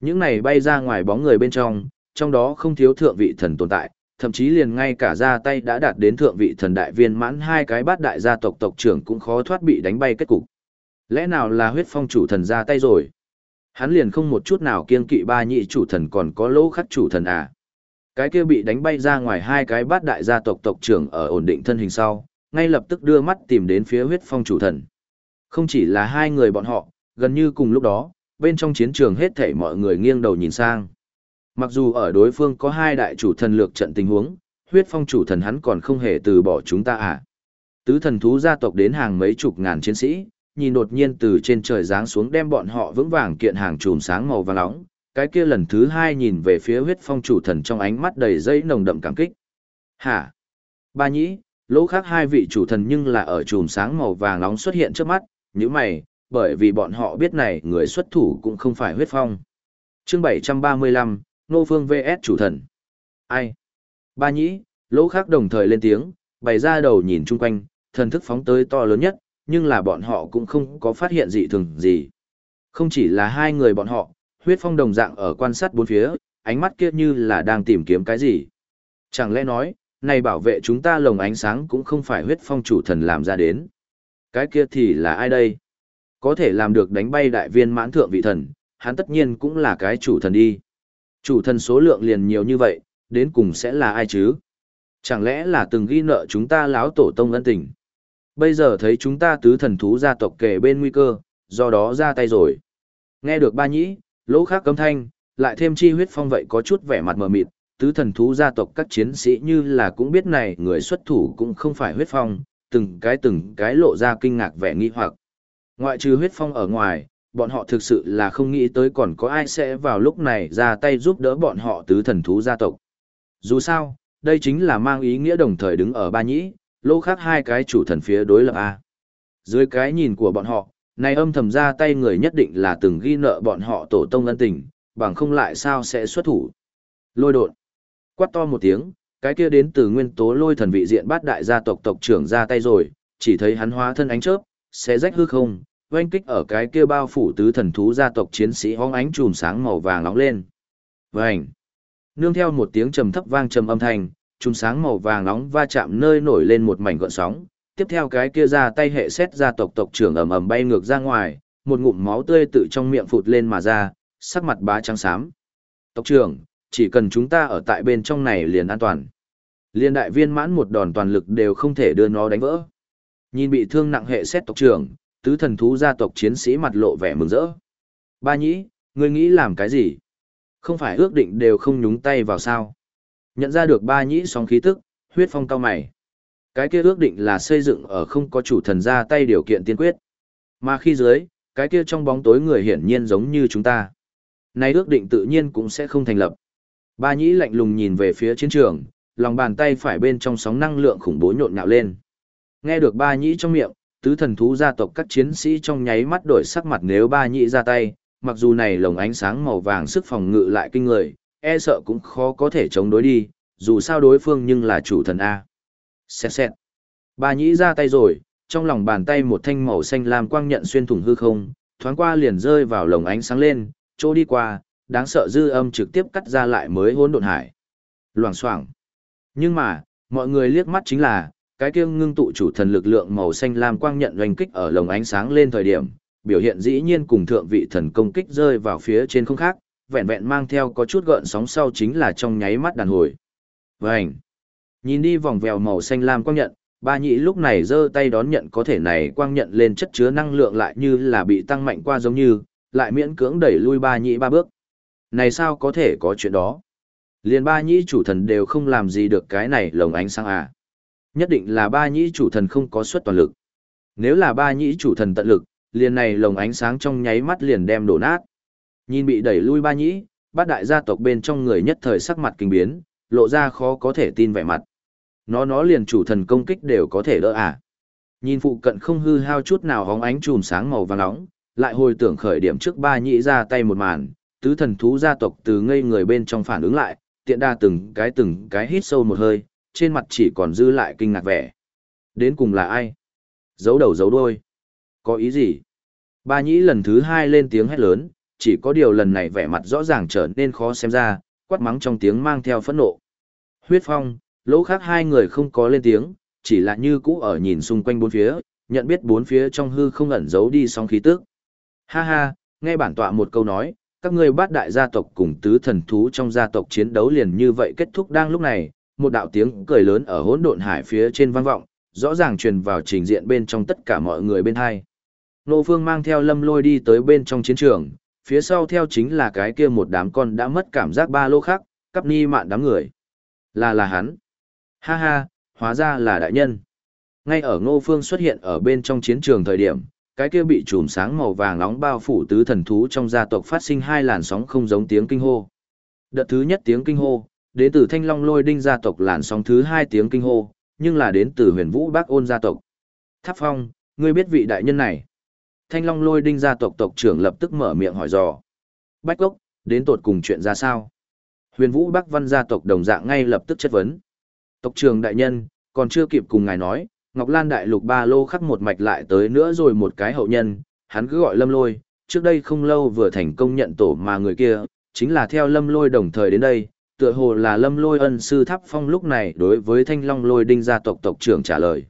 Những này bay ra ngoài bóng người bên trong, trong đó không thiếu thượng vị thần tồn tại, thậm chí liền ngay cả ra tay đã đạt đến thượng vị thần đại viên mãn hai cái bát đại gia tộc tộc trưởng cũng khó thoát bị đánh bay kết cục. Lẽ nào là huyết phong chủ thần ra tay rồi? Hắn liền không một chút nào kiêng kỵ ba nhị chủ thần còn có lỗ khắc chủ thần à. Cái kia bị đánh bay ra ngoài hai cái bát đại gia tộc tộc trưởng ở ổn định thân hình sau, ngay lập tức đưa mắt tìm đến phía huyết phong chủ thần. Không chỉ là hai người bọn họ, gần như cùng lúc đó, bên trong chiến trường hết thảy mọi người nghiêng đầu nhìn sang. Mặc dù ở đối phương có hai đại chủ thần lược trận tình huống, huyết phong chủ thần hắn còn không hề từ bỏ chúng ta à. Tứ thần thú gia tộc đến hàng mấy chục ngàn chiến sĩ, nhìn đột nhiên từ trên trời giáng xuống đem bọn họ vững vàng kiện hàng chùm sáng màu vàng nóng, cái kia lần thứ hai nhìn về phía huyết phong chủ thần trong ánh mắt đầy dây nồng đậm cảm kích. Hả? Ba nhĩ, lỗ khác hai vị chủ thần nhưng là ở chùm sáng màu vàng nóng xuất hiện trước mắt, như mày, bởi vì bọn họ biết này người xuất thủ cũng không phải huyết phong. chương 735, Nô Phương VS chủ thần. Ai? Ba nhĩ, lỗ khác đồng thời lên tiếng, bày ra đầu nhìn chung quanh, thần thức phóng tới to lớn nhất, nhưng là bọn họ cũng không có phát hiện gì thường gì. Không chỉ là hai người bọn họ, huyết phong đồng dạng ở quan sát bốn phía, ánh mắt kia như là đang tìm kiếm cái gì. Chẳng lẽ nói, này bảo vệ chúng ta lồng ánh sáng cũng không phải huyết phong chủ thần làm ra đến. Cái kia thì là ai đây? Có thể làm được đánh bay đại viên mãn thượng vị thần, hắn tất nhiên cũng là cái chủ thần đi. Chủ thần số lượng liền nhiều như vậy, đến cùng sẽ là ai chứ? Chẳng lẽ là từng ghi nợ chúng ta láo tổ tông ân tình? Bây giờ thấy chúng ta tứ thần thú gia tộc kề bên nguy cơ, do đó ra tay rồi. Nghe được ba nhĩ, lỗ khác cấm thanh, lại thêm chi huyết phong vậy có chút vẻ mặt mờ mịt, tứ thần thú gia tộc các chiến sĩ như là cũng biết này người xuất thủ cũng không phải huyết phong, từng cái từng cái lộ ra kinh ngạc vẻ nghi hoặc. Ngoại trừ huyết phong ở ngoài, bọn họ thực sự là không nghĩ tới còn có ai sẽ vào lúc này ra tay giúp đỡ bọn họ tứ thần thú gia tộc. Dù sao, đây chính là mang ý nghĩa đồng thời đứng ở ba nhĩ, lô khác hai cái chủ thần phía đối lập A. Dưới cái nhìn của bọn họ, này âm thầm ra tay người nhất định là từng ghi nợ bọn họ tổ tông ân tình, bằng không lại sao sẽ xuất thủ. Lôi đột. Quát to một tiếng, cái kia đến từ nguyên tố lôi thần vị diện bát đại gia tộc tộc trưởng ra tay rồi, chỉ thấy hắn hóa thân ánh chớp, sẽ rách hư không, oanh kích ở cái kia bao phủ tứ thần thú gia tộc chiến sĩ hóng ánh chùm sáng màu vàng nóng lên. Vành. Nương theo một tiếng trầm thấp vang trầm âm thanh, chùm sáng màu vàng nóng va chạm nơi nổi lên một mảnh gợn sóng, tiếp theo cái kia ra tay hệ xét gia tộc tộc trưởng ầm ầm bay ngược ra ngoài, một ngụm máu tươi tự trong miệng phụt lên mà ra, sắc mặt bá trắng xám. Tộc trưởng, chỉ cần chúng ta ở tại bên trong này liền an toàn. Liên đại viên mãn một đòn toàn lực đều không thể đưa nó đánh vỡ. Nhìn bị thương nặng hệ xét tộc trưởng, tứ thần thú gia tộc chiến sĩ mặt lộ vẻ mừng rỡ. Ba nhĩ, ngươi nghĩ làm cái gì? Không phải ước định đều không nhúng tay vào sao? Nhận ra được ba nhĩ sóng khí tức, huyết phong cao mày. Cái kia ước định là xây dựng ở không có chủ thần ra tay điều kiện tiên quyết. Mà khi dưới, cái kia trong bóng tối người hiển nhiên giống như chúng ta. Nay ước định tự nhiên cũng sẽ không thành lập. Ba nhĩ lạnh lùng nhìn về phía chiến trường, lòng bàn tay phải bên trong sóng năng lượng khủng bố nhộn nhạo lên. Nghe được ba nhĩ trong miệng, tứ thần thú gia tộc các chiến sĩ trong nháy mắt đổi sắc mặt nếu ba nhĩ ra tay, mặc dù này lồng ánh sáng màu vàng sức phòng ngự lại kinh người, e sợ cũng khó có thể chống đối đi, dù sao đối phương nhưng là chủ thần A. Xẹt xẹt. Ba nhĩ ra tay rồi, trong lòng bàn tay một thanh màu xanh lam quang nhận xuyên thủng hư không, thoáng qua liền rơi vào lồng ánh sáng lên, chỗ đi qua, đáng sợ dư âm trực tiếp cắt ra lại mới hỗn độn hải. Loảng xoảng. Nhưng mà, mọi người liếc mắt chính là, cái kia ngưng tụ chủ thần lực lượng màu xanh lam quang nhận oanh kích ở lồng ánh sáng lên thời điểm, biểu hiện dĩ nhiên cùng thượng vị thần công kích rơi vào phía trên không khác, vẹn vẹn mang theo có chút gợn sóng sau chính là trong nháy mắt đàn hồi. Vành. Nhìn đi vòng vèo màu xanh lam quang nhận, ba nhị lúc này giơ tay đón nhận có thể này quang nhận lên chất chứa năng lượng lại như là bị tăng mạnh qua giống như, lại miễn cưỡng đẩy lui ba nhị ba bước. Này sao có thể có chuyện đó? Liền ba nhị chủ thần đều không làm gì được cái này lồng ánh sáng à. Nhất định là ba nhĩ chủ thần không có suất toàn lực. Nếu là ba nhĩ chủ thần tận lực, liền này lồng ánh sáng trong nháy mắt liền đem đổ nát. Nhìn bị đẩy lui ba nhĩ, bát đại gia tộc bên trong người nhất thời sắc mặt kinh biến, lộ ra khó có thể tin vẻ mặt. Nó nó liền chủ thần công kích đều có thể đỡ à. Nhìn phụ cận không hư hao chút nào hóng ánh chùm sáng màu vàng nóng, lại hồi tưởng khởi điểm trước ba nhĩ ra tay một màn, tứ thần thú gia tộc từ ngây người bên trong phản ứng lại, tiện đa từng cái từng cái hít sâu một hơi, trên mặt chỉ còn dư lại kinh ngạc vẻ. Đến cùng là ai? Giấu đầu giấu đuôi. Có ý gì? Ba nhĩ lần thứ hai lên tiếng hét lớn, chỉ có điều lần này vẻ mặt rõ ràng trở nên khó xem ra, quát mắng trong tiếng mang theo phẫn nộ. Huyết phong, lỗ khác hai người không có lên tiếng, chỉ là như cũ ở nhìn xung quanh bốn phía, nhận biết bốn phía trong hư không ẩn giấu đi song khí tức. Ha ha, nghe bản tọa một câu nói, các ngươi bát đại gia tộc cùng tứ thần thú trong gia tộc chiến đấu liền như vậy kết thúc đang lúc này, một đạo tiếng cười lớn ở hỗn độn hải phía trên vang vọng, rõ ràng truyền vào trình diện bên trong tất cả mọi người bên hai. Nô Phương mang theo lâm lôi đi tới bên trong chiến trường, phía sau theo chính là cái kia một đám con đã mất cảm giác ba lô khác, cắp ni mạn đám người. Là là hắn. Ha ha, hóa ra là đại nhân. Ngay ở Ngô Phương xuất hiện ở bên trong chiến trường thời điểm, cái kia bị chùm sáng màu vàng nóng bao phủ tứ thần thú trong gia tộc phát sinh hai làn sóng không giống tiếng kinh hô. Đợt thứ nhất tiếng kinh hô, đến từ Thanh Long Lôi Đinh gia tộc làn sóng thứ hai tiếng kinh hô, nhưng là đến từ Huyền Vũ Bác Ôn gia tộc. Tháp Phong, ngươi biết vị đại nhân này? Thanh Long Lôi Đinh gia tộc tộc trưởng lập tức mở miệng hỏi dò. Bách Cốc, đến tột cùng chuyện ra sao? Huyền Vũ Bắc Văn gia tộc đồng dạng ngay lập tức chất vấn. Tộc trưởng đại nhân, còn chưa kịp cùng ngài nói, Ngọc Lan Đại Lục ba lô khắc một mạch lại tới nữa rồi một cái hậu nhân, hắn cứ gọi Lâm Lôi, trước đây không lâu vừa thành công nhận tổ mà người kia, chính là theo Lâm Lôi đồng thời đến đây, tựa hồ là Lâm Lôi ân sư Tháp Phong lúc này đối với Thanh Long Lôi Đinh gia tộc tộc trưởng trả lời.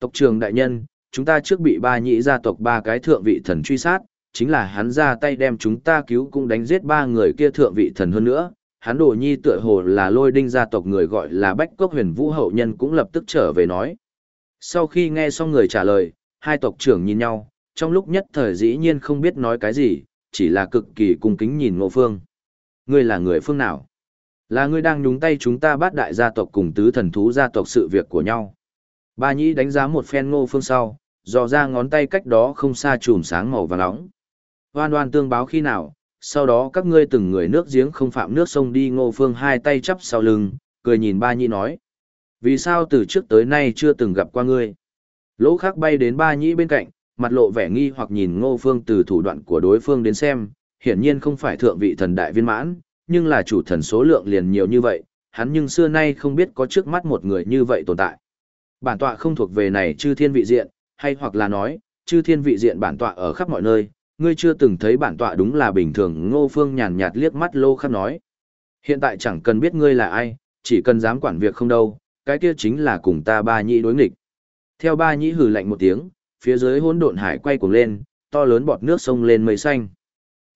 Tộc trưởng đại nhân, chúng ta trước bị ba nhị gia tộc ba cái thượng vị thần truy sát, chính là hắn ra tay đem chúng ta cứu cũng đánh giết ba người kia thượng vị thần hơn nữa. Hắn đồ nhi tựa hồ là lôi đinh gia tộc người gọi là Bách Cốc huyền vũ hậu nhân cũng lập tức trở về nói. Sau khi nghe xong người trả lời, hai tộc trưởng nhìn nhau, trong lúc nhất thời dĩ nhiên không biết nói cái gì, chỉ là cực kỳ cung kính nhìn ngộ phương. Ngươi là người phương nào? Là ngươi đang nhúng tay chúng ta bắt đại gia tộc cùng tứ thần thú gia tộc sự việc của nhau. Ba nhĩ đánh giá một phen ngô phương sau, dò ra ngón tay cách đó không xa chùm sáng màu vàng nóng. Hoan hoan tương báo khi nào, sau đó các ngươi từng người nước giếng không phạm nước sông đi ngô phương hai tay chắp sau lưng, cười nhìn ba nhĩ nói. Vì sao từ trước tới nay chưa từng gặp qua ngươi? Lỗ khác bay đến ba nhĩ bên cạnh, mặt lộ vẻ nghi hoặc nhìn ngô phương từ thủ đoạn của đối phương đến xem, hiển nhiên không phải thượng vị thần đại viên mãn, nhưng là chủ thần số lượng liền nhiều như vậy, hắn nhưng xưa nay không biết có trước mắt một người như vậy tồn tại. Bản tọa không thuộc về này chư thiên vị diện, hay hoặc là nói, chư thiên vị diện bản tọa ở khắp mọi nơi, ngươi chưa từng thấy bản tọa đúng là bình thường ngô phương nhàn nhạt liếc mắt lô khắp nói. Hiện tại chẳng cần biết ngươi là ai, chỉ cần dám quản việc không đâu, cái kia chính là cùng ta ba nhĩ đối nghịch. Theo ba nhĩ hừ lạnh một tiếng, phía dưới hỗn độn hải quay cuồng lên, to lớn bọt nước sông lên mây xanh.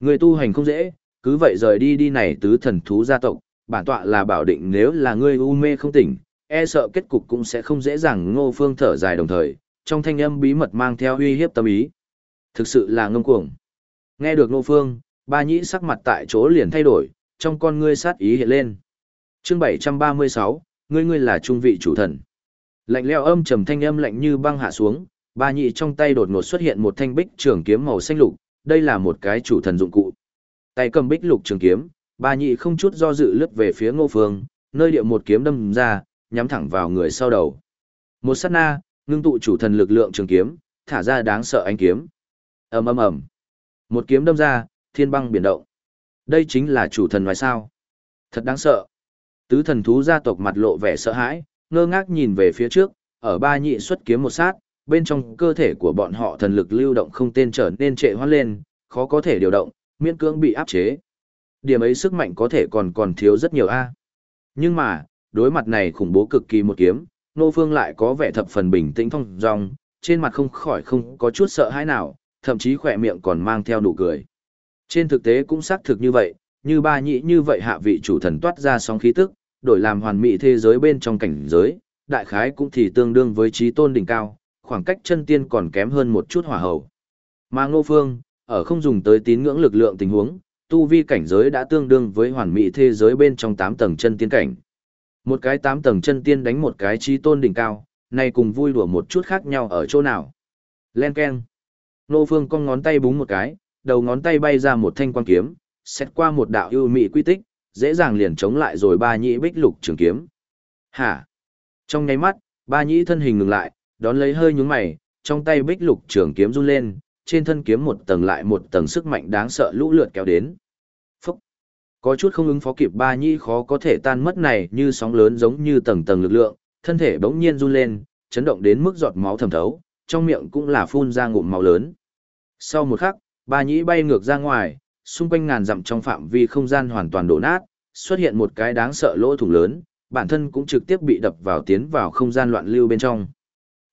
Người tu hành không dễ, cứ vậy rời đi đi này tứ thần thú gia tộc, bản tọa là bảo định nếu là ngươi u mê không tỉnh, e sợ kết cục cũng sẽ không dễ dàng ngô phương thở dài đồng thời, trong thanh âm bí mật mang theo uy hiếp tâm ý. Thực sự là ngông cuồng. Nghe được ngô phương, ba nhĩ sắc mặt tại chỗ liền thay đổi, trong con ngươi sát ý hiện lên. Chương 736, ngươi ngươi là trung vị chủ thần. Lạnh lẽo âm trầm thanh âm lạnh như băng hạ xuống, ba nhị trong tay đột ngột xuất hiện một thanh bích trường kiếm màu xanh lục, đây là một cái chủ thần dụng cụ. Tay cầm bích lục trường kiếm, ba nhị không chút do dự lướt về phía Ngô Phương, nơi địa một kiếm đâm ra, nhắm thẳng vào người sau đầu. Một sát na, ngưng tụ chủ thần lực lượng trường kiếm, thả ra đáng sợ ánh kiếm. Ầm ầm ầm. Một kiếm đâm ra, thiên băng biển động. Đây chính là chủ thần ngoài sao? Thật đáng sợ. Tứ thần thú gia tộc mặt lộ vẻ sợ hãi, ngơ ngác nhìn về phía trước, ở ba nhị xuất kiếm một sát, bên trong cơ thể của bọn họ thần lực lưu động không tên trở nên trệ hoãn lên, khó có thể điều động, miễn cưỡng bị áp chế. Điểm ấy sức mạnh có thể còn còn thiếu rất nhiều a. Nhưng mà, đối mặt này khủng bố cực kỳ một kiếm, Nô Phương lại có vẻ thập phần bình tĩnh thông dong, trên mặt không khỏi không có chút sợ hãi nào, thậm chí khỏe miệng còn mang theo nụ cười. Trên thực tế cũng xác thực như vậy, như ba nhị như vậy hạ vị chủ thần toát ra sóng khí tức, đổi làm hoàn mỹ thế giới bên trong cảnh giới, đại khái cũng thì tương đương với trí tôn đỉnh cao, khoảng cách chân tiên còn kém hơn một chút hỏa hậu. Mà Ngô Phương, ở không dùng tới tín ngưỡng lực lượng tình huống, tu vi cảnh giới đã tương đương với hoàn mỹ thế giới bên trong 8 tầng chân tiên cảnh. Một cái 8 tầng chân tiên đánh một cái trí tôn đỉnh cao, này cùng vui đùa một chút khác nhau ở chỗ nào. Len keng. Nô Phương cong ngón tay búng một cái, đầu ngón tay bay ra một thanh quang kiếm, xét qua một đạo ưu mỹ quy tích, dễ dàng liền chống lại rồi ba nhĩ bích lục trường kiếm. Hả? Trong nháy mắt, ba nhĩ thân hình ngừng lại, đón lấy hơi nhướng mày, trong tay bích lục trường kiếm run lên, trên thân kiếm một tầng lại một tầng sức mạnh đáng sợ lũ lượt kéo đến. Phúc! Có chút không ứng phó kịp ba nhĩ khó có thể tan mất này như sóng lớn giống như tầng tầng lực lượng, thân thể bỗng nhiên run lên, chấn động đến mức giọt máu thẩm thấu, trong miệng cũng là phun ra ngụm máu lớn. Sau một khắc, ba nhĩ bay ngược ra ngoài, xung quanh ngàn dặm trong phạm vi không gian hoàn toàn đổ nát, xuất hiện một cái đáng sợ lỗ thủng lớn, bản thân cũng trực tiếp bị đập vào tiến vào không gian loạn lưu bên trong.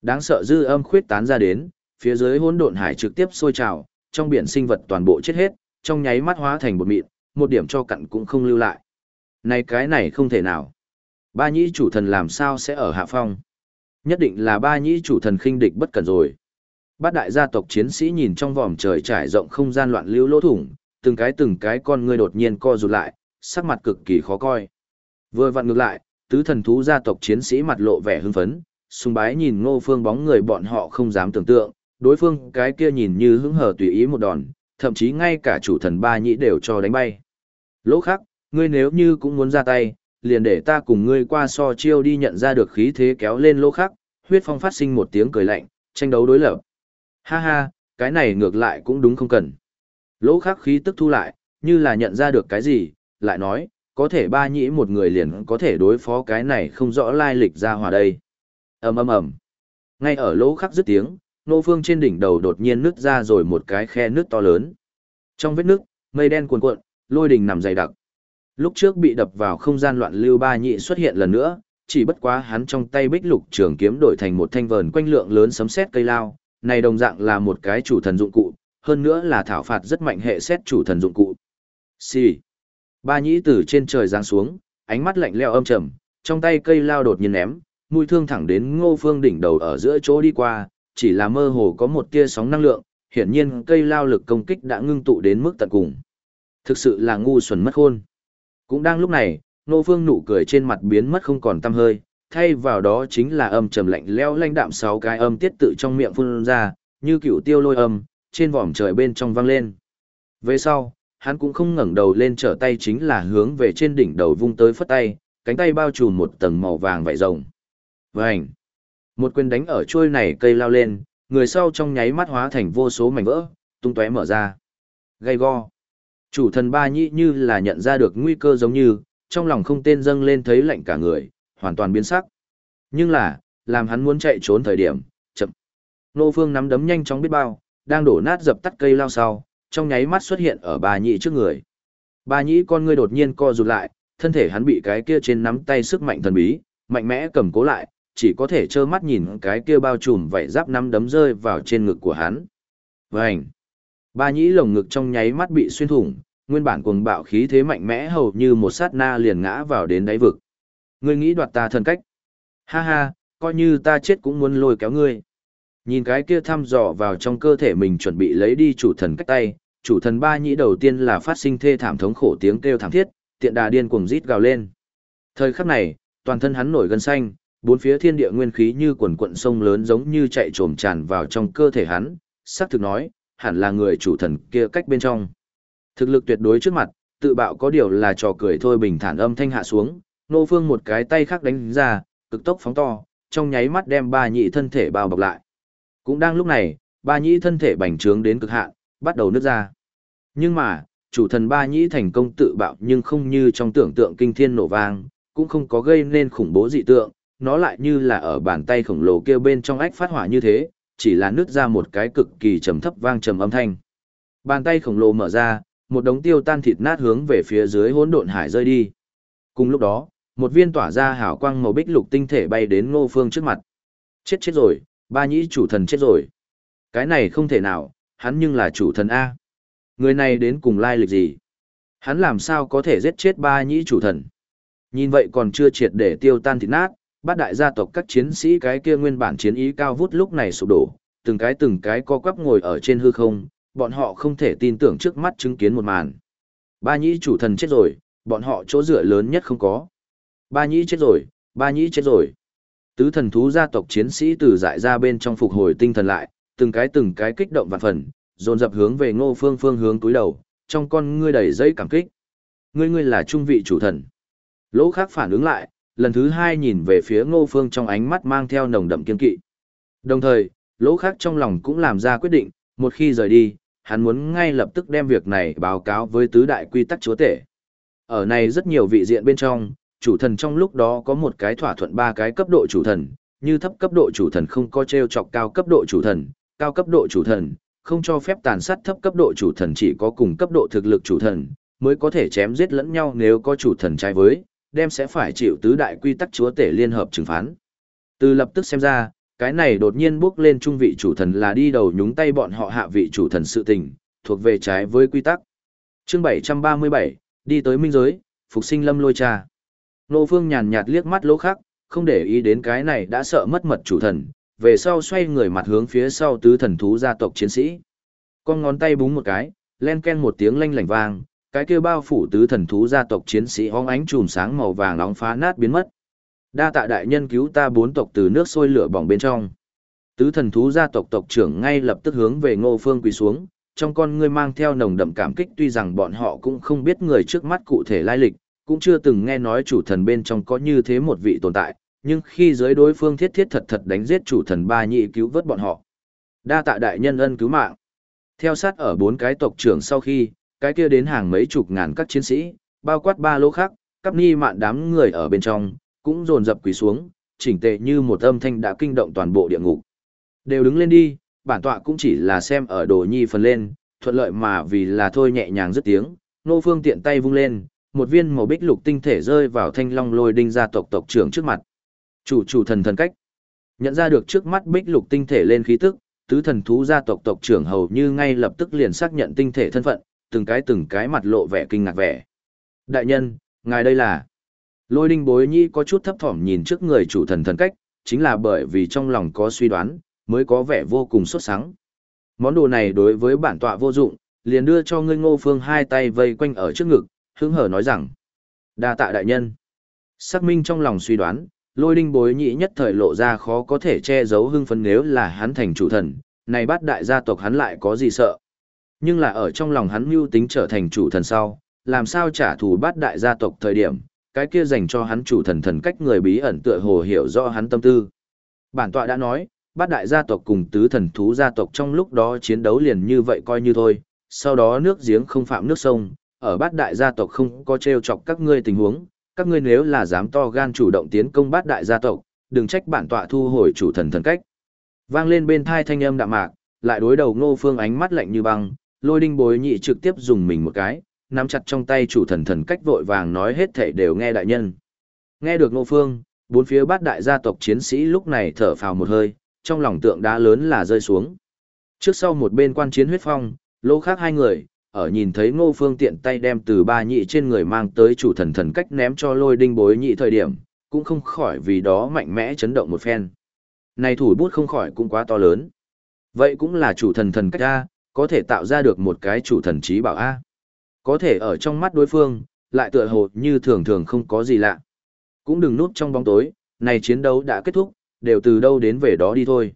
Đáng sợ dư âm khuyết tán ra đến, phía dưới hỗn độn hải trực tiếp sôi trào, trong biển sinh vật toàn bộ chết hết, trong nháy mắt hóa thành bột mịn, một điểm cho cặn cũng không lưu lại. Này cái này không thể nào. Ba nhĩ chủ thần làm sao sẽ ở hạ phong? Nhất định là ba nhĩ chủ thần khinh địch bất cẩn rồi. Bát đại gia tộc chiến sĩ nhìn trong vòm trời trải rộng không gian loạn lưu lỗ thủng, từng cái từng cái con ngươi đột nhiên co rụt lại, sắc mặt cực kỳ khó coi. Vừa vặn ngược lại, tứ thần thú gia tộc chiến sĩ mặt lộ vẻ hưng phấn, sùng bái nhìn ngô phương bóng người bọn họ không dám tưởng tượng, đối phương cái kia nhìn như hứng hờ tùy ý một đòn, thậm chí ngay cả chủ thần ba nhĩ đều cho đánh bay. Lỗ khắc ngươi nếu như cũng muốn ra tay, liền để ta cùng ngươi qua so chiêu đi nhận ra được khí thế kéo lên lỗ khắc huyết phong phát sinh một tiếng cười lạnh, tranh đấu đối lập. Ha ha, cái này ngược lại cũng đúng không cần. Lỗ khắc khí tức thu lại, như là nhận ra được cái gì, lại nói, có thể ba nhĩ một người liền có thể đối phó cái này không rõ lai lịch ra hòa đây. ầm ầm ầm Ngay ở lỗ khắc dứt tiếng, nô phương trên đỉnh đầu đột nhiên nứt ra rồi một cái khe nứt to lớn. Trong vết nứt, mây đen cuồn cuộn, lôi đỉnh nằm dày đặc. Lúc trước bị đập vào không gian loạn lưu ba nhị xuất hiện lần nữa, chỉ bất quá hắn trong tay bích lục trường kiếm đổi thành một thanh vờn quanh lượng lớn sấm sét cây lao, này đồng dạng là một cái chủ thần dụng cụ, hơn nữa là thảo phạt rất mạnh hệ xét chủ thần dụng cụ. Xì. Ba nhĩ từ trên trời giáng xuống, ánh mắt lạnh lẽo âm trầm, trong tay cây lao đột nhiên ném, mũi thương thẳng đến Ngô Phương đỉnh đầu ở giữa chỗ đi qua, chỉ là mơ hồ có một tia sóng năng lượng, hiển nhiên cây lao lực công kích đã ngưng tụ đến mức tận cùng. Thực sự là ngu xuẩn mất khôn. Cũng đang lúc này, nô Phương nụ cười trên mặt biến mất không còn tăm hơi, thay vào đó chính là âm trầm lạnh lẽo lanh đạm sáu cái âm tiết tự trong miệng phun ra, như cựu tiêu lôi âm, trên vòm trời bên trong vang lên. Về sau, hắn cũng không ngẩng đầu lên trở tay chính là hướng về trên đỉnh đầu vung tới phất tay, cánh tay bao trùm một tầng màu vàng vảy rồng. Vành! Một quyền đánh ở trôi này cây lao lên, người sau trong nháy mắt hóa thành vô số mảnh vỡ, tung tóe mở ra. Gây go! Chủ thần ba nhị như là nhận ra được nguy cơ giống như, trong lòng không tên dâng lên thấy lạnh cả người, hoàn toàn biến sắc. Nhưng là, làm hắn muốn chạy trốn thời điểm, chậm. Nô Phương nắm đấm nhanh chóng biết bao, đang đổ nát dập tắt cây lao sau, trong nháy mắt xuất hiện ở bà nhị trước người. Bà nhị con ngươi đột nhiên co rụt lại, thân thể hắn bị cái kia trên nắm tay sức mạnh thần bí, mạnh mẽ cầm cố lại, chỉ có thể trơ mắt nhìn cái kia bao trùm vảy giáp năm đấm rơi vào trên ngực của hắn. Vành! ba nhĩ lồng ngực trong nháy mắt bị xuyên thủng, nguyên bản cuồng bạo khí thế mạnh mẽ hầu như một sát na liền ngã vào đến đáy vực. Ngươi nghĩ đoạt ta thần cách? Ha ha, coi như ta chết cũng muốn lôi kéo ngươi. Nhìn cái kia thăm dò vào trong cơ thể mình chuẩn bị lấy đi chủ thần cách tay, chủ thần ba nhĩ đầu tiên là phát sinh thê thảm thống khổ tiếng kêu thảm thiết, tiện đà điên cuồng rít gào lên. Thời khắc này, toàn thân hắn nổi gân xanh, bốn phía thiên địa nguyên khí như quần quận sông lớn giống như chạy trồm tràn vào trong cơ thể hắn, xác thực nói, hẳn là người chủ thần kia cách bên trong. Thực lực tuyệt đối trước mặt, tự bạo có điều là trò cười thôi bình thản âm thanh hạ xuống, nô phương một cái tay khác đánh ra, cực tốc phóng to, trong nháy mắt đem ba nhị thân thể bao bọc lại. Cũng đang lúc này, ba nhị thân thể bành trướng đến cực hạn, bắt đầu nứt ra. Nhưng mà, chủ thần ba nhĩ thành công tự bạo nhưng không như trong tưởng tượng kinh thiên nổ vang, cũng không có gây nên khủng bố dị tượng, nó lại như là ở bàn tay khổng lồ kia bên trong ách phát hỏa như thế, chỉ là nứt ra một cái cực kỳ trầm thấp vang trầm âm thanh. Bàn tay khổng lồ mở ra, một đống tiêu tan thịt nát hướng về phía dưới hỗn độn hải rơi đi. Cùng lúc đó, một viên tỏa ra hào quang màu bích lục tinh thể bay đến Ngô Phương trước mặt. Chết chết rồi, Ba nhĩ chủ thần chết rồi. Cái này không thể nào, hắn nhưng là chủ thần A. Người này đến cùng lai lịch gì? Hắn làm sao có thể giết chết ba nhĩ chủ thần? Nhìn vậy còn chưa triệt để tiêu tan thịt nát, bát đại gia tộc các chiến sĩ cái kia nguyên bản chiến ý cao vút lúc này sụp đổ, từng cái từng cái co quắp ngồi ở trên hư không, bọn họ không thể tin tưởng trước mắt chứng kiến một màn. Ba nhĩ chủ thần chết rồi, bọn họ chỗ dựa lớn nhất không có. Ba nhĩ chết rồi, ba nhĩ chết rồi. Tứ thần thú gia tộc chiến sĩ từ dại ra bên trong phục hồi tinh thần lại, từng cái từng cái kích động vạn phần, dồn dập hướng về ngô phương phương hướng túi đầu, trong con ngươi đầy dây cảm kích. Ngươi ngươi là trung vị chủ thần. Lỗ khác phản ứng lại, lần thứ hai nhìn về phía ngô phương trong ánh mắt mang theo nồng đậm kiên kỵ. Đồng thời, lỗ khác trong lòng cũng làm ra quyết định, một khi rời đi, hắn muốn ngay lập tức đem việc này báo cáo với tứ đại quy tắc chúa tể. Ở này rất nhiều vị diện bên trong, chủ thần trong lúc đó có một cái thỏa thuận ba cái cấp độ chủ thần, như thấp cấp độ chủ thần không có treo chọc cao cấp độ chủ thần, cao cấp độ chủ thần, không cho phép tàn sát thấp cấp độ chủ thần chỉ có cùng cấp độ thực lực chủ thần, mới có thể chém giết lẫn nhau nếu có chủ thần trái với, đem sẽ phải chịu tứ đại quy tắc chúa tể liên hợp trừng phán. Từ lập tức xem ra, cái này đột nhiên bước lên trung vị chủ thần là đi đầu nhúng tay bọn họ hạ vị chủ thần sự tình, thuộc về trái với quy tắc. Chương 737, đi tới minh giới, phục sinh lâm lôi cha. Nô Phương nhàn nhạt liếc mắt lỗ khắc, không để ý đến cái này đã sợ mất mật chủ thần, về sau xoay người mặt hướng phía sau tứ thần thú gia tộc chiến sĩ. Con ngón tay búng một cái, len ken một tiếng lanh lảnh vang, cái kia bao phủ tứ thần thú gia tộc chiến sĩ hóng ánh chùm sáng màu vàng nóng phá nát biến mất. Đa tạ đại nhân cứu ta bốn tộc từ nước sôi lửa bỏng bên trong. Tứ thần thú gia tộc tộc trưởng ngay lập tức hướng về Ngô Phương quỳ xuống, trong con ngươi mang theo nồng đậm cảm kích tuy rằng bọn họ cũng không biết người trước mắt cụ thể lai lịch, cũng chưa từng nghe nói chủ thần bên trong có như thế một vị tồn tại, nhưng khi giới đối phương thiết thiết thật thật đánh giết chủ thần ba nhị cứu vớt bọn họ. Đa tạ đại nhân ân cứu mạng. Theo sát ở bốn cái tộc trưởng sau khi, cái kia đến hàng mấy chục ngàn các chiến sĩ, bao quát ba lỗ khác, cắp ni mạn đám người ở bên trong, cũng dồn dập quỳ xuống, chỉnh tề như một âm thanh đã kinh động toàn bộ địa ngục. Đều đứng lên đi, bản tọa cũng chỉ là xem ở đồ nhi phần lên, thuận lợi mà vì là thôi nhẹ nhàng rất tiếng, nô phương tiện tay vung lên, một viên màu bích lục tinh thể rơi vào thanh long lôi đinh gia tộc tộc trưởng trước mặt. Chủ chủ thần thần cách. Nhận ra được trước mắt bích lục tinh thể lên khí tức, tứ thần thú gia tộc tộc trưởng hầu như ngay lập tức liền xác nhận tinh thể thân phận, từng cái từng cái mặt lộ vẻ kinh ngạc vẻ. Đại nhân, ngài đây là... Lôi đinh bối nhi có chút thấp thỏm nhìn trước người chủ thần thần cách, chính là bởi vì trong lòng có suy đoán, mới có vẻ vô cùng xuất sáng. Món đồ này đối với bản tọa vô dụng, liền đưa cho ngươi ngô phương hai tay vây quanh ở trước ngực, hứng hở nói rằng. đa tạ đại nhân. xác minh trong lòng suy đoán, lôi đinh bối nhị nhất thời lộ ra khó có thể che giấu hưng phấn nếu là hắn thành chủ thần, này bắt đại gia tộc hắn lại có gì sợ. Nhưng là ở trong lòng hắn mưu tính trở thành chủ thần sau, làm sao trả thù bắt đại gia tộc thời điểm, cái kia dành cho hắn chủ thần thần cách người bí ẩn tựa hồ hiểu rõ hắn tâm tư. Bản tọa đã nói, bát đại gia tộc cùng tứ thần thú gia tộc trong lúc đó chiến đấu liền như vậy coi như thôi, sau đó nước giếng không phạm nước sông, ở bát đại gia tộc không có trêu chọc các ngươi tình huống, các ngươi nếu là dám to gan chủ động tiến công bát đại gia tộc, đừng trách bản tọa thu hồi chủ thần thần cách. Vang lên bên thai thanh âm đạm mạc, lại đối đầu Ngô Phương ánh mắt lạnh như băng, Lôi Đinh Bối Nhị trực tiếp dùng mình một cái, nắm chặt trong tay chủ thần thần cách vội vàng nói hết thảy đều nghe đại nhân. Nghe được Ngô Phương, bốn phía bát đại gia tộc chiến sĩ lúc này thở phào một hơi, trong lòng tượng đá lớn là rơi xuống. Trước sau một bên quan chiến huyết phong, lô khác hai người, ở nhìn thấy ngô phương tiện tay đem từ ba nhị trên người mang tới chủ thần thần cách ném cho lôi đinh bối nhị thời điểm, cũng không khỏi vì đó mạnh mẽ chấn động một phen. Này thủ bút không khỏi cũng quá to lớn. Vậy cũng là chủ thần thần cách ra, có thể tạo ra được một cái chủ thần trí bảo A. Có thể ở trong mắt đối phương, lại tựa hồ như thường thường không có gì lạ. Cũng đừng núp trong bóng tối, này chiến đấu đã kết thúc, đều từ đâu đến về đó đi thôi.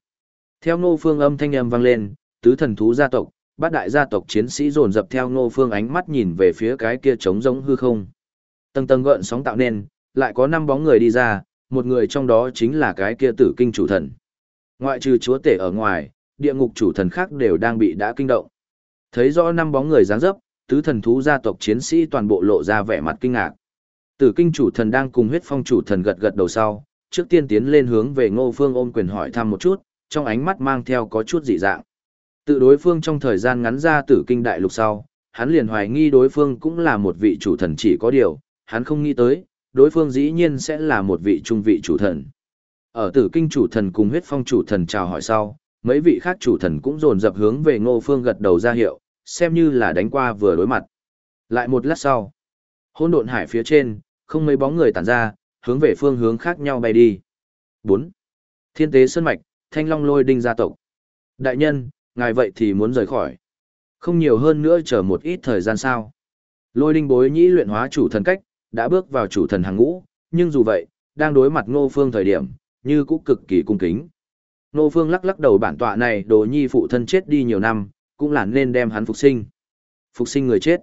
Theo ngô phương âm thanh âm vang lên, tứ thần thú gia tộc, bát đại gia tộc chiến sĩ dồn dập theo ngô phương ánh mắt nhìn về phía cái kia trống giống hư không. Tầng tầng gợn sóng tạo nên, lại có năm bóng người đi ra, một người trong đó chính là cái kia tử kinh chủ thần. Ngoại trừ chúa tể ở ngoài, địa ngục chủ thần khác đều đang bị đã kinh động. Thấy rõ năm bóng người dáng dấp, tứ thần thú gia tộc chiến sĩ toàn bộ lộ ra vẻ mặt kinh ngạc. Tử kinh chủ thần đang cùng huyết phong chủ thần gật gật đầu sau, trước tiên tiến lên hướng về ngô phương ôm quyền hỏi thăm một chút, trong ánh mắt mang theo có chút dị dạng. Tự đối phương trong thời gian ngắn ra tử kinh đại lục sau, hắn liền hoài nghi đối phương cũng là một vị chủ thần chỉ có điều, hắn không nghĩ tới, đối phương dĩ nhiên sẽ là một vị trung vị chủ thần. Ở tử kinh chủ thần cùng huyết phong chủ thần chào hỏi sau, mấy vị khác chủ thần cũng dồn dập hướng về ngô phương gật đầu ra hiệu, xem như là đánh qua vừa đối mặt. Lại một lát sau, hỗn độn hải phía trên, không mấy bóng người tản ra, hướng về phương hướng khác nhau bay đi. 4. Thiên tế sơn mạch, thanh long lôi đinh gia tộc. Đại nhân, ngài vậy thì muốn rời khỏi. Không nhiều hơn nữa chờ một ít thời gian sao. Lôi đinh bối nhĩ luyện hóa chủ thần cách, đã bước vào chủ thần hàng ngũ, nhưng dù vậy, đang đối mặt ngô phương thời điểm, như cũng cực kỳ cung kính. Nô phương lắc lắc đầu bản tọa này đồ nhi phụ thân chết đi nhiều năm, cũng là nên đem hắn phục sinh. Phục sinh người chết.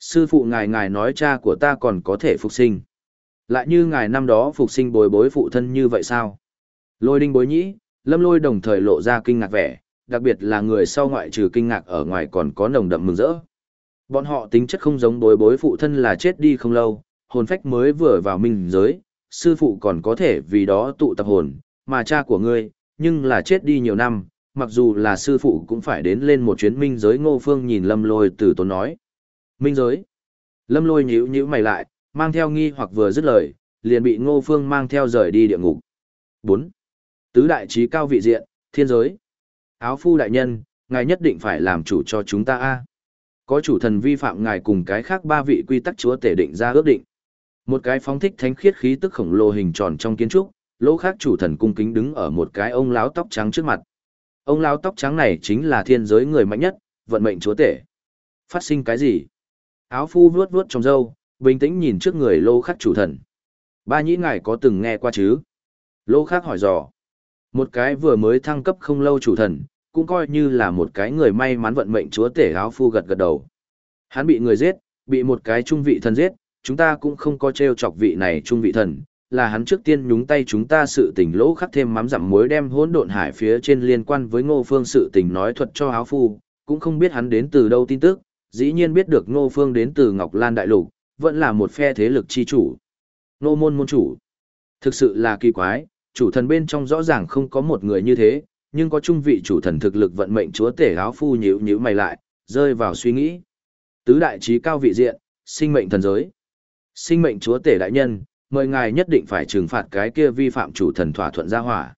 Sư phụ ngài ngài nói cha của ta còn có thể phục sinh. Lại như ngài năm đó phục sinh bồi bối phụ thân như vậy sao? Lôi đinh bối nhĩ, lâm lôi đồng thời lộ ra kinh ngạc vẻ, đặc biệt là người sau ngoại trừ kinh ngạc ở ngoài còn có nồng đậm mừng rỡ. Bọn họ tính chất không giống bối bối phụ thân là chết đi không lâu, hồn phách mới vừa vào minh giới, sư phụ còn có thể vì đó tụ tập hồn, mà cha của ngươi, nhưng là chết đi nhiều năm, mặc dù là sư phụ cũng phải đến lên một chuyến minh giới ngô phương nhìn lâm lôi từ tốn nói. Minh giới. Lâm lôi nhíu nhíu mày lại, mang theo nghi hoặc vừa dứt lời, liền bị ngô phương mang theo rời đi địa ngục. 4. Tứ đại trí cao vị diện, thiên giới. Áo phu đại nhân, ngài nhất định phải làm chủ cho chúng ta a. Có chủ thần vi phạm ngài cùng cái khác ba vị quy tắc chúa tể định ra ước định. Một cái phóng thích thánh khiết khí tức khổng lồ hình tròn trong kiến trúc, lỗ khác chủ thần cung kính đứng ở một cái ông láo tóc trắng trước mặt. Ông láo tóc trắng này chính là thiên giới người mạnh nhất, vận mệnh chúa tể. Phát sinh cái gì? Áo phu vuốt vuốt trong râu, bình tĩnh nhìn trước người lô khắc chủ thần. Ba nhĩ ngài có từng nghe qua chứ? Lô khắc hỏi dò. Một cái vừa mới thăng cấp không lâu chủ thần, cũng coi như là một cái người may mắn vận mệnh chúa tể áo phu gật gật đầu. Hắn bị người giết, bị một cái trung vị thần giết, chúng ta cũng không có treo chọc vị này trung vị thần, là hắn trước tiên nhúng tay chúng ta sự tình lỗ khắc thêm mắm dặm muối đem hỗn độn hải phía trên liên quan với ngô phương sự tình nói thuật cho áo phu, cũng không biết hắn đến từ đâu tin tức, dĩ nhiên biết được ngô phương đến từ Ngọc Lan Đại Lục, vẫn là một phe thế lực chi chủ. Ngô môn môn chủ. Thực sự là kỳ quái, chủ thần bên trong rõ ràng không có một người như thế, nhưng có trung vị chủ thần thực lực vận mệnh chúa tể áo phu nhíu nhíu mày lại, rơi vào suy nghĩ. Tứ đại trí cao vị diện, sinh mệnh thần giới. Sinh mệnh chúa tể đại nhân, mời ngài nhất định phải trừng phạt cái kia vi phạm chủ thần thỏa thuận gia hỏa.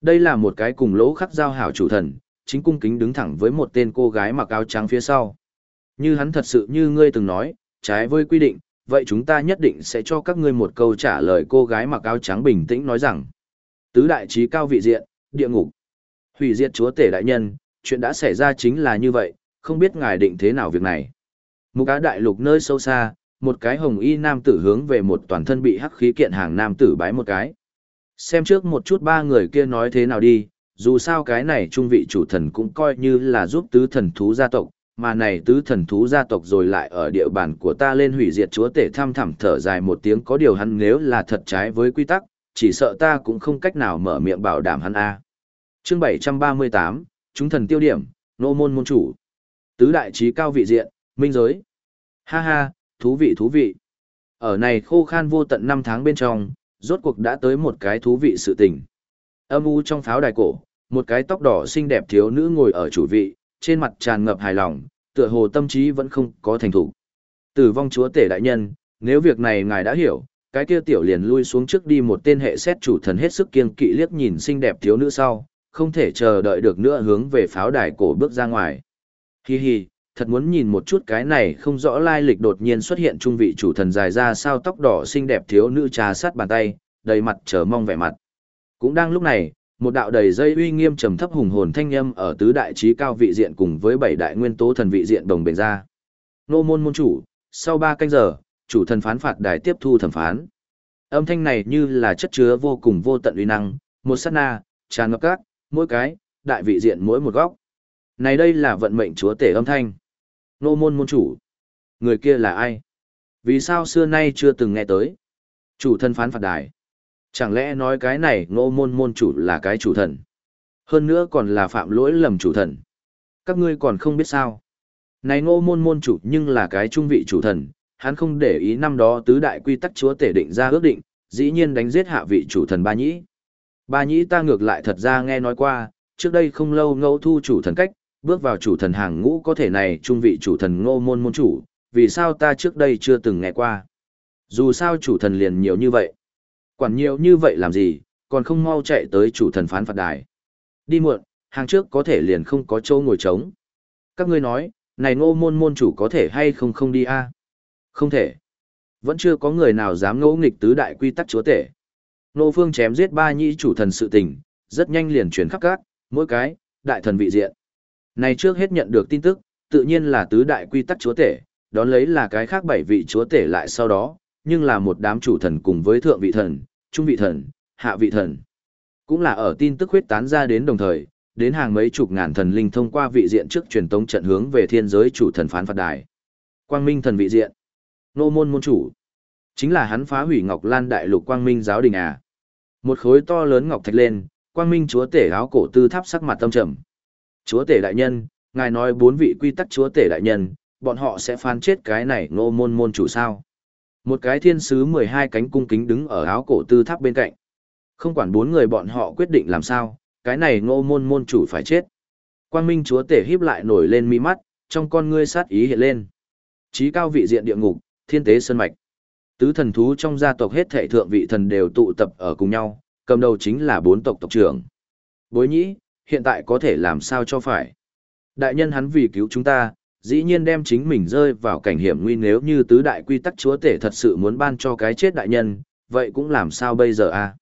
Đây là một cái cùng lỗ khắc giao hảo chủ thần, chính cung kính đứng thẳng với một tên cô gái mặc áo trắng phía sau. Như hắn thật sự như ngươi từng nói, trái với quy định, vậy chúng ta nhất định sẽ cho các ngươi một câu trả lời cô gái mặc áo trắng bình tĩnh nói rằng. Tứ đại trí cao vị diện, địa ngục. Hủy diệt chúa tể đại nhân, chuyện đã xảy ra chính là như vậy, không biết ngài định thế nào việc này. Mục cá đại lục nơi sâu xa, một cái hồng y nam tử hướng về một toàn thân bị hắc khí kiện hàng nam tử bái một cái. Xem trước một chút ba người kia nói thế nào đi, dù sao cái này trung vị chủ thần cũng coi như là giúp tứ thần thú gia tộc, mà này tứ thần thú gia tộc rồi lại ở địa bàn của ta lên hủy diệt chúa tể tham thẳm thở dài một tiếng có điều hắn nếu là thật trái với quy tắc, chỉ sợ ta cũng không cách nào mở miệng bảo đảm hắn a. Chương 738, chúng thần tiêu điểm, nô môn môn chủ. Tứ đại trí cao vị diện, minh giới. Ha ha, thú vị thú vị. Ở này khô khan vô tận năm tháng bên trong, rốt cuộc đã tới một cái thú vị sự tình. Âm u trong pháo đài cổ, một cái tóc đỏ xinh đẹp thiếu nữ ngồi ở chủ vị, trên mặt tràn ngập hài lòng, tựa hồ tâm trí vẫn không có thành thủ. Tử vong chúa tể đại nhân, nếu việc này ngài đã hiểu, cái kia tiểu liền lui xuống trước đi một tên hệ xét chủ thần hết sức kiên kỵ liếc nhìn xinh đẹp thiếu nữ sau, không thể chờ đợi được nữa hướng về pháo đài cổ bước ra ngoài. Hi hi, thật muốn nhìn một chút cái này không rõ lai lịch đột nhiên xuất hiện trung vị chủ thần dài ra sao tóc đỏ xinh đẹp thiếu nữ trà sát bàn tay, đầy mặt chờ mong vẻ mặt. Cũng đang lúc này, một đạo đầy dây uy nghiêm trầm thấp hùng hồn thanh âm ở tứ đại trí cao vị diện cùng với bảy đại nguyên tố thần vị diện đồng bền ra. Nô môn môn chủ, sau ba canh giờ, chủ thần phán phạt đài tiếp thu thẩm phán. Âm thanh này như là chất chứa vô cùng vô tận uy năng, một sát na, tràn ngập các, mỗi cái, đại vị diện mỗi một góc. Này đây là vận mệnh chúa tể âm thanh. Nô môn môn chủ. Người kia là ai? Vì sao xưa nay chưa từng nghe tới? Chủ thân phán phạt đài. Chẳng lẽ nói cái này ngô môn môn chủ là cái chủ thần? Hơn nữa còn là phạm lỗi lầm chủ thần. Các ngươi còn không biết sao. Này ngô môn môn chủ nhưng là cái trung vị chủ thần, hắn không để ý năm đó tứ đại quy tắc chúa tể định ra ước định, dĩ nhiên đánh giết hạ vị chủ thần ba nhĩ. Ba nhĩ ta ngược lại thật ra nghe nói qua, trước đây không lâu ngẫu thu chủ thần cách, bước vào chủ thần hàng ngũ có thể này trung vị chủ thần ngô môn môn chủ, vì sao ta trước đây chưa từng nghe qua. Dù sao chủ thần liền nhiều như vậy. Quản nhiều như vậy làm gì, còn không mau chạy tới chủ thần phán phạt đài. Đi muộn, hàng trước có thể liền không có chỗ ngồi trống. Các ngươi nói, này ngô môn môn chủ có thể hay không không đi a Không thể. Vẫn chưa có người nào dám ngỗ nghịch tứ đại quy tắc chúa tể. Nô phương chém giết ba nhĩ chủ thần sự tình, rất nhanh liền chuyển khắp các, mỗi cái, đại thần vị diện. Này trước hết nhận được tin tức, tự nhiên là tứ đại quy tắc chúa tể, đón lấy là cái khác bảy vị chúa tể lại sau đó, nhưng là một đám chủ thần cùng với thượng vị thần, trung vị thần, hạ vị thần. Cũng là ở tin tức huyết tán ra đến đồng thời, đến hàng mấy chục ngàn thần linh thông qua vị diện trước truyền tống trận hướng về thiên giới chủ thần phán phạt đài. Quang Minh thần vị diện. Nô môn môn chủ. Chính là hắn phá hủy Ngọc Lan đại lục Quang Minh giáo đình à. Một khối to lớn ngọc thạch lên, Quang Minh chúa tể áo cổ tư tháp sắc mặt tâm trầm. Chúa tể đại nhân, ngài nói bốn vị quy tắc chúa tể đại nhân, bọn họ sẽ phán chết cái này Ngô môn môn chủ sao. Một cái thiên sứ 12 cánh cung kính đứng ở áo cổ tư tháp bên cạnh. Không quản bốn người bọn họ quyết định làm sao, cái này ngô môn môn chủ phải chết. Quang Minh chúa tể híp lại nổi lên mi mắt, trong con ngươi sát ý hiện lên. Chí cao vị diện địa ngục, thiên tế sơn mạch. Tứ thần thú trong gia tộc hết thệ thượng vị thần đều tụ tập ở cùng nhau, cầm đầu chính là bốn tộc tộc trưởng. Bối nhĩ, hiện tại có thể làm sao cho phải. Đại nhân hắn vì cứu chúng ta, dĩ nhiên đem chính mình rơi vào cảnh hiểm nguy nếu như tứ đại quy tắc chúa tể thật sự muốn ban cho cái chết đại nhân, vậy cũng làm sao bây giờ a?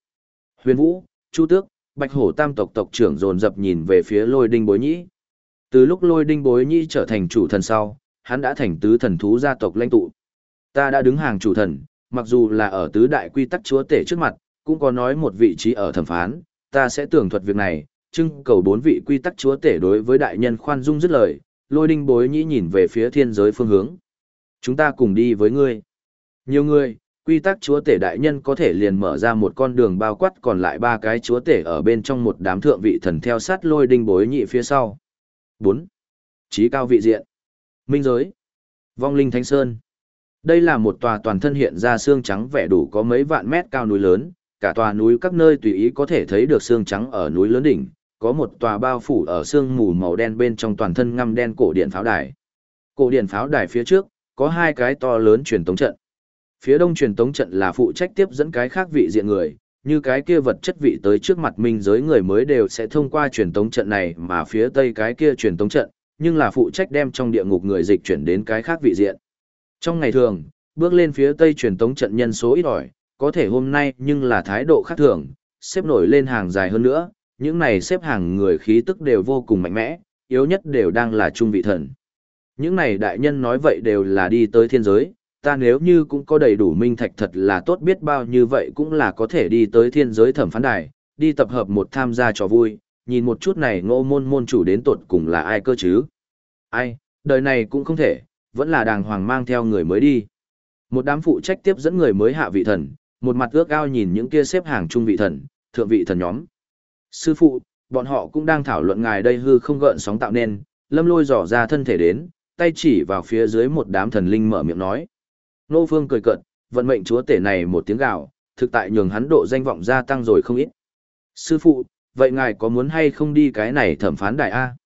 Huyền Vũ, Chu Tước, Bạch Hổ tam tộc tộc trưởng dồn dập nhìn về phía Lôi Đinh Bối Nhĩ. Từ lúc Lôi Đinh Bối Nhĩ trở thành chủ thần sau, hắn đã thành tứ thần thú gia tộc lãnh tụ. Ta đã đứng hàng chủ thần, mặc dù là ở tứ đại quy tắc chúa tể trước mặt, cũng có nói một vị trí ở thẩm phán, ta sẽ tưởng thuật việc này, trưng cầu bốn vị quy tắc chúa tể đối với đại nhân khoan dung dứt lời, lôi đinh bối nhĩ nhìn về phía thiên giới phương hướng. Chúng ta cùng đi với ngươi. Nhiều người, quy tắc chúa tể đại nhân có thể liền mở ra một con đường bao quát còn lại ba cái chúa tể ở bên trong một đám thượng vị thần theo sát lôi đinh bối nhị phía sau. 4. Trí cao vị diện. Minh giới. Vong linh thánh sơn. Đây là một tòa toàn thân hiện ra xương trắng vẻ đủ có mấy vạn mét cao núi lớn, cả tòa núi các nơi tùy ý có thể thấy được xương trắng ở núi lớn đỉnh, có một tòa bao phủ ở xương mù màu đen bên trong toàn thân ngăm đen cổ điện pháo đài. Cổ điện pháo đài phía trước, có hai cái to lớn truyền tống trận. Phía đông truyền tống trận là phụ trách tiếp dẫn cái khác vị diện người, như cái kia vật chất vị tới trước mặt minh giới người mới đều sẽ thông qua truyền tống trận này mà phía tây cái kia truyền tống trận, nhưng là phụ trách đem trong địa ngục người dịch chuyển đến cái khác vị diện. Trong ngày thường, bước lên phía tây truyền tống trận nhân số ít ỏi, có thể hôm nay nhưng là thái độ khác thường, xếp nổi lên hàng dài hơn nữa, những này xếp hàng người khí tức đều vô cùng mạnh mẽ, yếu nhất đều đang là trung vị thần. Những này đại nhân nói vậy đều là đi tới thiên giới, ta nếu như cũng có đầy đủ minh thạch thật là tốt biết bao như vậy cũng là có thể đi tới thiên giới thẩm phán đài, đi tập hợp một tham gia trò vui, nhìn một chút này ngô môn môn chủ đến tột cùng là ai cơ chứ. Ai, đời này cũng không thể, vẫn là đàng hoàng mang theo người mới đi. Một đám phụ trách tiếp dẫn người mới hạ vị thần, một mặt ước ao nhìn những kia xếp hàng trung vị thần, thượng vị thần nhóm. Sư phụ, bọn họ cũng đang thảo luận ngài đây hư không gợn sóng tạo nên, lâm lôi dò ra thân thể đến, tay chỉ vào phía dưới một đám thần linh mở miệng nói. Nô Phương cười cợt, vận mệnh chúa tể này một tiếng gào, thực tại nhường hắn độ danh vọng gia tăng rồi không ít. Sư phụ, vậy ngài có muốn hay không đi cái này thẩm phán đại A?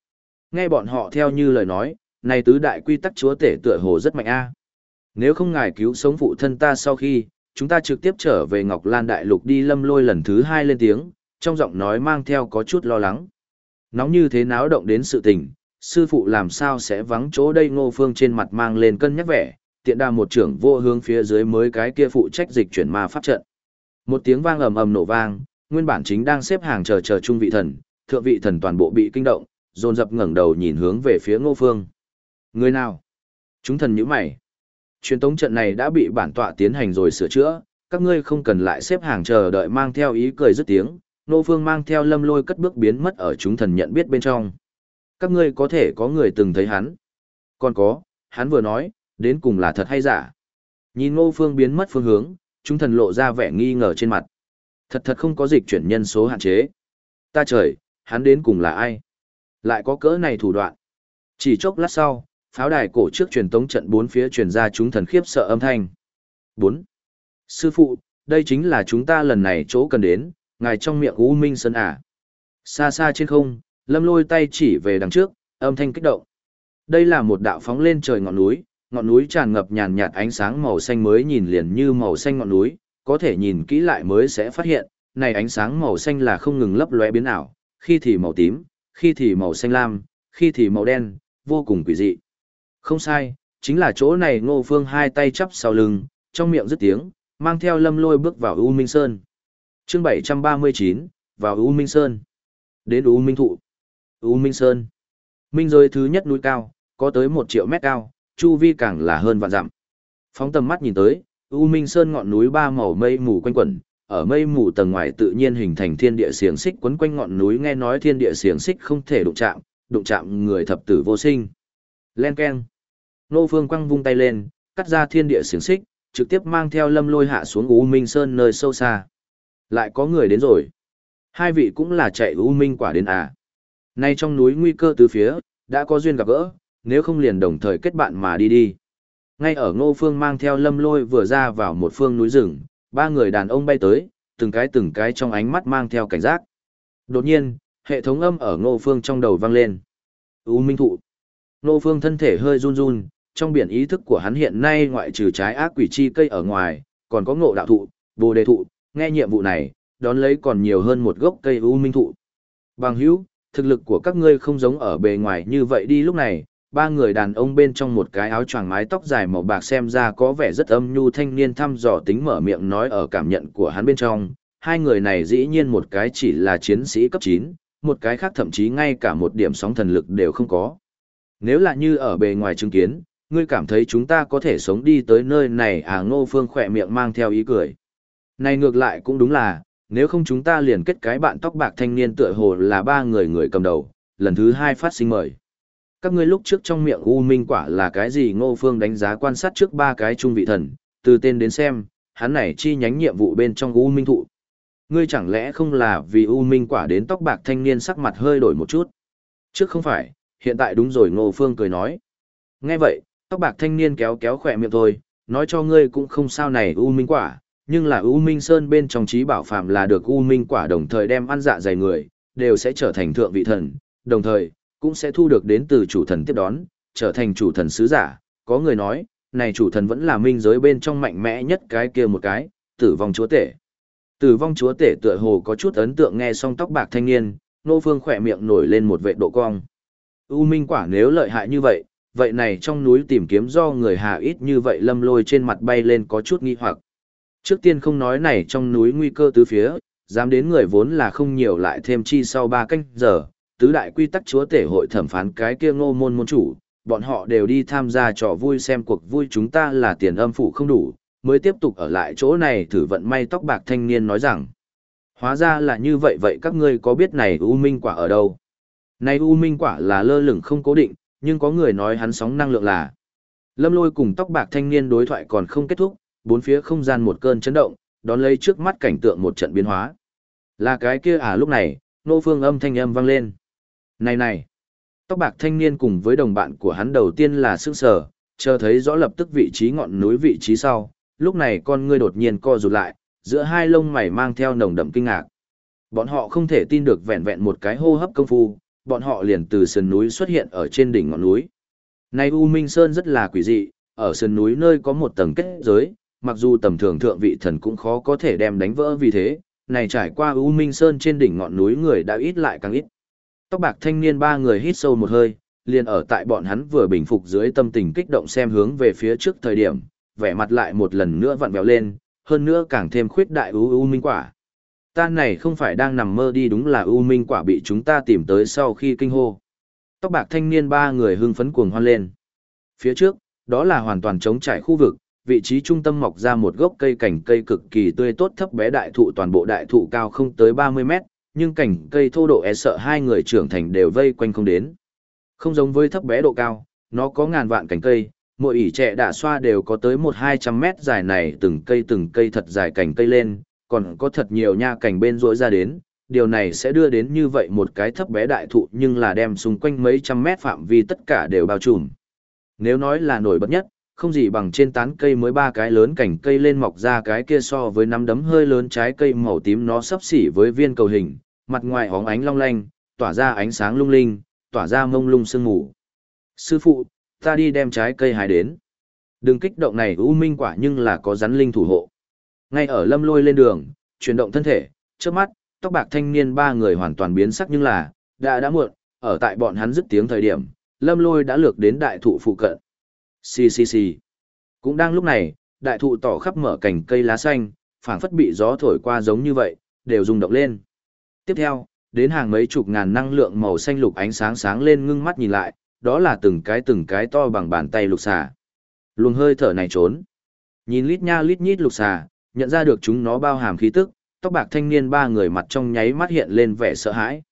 Nghe bọn họ theo như lời nói, này tứ đại quy tắc chúa tể tựa hồ rất mạnh A. Nếu không ngài cứu sống phụ thân ta sau khi, chúng ta trực tiếp trở về Ngọc Lan Đại Lục đi lâm lôi lần thứ hai lên tiếng, trong giọng nói mang theo có chút lo lắng. Nóng như thế náo động đến sự tình, sư phụ làm sao sẽ vắng chỗ đây ngô phương trên mặt mang lên cân nhắc vẻ, tiện đà một trưởng vô hướng phía dưới mới cái kia phụ trách dịch chuyển ma pháp trận. Một tiếng vang ầm ầm nổ vang, nguyên bản chính đang xếp hàng chờ chờ trung vị thần, thượng vị thần toàn bộ bị kinh động, dồn dập ngẩng đầu nhìn hướng về phía ngô phương. Người nào? Chúng thần như mày. Truyền tống trận này đã bị bản tọa tiến hành rồi sửa chữa, các ngươi không cần lại xếp hàng chờ đợi mang theo ý cười dứt tiếng, Nô Phương mang theo lâm lôi cất bước biến mất ở chúng thần nhận biết bên trong. Các ngươi có thể có người từng thấy hắn. Còn có, hắn vừa nói, đến cùng là thật hay giả. Nhìn Nô Phương biến mất phương hướng, chúng thần lộ ra vẻ nghi ngờ trên mặt. Thật thật không có dịch chuyển nhân số hạn chế. Ta trời, hắn đến cùng là ai? Lại có cỡ này thủ đoạn. Chỉ chốc lát sau, pháo đài cổ trước truyền tống trận bốn phía truyền ra chúng thần khiếp sợ âm thanh. 4. Sư phụ, đây chính là chúng ta lần này chỗ cần đến, ngài trong miệng U Minh Sơn à. Xa xa trên không, lâm lôi tay chỉ về đằng trước, âm thanh kích động. Đây là một đạo phóng lên trời ngọn núi, ngọn núi tràn ngập nhàn nhạt ánh sáng màu xanh mới nhìn liền như màu xanh ngọn núi, có thể nhìn kỹ lại mới sẽ phát hiện, này ánh sáng màu xanh là không ngừng lấp lóe biến ảo, khi thì màu tím, khi thì màu xanh lam, khi thì màu đen, vô cùng quỷ dị. Không sai, chính là chỗ này ngô phương hai tay chắp sau lưng, trong miệng dứt tiếng, mang theo lâm lôi bước vào U Minh Sơn chương 739, vào U Minh Sơn. Đến U Minh Thụ. U Minh Sơn. Minh rơi thứ nhất núi cao, có tới 1 triệu mét cao, chu vi càng là hơn vạn dặm. Phóng tầm mắt nhìn tới, U Minh Sơn ngọn núi ba màu mây mù quanh quẩn, ở mây mù tầng ngoài tự nhiên hình thành thiên địa xiềng xích quấn quanh ngọn núi nghe nói thiên địa xiềng xích không thể đụng chạm, đụng chạm người thập tử vô sinh. Len keng. Nô Phương quăng vung tay lên, cắt ra thiên địa xiềng xích, trực tiếp mang theo lâm lôi hạ xuống U Minh Sơn nơi sâu xa. Lại có người đến rồi. Hai vị cũng là chạy U Minh quả đến à. Nay trong núi nguy cơ từ phía, đã có duyên gặp gỡ, nếu không liền đồng thời kết bạn mà đi đi. Ngay ở ngô phương mang theo lâm lôi vừa ra vào một phương núi rừng, ba người đàn ông bay tới, từng cái từng cái trong ánh mắt mang theo cảnh giác. Đột nhiên, hệ thống âm ở ngô phương trong đầu vang lên. U minh thụ. Ngô phương thân thể hơi run run, trong biển ý thức của hắn hiện nay ngoại trừ trái ác quỷ chi cây ở ngoài, còn có ngộ đạo thụ, bồ đề thụ, nghe nhiệm vụ này, đón lấy còn nhiều hơn một gốc cây u minh thụ. Bằng hữu, thực lực của các ngươi không giống ở bề ngoài như vậy đi lúc này, ba người đàn ông bên trong một cái áo choàng mái tóc dài màu bạc xem ra có vẻ rất âm nhu thanh niên thăm dò tính mở miệng nói ở cảm nhận của hắn bên trong, hai người này dĩ nhiên một cái chỉ là chiến sĩ cấp 9, một cái khác thậm chí ngay cả một điểm sóng thần lực đều không có. Nếu là như ở bề ngoài chứng kiến, ngươi cảm thấy chúng ta có thể sống đi tới nơi này à ngô phương khỏe miệng mang theo ý cười. Này ngược lại cũng đúng là, nếu không chúng ta liền kết cái bạn tóc bạc thanh niên tựa hồ là ba người người cầm đầu, lần thứ hai phát sinh mời. Các ngươi lúc trước trong miệng U Minh quả là cái gì ngô phương đánh giá quan sát trước ba cái trung vị thần, từ tên đến xem, hắn này chi nhánh nhiệm vụ bên trong U Minh thụ. Ngươi chẳng lẽ không là vì U Minh quả đến tóc bạc thanh niên sắc mặt hơi đổi một chút? Trước không phải, hiện tại đúng rồi ngô phương cười nói. Nghe vậy, tóc bạc thanh niên kéo kéo khỏe miệng thôi, nói cho ngươi cũng không sao này U Minh quả, nhưng là U Minh Sơn bên trong trí bảo phạm là được U Minh quả đồng thời đem ăn dạ dày người, đều sẽ trở thành thượng vị thần, đồng thời, cũng sẽ thu được đến từ chủ thần tiếp đón, trở thành chủ thần sứ giả. Có người nói, này chủ thần vẫn là minh giới bên trong mạnh mẽ nhất cái kia một cái, tử vong chúa tể. Tử vong chúa tể tựa hồ có chút ấn tượng nghe xong tóc bạc thanh niên, nô phương khỏe miệng nổi lên một vệ độ cong. U minh quả nếu lợi hại như vậy, vậy này trong núi tìm kiếm do người hạ ít như vậy lâm lôi trên mặt bay lên có chút nghi hoặc. Trước tiên không nói này trong núi nguy cơ tứ phía, dám đến người vốn là không nhiều lại thêm chi sau ba canh giờ, tứ đại quy tắc chúa tể hội thẩm phán cái kia ngô môn môn chủ, bọn họ đều đi tham gia trò vui xem cuộc vui chúng ta là tiền âm phủ không đủ, mới tiếp tục ở lại chỗ này thử vận may tóc bạc thanh niên nói rằng. Hóa ra là như vậy vậy các ngươi có biết này U Minh quả ở đâu? Này U Minh quả là lơ lửng không cố định, nhưng có người nói hắn sóng năng lượng là. Lâm lôi cùng tóc bạc thanh niên đối thoại còn không kết thúc, bốn phía không gian một cơn chấn động, đón lấy trước mắt cảnh tượng một trận biến hóa. Là cái kia à lúc này, nô phương âm thanh âm vang lên. Này này, tóc bạc thanh niên cùng với đồng bạn của hắn đầu tiên là sững sờ, chờ thấy rõ lập tức vị trí ngọn núi vị trí sau, lúc này con ngươi đột nhiên co rụt lại, giữa hai lông mày mang theo nồng đậm kinh ngạc. Bọn họ không thể tin được vẹn vẹn một cái hô hấp công phu, bọn họ liền từ sườn núi xuất hiện ở trên đỉnh ngọn núi. Này U Minh Sơn rất là quỷ dị, ở sườn núi nơi có một tầng kết giới, mặc dù tầm thường thượng vị thần cũng khó có thể đem đánh vỡ vì thế, này trải qua U Minh Sơn trên đỉnh ngọn núi người đã ít lại càng ít. Tóc bạc thanh niên ba người hít sâu một hơi, liền ở tại bọn hắn vừa bình phục dưới tâm tình kích động xem hướng về phía trước thời điểm, vẻ mặt lại một lần nữa vặn vẹo lên, hơn nữa càng thêm khuyết đại u u minh quả. Ta này không phải đang nằm mơ đi đúng là u minh quả bị chúng ta tìm tới sau khi kinh hô. Tóc bạc thanh niên ba người hưng phấn cuồng hoan lên. Phía trước, đó là hoàn toàn trống trải khu vực, vị trí trung tâm mọc ra một gốc cây cảnh cây cực kỳ tươi tốt thấp bé đại thụ toàn bộ đại thụ cao không tới 30 mét, nhưng cảnh cây thô độ e sợ hai người trưởng thành đều vây quanh không đến. Không giống với thấp bé độ cao, nó có ngàn vạn cành cây, mỗi ỉ trẻ đã xoa đều có tới một hai trăm mét dài này từng cây từng cây thật dài cành cây lên, còn có thật nhiều nha cành bên rỗi ra đến, điều này sẽ đưa đến như vậy một cái thấp bé đại thụ nhưng là đem xung quanh mấy trăm mét phạm vi tất cả đều bao trùm. Nếu nói là nổi bật nhất, không gì bằng trên tán cây mới ba cái lớn cành cây lên mọc ra cái kia so với nắm đấm hơi lớn trái cây màu tím nó sấp xỉ với viên cầu hình, mặt ngoài hóng ánh long lanh, tỏa ra ánh sáng lung linh, tỏa ra mông lung sương mù. Sư phụ, ta đi đem trái cây hái đến. Đừng kích động này u minh quả nhưng là có rắn linh thủ hộ. Ngay ở lâm lôi lên đường, chuyển động thân thể, trước mắt, tóc bạc thanh niên ba người hoàn toàn biến sắc nhưng là, đã đã muộn, ở tại bọn hắn dứt tiếng thời điểm, lâm lôi đã lược đến đại thụ phụ cận. Xì xì xì. Cũng đang lúc này, đại thụ tỏ khắp mở cành cây lá xanh, phảng phất bị gió thổi qua giống như vậy, đều rung động lên. Tiếp theo, đến hàng mấy chục ngàn năng lượng màu xanh lục ánh sáng sáng lên ngưng mắt nhìn lại, đó là từng cái từng cái to bằng bàn tay lục xà. Luồng hơi thở này trốn. Nhìn lít nha lít nhít lục xà, nhận ra được chúng nó bao hàm khí tức, tóc bạc thanh niên ba người mặt trong nháy mắt hiện lên vẻ sợ hãi.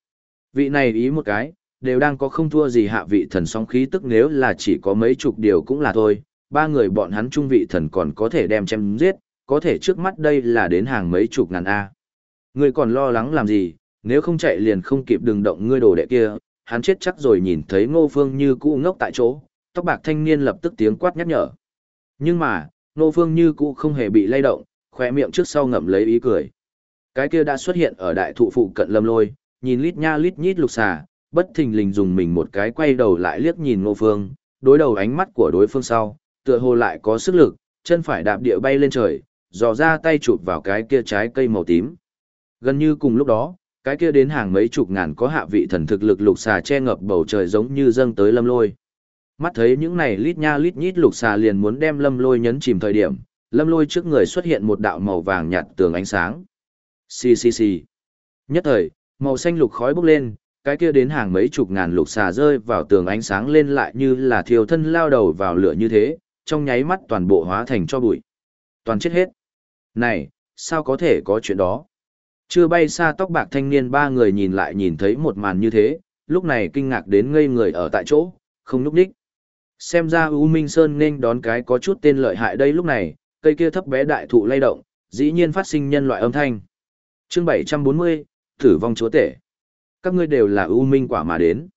Vị này ý một cái, đều đang có không thua gì hạ vị thần song khí tức nếu là chỉ có mấy chục điều cũng là thôi, ba người bọn hắn trung vị thần còn có thể đem chém giết, có thể trước mắt đây là đến hàng mấy chục ngàn A. Ngươi còn lo lắng làm gì, nếu không chạy liền không kịp đừng động ngươi đồ đệ kia, hắn chết chắc rồi nhìn thấy ngô phương như cũ ngốc tại chỗ, tóc bạc thanh niên lập tức tiếng quát nhắc nhở. Nhưng mà, ngô phương như cũ không hề bị lay động, khỏe miệng trước sau ngậm lấy ý cười. Cái kia đã xuất hiện ở đại thụ phụ cận lâm lôi, nhìn lít nha lít nhít lục xà, bất thình lình dùng mình một cái quay đầu lại liếc nhìn ngô phương, đối đầu ánh mắt của đối phương sau, tựa hồ lại có sức lực, chân phải đạp địa bay lên trời, dò ra tay chụp vào cái kia trái cây màu tím. Gần như cùng lúc đó, cái kia đến hàng mấy chục ngàn có hạ vị thần thực lực lục xà che ngập bầu trời giống như dâng tới lâm lôi. Mắt thấy những này lít nha lít nhít lục xà liền muốn đem lâm lôi nhấn chìm thời điểm, lâm lôi trước người xuất hiện một đạo màu vàng nhạt tường ánh sáng. Xì xì xì. Nhất thời, màu xanh lục khói bốc lên, cái kia đến hàng mấy chục ngàn lục xà rơi vào tường ánh sáng lên lại như là thiêu thân lao đầu vào lửa như thế, trong nháy mắt toàn bộ hóa thành cho bụi. Toàn chết hết. Này, sao có thể có chuyện đó? Chưa bay xa tóc bạc thanh niên ba người nhìn lại nhìn thấy một màn như thế, lúc này kinh ngạc đến ngây người ở tại chỗ, không núp đích. Xem ra U Minh Sơn nên đón cái có chút tên lợi hại đây lúc này, cây kia thấp bé đại thụ lay động, dĩ nhiên phát sinh nhân loại âm thanh. Chương 740, Tử vong chúa tể. Các ngươi đều là U Minh quả mà đến.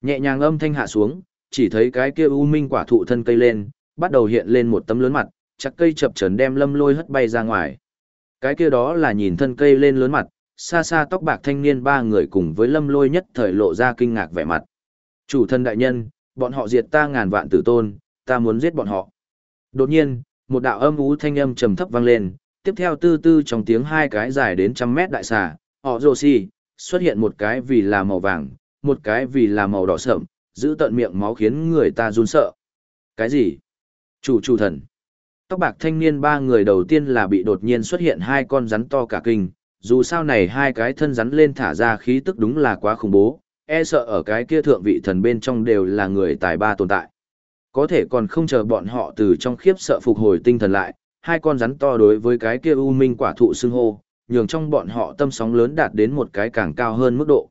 Nhẹ nhàng âm thanh hạ xuống, chỉ thấy cái kia U Minh quả thụ thân cây lên, bắt đầu hiện lên một tấm lớn mặt, chắc cây chập chấn đem lâm lôi hất bay ra ngoài. Cái kia đó là nhìn thân cây lên lớn mặt, xa xa tóc bạc thanh niên ba người cùng với lâm lôi nhất thời lộ ra kinh ngạc vẻ mặt. Chủ thân đại nhân, bọn họ diệt ta ngàn vạn tử tôn, ta muốn giết bọn họ. Đột nhiên, một đạo âm ú thanh âm trầm thấp vang lên, tiếp theo tư tư trong tiếng hai cái dài đến trăm mét đại xà, họ rồ xì, xuất hiện một cái vì là màu vàng, một cái vì là màu đỏ sợm, giữ tận miệng máu khiến người ta run sợ. Cái gì? Chủ chủ thần. Tóc bạc thanh niên ba người đầu tiên là bị đột nhiên xuất hiện hai con rắn to cả kinh, dù sao này hai cái thân rắn lên thả ra khí tức đúng là quá khủng bố, e sợ ở cái kia thượng vị thần bên trong đều là người tài ba tồn tại. Có thể còn không chờ bọn họ từ trong khiếp sợ phục hồi tinh thần lại, hai con rắn to đối với cái kia u minh quả thụ xưng hô, nhường trong bọn họ tâm sóng lớn đạt đến một cái càng cao hơn mức độ.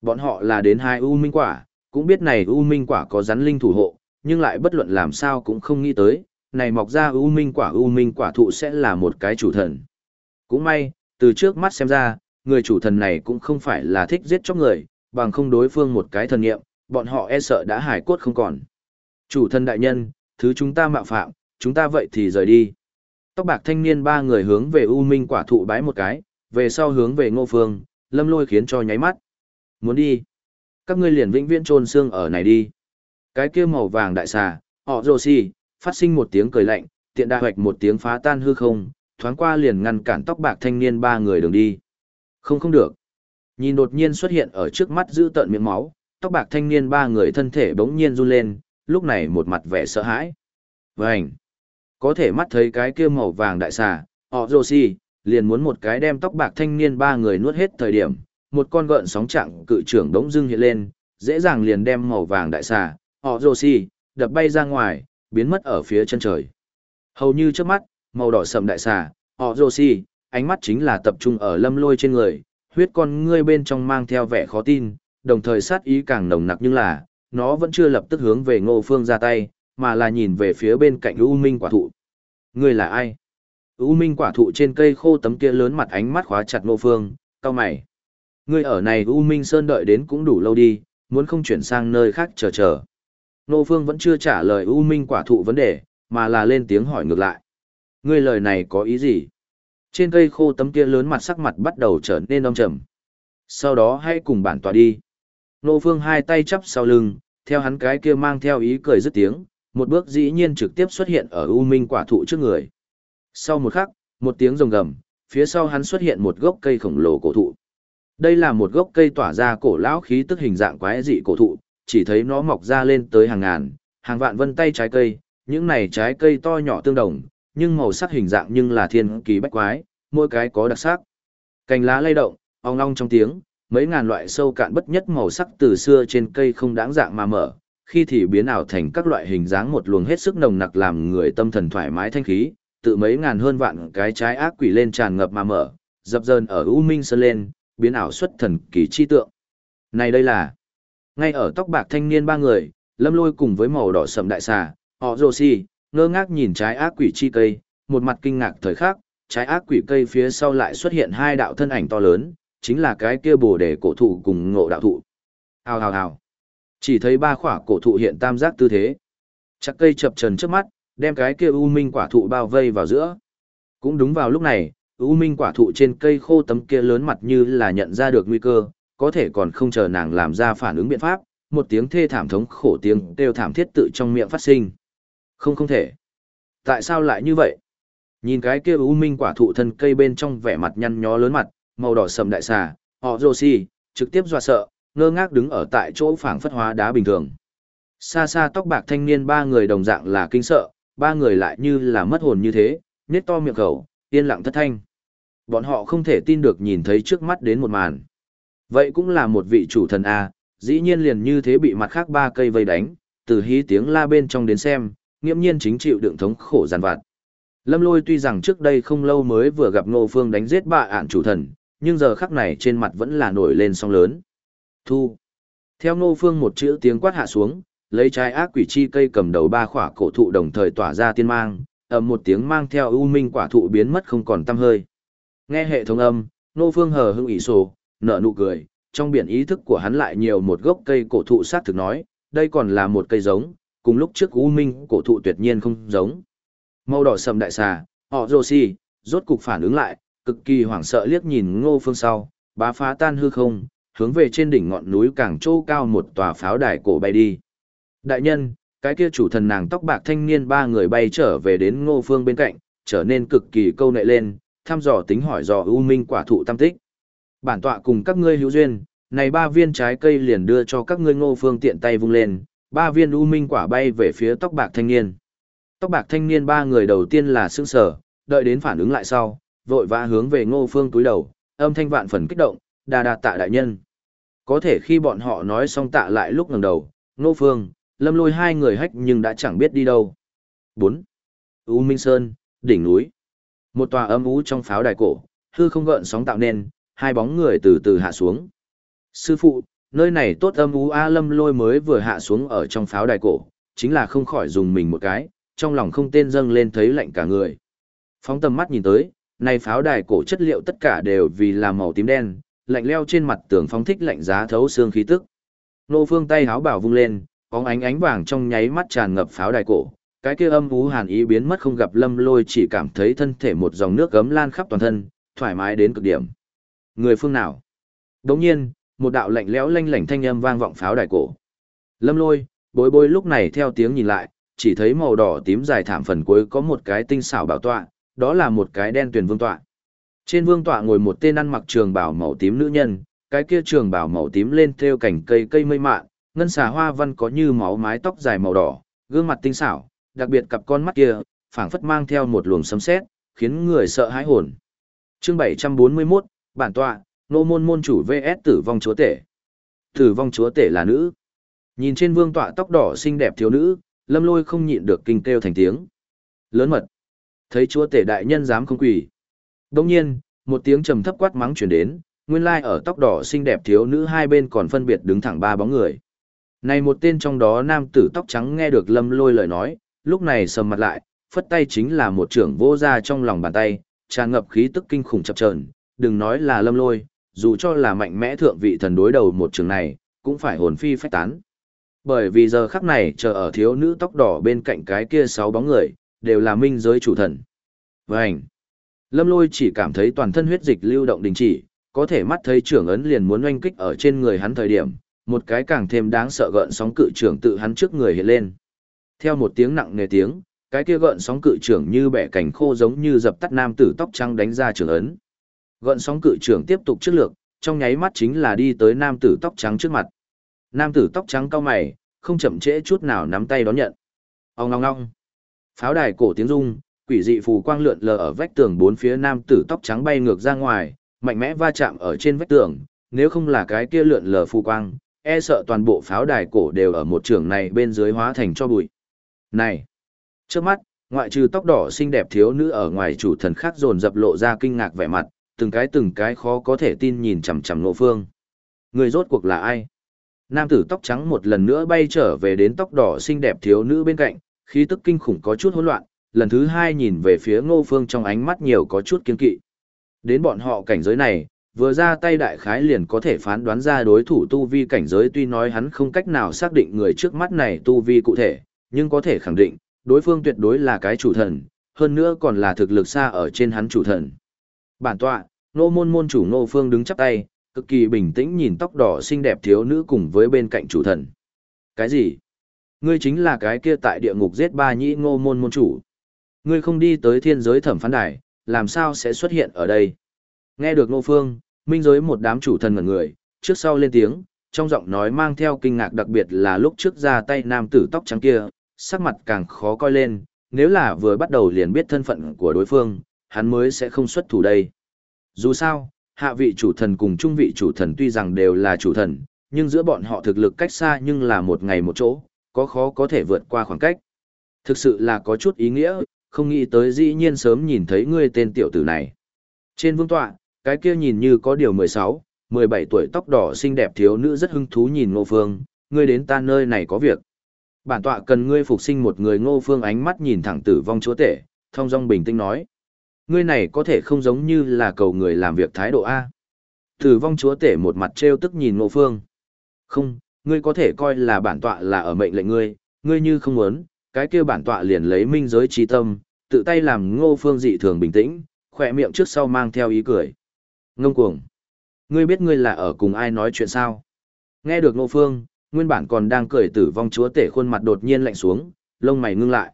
Bọn họ là đến hai u minh quả, cũng biết này u minh quả có rắn linh thủ hộ, nhưng lại bất luận làm sao cũng không nghĩ tới, này mọc ra u minh quả u minh quả thụ sẽ là một cái chủ thần. Cũng may, từ trước mắt xem ra, người chủ thần này cũng không phải là thích giết chóc người, bằng không đối phương một cái thần nghiệm, bọn họ e sợ đã hải cốt không còn. Chủ thần đại nhân, thứ chúng ta mạo phạm, chúng ta vậy thì rời đi. Tóc bạc thanh niên ba người hướng về U Minh quả thụ bái một cái, về sau hướng về ngô phương, lâm lôi khiến cho nháy mắt. Muốn đi. Các ngươi liền vĩnh viễn trôn xương ở này đi. Cái kia màu vàng đại xà, họ rồ xì, phát sinh một tiếng cười lạnh, tiện đa hoạch một tiếng phá tan hư không, thoáng qua liền ngăn cản tóc bạc thanh niên ba người đường đi. Không không được. Nhìn đột nhiên xuất hiện ở trước mắt giữ tận miệng máu, tóc bạc thanh niên ba người thân thể bỗng nhiên run lên, lúc này một mặt vẻ sợ hãi. Vânh! Có thể mắt thấy cái kia màu vàng đại xà, họ rồ liền muốn một cái đem tóc bạc thanh niên ba người nuốt hết thời điểm, một con gợn sóng trạng cự trưởng đống dưng hiện lên, dễ dàng liền đem màu vàng đại xà, họ rồ đập bay ra ngoài, biến mất ở phía chân trời. Hầu như trước mắt, màu đỏ sầm đại xà, họ rồ ánh mắt chính là tập trung ở lâm lôi trên người, huyết con ngươi bên trong mang theo vẻ khó tin, đồng thời sát ý càng nồng nặc nhưng là, nó vẫn chưa lập tức hướng về ngô phương ra tay, mà là nhìn về phía bên cạnh U Minh quả thụ. Ngươi là ai? U Minh quả thụ trên cây khô tấm kia lớn mặt ánh mắt khóa chặt ngô phương, cao mày. Ngươi ở này U Minh Sơn đợi đến cũng đủ lâu đi, muốn không chuyển sang nơi khác chờ chờ. Ngô phương vẫn chưa trả lời U Minh quả thụ vấn đề, mà là lên tiếng hỏi ngược lại. Ngươi lời này có ý gì? Trên cây khô tấm kia lớn mặt sắc mặt bắt đầu trở nên âm trầm. Sau đó hãy cùng bản tòa đi. Nô Phương hai tay chắp sau lưng, theo hắn cái kia mang theo ý cười dứt tiếng, một bước dĩ nhiên trực tiếp xuất hiện ở U Minh quả thụ trước người. Sau một khắc, một tiếng rồng gầm, phía sau hắn xuất hiện một gốc cây khổng lồ cổ thụ. Đây là một gốc cây tỏa ra cổ lão khí tức hình dạng quái dị cổ thụ, chỉ thấy nó mọc ra lên tới hàng ngàn, hàng vạn vân tay trái cây, những này trái cây to nhỏ tương đồng, nhưng màu sắc hình dạng nhưng là thiên kỳ bách quái, mỗi cái có đặc sắc. Cành lá lay động, ong long trong tiếng, mấy ngàn loại sâu cạn bất nhất màu sắc từ xưa trên cây không đáng dạng mà mở, khi thì biến ảo thành các loại hình dáng một luồng hết sức nồng nặc làm người tâm thần thoải mái thanh khí, tự mấy ngàn hơn vạn cái trái ác quỷ lên tràn ngập mà mở, dập dờn ở U Minh Sơn lên, biến ảo xuất thần kỳ chi tượng. Này đây là, ngay ở tóc bạc thanh niên ba người, lâm lôi cùng với màu đỏ sậm đại xà, họ rồ si, ngơ ngác nhìn trái ác quỷ chi cây, một mặt kinh ngạc thời khắc, trái ác quỷ cây phía sau lại xuất hiện hai đạo thân ảnh to lớn, chính là cái kia bồ đề cổ thụ cùng ngộ đạo thụ. Hào hào hào. Chỉ thấy ba khỏa cổ thụ hiện tam giác tư thế. Chắc cây chập trần trước mắt, đem cái kia u minh quả thụ bao vây vào giữa. Cũng đúng vào lúc này, u minh quả thụ trên cây khô tấm kia lớn mặt như là nhận ra được nguy cơ, có thể còn không chờ nàng làm ra phản ứng biện pháp, một tiếng thê thảm thống khổ tiếng kêu thảm thiết tự trong miệng phát sinh. Không không thể. Tại sao lại như vậy? Nhìn cái kia u minh quả thụ thân cây bên trong vẻ mặt nhăn nhó lớn mặt, màu đỏ sầm đại xà, họ rồ trực tiếp dọa sợ, ngơ ngác đứng ở tại chỗ phảng phất hóa đá bình thường. Xa xa tóc bạc thanh niên ba người đồng dạng là kinh sợ, ba người lại như là mất hồn như thế, nét to miệng khẩu, yên lặng thất thanh. Bọn họ không thể tin được nhìn thấy trước mắt đến một màn. Vậy cũng là một vị chủ thần A, dĩ nhiên liền như thế bị mặt khác ba cây vây đánh, từ hí tiếng la bên trong đến xem, nghiễm nhiên chính chịu đựng thống khổ giàn vặt. Lâm lôi tuy rằng trước đây không lâu mới vừa gặp Ngô Phương đánh giết bà ạn chủ thần, nhưng giờ khắc này trên mặt vẫn là nổi lên song lớn. Thu. Theo Ngô Phương một chữ tiếng quát hạ xuống, lấy trái ác quỷ chi cây cầm đầu ba khỏa cổ thụ đồng thời tỏa ra tiên mang, ầm một tiếng mang theo ưu minh quả thụ biến mất không còn tăm hơi. Nghe hệ thống âm, Ngô Phương hờ hững ỉ sổ, nở nụ cười, trong biển ý thức của hắn lại nhiều một gốc cây cổ thụ sát thực nói, đây còn là một cây giống, cùng lúc trước U minh cổ thụ tuyệt nhiên không giống. Màu đỏ sầm đại xà, họ rồ rốt cục phản ứng lại, cực kỳ hoảng sợ liếc nhìn ngô phương sau, bá phá tan hư không, hướng về trên đỉnh ngọn núi càng trô cao một tòa pháo đài cổ bay đi. Đại nhân, cái kia chủ thần nàng tóc bạc thanh niên ba người bay trở về đến ngô phương bên cạnh, trở nên cực kỳ câu nệ lên, thăm dò tính hỏi dò ưu minh quả thụ tam tích. Bản tọa cùng các ngươi hữu duyên, này ba viên trái cây liền đưa cho các ngươi ngô phương tiện tay vung lên, ba viên ưu minh quả bay về phía tóc bạc thanh niên. Tóc bạc thanh niên ba người đầu tiên là sững sở, đợi đến phản ứng lại sau, vội vã hướng về ngô phương túi đầu, âm thanh vạn phần kích động, đà đà tạ đại nhân. Có thể khi bọn họ nói xong tạ lại lúc ngẩng đầu, ngô phương, lâm lôi hai người hách nhưng đã chẳng biết đi đâu. 4. U Minh Sơn, đỉnh núi. Một tòa âm ú trong pháo đài cổ, hư không gợn sóng tạo nên, hai bóng người từ từ hạ xuống. Sư phụ, nơi này tốt âm ú A lâm lôi mới vừa hạ xuống ở trong pháo đài cổ, chính là không khỏi dùng mình một cái, trong lòng không tên dâng lên thấy lạnh cả người. Phóng tầm mắt nhìn tới, này pháo đài cổ chất liệu tất cả đều vì là màu tím đen, lạnh leo trên mặt tường phóng thích lạnh giá thấu xương khí tức. Nô phương tay háo bảo vung lên, bóng ánh ánh vàng trong nháy mắt tràn ngập pháo đài cổ, cái kia âm ú hàn ý biến mất không gặp lâm lôi chỉ cảm thấy thân thể một dòng nước gấm lan khắp toàn thân, thoải mái đến cực điểm. Người phương nào? Đống nhiên, một đạo lạnh lẽo lanh lảnh thanh âm vang vọng pháo đài cổ. Lâm lôi, bối bối lúc này theo tiếng nhìn lại, chỉ thấy màu đỏ tím dài thảm phần cuối có một cái tinh xảo bảo tọa, đó là một cái đen tuyển vương tọa. Trên vương tọa ngồi một tên ăn mặc trường bảo màu tím nữ nhân, cái kia trường bảo màu tím lên theo cảnh cây cây mây mạn, ngân xà hoa văn có như máu mái tóc dài màu đỏ, gương mặt tinh xảo, đặc biệt cặp con mắt kia, phảng phất mang theo một luồng sấm sét, khiến người sợ hãi hồn. Chương 741, bản tọa, nô môn môn chủ VS tử vong chúa tể. Tử vong chúa tể là nữ. Nhìn trên vương tọa tóc đỏ xinh đẹp thiếu nữ, lâm lôi không nhịn được kinh kêu thành tiếng. Lớn mật. Thấy chúa tể đại nhân dám không quỳ. Đồng nhiên, một tiếng trầm thấp quát mắng chuyển đến, nguyên lai ở tóc đỏ xinh đẹp thiếu nữ hai bên còn phân biệt đứng thẳng ba bóng người. Này một tên trong đó nam tử tóc trắng nghe được lâm lôi lời nói, lúc này sầm mặt lại, phất tay chính là một trưởng vô ra trong lòng bàn tay, tràn ngập khí tức kinh khủng chập chờn đừng nói là lâm lôi, dù cho là mạnh mẽ thượng vị thần đối đầu một trường này, cũng phải hồn phi phách tán. Bởi vì giờ khắc này chờ ở thiếu nữ tóc đỏ bên cạnh cái kia sáu bóng người, đều là minh giới chủ thần. Vânh! Lâm lôi chỉ cảm thấy toàn thân huyết dịch lưu động đình chỉ, có thể mắt thấy trưởng ấn liền muốn oanh kích ở trên người hắn thời điểm, một cái càng thêm đáng sợ gợn sóng cự trưởng tự hắn trước người hiện lên. Theo một tiếng nặng nề tiếng, cái kia gợn sóng cự trưởng như bẻ cảnh khô giống như dập tắt nam tử tóc trắng đánh ra trưởng ấn. Gợn sóng cự trưởng tiếp tục trước lược, trong nháy mắt chính là đi tới nam tử tóc trắng trước mặt. Nam tử tóc trắng cao mày, không chậm trễ chút nào nắm tay đón nhận. Ông ngong ngong. Pháo đài cổ tiếng rung, quỷ dị phù quang lượn lờ ở vách tường bốn phía nam tử tóc trắng bay ngược ra ngoài, mạnh mẽ va chạm ở trên vách tường, nếu không là cái kia lượn lờ phù quang, e sợ toàn bộ pháo đài cổ đều ở một trường này bên dưới hóa thành cho bụi. Này! Trước mắt, ngoại trừ tóc đỏ xinh đẹp thiếu nữ ở ngoài chủ thần khác dồn dập lộ ra kinh ngạc vẻ mặt, từng cái từng cái khó có thể tin nhìn chằm chằm nộ phương. Người rốt cuộc là ai? Nam tử tóc trắng một lần nữa bay trở về đến tóc đỏ xinh đẹp thiếu nữ bên cạnh, khí tức kinh khủng có chút hỗn loạn, lần thứ hai nhìn về phía ngô phương trong ánh mắt nhiều có chút kiên kỵ. Đến bọn họ cảnh giới này, vừa ra tay đại khái liền có thể phán đoán ra đối thủ tu vi cảnh giới tuy nói hắn không cách nào xác định người trước mắt này tu vi cụ thể, nhưng có thể khẳng định, đối phương tuyệt đối là cái chủ thần, hơn nữa còn là thực lực xa ở trên hắn chủ thần. Bản tọa, nô môn môn chủ nô phương đứng chắp tay, cực kỳ bình tĩnh nhìn tóc đỏ xinh đẹp thiếu nữ cùng với bên cạnh chủ thần. Cái gì? Ngươi chính là cái kia tại địa ngục giết ba nhĩ ngô môn môn chủ. Ngươi không đi tới thiên giới thẩm phán đài, làm sao sẽ xuất hiện ở đây? Nghe được ngô phương, minh giới một đám chủ thần ngẩn người, trước sau lên tiếng, trong giọng nói mang theo kinh ngạc đặc biệt là lúc trước ra tay nam tử tóc trắng kia, sắc mặt càng khó coi lên, nếu là vừa bắt đầu liền biết thân phận của đối phương, hắn mới sẽ không xuất thủ đây. Dù sao, hạ vị chủ thần cùng trung vị chủ thần tuy rằng đều là chủ thần, nhưng giữa bọn họ thực lực cách xa nhưng là một ngày một chỗ, có khó có thể vượt qua khoảng cách. Thực sự là có chút ý nghĩa, không nghĩ tới dĩ nhiên sớm nhìn thấy ngươi tên tiểu tử này. Trên vương tọa, cái kia nhìn như có điều 16, 17 tuổi tóc đỏ xinh đẹp thiếu nữ rất hứng thú nhìn ngô phương, ngươi đến ta nơi này có việc. Bản tọa cần ngươi phục sinh một người ngô phương ánh mắt nhìn thẳng tử vong chúa tể, thông dong bình tĩnh nói. Ngươi này có thể không giống như là cầu người làm việc thái độ A. Tử vong chúa tể một mặt trêu tức nhìn ngô phương. Không, ngươi có thể coi là bản tọa là ở mệnh lệnh ngươi, ngươi như không muốn, cái kia bản tọa liền lấy minh giới trí tâm, tự tay làm ngô phương dị thường bình tĩnh, khỏe miệng trước sau mang theo ý cười. Ngông cuồng. Ngươi biết ngươi là ở cùng ai nói chuyện sao? Nghe được ngô phương, nguyên bản còn đang cười tử vong chúa tể khuôn mặt đột nhiên lạnh xuống, lông mày ngưng lại.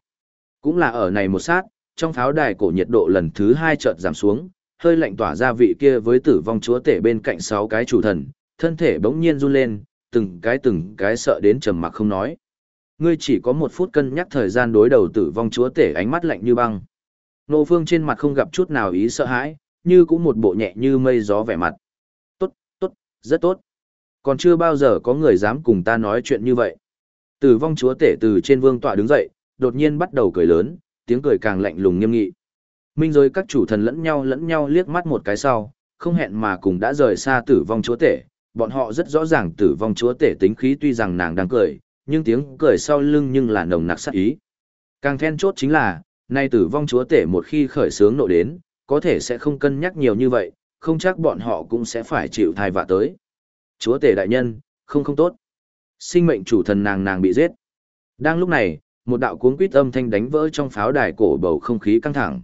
Cũng là ở này một sát, trong pháo đài cổ nhiệt độ lần thứ hai chợt giảm xuống, hơi lạnh tỏa ra vị kia với tử vong chúa tể bên cạnh sáu cái chủ thần, thân thể bỗng nhiên run lên, từng cái từng cái sợ đến trầm mặc không nói. Ngươi chỉ có một phút cân nhắc thời gian đối đầu tử vong chúa tể ánh mắt lạnh như băng. Nô phương trên mặt không gặp chút nào ý sợ hãi, như cũng một bộ nhẹ như mây gió vẻ mặt. Tốt, tốt, rất tốt. Còn chưa bao giờ có người dám cùng ta nói chuyện như vậy. Tử vong chúa tể từ trên vương tọa đứng dậy, đột nhiên bắt đầu cười lớn, tiếng cười càng lạnh lùng nghiêm nghị. Minh rồi các chủ thần lẫn nhau lẫn nhau liếc mắt một cái sau, không hẹn mà cùng đã rời xa tử vong chúa tể. Bọn họ rất rõ ràng tử vong chúa tể tính khí tuy rằng nàng đang cười, nhưng tiếng cười sau lưng nhưng là nồng nặc sát ý. Càng then chốt chính là, nay tử vong chúa tể một khi khởi sướng nộ đến, có thể sẽ không cân nhắc nhiều như vậy, không chắc bọn họ cũng sẽ phải chịu thai vạ tới. Chúa tể đại nhân, không không tốt. Sinh mệnh chủ thần nàng nàng bị giết. Đang lúc này, một đạo cuốn quýt âm thanh đánh vỡ trong pháo đài cổ bầu không khí căng thẳng.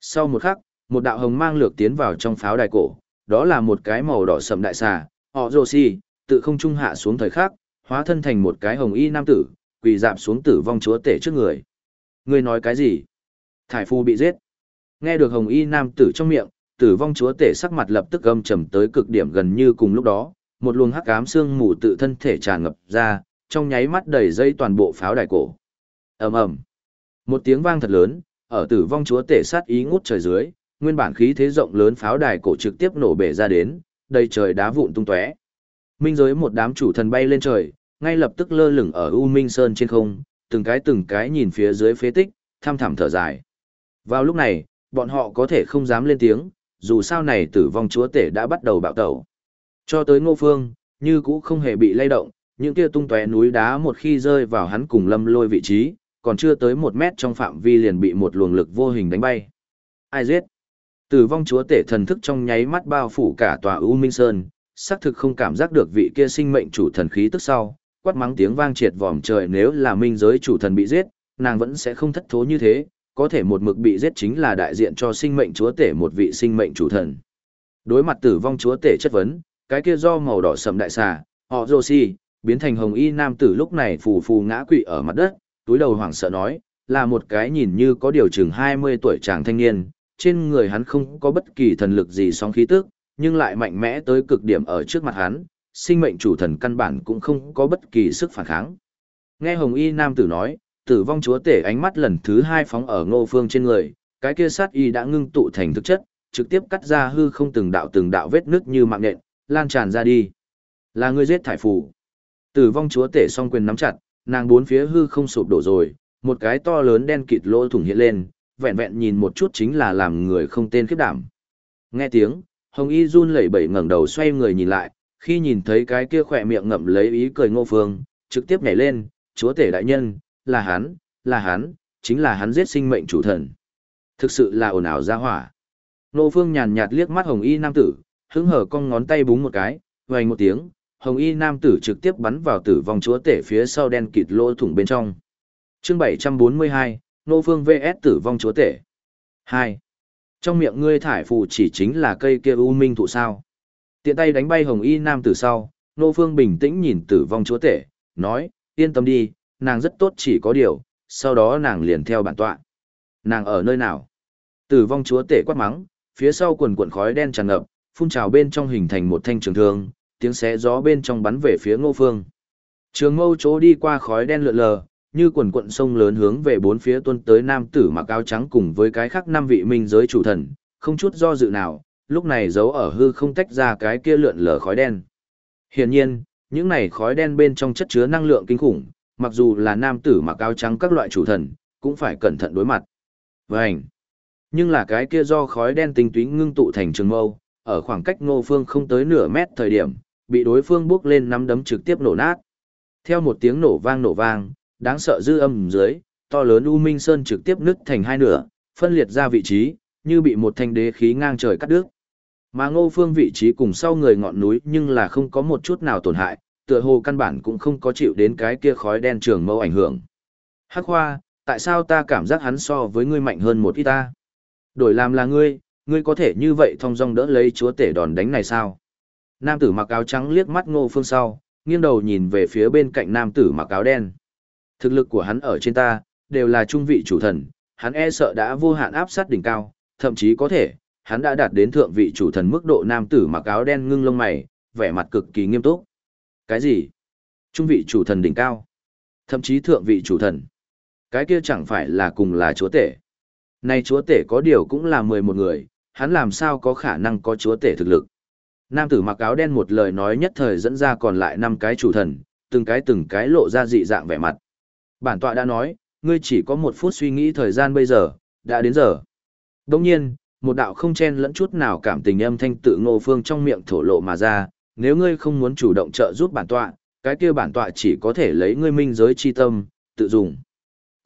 Sau một khắc, một đạo hồng mang lược tiến vào trong pháo đài cổ, đó là một cái màu đỏ sầm đại xà, họ rồ xì, tự không trung hạ xuống thời khắc, hóa thân thành một cái hồng y nam tử, quỳ dạp xuống tử vong chúa tể trước người. Ngươi nói cái gì? Thải phu bị giết. Nghe được hồng y nam tử trong miệng, tử vong chúa tể sắc mặt lập tức âm trầm tới cực điểm gần như cùng lúc đó, một luồng hắc ám xương mù tự thân thể tràn ngập ra, trong nháy mắt đầy dây toàn bộ pháo đài cổ. Ầm ầm. Một tiếng vang thật lớn, ở tử vong chúa tể sát ý ngút trời dưới, nguyên bản khí thế rộng lớn pháo đài cổ trực tiếp nổ bể ra đến, đầy trời đá vụn tung tóe. Minh giới một đám chủ thần bay lên trời, ngay lập tức lơ lửng ở U Minh Sơn trên không, từng cái từng cái nhìn phía dưới phế tích, tham thẳm thở dài. Vào lúc này, bọn họ có thể không dám lên tiếng, dù sao này tử vong chúa tể đã bắt đầu bạo tẩu. Cho tới ngô phương, như cũ không hề bị lay động, những kia tung tóe núi đá một khi rơi vào hắn cùng lâm lôi vị trí, còn chưa tới một mét trong phạm vi liền bị một luồng lực vô hình đánh bay. Ai giết? Tử vong chúa tể thần thức trong nháy mắt bao phủ cả tòa U Minh Sơn, xác thực không cảm giác được vị kia sinh mệnh chủ thần khí tức sau, quát mắng tiếng vang triệt vòm trời nếu là minh giới chủ thần bị giết, nàng vẫn sẽ không thất thố như thế, có thể một mực bị giết chính là đại diện cho sinh mệnh chúa tể một vị sinh mệnh chủ thần. Đối mặt tử vong chúa tể chất vấn, cái kia do màu đỏ sầm đại xà, họ Joshi, biến thành hồng y nam tử lúc này phù phù ngã quỵ ở mặt đất, túi đầu hoảng sợ nói, là một cái nhìn như có điều chừng 20 tuổi chàng thanh niên, trên người hắn không có bất kỳ thần lực gì song khí tức, nhưng lại mạnh mẽ tới cực điểm ở trước mặt hắn, sinh mệnh chủ thần căn bản cũng không có bất kỳ sức phản kháng. Nghe Hồng Y Nam tử nói, tử vong chúa tể ánh mắt lần thứ hai phóng ở ngô phương trên người, cái kia sát y đã ngưng tụ thành thực chất, trực tiếp cắt ra hư không từng đạo từng đạo vết nứt như mạng nện, lan tràn ra đi. Là người giết thải phù. Tử vong chúa tể song quyền nắm chặt, nàng bốn phía hư không sụp đổ rồi, một cái to lớn đen kịt lỗ thủng hiện lên, vẹn vẹn nhìn một chút chính là làm người không tên khiếp đảm. Nghe tiếng, Hồng Y run lẩy bẩy ngẩng đầu xoay người nhìn lại, khi nhìn thấy cái kia khỏe miệng ngậm lấy ý cười ngô phương, trực tiếp nhảy lên, chúa tể đại nhân, là hắn, là hắn, chính là hắn giết sinh mệnh chủ thần. Thực sự là ồn ào ra hỏa. Ngô phương nhàn nhạt liếc mắt hồng y nam tử, hứng hở cong ngón tay búng một cái, vang một tiếng, hồng y nam tử trực tiếp bắn vào tử vong chúa tể phía sau đen kịt lỗ thủng bên trong. Chương 742, Ngô phương VS tử vong chúa tể. 2. Trong miệng ngươi thải phù chỉ chính là cây kia u minh thụ sao. Tiện tay đánh bay hồng y nam tử sau, Nô Phương bình tĩnh nhìn tử vong chúa tể, nói, yên tâm đi, nàng rất tốt chỉ có điều, sau đó nàng liền theo bản tọa. Nàng ở nơi nào? Tử vong chúa tể quát mắng, phía sau quần cuộn khói đen tràn ngập, phun trào bên trong hình thành một thanh trường thương, tiếng xé gió bên trong bắn về phía Ngô Phương. Trường mâu chỗ đi qua khói đen lượn lờ, như quần cuộn sông lớn hướng về bốn phía tuôn tới nam tử mặc áo trắng cùng với cái khác năm vị minh giới chủ thần, không chút do dự nào, lúc này giấu ở hư không tách ra cái kia lượn lờ khói đen. Hiển nhiên, những này khói đen bên trong chất chứa năng lượng kinh khủng, mặc dù là nam tử mặc áo trắng các loại chủ thần, cũng phải cẩn thận đối mặt. Vành. Nhưng là cái kia do khói đen tinh túy ngưng tụ thành trường mâu, ở khoảng cách ngô phương không tới nửa mét thời điểm, bị đối phương bước lên nắm đấm trực tiếp nổ nát. Theo một tiếng nổ vang nổ vang, đáng sợ dư âm dưới, to lớn U Minh Sơn trực tiếp nứt thành hai nửa, phân liệt ra vị trí, như bị một thanh đế khí ngang trời cắt đứt. Mà ngô phương vị trí cùng sau người ngọn núi nhưng là không có một chút nào tổn hại, tựa hồ căn bản cũng không có chịu đến cái kia khói đen trường mâu ảnh hưởng. Hắc Hoa, tại sao ta cảm giác hắn so với ngươi mạnh hơn một ít ta? Đổi làm là ngươi, ngươi có thể như vậy thong dong đỡ lấy chúa tể đòn đánh này sao? Nam tử mặc áo trắng liếc mắt ngô phương sau, nghiêng đầu nhìn về phía bên cạnh nam tử mặc áo đen. Thực lực của hắn ở trên ta, đều là trung vị chủ thần, hắn e sợ đã vô hạn áp sát đỉnh cao, thậm chí có thể, hắn đã đạt đến thượng vị chủ thần mức độ nam tử mặc áo đen ngưng lông mày, vẻ mặt cực kỳ nghiêm túc. Cái gì? Trung vị chủ thần đỉnh cao? Thậm chí thượng vị chủ thần? Cái kia chẳng phải là cùng là chúa tể. Nay chúa tể có điều cũng là mười một người, hắn làm sao có khả năng có chúa tể thực lực. Nam tử mặc áo đen một lời nói nhất thời dẫn ra còn lại năm cái chủ thần, từng cái từng cái lộ ra dị dạng vẻ mặt. Bản tọa đã nói, ngươi chỉ có một phút suy nghĩ thời gian bây giờ, đã đến giờ. Đồng nhiên, một đạo không chen lẫn chút nào cảm tình âm thanh tự ngô phương trong miệng thổ lộ mà ra, nếu ngươi không muốn chủ động trợ giúp bản tọa, cái kia bản tọa chỉ có thể lấy ngươi minh giới chi tâm, tự dùng.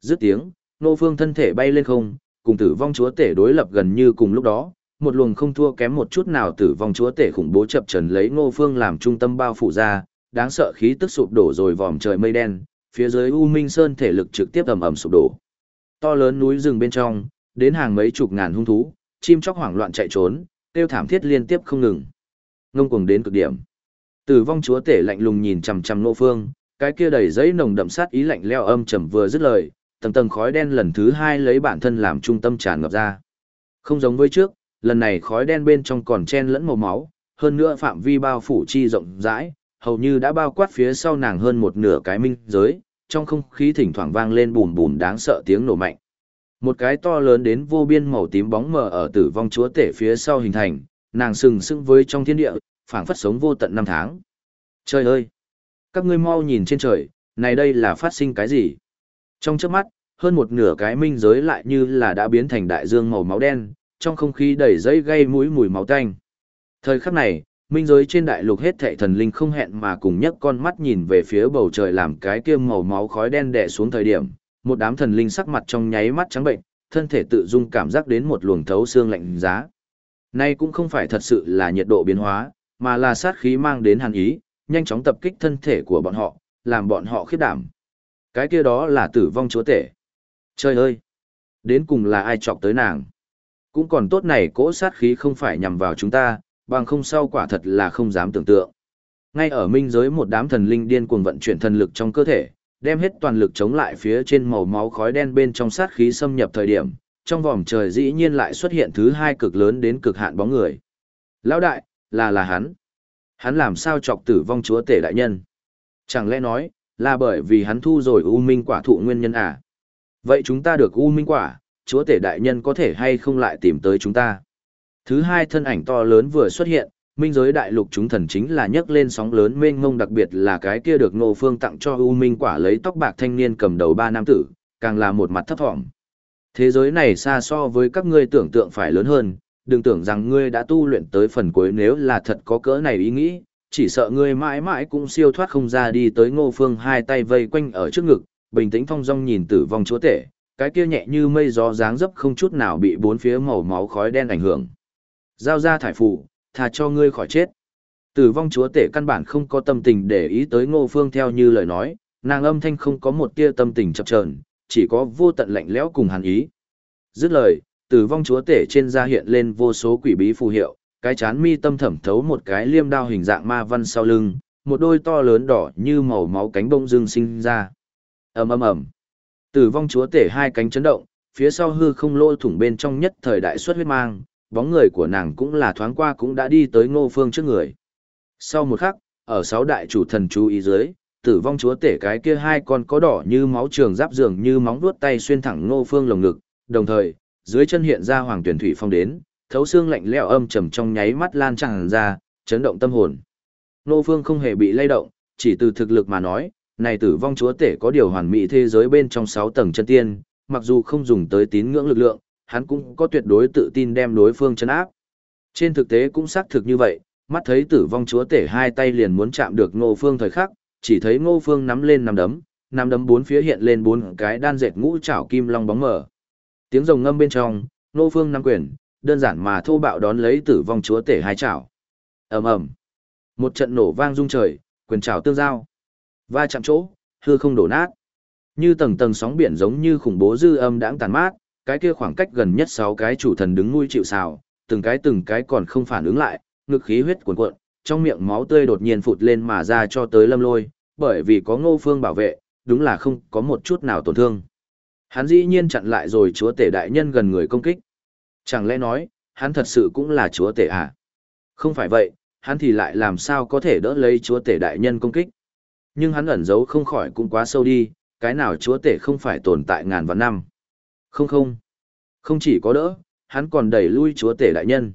Dứt tiếng, ngô phương thân thể bay lên không, cùng tử vong chúa tể đối lập gần như cùng lúc đó, một luồng không thua kém một chút nào tử vong chúa tể khủng bố chập trần lấy ngô phương làm trung tâm bao phủ ra, đáng sợ khí tức sụp đổ rồi vòm trời mây đen, phía dưới U Minh Sơn thể lực trực tiếp ầm ầm sụp đổ. To lớn núi rừng bên trong, đến hàng mấy chục ngàn hung thú, chim chóc hoảng loạn chạy trốn, kêu thảm thiết liên tiếp không ngừng. Ngông cuồng đến cực điểm. Tử vong chúa tể lạnh lùng nhìn chằm chằm nô Phương, cái kia đầy giấy nồng đậm sát ý lạnh leo âm trầm vừa dứt lời, tầng tầng khói đen lần thứ hai lấy bản thân làm trung tâm tràn ngập ra. Không giống với trước, lần này khói đen bên trong còn chen lẫn màu máu, hơn nữa phạm vi bao phủ chi rộng rãi, hầu như đã bao quát phía sau nàng hơn một nửa cái minh giới, trong không khí thỉnh thoảng vang lên bùm bùm đáng sợ tiếng nổ mạnh. Một cái to lớn đến vô biên màu tím bóng mờ ở tử vong chúa tể phía sau hình thành, nàng sừng sững với trong thiên địa, phảng phất sống vô tận năm tháng. Trời ơi! Các ngươi mau nhìn trên trời, này đây là phát sinh cái gì? Trong chớp mắt, hơn một nửa cái minh giới lại như là đã biến thành đại dương màu máu đen, trong không khí đầy dây gây mũi mùi máu tanh. Thời khắc này, minh giới trên đại lục hết thệ thần linh không hẹn mà cùng nhấc con mắt nhìn về phía bầu trời làm cái kia màu máu khói đen đè xuống thời điểm, một đám thần linh sắc mặt trong nháy mắt trắng bệnh, thân thể tự dung cảm giác đến một luồng thấu xương lạnh giá. Nay cũng không phải thật sự là nhiệt độ biến hóa, mà là sát khí mang đến hàn ý, nhanh chóng tập kích thân thể của bọn họ, làm bọn họ khiếp đảm. Cái kia đó là tử vong chúa tể. Trời ơi! Đến cùng là ai chọc tới nàng? Cũng còn tốt này cỗ sát khí không phải nhằm vào chúng ta, bằng không sau quả thật là không dám tưởng tượng. Ngay ở minh giới một đám thần linh điên cuồng vận chuyển thần lực trong cơ thể, đem hết toàn lực chống lại phía trên màu máu khói đen bên trong sát khí xâm nhập thời điểm, trong vòng trời dĩ nhiên lại xuất hiện thứ hai cực lớn đến cực hạn bóng người. Lão đại, là là hắn. Hắn làm sao chọc tử vong chúa tể đại nhân? Chẳng lẽ nói, là bởi vì hắn thu rồi U Minh quả thụ nguyên nhân à? Vậy chúng ta được U Minh quả, chúa tể đại nhân có thể hay không lại tìm tới chúng ta? Thứ hai thân ảnh to lớn vừa xuất hiện, minh giới đại lục chúng thần chính là nhấc lên sóng lớn mênh mông đặc biệt là cái kia được Ngô Phương tặng cho U Minh quả lấy tóc bạc thanh niên cầm đầu ba nam tử, càng là một mặt thấp thỏm. Thế giới này xa so với các ngươi tưởng tượng phải lớn hơn, đừng tưởng rằng ngươi đã tu luyện tới phần cuối nếu là thật có cỡ này ý nghĩ, chỉ sợ ngươi mãi mãi cũng siêu thoát không ra đi tới Ngô Phương hai tay vây quanh ở trước ngực, bình tĩnh phong dong nhìn tử vong chúa tể, cái kia nhẹ như mây gió dáng dấp không chút nào bị bốn phía màu máu khói đen ảnh hưởng. Giao ra thải phủ, thà cho ngươi khỏi chết. Tử vong chúa tể căn bản không có tâm tình để ý tới ngô phương theo như lời nói, nàng âm thanh không có một tia tâm tình chập chờn, chỉ có vô tận lạnh lẽo cùng hàn ý. Dứt lời, tử vong chúa tể trên da hiện lên vô số quỷ bí phù hiệu, Cái chán mi tâm thẩm thấu một cái liêm đao hình dạng ma văn sau lưng, một đôi to lớn đỏ như màu máu cánh bông dương sinh ra. ầm ầm ầm, Tử vong chúa tể hai cánh chấn động, phía sau hư không lỗ thủng bên trong nhất thời đại xuất huyết mang, bóng người của nàng cũng là thoáng qua cũng đã đi tới ngô phương trước người. Sau một khắc, ở sáu đại chủ thần chú ý dưới, tử vong chúa tể cái kia hai con có đỏ như máu trường giáp dường như móng vuốt tay xuyên thẳng ngô phương lồng ngực, đồng thời, dưới chân hiện ra hoàng tuyển thủy phong đến, thấu xương lạnh lẽo âm trầm trong nháy mắt lan tràn ra, chấn động tâm hồn. Ngô phương không hề bị lay động, chỉ từ thực lực mà nói, này tử vong chúa tể có điều hoàn mỹ thế giới bên trong sáu tầng chân tiên, mặc dù không dùng tới tín ngưỡng lực lượng, hắn cũng có tuyệt đối tự tin đem đối phương chấn áp. Trên thực tế cũng xác thực như vậy, mắt thấy tử vong chúa tể hai tay liền muốn chạm được ngô phương thời khắc, chỉ thấy ngô phương nắm lên nắm đấm, nắm đấm bốn phía hiện lên bốn cái đan dệt ngũ trảo kim long bóng mở. Tiếng rồng ngâm bên trong, ngô phương nắm quyền, đơn giản mà thô bạo đón lấy tử vong chúa tể hai chảo. ầm ầm, một trận nổ vang rung trời, quyền chảo tương giao, va chạm chỗ, hư không đổ nát, như tầng tầng sóng biển giống như khủng bố dư âm đãng tàn mát, cái kia khoảng cách gần nhất sáu cái chủ thần đứng nuôi chịu sào, từng cái từng cái còn không phản ứng lại, ngực khí huyết cuồn cuộn, trong miệng máu tươi đột nhiên phụt lên mà ra cho tới lâm lôi, bởi vì có ngô phương bảo vệ, đúng là không có một chút nào tổn thương. Hắn dĩ nhiên chặn lại rồi chúa tể đại nhân gần người công kích. Chẳng lẽ nói, hắn thật sự cũng là chúa tể à? Không phải vậy, hắn thì lại làm sao có thể đỡ lấy chúa tể đại nhân công kích? Nhưng hắn ẩn giấu không khỏi cũng quá sâu đi, cái nào chúa tể không phải tồn tại ngàn vạn năm. Không không. Không chỉ có đỡ, hắn còn đẩy lui chúa tể đại nhân.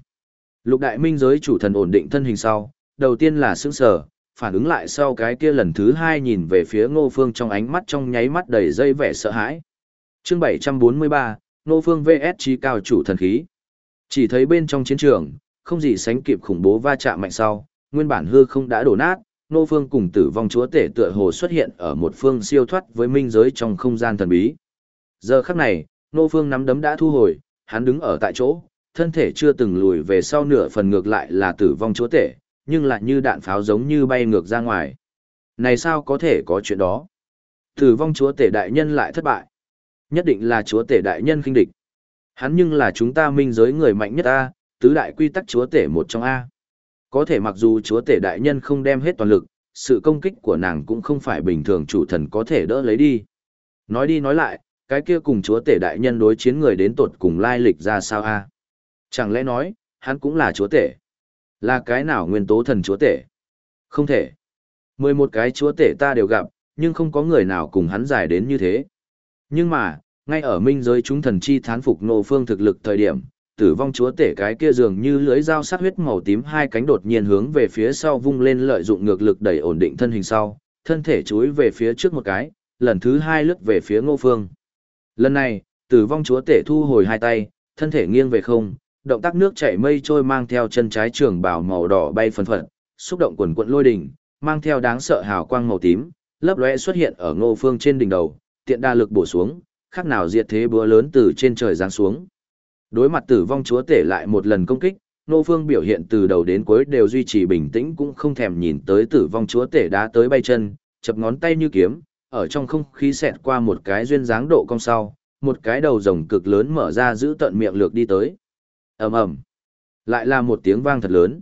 Lục đại minh giới chủ thần ổn định thân hình sau, đầu tiên là sững sờ, phản ứng lại sau cái kia lần thứ hai nhìn về phía ngô phương trong ánh mắt trong nháy mắt đầy dây vẻ sợ hãi. Chương 743, Ngô Phương VS trí cao chủ thần khí. Chỉ thấy bên trong chiến trường, không gì sánh kịp khủng bố va chạm mạnh sau, nguyên bản hư không đã đổ nát, Ngô Phương cùng tử vong chúa tể tựa hồ xuất hiện ở một phương siêu thoát với minh giới trong không gian thần bí. Giờ khắc này, Nô Phương nắm đấm đã thu hồi, hắn đứng ở tại chỗ, thân thể chưa từng lùi về sau nửa phần ngược lại là tử vong chúa tể, nhưng lại như đạn pháo giống như bay ngược ra ngoài. Này sao có thể có chuyện đó? Tử vong chúa tể đại nhân lại thất bại. Nhất định là chúa tể đại nhân khinh địch. Hắn nhưng là chúng ta minh giới người mạnh nhất A, tứ đại quy tắc chúa tể một trong A. Có thể mặc dù chúa tể đại nhân không đem hết toàn lực, sự công kích của nàng cũng không phải bình thường chủ thần có thể đỡ lấy đi. Nói đi nói lại, cái kia cùng chúa tể đại nhân đối chiến người đến tột cùng lai lịch ra sao a? Chẳng lẽ nói, hắn cũng là chúa tể? Là cái nào nguyên tố thần chúa tể? Không thể. Mười một cái chúa tể ta đều gặp, nhưng không có người nào cùng hắn giải đến như thế. Nhưng mà, ngay ở minh giới chúng thần chi thán phục nô phương thực lực thời điểm, tử vong chúa tể cái kia dường như lưới dao sát huyết màu tím hai cánh đột nhiên hướng về phía sau vung lên lợi dụng ngược lực đẩy ổn định thân hình sau, thân thể chúi về phía trước một cái, lần thứ hai lướt về phía ngô phương. Lần này, tử vong chúa tể thu hồi hai tay, thân thể nghiêng về không, động tác nước chảy mây trôi mang theo chân trái trường bào màu đỏ bay phần phật, xúc động quần quận lôi đỉnh, mang theo đáng sợ hào quang màu tím, lấp lóe xuất hiện ở ngô phương trên đỉnh đầu, tiện đa lực bổ xuống, khác nào diệt thế búa lớn từ trên trời giáng xuống. Đối mặt tử vong chúa tể lại một lần công kích, Ngô Phương biểu hiện từ đầu đến cuối đều duy trì bình tĩnh cũng không thèm nhìn tới tử vong chúa tể đá tới bay chân, chập ngón tay như kiếm, ở trong không khí xẹt qua một cái duyên dáng độ cong sau, một cái đầu rồng cực lớn mở ra giữ tận miệng lược đi tới. ầm ầm, lại là một tiếng vang thật lớn.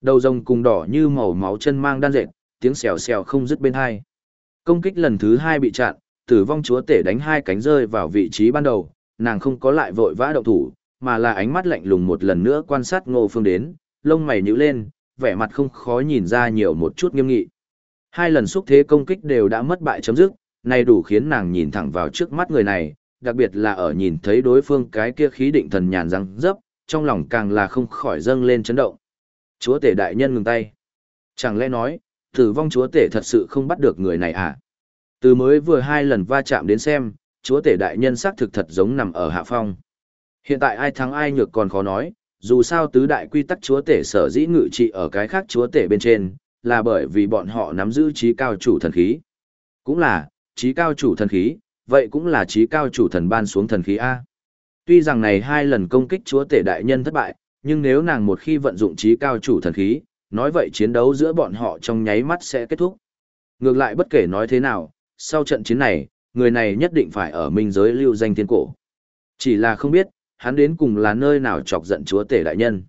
Đầu rồng cùng đỏ như màu máu chân mang đan dệt, tiếng xèo xèo không dứt bên hai. Công kích lần thứ hai bị chặn, tử vong chúa tể đánh hai cánh rơi vào vị trí ban đầu, nàng không có lại vội vã động thủ, mà là ánh mắt lạnh lùng một lần nữa quan sát ngô phương đến, lông mày nhíu lên, vẻ mặt không khó nhìn ra nhiều một chút nghiêm nghị. Hai lần xúc thế công kích đều đã mất bại chấm dứt, này đủ khiến nàng nhìn thẳng vào trước mắt người này, đặc biệt là ở nhìn thấy đối phương cái kia khí định thần nhàn răng dấp, trong lòng càng là không khỏi dâng lên chấn động. Chúa tể đại nhân ngừng tay. Chẳng lẽ nói, tử vong chúa tể thật sự không bắt được người này à? Từ mới vừa hai lần va chạm đến xem, chúa tể đại nhân xác thực thật giống nằm ở hạ phong. Hiện tại ai thắng ai nhược còn khó nói, dù sao tứ đại quy tắc chúa tể sở dĩ ngự trị ở cái khác chúa tể bên trên, là bởi vì bọn họ nắm giữ trí cao chủ thần khí. Cũng là, trí cao chủ thần khí, vậy cũng là trí cao chủ thần ban xuống thần khí A. Tuy rằng này hai lần công kích chúa tể đại nhân thất bại, nhưng nếu nàng một khi vận dụng trí cao chủ thần khí, nói vậy chiến đấu giữa bọn họ trong nháy mắt sẽ kết thúc. Ngược lại bất kể nói thế nào, sau trận chiến này, người này nhất định phải ở minh giới lưu danh thiên cổ. Chỉ là không biết, hắn đến cùng là nơi nào chọc giận chúa tể đại nhân.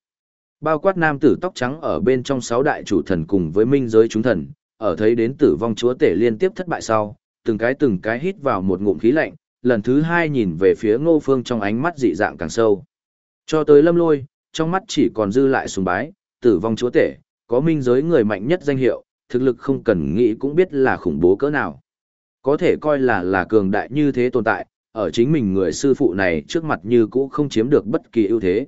Bao quát nam tử tóc trắng ở bên trong sáu đại chủ thần cùng với minh giới chúng thần, ở thấy đến tử vong chúa tể liên tiếp thất bại sau, từng cái từng cái hít vào một ngụm khí lạnh, lần thứ hai nhìn về phía ngô phương trong ánh mắt dị dạng càng sâu. Cho tới lâm lôi, trong mắt chỉ còn dư lại sùng bái, tử vong chúa tể, có minh giới người mạnh nhất danh hiệu, thực lực không cần nghĩ cũng biết là khủng bố cỡ nào. Có thể coi là là cường đại như thế tồn tại, ở chính mình người sư phụ này trước mặt như cũ không chiếm được bất kỳ ưu thế.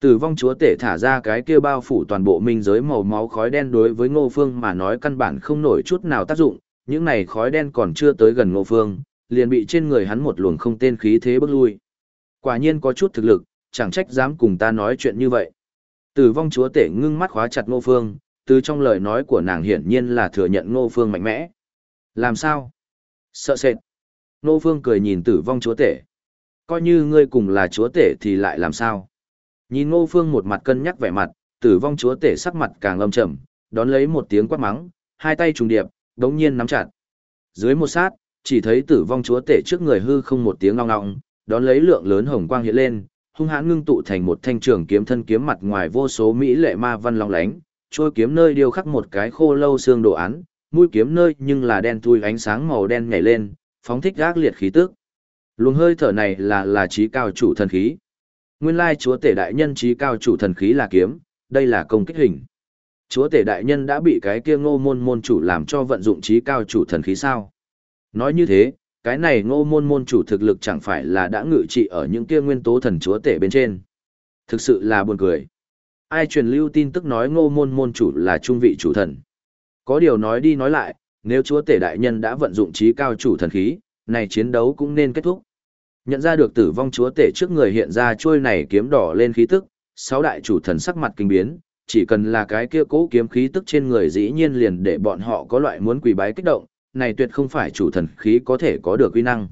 Tử vong chúa tể thả ra cái kia bao phủ toàn bộ minh giới màu máu khói đen đối với ngô phương mà nói căn bản không nổi chút nào tác dụng, những này khói đen còn chưa tới gần ngô phương, liền bị trên người hắn một luồng không tên khí thế bước lui. Quả nhiên có chút thực lực, chẳng trách dám cùng ta nói chuyện như vậy. Tử vong chúa tể ngưng mắt khóa chặt ngô phương, từ trong lời nói của nàng hiển nhiên là thừa nhận ngô phương mạnh mẽ. Làm sao? Sợ sệt. Ngô phương cười nhìn tử vong chúa tể. Coi như ngươi cùng là chúa tể thì lại làm sao? Nhìn ngô phương một mặt cân nhắc vẻ mặt, tử vong chúa tể sắc mặt càng âm trầm, đón lấy một tiếng quát mắng, hai tay trùng điệp, đống nhiên nắm chặt. Dưới một sát, chỉ thấy tử vong chúa tể trước người hư không một tiếng ngong ngong, đón lấy lượng lớn hồng quang hiện lên, hung hãn ngưng tụ thành một thanh trường kiếm thân kiếm mặt ngoài vô số mỹ lệ ma văn long lánh, trôi kiếm nơi điêu khắc một cái khô lâu xương đồ án, mũi kiếm nơi nhưng là đen thui ánh sáng màu đen nhảy lên, phóng thích gác liệt khí tức. Luồng hơi thở này là là trí cao chủ thần khí. Nguyên lai chúa tể đại nhân trí cao chủ thần khí là kiếm, đây là công kích hình. Chúa tể đại nhân đã bị cái kia ngô môn môn chủ làm cho vận dụng trí cao chủ thần khí sao. Nói như thế, cái này ngô môn môn chủ thực lực chẳng phải là đã ngự trị ở những kia nguyên tố thần chúa tể bên trên. Thực sự là buồn cười. Ai truyền lưu tin tức nói ngô môn môn chủ là trung vị chủ thần. Có điều nói đi nói lại, nếu chúa tể đại nhân đã vận dụng trí cao chủ thần khí, này chiến đấu cũng nên kết thúc. Nhận ra được tử vong chúa tể trước người hiện ra trôi này kiếm đỏ lên khí tức, sáu đại chủ thần sắc mặt kinh biến, chỉ cần là cái kia cố kiếm khí tức trên người dĩ nhiên liền để bọn họ có loại muốn quỳ bái kích động, này tuyệt không phải chủ thần khí có thể có được uy năng.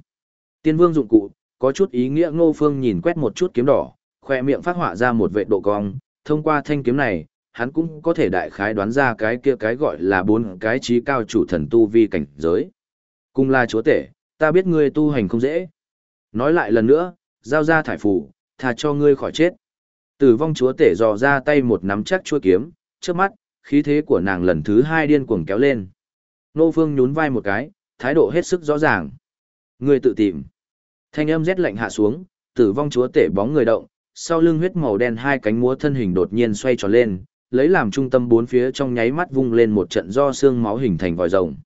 Tiên vương dụng cụ, có chút ý nghĩa ngô phương nhìn quét một chút kiếm đỏ, khoe miệng phát họa ra một vệ độ cong, thông qua thanh kiếm này, hắn cũng có thể đại khái đoán ra cái kia cái gọi là bốn cái trí cao chủ thần tu vi cảnh giới. Cùng là chúa tể, ta biết ngươi tu hành không dễ. Nói lại lần nữa, giao ra thải phủ, thà cho ngươi khỏi chết. Tử vong chúa tể dò ra tay một nắm chắc chua kiếm, trước mắt, khí thế của nàng lần thứ hai điên cuồng kéo lên. Nô Phương nhún vai một cái, thái độ hết sức rõ ràng. Ngươi tự tìm. Thanh âm rét lạnh hạ xuống, tử vong chúa tể bóng người động, sau lưng huyết màu đen hai cánh múa thân hình đột nhiên xoay tròn lên, lấy làm trung tâm bốn phía trong nháy mắt vung lên một trận do xương máu hình thành vòi rồng.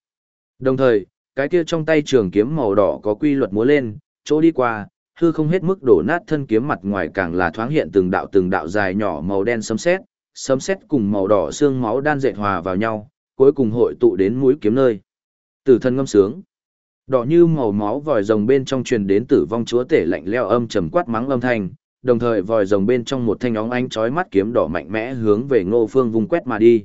Đồng thời, cái kia trong tay trường kiếm màu đỏ có quy luật múa lên, chỗ đi qua, hư không hết mức đổ nát thân kiếm mặt ngoài càng là thoáng hiện từng đạo từng đạo dài nhỏ màu đen sấm sét, sấm sét cùng màu đỏ xương máu đan dệt hòa vào nhau, cuối cùng hội tụ đến mũi kiếm nơi. Tử thân ngâm sướng. Đỏ như màu máu vòi rồng bên trong truyền đến tử vong chúa tể lạnh leo âm trầm quát mắng âm thanh, đồng thời vòi rồng bên trong một thanh óng ánh chói mắt kiếm đỏ mạnh mẽ hướng về Ngô Phương vùng quét mà đi.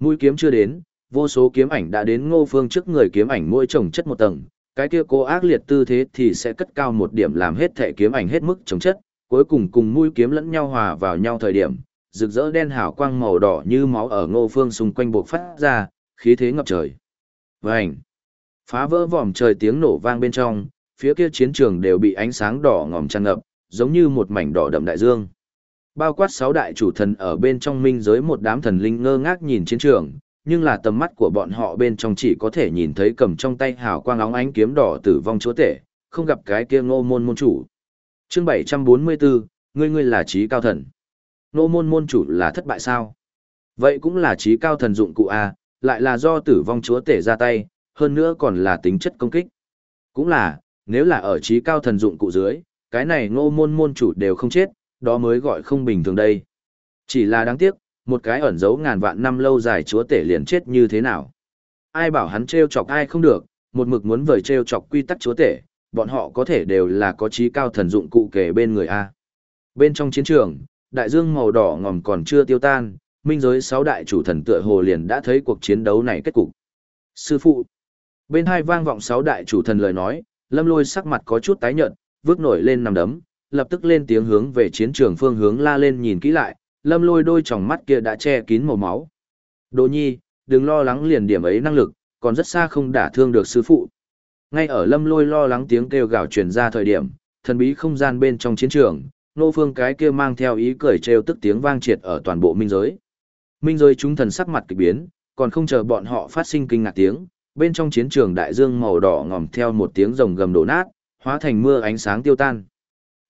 Mũi kiếm chưa đến, vô số kiếm ảnh đã đến Ngô Phương trước người kiếm ảnh mỗi chồng chất một tầng, cái kia cô ác liệt tư thế thì sẽ cất cao một điểm làm hết thể kiếm ảnh hết mức chống chất, cuối cùng cùng mũi kiếm lẫn nhau hòa vào nhau thời điểm, rực rỡ đen hào quang màu đỏ như máu ở Ngô Phương xung quanh bộc phát ra, khí thế ngập trời. Vành! Phá vỡ vòm trời tiếng nổ vang bên trong, phía kia chiến trường đều bị ánh sáng đỏ ngòm tràn ngập, giống như một mảnh đỏ đậm đại dương. Bao quát sáu đại chủ thần ở bên trong minh giới một đám thần linh ngơ ngác nhìn chiến trường, nhưng là tầm mắt của bọn họ bên trong chỉ có thể nhìn thấy cầm trong tay hào quang óng ánh kiếm đỏ tử vong chúa tể, không gặp cái kia ngô môn môn chủ. Chương 744, ngươi ngươi là trí cao thần. Ngô môn môn chủ là thất bại sao? Vậy cũng là trí cao thần dụng cụ A, lại là do tử vong chúa tể ra tay, hơn nữa còn là tính chất công kích. Cũng là, nếu là ở trí cao thần dụng cụ dưới, cái này ngô môn môn chủ đều không chết, đó mới gọi không bình thường đây. Chỉ là đáng tiếc, một cái ẩn giấu ngàn vạn năm lâu dài chúa tể liền chết như thế nào. Ai bảo hắn trêu chọc ai không được, một mực muốn vời trêu chọc quy tắc chúa tể, bọn họ có thể đều là có trí cao thần dụng cụ kể bên người A. Bên trong chiến trường, đại dương màu đỏ ngòm còn chưa tiêu tan, minh giới sáu đại chủ thần tựa hồ liền đã thấy cuộc chiến đấu này kết cục. Sư phụ, bên hai vang vọng sáu đại chủ thần lời nói, lâm lôi sắc mặt có chút tái nhợt, vước nổi lên nằm đấm, lập tức lên tiếng hướng về chiến trường phương hướng la lên nhìn kỹ lại, lâm lôi đôi tròng mắt kia đã che kín màu máu. Đỗ nhi, đừng lo lắng liền điểm ấy năng lực, còn rất xa không đả thương được sư phụ. Ngay ở lâm lôi lo lắng tiếng kêu gào truyền ra thời điểm, thần bí không gian bên trong chiến trường, Nô Phương cái kia mang theo ý cười trêu tức tiếng vang triệt ở toàn bộ minh giới. Minh giới chúng thần sắc mặt kỳ biến, còn không chờ bọn họ phát sinh kinh ngạc tiếng, bên trong chiến trường đại dương màu đỏ ngòm theo một tiếng rồng gầm đổ nát, hóa thành mưa ánh sáng tiêu tan.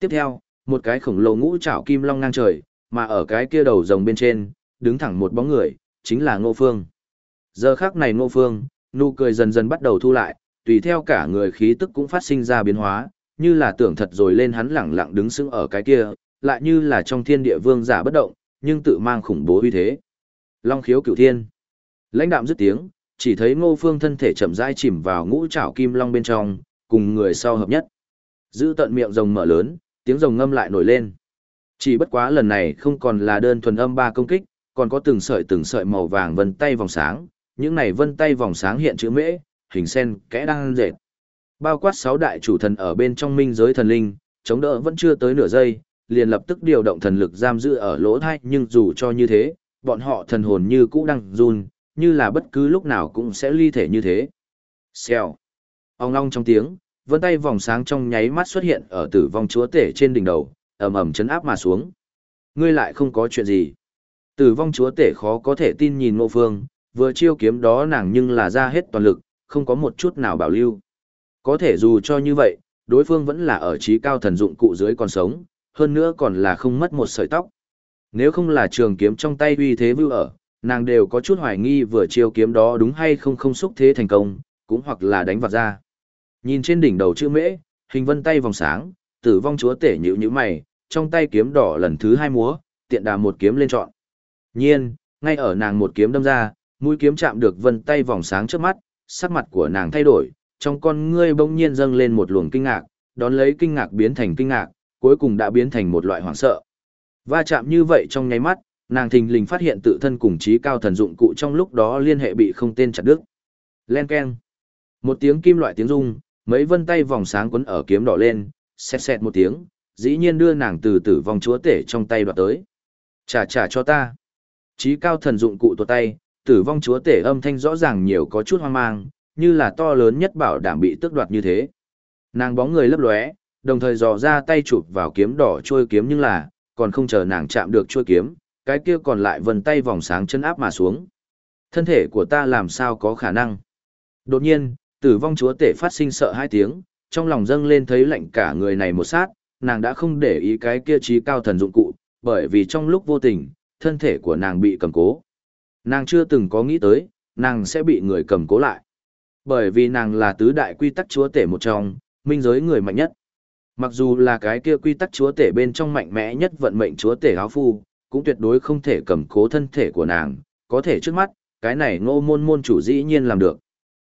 Tiếp theo, một cái khổng lồ ngũ trảo kim long ngang trời, mà ở cái kia đầu rồng bên trên, đứng thẳng một bóng người, chính là Ngô Phương. Giờ khắc này Ngô Phương, nụ cười dần dần bắt đầu thu lại, tùy theo cả người khí tức cũng phát sinh ra biến hóa, như là tưởng thật rồi lên hắn lẳng lặng đứng sững ở cái kia, lại như là trong thiên địa vương giả bất động, nhưng tự mang khủng bố uy thế. Long khiếu cửu thiên. Lãnh đạm dứt tiếng, chỉ thấy Ngô Phương thân thể chậm rãi chìm vào ngũ trảo kim long bên trong, cùng người sau hợp nhất. Giữ tận miệng rồng mở lớn, tiếng rồng ngâm lại nổi lên. Chỉ bất quá lần này không còn là đơn thuần âm ba công kích, còn có từng sợi từng sợi màu vàng vân tay vòng sáng, những này vân tay vòng sáng hiện chữ mễ, hình sen, kẽ đang dệt. Bao quát sáu đại chủ thần ở bên trong minh giới thần linh, chống đỡ vẫn chưa tới nửa giây, liền lập tức điều động thần lực giam giữ ở lỗ thai, nhưng dù cho như thế, bọn họ thần hồn như cũ đang run, như là bất cứ lúc nào cũng sẽ ly thể như thế. Xèo. Ông long trong tiếng, vân tay vòng sáng trong nháy mắt xuất hiện ở tử vong chúa tể trên đỉnh đầu, ầm ầm chấn áp mà xuống. Ngươi lại không có chuyện gì. Tử vong chúa tể khó có thể tin nhìn Ngô Phương, vừa chiêu kiếm đó nàng nhưng là ra hết toàn lực, không có một chút nào bảo lưu. Có thể dù cho như vậy, đối phương vẫn là ở trí cao thần dụng cụ dưới còn sống, hơn nữa còn là không mất một sợi tóc. Nếu không là trường kiếm trong tay uy thế vưu ở, nàng đều có chút hoài nghi vừa chiêu kiếm đó đúng hay không không xúc thế thành công, cũng hoặc là đánh vào ra. Nhìn trên đỉnh đầu chữ mễ, hình vân tay vòng sáng, tử vong chúa tể nhữ như mày, trong tay kiếm đỏ lần thứ hai múa, tiện đà một kiếm lên trọn. Nhiên, ngay ở nàng một kiếm đâm ra, mũi kiếm chạm được vân tay vòng sáng trước mắt, sắc mặt của nàng thay đổi, trong con ngươi bỗng nhiên dâng lên một luồng kinh ngạc, đón lấy kinh ngạc biến thành kinh ngạc, cuối cùng đã biến thành một loại hoảng sợ. Va chạm như vậy trong nháy mắt, nàng thình lình phát hiện tự thân cùng trí cao thần dụng cụ trong lúc đó liên hệ bị không tên chặt đứt. Len keng. Một tiếng kim loại tiếng rung, mấy vân tay vòng sáng quấn ở kiếm đỏ lên, xẹt xẹt một tiếng, dĩ nhiên đưa nàng từ tử vong chúa tể trong tay đoạt tới. Trả trả cho ta. Trí cao thần dụng cụ tuột tay, tử vong chúa tể âm thanh rõ ràng nhiều có chút hoang mang, như là to lớn nhất bảo đảm bị tước đoạt như thế. Nàng bóng người lấp lóe, đồng thời dò ra tay chụp vào kiếm đỏ trôi kiếm nhưng là, còn không chờ nàng chạm được trôi kiếm, cái kia còn lại vần tay vòng sáng chân áp mà xuống. Thân thể của ta làm sao có khả năng? Đột nhiên, tử vong chúa tể phát sinh sợ hai tiếng, trong lòng dâng lên thấy lạnh cả người này một sát, nàng đã không để ý cái kia trí cao thần dụng cụ, bởi vì trong lúc vô tình, thân thể của nàng bị cầm cố. Nàng chưa từng có nghĩ tới, nàng sẽ bị người cầm cố lại. Bởi vì nàng là tứ đại quy tắc chúa tể một trong, minh giới người mạnh nhất. Mặc dù là cái kia quy tắc chúa tể bên trong mạnh mẽ nhất vận mệnh chúa tể áo phu, cũng tuyệt đối không thể cầm cố thân thể của nàng, có thể trước mắt, cái này ngô môn môn chủ dĩ nhiên làm được.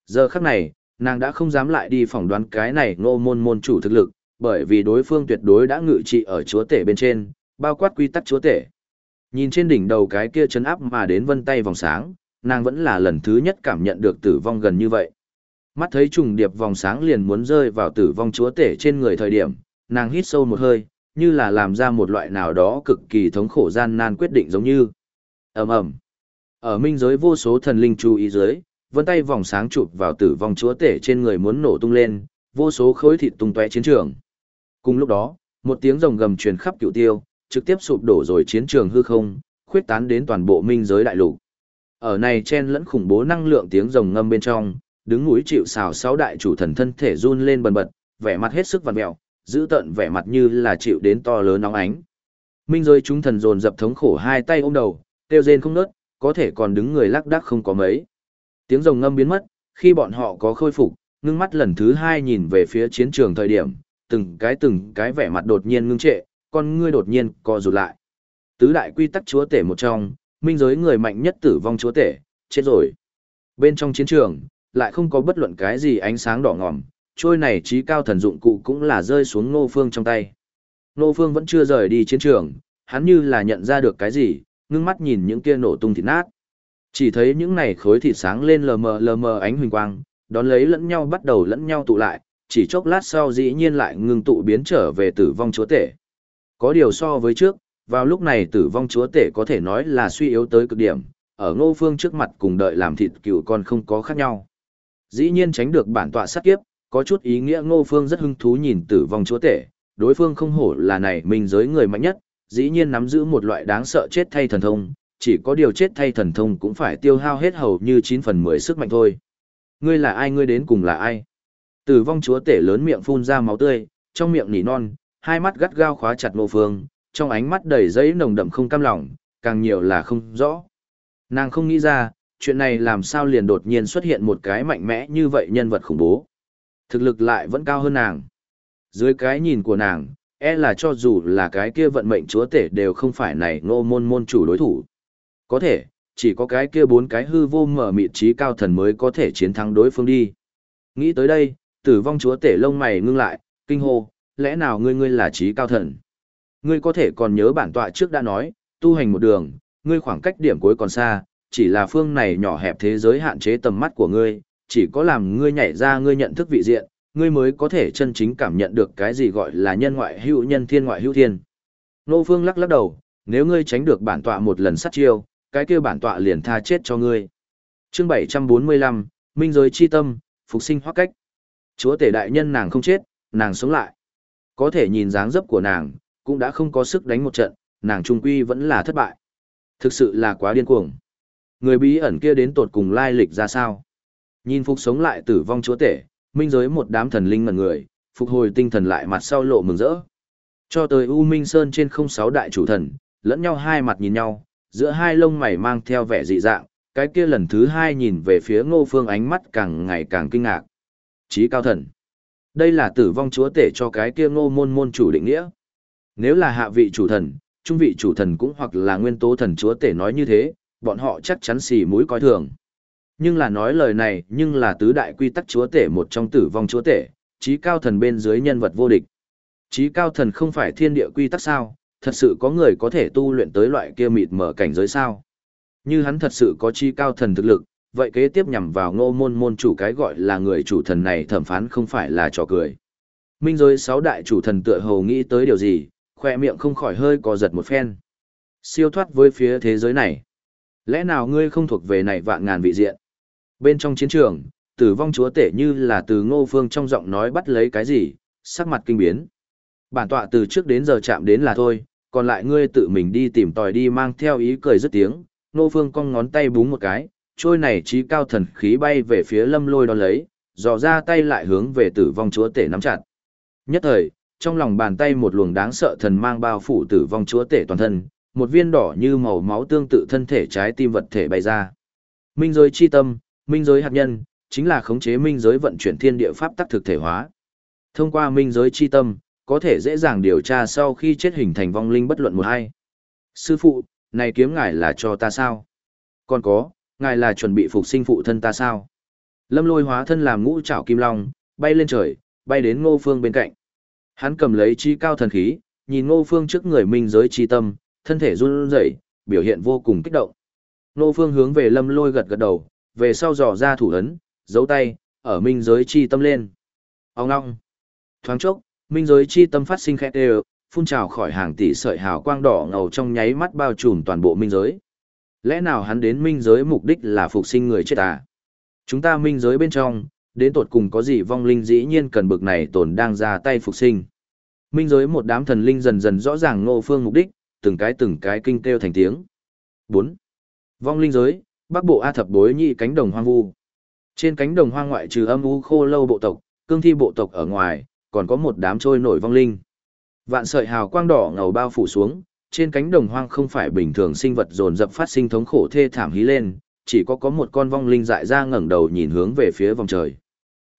Giờ khắc này, nàng đã không dám lại đi phỏng đoán cái này ngô môn môn chủ thực lực, bởi vì đối phương tuyệt đối đã ngự trị ở chúa tể bên trên, bao quát quy tắc chúa tể. Nhìn trên đỉnh đầu cái kia chấn áp mà đến vân tay vòng sáng, nàng vẫn là lần thứ nhất cảm nhận được tử vong gần như vậy. Mắt thấy trùng điệp vòng sáng liền muốn rơi vào tử vong chúa tể trên người thời điểm, nàng hít sâu một hơi, như là làm ra một loại nào đó cực kỳ thống khổ gian nan quyết định giống như. ầm ầm Ở minh giới vô số thần linh chú ý dưới, vân tay vòng sáng chụp vào tử vong chúa tể trên người muốn nổ tung lên, vô số khối thịt tung tóe chiến trường. Cùng lúc đó, một tiếng rồng gầm truyền khắp cựu tiêu, trực tiếp sụp đổ rồi chiến trường hư không, khuyết tán đến toàn bộ minh giới đại lục. Ở này chen lẫn khủng bố năng lượng tiếng rồng ngâm bên trong, đứng núi chịu xào sáu đại chủ thần thân thể run lên bần bật, vẻ mặt hết sức vặn mèo, giữ tận vẻ mặt như là chịu đến to lớn nóng ánh. Minh giới chúng thần dồn dập thống khổ hai tay ôm đầu, tiêu rên không nớt, có thể còn đứng người lắc đắc không có mấy. Tiếng rồng ngâm biến mất, khi bọn họ có khôi phục, ngưng mắt lần thứ hai nhìn về phía chiến trường thời điểm, từng cái từng cái vẻ mặt đột nhiên ngưng trệ, con ngươi đột nhiên co rụt lại. Tứ đại quy tắc chúa tể một trong, minh giới người mạnh nhất tử vong chúa tể, chết rồi. Bên trong chiến trường, lại không có bất luận cái gì ánh sáng đỏ ngòm, trôi này trí cao thần dụng cụ cũng là rơi xuống Ngô Phương trong tay. Ngô Phương vẫn chưa rời đi chiến trường, hắn như là nhận ra được cái gì, ngưng mắt nhìn những kia nổ tung thịt nát. Chỉ thấy những này khối thịt sáng lên lờ mờ lờ mờ ánh huỳnh quang, đón lấy lẫn nhau bắt đầu lẫn nhau tụ lại, chỉ chốc lát sau dĩ nhiên lại ngưng tụ biến trở về tử vong chúa tể. Có điều so với trước, vào lúc này tử vong chúa tể có thể nói là suy yếu tới cực điểm, ở ngô phương trước mặt cùng đợi làm thịt cựu con không có khác nhau. Dĩ nhiên tránh được bản tọa sát kiếp, có chút ý nghĩa ngô phương rất hứng thú nhìn tử vong chúa tể, đối phương không hổ là này mình giới người mạnh nhất, dĩ nhiên nắm giữ một loại đáng sợ chết thay thần thông, chỉ có điều chết thay thần thông cũng phải tiêu hao hết hầu như 9 phần 10 sức mạnh thôi. Ngươi là ai ngươi đến cùng là ai? Tử vong chúa tể lớn miệng phun ra máu tươi, trong miệng nỉ non, hai mắt gắt gao khóa chặt Ngô Phương, trong ánh mắt đầy giấy nồng đậm không cam lòng, càng nhiều là không rõ. Nàng không nghĩ ra, chuyện này làm sao liền đột nhiên xuất hiện một cái mạnh mẽ như vậy nhân vật khủng bố. Thực lực lại vẫn cao hơn nàng. Dưới cái nhìn của nàng, e là cho dù là cái kia vận mệnh chúa tể đều không phải này ngô môn môn chủ đối thủ. Có thể, chỉ có cái kia bốn cái hư vô mở mịt trí cao thần mới có thể chiến thắng đối phương đi. Nghĩ tới đây, tử vong chúa tể lông mày ngưng lại, kinh hô, lẽ nào ngươi ngươi là trí cao thần? Ngươi có thể còn nhớ bản tọa trước đã nói, tu hành một đường, ngươi khoảng cách điểm cuối còn xa, chỉ là phương này nhỏ hẹp thế giới hạn chế tầm mắt của ngươi, chỉ có làm ngươi nhảy ra ngươi nhận thức vị diện, ngươi mới có thể chân chính cảm nhận được cái gì gọi là nhân ngoại hữu nhân thiên ngoại hữu thiên. Nô Phương lắc lắc đầu, nếu ngươi tránh được bản tọa một lần sát chiêu, cái kia bản tọa liền tha chết cho ngươi. Chương 745, Minh giới chi tâm, phục sinh hóa cách. Chúa tể đại nhân nàng không chết, nàng sống lại. Có thể nhìn dáng dấp của nàng, cũng đã không có sức đánh một trận, nàng trung quy vẫn là thất bại. Thực sự là quá điên cuồng. Người bí ẩn kia đến tột cùng lai lịch ra sao? Nhìn phục sống lại tử vong chúa tể, minh giới một đám thần linh ngần người, phục hồi tinh thần lại mặt sau lộ mừng rỡ. Cho tới U Minh Sơn trên không sáu đại chủ thần, lẫn nhau hai mặt nhìn nhau, giữa hai lông mày mang theo vẻ dị dạng, cái kia lần thứ hai nhìn về phía ngô phương ánh mắt càng ngày càng kinh ngạc. Chí cao thần. Đây là tử vong chúa tể cho cái kia ngô môn môn chủ định nghĩa. Nếu là hạ vị chủ thần, trung vị chủ thần cũng hoặc là nguyên tố thần chúa tể nói như thế, bọn họ chắc chắn xì mũi coi thường. Nhưng là nói lời này, nhưng là tứ đại quy tắc chúa tể một trong tử vong chúa tể, trí cao thần bên dưới nhân vật vô địch. Trí cao thần không phải thiên địa quy tắc sao, thật sự có người có thể tu luyện tới loại kia mịt mở cảnh giới sao. Như hắn thật sự có trí cao thần thực lực, vậy kế tiếp nhằm vào ngô môn môn chủ cái gọi là người chủ thần này thẩm phán không phải là trò cười. Minh giới sáu đại chủ thần tựa hồ nghĩ tới điều gì, khoe miệng không khỏi hơi co giật một phen. Siêu thoát với phía thế giới này. Lẽ nào ngươi không thuộc về này vạn ngàn vị diện? Bên trong chiến trường, tử vong chúa tể như là từ ngô phương trong giọng nói bắt lấy cái gì, sắc mặt kinh biến. Bản tọa từ trước đến giờ chạm đến là thôi, còn lại ngươi tự mình đi tìm tòi đi mang theo ý cười rất tiếng, ngô phương cong ngón tay búng một cái, trôi này trí cao thần khí bay về phía lâm lôi đo lấy, dò ra tay lại hướng về tử vong chúa tể nắm chặt. Nhất thời, trong lòng bàn tay một luồng đáng sợ thần mang bao phủ tử vong chúa tể toàn thân, một viên đỏ như màu máu tương tự thân thể trái tim vật thể bay ra. Minh giới chi tâm, minh giới hạt nhân, chính là khống chế minh giới vận chuyển thiên địa pháp tắc thực thể hóa. Thông qua minh giới chi tâm, có thể dễ dàng điều tra sau khi chết hình thành vong linh bất luận một hay. Sư phụ, này kiếm ngài là cho ta sao? Còn có, ngài là chuẩn bị phục sinh phụ thân ta sao? Lâm lôi hóa thân làm ngũ trảo kim long, bay lên trời, bay đến ngô phương bên cạnh. Hắn cầm lấy chi cao thần khí, nhìn ngô phương trước người minh giới chi tâm, thân thể run rẩy, biểu hiện vô cùng kích động. Ngô phương hướng về lâm lôi gật gật đầu, về sau dò ra thủ ấn, giấu tay, ở minh giới chi tâm lên. Ông ngong. Thoáng chốc, minh giới chi tâm phát sinh khẽ đều, phun trào khỏi hàng tỷ sợi hào quang đỏ ngầu trong nháy mắt bao trùm toàn bộ minh giới. Lẽ nào hắn đến minh giới mục đích là phục sinh người chết à? Chúng ta minh giới bên trong, đến tột cùng có gì vong linh dĩ nhiên cần bực này tồn đang ra tay phục sinh. Minh giới một đám thần linh dần dần rõ ràng ngô phương mục đích, từng cái từng cái kinh kêu thành tiếng. 4. Vong linh giới, bắc bộ A thập bối nhị cánh đồng hoang vu. Trên cánh đồng hoang ngoại trừ âm u khô lâu bộ tộc, cương thi bộ tộc ở ngoài, còn có một đám trôi nổi vong linh. Vạn sợi hào quang đỏ ngầu bao phủ xuống, trên cánh đồng hoang không phải bình thường sinh vật dồn dập phát sinh thống khổ thê thảm hí lên, chỉ có có một con vong linh dại ra ngẩng đầu nhìn hướng về phía vòng trời.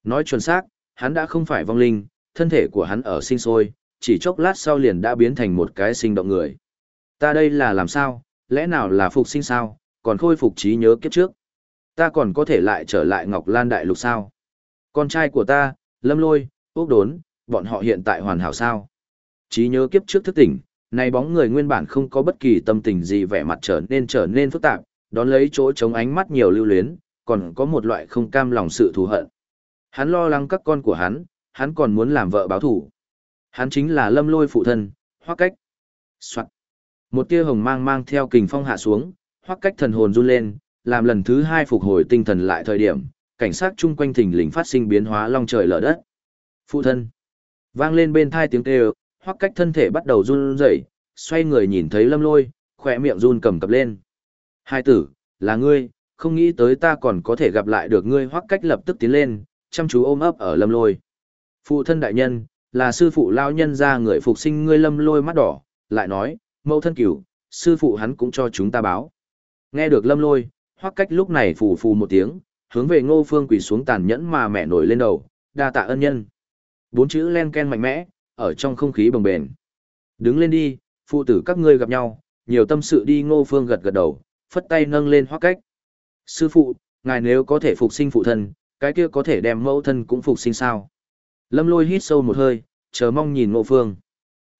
Nói chuẩn xác, hắn đã không phải vong linh, thân thể của hắn ở sinh sôi, chỉ chốc lát sau liền đã biến thành một cái sinh động người. Ta đây là làm sao, lẽ nào là phục sinh sao, còn khôi phục trí nhớ kiếp trước. Ta còn có thể lại trở lại Ngọc Lan Đại Lục sao? Con trai của ta, Lâm Lôi, Úc Đốn, bọn họ hiện tại hoàn hảo sao? Trí nhớ kiếp trước thức tỉnh, này bóng người nguyên bản không có bất kỳ tâm tình gì vẻ mặt trở nên trở nên phức tạp, đón lấy chỗ chống ánh mắt nhiều lưu luyến, còn có một loại không cam lòng sự thù hận. Hắn lo lắng các con của hắn, hắn còn muốn làm vợ báo thủ. Hắn chính là lâm lôi phụ thân, hoác cách. Soạn. Một tia hồng mang mang theo kình phong hạ xuống, hoác cách thần hồn run lên, làm lần thứ hai phục hồi tinh thần lại thời điểm, cảnh sát chung quanh thình lình phát sinh biến hóa long trời lở đất. Phụ thân. Vang lên bên thai tiếng kêu, hoắc cách thân thể bắt đầu run rẩy, xoay người nhìn thấy lâm lôi, khỏe miệng run cầm cập lên. Hai tử, là ngươi, không nghĩ tới ta còn có thể gặp lại được ngươi hoắc cách lập tức tiến lên, chăm chú ôm ấp ở lâm lôi. Phụ thân đại nhân, là sư phụ lao nhân ra người phục sinh ngươi lâm lôi mắt đỏ, lại nói, mẫu thân cửu, sư phụ hắn cũng cho chúng ta báo. Nghe được lâm lôi, hoắc cách lúc này phù phù một tiếng, hướng về ngô phương quỳ xuống tàn nhẫn mà mẹ nổi lên đầu, đa tạ ân nhân. Bốn chữ len ken mạnh mẽ, ở trong không khí bồng bềnh. Đứng lên đi, phụ tử các ngươi gặp nhau, nhiều tâm sự đi ngô phương gật gật đầu, phất tay nâng lên hoác cách. Sư phụ, ngài nếu có thể phục sinh phụ thân, cái kia có thể đem mẫu thân cũng phục sinh sao? Lâm lôi hít sâu một hơi, chờ mong nhìn ngô phương.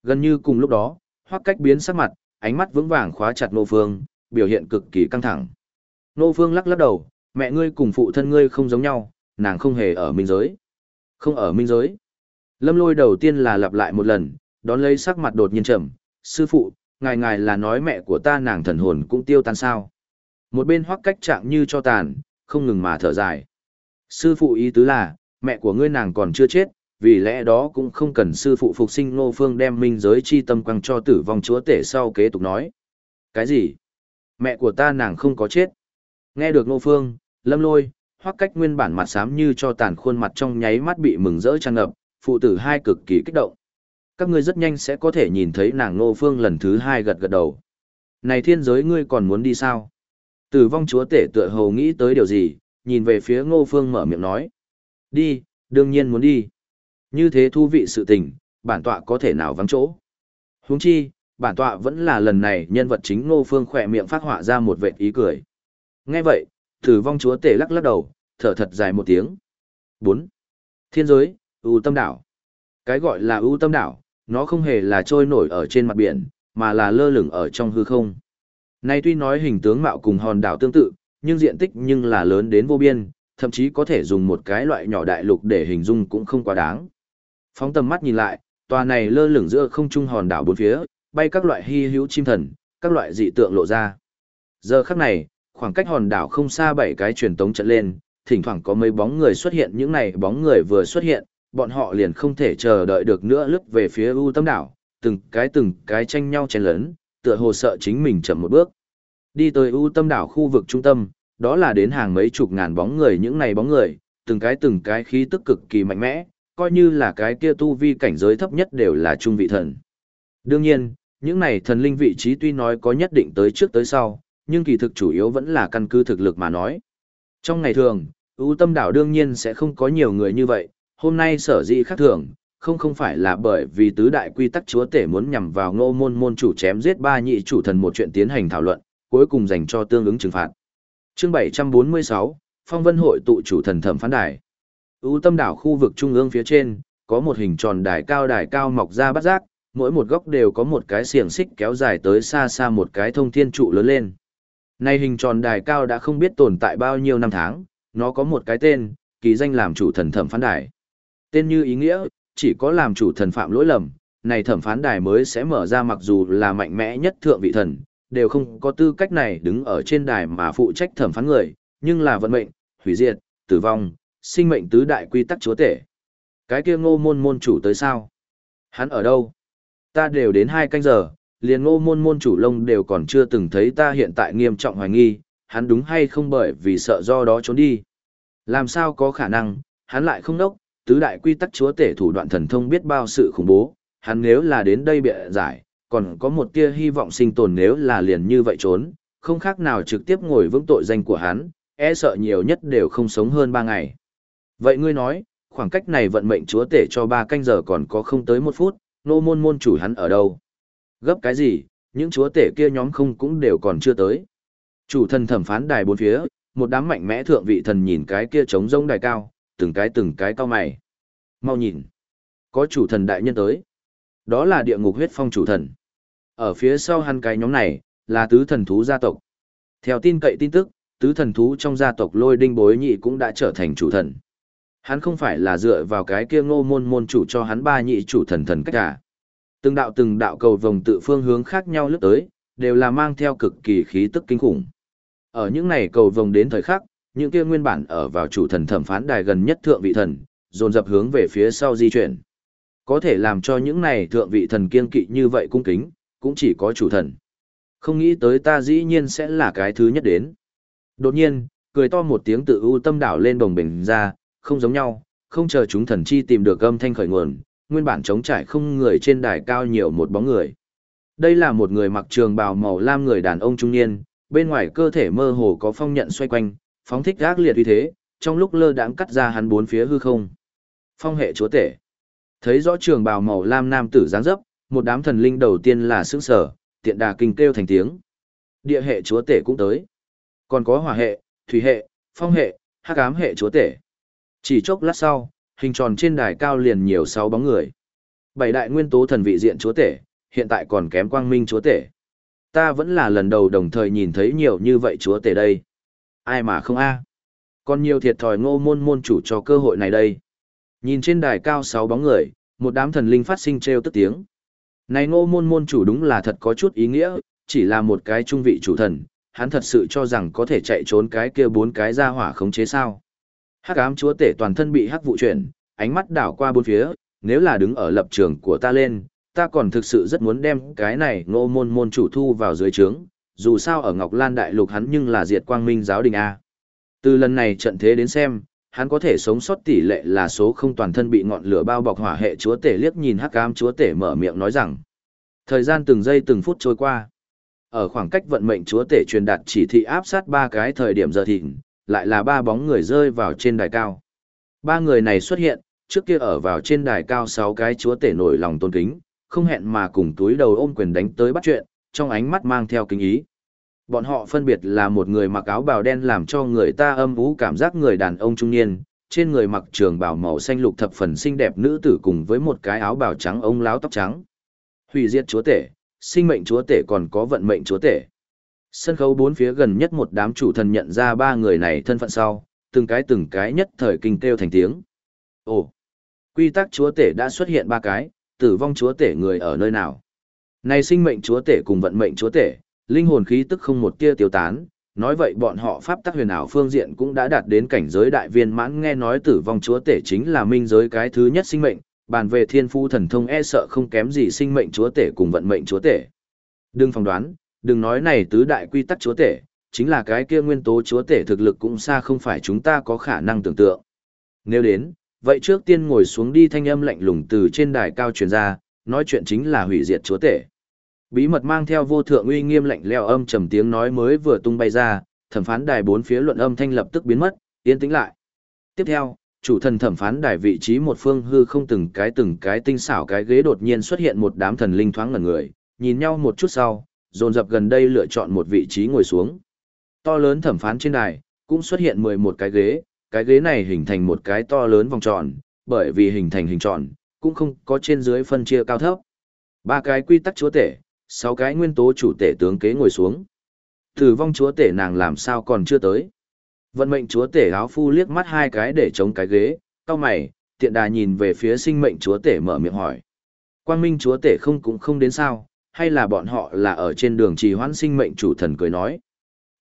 Gần như cùng lúc đó, hoác cách biến sắc mặt, ánh mắt vững vàng khóa chặt ngô phương, biểu hiện cực kỳ căng thẳng. Ngô phương lắc lắc đầu, mẹ ngươi cùng phụ thân ngươi không giống nhau, nàng không hề ở minh giới. Không ở minh giới. Lâm lôi đầu tiên là lặp lại một lần, đón lấy sắc mặt đột nhiên trầm, sư phụ, ngài ngài là nói mẹ của ta nàng thần hồn cũng tiêu tan sao. Một bên hoắc cách trạng như cho tàn, không ngừng mà thở dài. Sư phụ ý tứ là, mẹ của ngươi nàng còn chưa chết, vì lẽ đó cũng không cần sư phụ phục sinh ngô phương đem minh giới chi tâm quăng cho tử vong chúa tể sau kế tục nói. Cái gì? Mẹ của ta nàng không có chết. Nghe được ngô phương, lâm lôi, hoắc cách nguyên bản mặt xám như cho tàn khuôn mặt trong nháy mắt bị mừng rỡ tràn ngập, phụ tử hai cực kỳ kích động. Các ngươi rất nhanh sẽ có thể nhìn thấy nàng ngô phương lần thứ hai gật gật đầu. Này thiên giới ngươi còn muốn đi sao? Tử vong chúa tể tựa hồ nghĩ tới điều gì, nhìn về phía ngô phương mở miệng nói. Đi, đương nhiên muốn đi. Như thế thú vị sự tình, bản tọa có thể nào vắng chỗ. Huống chi, bản tọa vẫn là lần này nhân vật chính ngô phương khỏe miệng phát họa ra một vệt ý cười. Nghe vậy, tử vong chúa tể lắc lắc đầu, thở thật dài một tiếng. 4. Thiên giới, ưu tâm đảo. Cái gọi là ưu tâm đảo, nó không hề là trôi nổi ở trên mặt biển, mà là lơ lửng ở trong hư không. Nay tuy nói hình tướng mạo cùng hòn đảo tương tự, nhưng diện tích nhưng là lớn đến vô biên, thậm chí có thể dùng một cái loại nhỏ đại lục để hình dung cũng không quá đáng. Phóng tầm mắt nhìn lại, tòa này lơ lửng giữa không trung hòn đảo bốn phía, bay các loại hy hữu chim thần, các loại dị tượng lộ ra. Giờ khắc này, khoảng cách hòn đảo không xa bảy cái truyền tống trận lên, thỉnh thoảng có mấy bóng người xuất hiện những này bóng người vừa xuất hiện, bọn họ liền không thể chờ đợi được nữa lướt về phía ưu tâm đảo, từng cái từng cái tranh nhau chen lớn, tựa hồ sợ chính mình chậm một bước. Đi tới ưu tâm đảo khu vực trung tâm, đó là đến hàng mấy chục ngàn bóng người những này bóng người, từng cái từng cái khí tức cực kỳ mạnh mẽ, coi như là cái kia tu vi cảnh giới thấp nhất đều là trung vị thần. Đương nhiên, những này thần linh vị trí tuy nói có nhất định tới trước tới sau, nhưng kỳ thực chủ yếu vẫn là căn cứ thực lực mà nói. Trong ngày thường, ưu tâm đảo đương nhiên sẽ không có nhiều người như vậy, hôm nay sở dĩ khác thường, không không phải là bởi vì tứ đại quy tắc chúa tể muốn nhằm vào ngô môn môn chủ chém giết ba nhị chủ thần một chuyện tiến hành thảo luận, cuối cùng dành cho tương ứng trừng phạt. Chương 746, Phong Vân hội tụ chủ thần thẩm phán đài. ưu tâm đảo khu vực trung ương phía trên, có một hình tròn đài cao đài cao mọc ra bắt giác, mỗi một góc đều có một cái xiềng xích kéo dài tới xa xa một cái thông thiên trụ lớn lên. Nay hình tròn đài cao đã không biết tồn tại bao nhiêu năm tháng, nó có một cái tên, kỳ danh làm chủ thần thẩm phán đài. Tên như ý nghĩa, chỉ có làm chủ thần phạm lỗi lầm, này thẩm phán đài mới sẽ mở ra mặc dù là mạnh mẽ nhất thượng vị thần, đều không có tư cách này đứng ở trên đài mà phụ trách thẩm phán người, nhưng là vận mệnh, hủy diệt, tử vong, sinh mệnh tứ đại quy tắc chúa tể. Cái kia ngô môn môn chủ tới sao? Hắn ở đâu? Ta đều đến hai canh giờ, liền ngô môn môn chủ lông đều còn chưa từng thấy ta hiện tại nghiêm trọng hoài nghi, hắn đúng hay không bởi vì sợ do đó trốn đi. Làm sao có khả năng, hắn lại không đốc, tứ đại quy tắc chúa tể thủ đoạn thần thông biết bao sự khủng bố, hắn nếu là đến đây bịa giải, còn có một tia hy vọng sinh tồn nếu là liền như vậy trốn, không khác nào trực tiếp ngồi vững tội danh của hắn, e sợ nhiều nhất đều không sống hơn ba ngày. Vậy ngươi nói, khoảng cách này vận mệnh chúa tể cho ba canh giờ còn có không tới một phút, nô môn môn chủ hắn ở đâu? Gấp cái gì, những chúa tể kia nhóm không cũng đều còn chưa tới. Chủ thần thẩm phán đài bốn phía, một đám mạnh mẽ thượng vị thần nhìn cái kia trống rông đài cao, từng cái từng cái cao mày. Mau nhìn, có chủ thần đại nhân tới. Đó là địa ngục huyết phong chủ thần. Ở phía sau hắn cái nhóm này, là tứ thần thú gia tộc. Theo tin cậy tin tức, tứ thần thú trong gia tộc lôi đinh bối nhị cũng đã trở thành chủ thần. Hắn không phải là dựa vào cái kia ngô môn môn chủ cho hắn ba nhị chủ thần thần cách cả. Từng đạo từng đạo cầu vòng tự phương hướng khác nhau lướt tới, đều là mang theo cực kỳ khí tức kinh khủng. Ở những này cầu vòng đến thời khắc, những kia nguyên bản ở vào chủ thần thẩm phán đài gần nhất thượng vị thần, dồn dập hướng về phía sau di chuyển. Có thể làm cho những này thượng vị thần kiên kỵ như vậy cung kính, cũng chỉ có chủ thần. Không nghĩ tới ta dĩ nhiên sẽ là cái thứ nhất đến. Đột nhiên, cười to một tiếng tự ưu tâm đảo lên đồng bình ra, không giống nhau, không chờ chúng thần chi tìm được âm thanh khởi nguồn, nguyên bản chống trải không người trên đài cao nhiều một bóng người. Đây là một người mặc trường bào màu lam người đàn ông trung niên, bên ngoài cơ thể mơ hồ có phong nhận xoay quanh, phóng thích gác liệt uy thế, trong lúc lơ đãng cắt ra hắn bốn phía hư không. Phong hệ chúa tể. Thấy rõ trường bào màu lam nam tử dáng dấp, một đám thần linh đầu tiên là sững sở, tiện đà kinh kêu thành tiếng. Địa hệ chúa tể cũng tới. Còn có hỏa hệ, thủy hệ, phong hệ, hắc ám hệ chúa tể. Chỉ chốc lát sau, hình tròn trên đài cao liền nhiều sáu bóng người. Bảy đại nguyên tố thần vị diện chúa tể, hiện tại còn kém quang minh chúa tể. Ta vẫn là lần đầu đồng thời nhìn thấy nhiều như vậy chúa tể đây. Ai mà không a? Còn nhiều thiệt thòi ngô môn môn chủ cho cơ hội này đây. Nhìn trên đài cao sáu bóng người, một đám thần linh phát sinh treo tức tiếng. Này ngô môn môn chủ đúng là thật có chút ý nghĩa, chỉ là một cái trung vị chủ thần, hắn thật sự cho rằng có thể chạy trốn cái kia bốn cái ra hỏa khống chế sao. Hắc ám chúa tể toàn thân bị hắc vụ chuyển, ánh mắt đảo qua bốn phía, nếu là đứng ở lập trường của ta lên, ta còn thực sự rất muốn đem cái này ngô môn môn chủ thu vào dưới trướng, dù sao ở Ngọc Lan Đại Lục hắn nhưng là diệt quang minh giáo đình A. Từ lần này trận thế đến xem, hắn có thể sống sót tỷ lệ là số không toàn thân bị ngọn lửa bao bọc hỏa hệ chúa tể liếc nhìn hắc ám chúa tể mở miệng nói rằng. Thời gian từng giây từng phút trôi qua. Ở khoảng cách vận mệnh chúa tể truyền đạt chỉ thị áp sát ba cái thời điểm giờ thịnh, lại là ba bóng người rơi vào trên đài cao. Ba người này xuất hiện, trước kia ở vào trên đài cao sáu cái chúa tể nổi lòng tôn kính, không hẹn mà cùng túi đầu ôm quyền đánh tới bắt chuyện, trong ánh mắt mang theo kính ý. Bọn họ phân biệt là một người mặc áo bào đen làm cho người ta âm ú cảm giác người đàn ông trung niên, trên người mặc trường bào màu xanh lục thập phần xinh đẹp nữ tử cùng với một cái áo bào trắng ông láo tóc trắng. Hủy diệt chúa tể, sinh mệnh chúa tể còn có vận mệnh chúa tể. Sân khấu bốn phía gần nhất một đám chủ thần nhận ra ba người này thân phận sau, từng cái từng cái nhất thời kinh kêu thành tiếng. Ồ, quy tắc chúa tể đã xuất hiện ba cái, tử vong chúa tể người ở nơi nào? Này sinh mệnh chúa tể cùng vận mệnh chúa tể, linh hồn khí tức không một tia tiêu tán, nói vậy bọn họ pháp tắc huyền ảo phương diện cũng đã đạt đến cảnh giới đại viên mãn nghe nói tử vong chúa tể chính là minh giới cái thứ nhất sinh mệnh, bàn về thiên phu thần thông e sợ không kém gì sinh mệnh chúa tể cùng vận mệnh chúa tể. Đừng phỏng đoán, đừng nói này tứ đại quy tắc chúa tể, chính là cái kia nguyên tố chúa tể thực lực cũng xa không phải chúng ta có khả năng tưởng tượng. Nếu đến, vậy trước tiên ngồi xuống đi thanh âm lạnh lùng từ trên đài cao truyền ra, nói chuyện chính là hủy diệt chúa tể. Bí mật mang theo vô thượng uy nghiêm lạnh lẽo âm trầm tiếng nói mới vừa tung bay ra, thẩm phán đài bốn phía luận âm thanh lập tức biến mất, yên tĩnh lại. Tiếp theo, chủ thần thẩm phán đài vị trí một phương hư không từng cái từng cái tinh xảo cái ghế đột nhiên xuất hiện một đám thần linh thoáng ngẩn người, nhìn nhau một chút sau, dồn dập gần đây lựa chọn một vị trí ngồi xuống. To lớn thẩm phán trên đài, cũng xuất hiện 11 cái ghế, cái ghế này hình thành một cái to lớn vòng tròn, bởi vì hình thành hình tròn, cũng không có trên dưới phân chia cao thấp. Ba cái quy tắc chúa tể, sáu cái nguyên tố chủ tể tướng kế ngồi xuống. Tử vong chúa tể nàng làm sao còn chưa tới. Vận mệnh chúa tể áo phu liếc mắt hai cái để chống cái ghế, cao mày, tiện đà nhìn về phía sinh mệnh chúa tể mở miệng hỏi. Quang minh chúa tể không cũng không đến sao, hay là bọn họ là ở trên đường trì hoãn sinh mệnh chủ thần cười nói.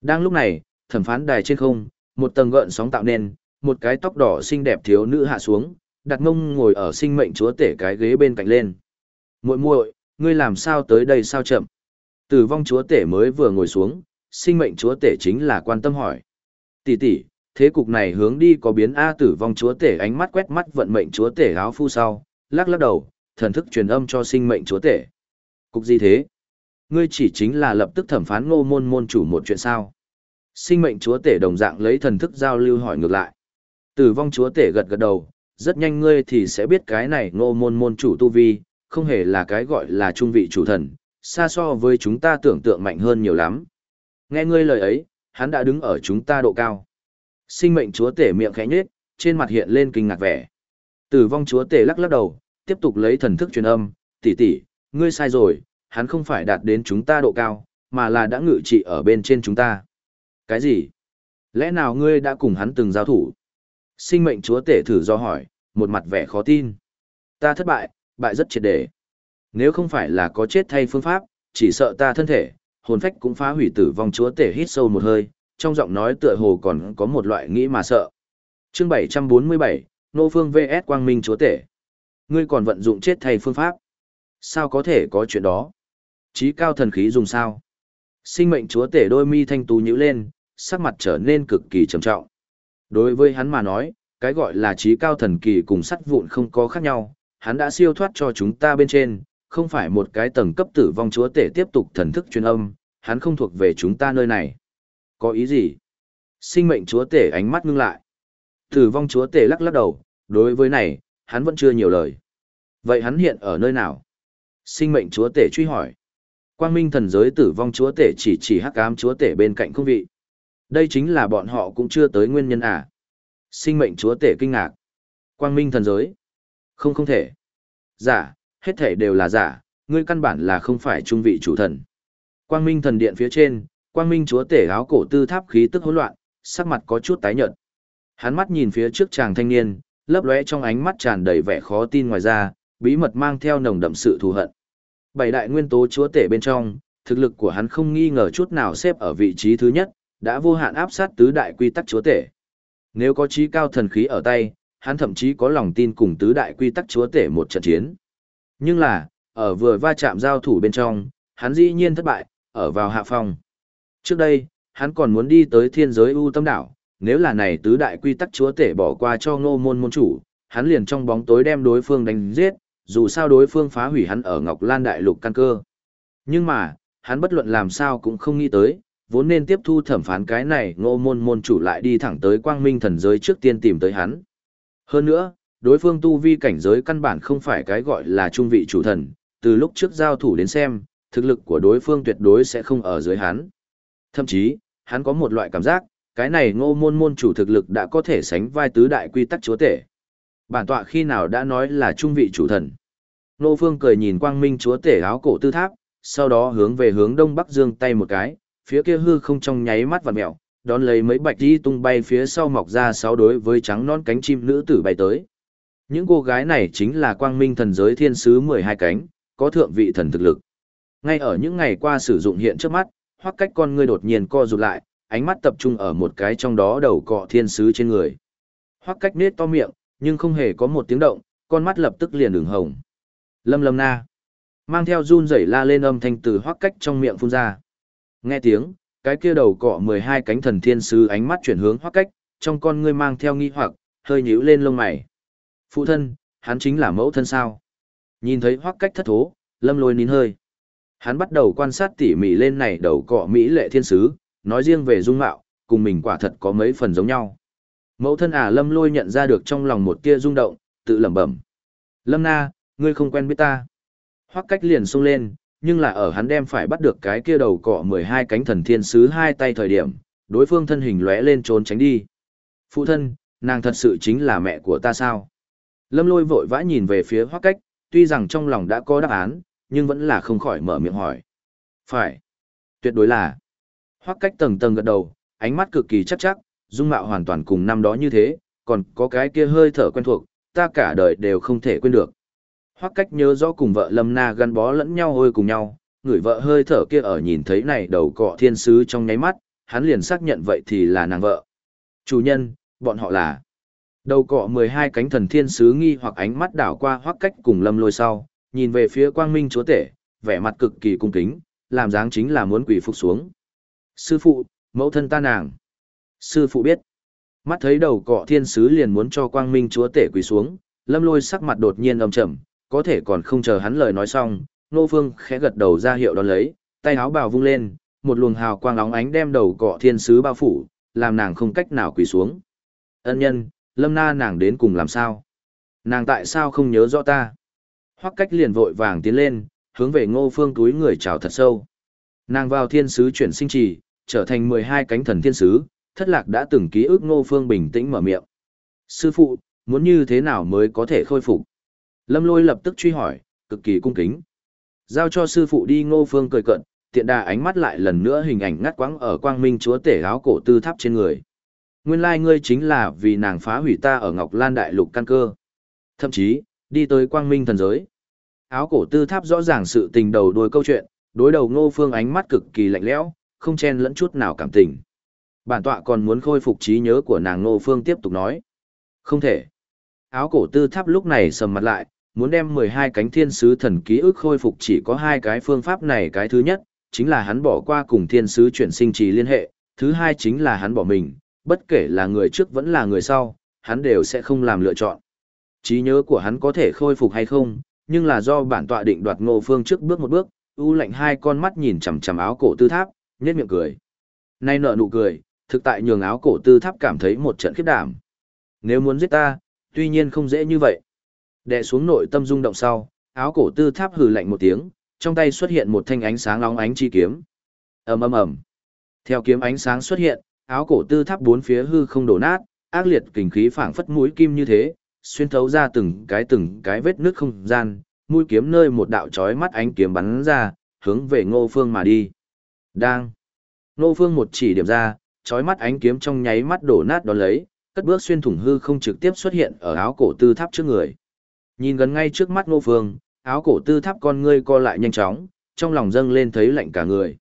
Đang lúc này, thẩm phán đài trên không, một tầng gợn sóng tạo nên, một cái tóc đỏ xinh đẹp thiếu nữ hạ xuống, đặt mông ngồi ở sinh mệnh chúa tể cái ghế bên cạnh lên. Muội muội, ngươi làm sao tới đây sao chậm? Tử vong chúa tể mới vừa ngồi xuống, sinh mệnh chúa tể chính là quan tâm hỏi. Tỷ tỷ, thế cục này hướng đi có biến A tử vong chúa tể ánh mắt quét mắt vận mệnh chúa tể áo phu sau, lắc lắc đầu, thần thức truyền âm cho sinh mệnh chúa tể. Cục gì thế? Ngươi chỉ chính là lập tức thẩm phán ngô môn môn chủ một chuyện sao? Sinh mệnh chúa tể đồng dạng lấy thần thức giao lưu hỏi ngược lại. Tử vong chúa tể gật gật đầu, rất nhanh ngươi thì sẽ biết cái này ngô môn môn chủ tu vi, không hề là cái gọi là trung vị chủ thần, xa so với chúng ta tưởng tượng mạnh hơn nhiều lắm. Nghe ngươi lời ấy, hắn đã đứng ở chúng ta độ cao. Sinh mệnh chúa tể miệng khẽ nhếch, trên mặt hiện lên kinh ngạc vẻ. Tử vong chúa tể lắc lắc đầu, tiếp tục lấy thần thức truyền âm, tỷ tỷ, ngươi sai rồi, hắn không phải đạt đến chúng ta độ cao, mà là đã ngự trị ở bên trên chúng ta. Cái gì? Lẽ nào ngươi đã cùng hắn từng giao thủ? Sinh mệnh chúa tể thử do hỏi, một mặt vẻ khó tin. Ta thất bại, bại rất triệt để. Nếu không phải là có chết thay phương pháp, chỉ sợ ta thân thể, hồn phách cũng phá hủy tử vong chúa tể hít sâu một hơi, trong giọng nói tựa hồ còn có một loại nghĩ mà sợ. Chương 747, Nô Phương VS Quang Minh chúa tể. Ngươi còn vận dụng chết thay phương pháp. Sao có thể có chuyện đó? Chí cao thần khí dùng sao? Sinh mệnh chúa tể đôi mi thanh tú nhíu lên, sắc mặt trở nên cực kỳ trầm trọng. Đối với hắn mà nói, cái gọi là trí cao thần kỳ cùng sắt vụn không có khác nhau, hắn đã siêu thoát cho chúng ta bên trên, không phải một cái tầng cấp tử vong chúa tể tiếp tục thần thức truyền âm, hắn không thuộc về chúng ta nơi này. Có ý gì? Sinh mệnh chúa tể ánh mắt ngưng lại. Tử vong chúa tể lắc lắc đầu, đối với này, hắn vẫn chưa nhiều lời. Vậy hắn hiện ở nơi nào? Sinh mệnh chúa tể truy hỏi. Quang minh thần giới tử vong chúa tể chỉ chỉ hắc ám chúa tể bên cạnh không vị. Đây chính là bọn họ cũng chưa tới nguyên nhân à. Sinh mệnh chúa tể kinh ngạc. Quang minh thần giới. Không không thể. Giả, hết thể đều là giả, ngươi căn bản là không phải trung vị chủ thần. Quang minh thần điện phía trên, quang minh chúa tể áo cổ tư tháp khí tức hỗn loạn, sắc mặt có chút tái nhợt. Hắn mắt nhìn phía trước chàng thanh niên, lấp lóe trong ánh mắt tràn đầy vẻ khó tin ngoài ra, bí mật mang theo nồng đậm sự thù hận. Bảy đại nguyên tố chúa tể bên trong, thực lực của hắn không nghi ngờ chút nào xếp ở vị trí thứ nhất, đã vô hạn áp sát tứ đại quy tắc chúa tể. Nếu có trí cao thần khí ở tay, hắn thậm chí có lòng tin cùng tứ đại quy tắc chúa tể một trận chiến. Nhưng là, ở vừa va chạm giao thủ bên trong, hắn dĩ nhiên thất bại, ở vào hạ phong. Trước đây, hắn còn muốn đi tới thiên giới ưu tâm đảo, nếu là này tứ đại quy tắc chúa tể bỏ qua cho ngô môn môn chủ, hắn liền trong bóng tối đem đối phương đánh giết, dù sao đối phương phá hủy hắn ở Ngọc Lan Đại Lục căn cơ. Nhưng mà, hắn bất luận làm sao cũng không nghĩ tới, vốn nên tiếp thu thẩm phán cái này ngô môn môn chủ lại đi thẳng tới quang minh thần giới trước tiên tìm tới hắn. Hơn nữa, đối phương tu vi cảnh giới căn bản không phải cái gọi là trung vị chủ thần, từ lúc trước giao thủ đến xem, thực lực của đối phương tuyệt đối sẽ không ở dưới hắn. Thậm chí, hắn có một loại cảm giác, cái này ngô môn môn chủ thực lực đã có thể sánh vai tứ đại quy tắc chúa tể. Bản tọa khi nào đã nói là trung vị chủ thần. Nô Phương cười nhìn quang minh chúa tể áo cổ tư tháp, sau đó hướng về hướng đông bắc dương tay một cái, phía kia hư không trong nháy mắt và mèo, đón lấy mấy bạch đi tung bay phía sau mọc ra sáu đối với trắng non cánh chim nữ tử bay tới. Những cô gái này chính là quang minh thần giới thiên sứ 12 cánh, có thượng vị thần thực lực. Ngay ở những ngày qua sử dụng hiện trước mắt, hoặc cách con ngươi đột nhiên co rụt lại, ánh mắt tập trung ở một cái trong đó đầu cọ thiên sứ trên người. Hoặc cách nết to miệng, nhưng không hề có một tiếng động, con mắt lập tức liền đường hồng. Lâm lâm na. Mang theo run rẩy la lên âm thanh từ hoắc cách trong miệng phun ra. Nghe tiếng, cái kia đầu cọ 12 cánh thần thiên sứ ánh mắt chuyển hướng hoác cách, trong con ngươi mang theo nghi hoặc, hơi nhíu lên lông mày. Phụ thân, hắn chính là mẫu thân sao? Nhìn thấy hoác cách thất thố, lâm lôi nín hơi. Hắn bắt đầu quan sát tỉ mỉ lên này đầu cọ Mỹ lệ thiên sứ, nói riêng về dung mạo, cùng mình quả thật có mấy phần giống nhau. Mẫu thân à lâm lôi nhận ra được trong lòng một tia rung động, tự lẩm bẩm. Lâm na, ngươi không quen biết ta. Hoác cách liền xông lên, nhưng là ở hắn đem phải bắt được cái kia đầu cọ 12 cánh thần thiên sứ hai tay thời điểm, đối phương thân hình lóe lên trốn tránh đi. Phụ thân, nàng thật sự chính là mẹ của ta sao? Lâm lôi vội vã nhìn về phía hoác cách, tuy rằng trong lòng đã có đáp án, nhưng vẫn là không khỏi mở miệng hỏi. Phải. Tuyệt đối là. Hoác cách tầng tầng gật đầu, ánh mắt cực kỳ chắc chắc, dung mạo hoàn toàn cùng năm đó như thế, còn có cái kia hơi thở quen thuộc, ta cả đời đều không thể quên được. Hoắc cách nhớ rõ cùng vợ Lâm Na gắn bó lẫn nhau hôi cùng nhau, người vợ hơi thở kia ở nhìn thấy này đầu cọ thiên sứ trong nháy mắt, hắn liền xác nhận vậy thì là nàng vợ. Chủ nhân, bọn họ là. Đầu cọ 12 cánh thần thiên sứ nghi hoặc ánh mắt đảo qua hoắc cách cùng lâm lôi sau, nhìn về phía quang minh chúa tể, vẻ mặt cực kỳ cung kính, làm dáng chính là muốn quỳ phục xuống. Sư phụ, mẫu thân ta nàng. Sư phụ biết. Mắt thấy đầu cọ thiên sứ liền muốn cho quang minh chúa tể quỳ xuống, lâm lôi sắc mặt đột nhiên âm trầm, có thể còn không chờ hắn lời nói xong, Nô Phương khẽ gật đầu ra hiệu đón lấy, tay áo bào vung lên, một luồng hào quang óng ánh đem đầu cọ thiên sứ bao phủ, làm nàng không cách nào quỳ xuống. Ân nhân, lâm na nàng đến cùng làm sao? Nàng tại sao không nhớ rõ ta? Hoắc cách liền vội vàng tiến lên, hướng về ngô phương túi người chào thật sâu. Nàng vào thiên sứ chuyển sinh trì, trở thành 12 cánh thần thiên sứ, thất lạc đã từng ký ức ngô phương bình tĩnh mở miệng. Sư phụ, muốn như thế nào mới có thể khôi phục? Lâm lôi lập tức truy hỏi, cực kỳ cung kính. Giao cho sư phụ đi ngô phương cười cận, tiện đà ánh mắt lại lần nữa hình ảnh ngắt quãng ở quang minh chúa tể áo cổ tư tháp trên người. Nguyên lai ngươi chính là vì nàng phá hủy ta ở Ngọc Lan Đại Lục căn cơ. Thậm chí, đi tới quang minh thần giới. Áo cổ tư tháp rõ ràng sự tình đầu đuôi câu chuyện, đối đầu ngô phương ánh mắt cực kỳ lạnh lẽo, không chen lẫn chút nào cảm tình. Bản tọa còn muốn khôi phục trí nhớ của nàng ngô phương tiếp tục nói. Không thể. Áo cổ tư tháp lúc này sầm mặt lại, muốn đem 12 cánh thiên sứ thần ký ức khôi phục chỉ có hai cái phương pháp này cái thứ nhất, chính là hắn bỏ qua cùng thiên sứ chuyển sinh trì liên hệ, thứ hai chính là hắn bỏ mình, bất kể là người trước vẫn là người sau, hắn đều sẽ không làm lựa chọn. Trí nhớ của hắn có thể khôi phục hay không, nhưng là do bản tọa định đoạt ngô phương trước bước một bước, u lạnh hai con mắt nhìn chằm chằm áo cổ tư tháp, nhếch miệng cười. Nay nở nụ cười, thực tại nhường áo cổ tư tháp cảm thấy một trận khiếp đảm. Nếu muốn giết ta, tuy nhiên không dễ như vậy. Đè xuống nội tâm rung động sau, áo cổ tư tháp hừ lạnh một tiếng, trong tay xuất hiện một thanh ánh sáng long ánh chi kiếm. ầm ầm ầm. Theo kiếm ánh sáng xuất hiện, áo cổ tư tháp bốn phía hư không đổ nát, ác liệt kình khí phảng phất mũi kim như thế, xuyên thấu ra từng cái từng cái vết nước không gian, mũi kiếm nơi một đạo chói mắt ánh kiếm bắn ra, hướng về Ngô Phương mà đi. Đang. Ngô Phương một chỉ điểm ra, chói mắt ánh kiếm trong nháy mắt đổ nát đó lấy, cất bước xuyên thủng hư không trực tiếp xuất hiện ở áo cổ tư tháp trước người. Nhìn gần ngay trước mắt Ngô Phương, áo cổ tư tháp con ngươi co lại nhanh chóng, trong lòng dâng lên thấy lạnh cả người.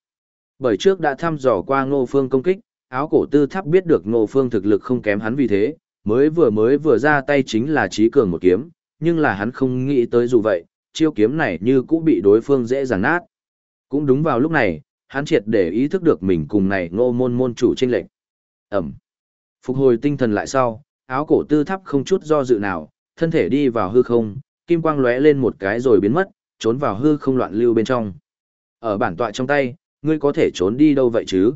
Bởi trước đã thăm dò qua Ngô Phương công kích, áo cổ tư tháp biết được Ngô Phương thực lực không kém hắn vì thế, mới vừa mới vừa ra tay chính là trí cường một kiếm, nhưng là hắn không nghĩ tới dù vậy, chiêu kiếm này như cũng bị đối phương dễ dàng nát. Cũng đúng vào lúc này, hắn triệt để ý thức được mình cùng này ngô môn môn chủ tranh lệnh. Ẩm. Phục hồi tinh thần lại sau, áo cổ tư tháp không chút do dự nào, thân thể đi vào hư không, kim quang lóe lên một cái rồi biến mất, trốn vào hư không loạn lưu bên trong. Ở bản tọa trong tay, ngươi có thể trốn đi đâu vậy chứ?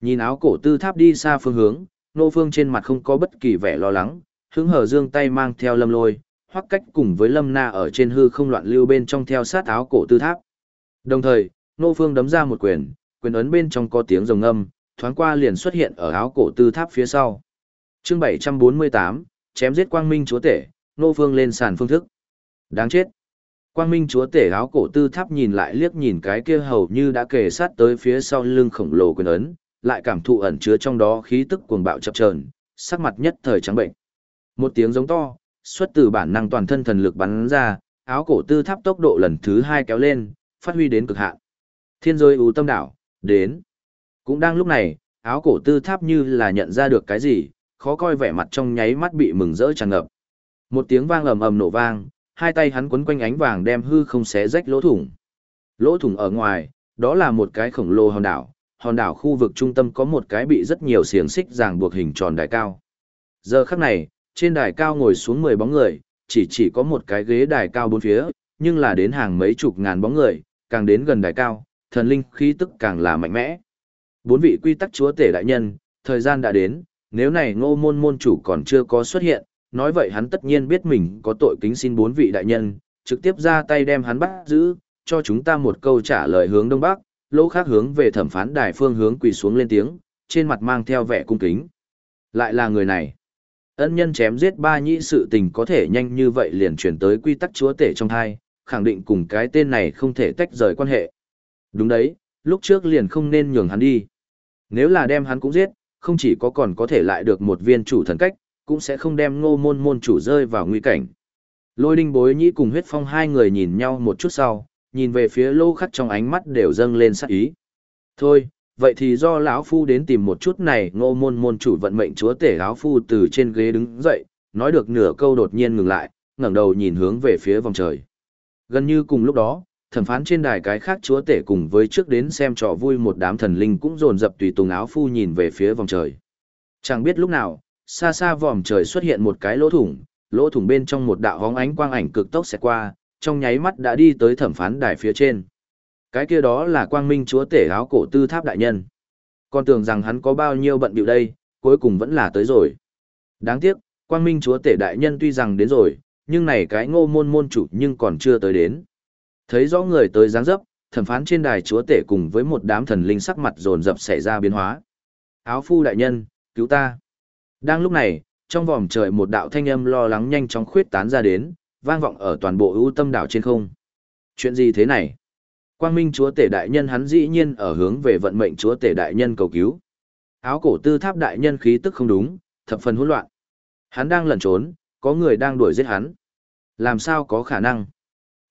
Nhìn áo cổ tư tháp đi xa phương hướng, nô phương trên mặt không có bất kỳ vẻ lo lắng, hướng hở dương tay mang theo lâm lôi, hoặc cách cùng với lâm na ở trên hư không loạn lưu bên trong theo sát áo cổ tư tháp. Đồng thời, nô phương đấm ra một quyền, quyền ấn bên trong có tiếng rồng âm, thoáng qua liền xuất hiện ở áo cổ tư tháp phía sau. Chương 748, chém giết quang minh chúa tể, nô phương lên sàn phương thức. Đáng chết. Quang minh chúa tể áo cổ tư tháp nhìn lại liếc nhìn cái kia hầu như đã kề sát tới phía sau lưng khổng lồ quyền ấn, lại cảm thụ ẩn chứa trong đó khí tức cuồng bạo chập chờn, sắc mặt nhất thời trắng bệnh. Một tiếng giống to, xuất từ bản năng toàn thân thần lực bắn ra, áo cổ tư tháp tốc độ lần thứ hai kéo lên, phát huy đến cực hạn. Thiên rơi ưu tâm đảo, đến. Cũng đang lúc này, áo cổ tư tháp như là nhận ra được cái gì, khó coi vẻ mặt trong nháy mắt bị mừng rỡ tràn ngập. Một tiếng vang ầm ầm nổ vang, hai tay hắn quấn quanh ánh vàng đem hư không xé rách lỗ thủng. Lỗ thủng ở ngoài, đó là một cái khổng lồ hòn đảo, hòn đảo khu vực trung tâm có một cái bị rất nhiều xiềng xích ràng buộc hình tròn đài cao. Giờ khắc này, trên đài cao ngồi xuống 10 bóng người, chỉ chỉ có một cái ghế đài cao bốn phía, nhưng là đến hàng mấy chục ngàn bóng người, càng đến gần đài cao, thần linh khí tức càng là mạnh mẽ. Bốn vị quy tắc chúa tể đại nhân, thời gian đã đến, nếu này ngô môn môn chủ còn chưa có xuất hiện, nói vậy hắn tất nhiên biết mình có tội kính xin bốn vị đại nhân, trực tiếp ra tay đem hắn bắt giữ, cho chúng ta một câu trả lời hướng đông bắc, lỗ khác hướng về thẩm phán đài phương hướng quỳ xuống lên tiếng, trên mặt mang theo vẻ cung kính. Lại là người này. Ân nhân chém giết ba nhĩ sự tình có thể nhanh như vậy liền chuyển tới quy tắc chúa tể trong hai, khẳng định cùng cái tên này không thể tách rời quan hệ. Đúng đấy, lúc trước liền không nên nhường hắn đi. Nếu là đem hắn cũng giết, không chỉ có còn có thể lại được một viên chủ thần cách, cũng sẽ không đem ngô môn môn chủ rơi vào nguy cảnh. Lôi đinh bối nhĩ cùng huyết phong hai người nhìn nhau một chút sau, nhìn về phía lô khắc trong ánh mắt đều dâng lên sắc ý. Thôi, vậy thì do lão phu đến tìm một chút này ngô môn môn chủ vận mệnh chúa tể lão phu từ trên ghế đứng dậy, nói được nửa câu đột nhiên ngừng lại, ngẩng đầu nhìn hướng về phía vòng trời. Gần như cùng lúc đó, thẩm phán trên đài cái khác chúa tể cùng với trước đến xem trò vui một đám thần linh cũng dồn dập tùy tùng áo phu nhìn về phía vòng trời. Chẳng biết lúc nào, xa xa vòm trời xuất hiện một cái lỗ thủng, lỗ thủng bên trong một đạo hóng ánh quang ảnh cực tốc sẽ qua, trong nháy mắt đã đi tới thẩm phán đài phía trên. Cái kia đó là quang minh chúa tể áo cổ tư tháp đại nhân. Con tưởng rằng hắn có bao nhiêu bận bịu đây, cuối cùng vẫn là tới rồi. Đáng tiếc, quang minh chúa tể đại nhân tuy rằng đến rồi, nhưng này cái ngô môn môn chủ nhưng còn chưa tới đến. Thấy rõ người tới dáng dấp, thẩm phán trên đài chúa tể cùng với một đám thần linh sắc mặt dồn dập xảy ra biến hóa. Áo phu đại nhân, cứu ta. Đang lúc này, trong vòm trời một đạo thanh âm lo lắng nhanh chóng khuyết tán ra đến, vang vọng ở toàn bộ ưu tâm đảo trên không. Chuyện gì thế này? Quang Minh Chúa Tể Đại Nhân hắn dĩ nhiên ở hướng về vận mệnh Chúa Tể Đại Nhân cầu cứu. Áo cổ tư tháp Đại Nhân khí tức không đúng, thập phần hỗn loạn. Hắn đang lẩn trốn, có người đang đuổi giết hắn. Làm sao có khả năng?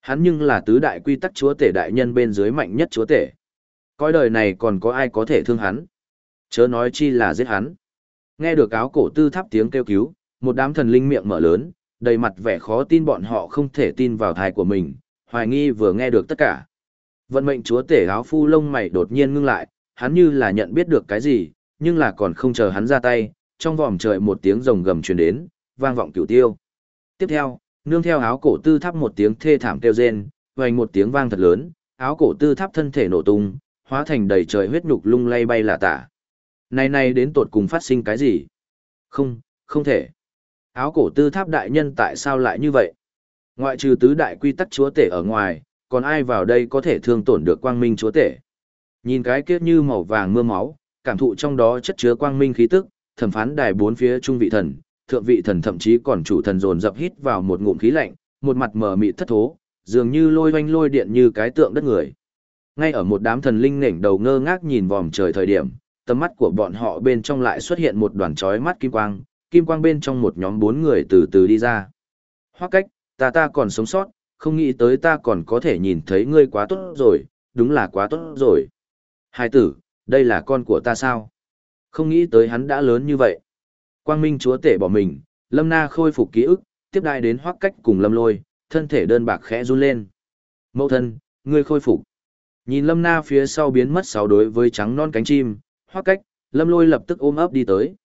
Hắn nhưng là tứ đại quy tắc Chúa Tể Đại Nhân bên dưới mạnh nhất Chúa Tể. Coi đời này còn có ai có thể thương hắn? Chớ nói chi là giết hắn. Nghe được áo cổ tư tháp tiếng kêu cứu, một đám thần linh miệng mở lớn, đầy mặt vẻ khó tin bọn họ không thể tin vào thai của mình, hoài nghi vừa nghe được tất cả. Vận mệnh chúa tể áo phu lông mày đột nhiên ngưng lại, hắn như là nhận biết được cái gì, nhưng là còn không chờ hắn ra tay, trong vòm trời một tiếng rồng gầm truyền đến, vang vọng cửu tiêu. Tiếp theo, nương theo áo cổ tư tháp một tiếng thê thảm kêu rên, vang một tiếng vang thật lớn, áo cổ tư tháp thân thể nổ tung, hóa thành đầy trời huyết nhục lung lay bay là tả. Này này đến tột cùng phát sinh cái gì? Không, không thể. Áo cổ tư tháp đại nhân tại sao lại như vậy? Ngoại trừ tứ đại quy tắc chúa tể ở ngoài, còn ai vào đây có thể thương tổn được quang minh chúa tể? Nhìn cái kiếp như màu vàng mưa máu, cảm thụ trong đó chất chứa quang minh khí tức, thẩm phán đài bốn phía trung vị thần, thượng vị thần thậm chí còn chủ thần dồn dập hít vào một ngụm khí lạnh, một mặt mờ mịt thất thố, dường như lôi oanh lôi điện như cái tượng đất người. Ngay ở một đám thần linh nểnh đầu ngơ ngác nhìn vòm trời thời điểm, tầm mắt của bọn họ bên trong lại xuất hiện một đoàn chói mắt kim quang, kim quang bên trong một nhóm bốn người từ từ đi ra. Hoắc cách, ta ta còn sống sót, không nghĩ tới ta còn có thể nhìn thấy ngươi quá tốt rồi, đúng là quá tốt rồi. Hai tử, đây là con của ta sao? Không nghĩ tới hắn đã lớn như vậy. Quang Minh chúa tể bỏ mình, Lâm Na khôi phục ký ức, tiếp đại đến hoắc cách cùng Lâm Lôi, thân thể đơn bạc khẽ run lên. Mẫu thân, ngươi khôi phục. Nhìn Lâm Na phía sau biến mất sáu đối với trắng non cánh chim, hoắc cách, Lâm Lôi lập tức ôm ấp đi tới.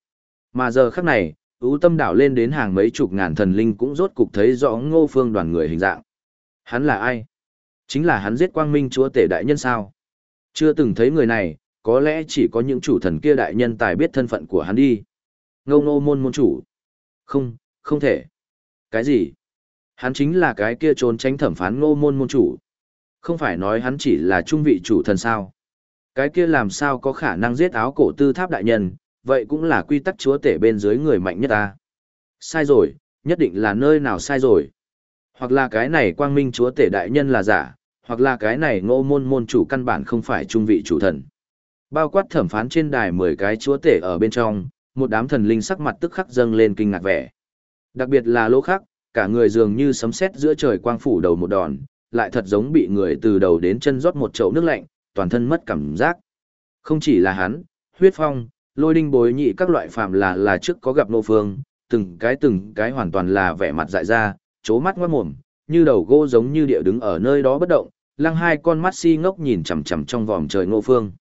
Mà giờ khắc này, ưu tâm đảo lên đến hàng mấy chục ngàn thần linh cũng rốt cục thấy rõ ngô phương đoàn người hình dạng. Hắn là ai? Chính là hắn giết quang minh chúa tể đại nhân sao? Chưa từng thấy người này, có lẽ chỉ có những chủ thần kia đại nhân tài biết thân phận của hắn đi. Ngô ngô môn môn chủ. Không, không thể. Cái gì? Hắn chính là cái kia trốn tránh thẩm phán ngô môn môn chủ. Không phải nói hắn chỉ là trung vị chủ thần sao. Cái kia làm sao có khả năng giết áo cổ tư tháp đại nhân, vậy cũng là quy tắc chúa tể bên dưới người mạnh nhất ta. Sai rồi, nhất định là nơi nào sai rồi. Hoặc là cái này quang minh chúa tể đại nhân là giả, hoặc là cái này ngô môn môn chủ căn bản không phải trung vị chủ thần. Bao quát thẩm phán trên đài 10 cái chúa tể ở bên trong, một đám thần linh sắc mặt tức khắc dâng lên kinh ngạc vẻ. Đặc biệt là lỗ khắc, cả người dường như sấm sét giữa trời quang phủ đầu một đòn, lại thật giống bị người từ đầu đến chân rót một chậu nước lạnh, toàn thân mất cảm giác. Không chỉ là hắn, huyết phong, lôi đinh bối nhị các loại phạm là là trước có gặp nô phương, từng cái từng cái hoàn toàn là vẻ mặt dại ra, chố mắt ngoát mồm, như đầu gỗ giống như địa đứng ở nơi đó bất động, lăng hai con mắt si ngốc nhìn chằm chằm trong vòm trời ngô phương.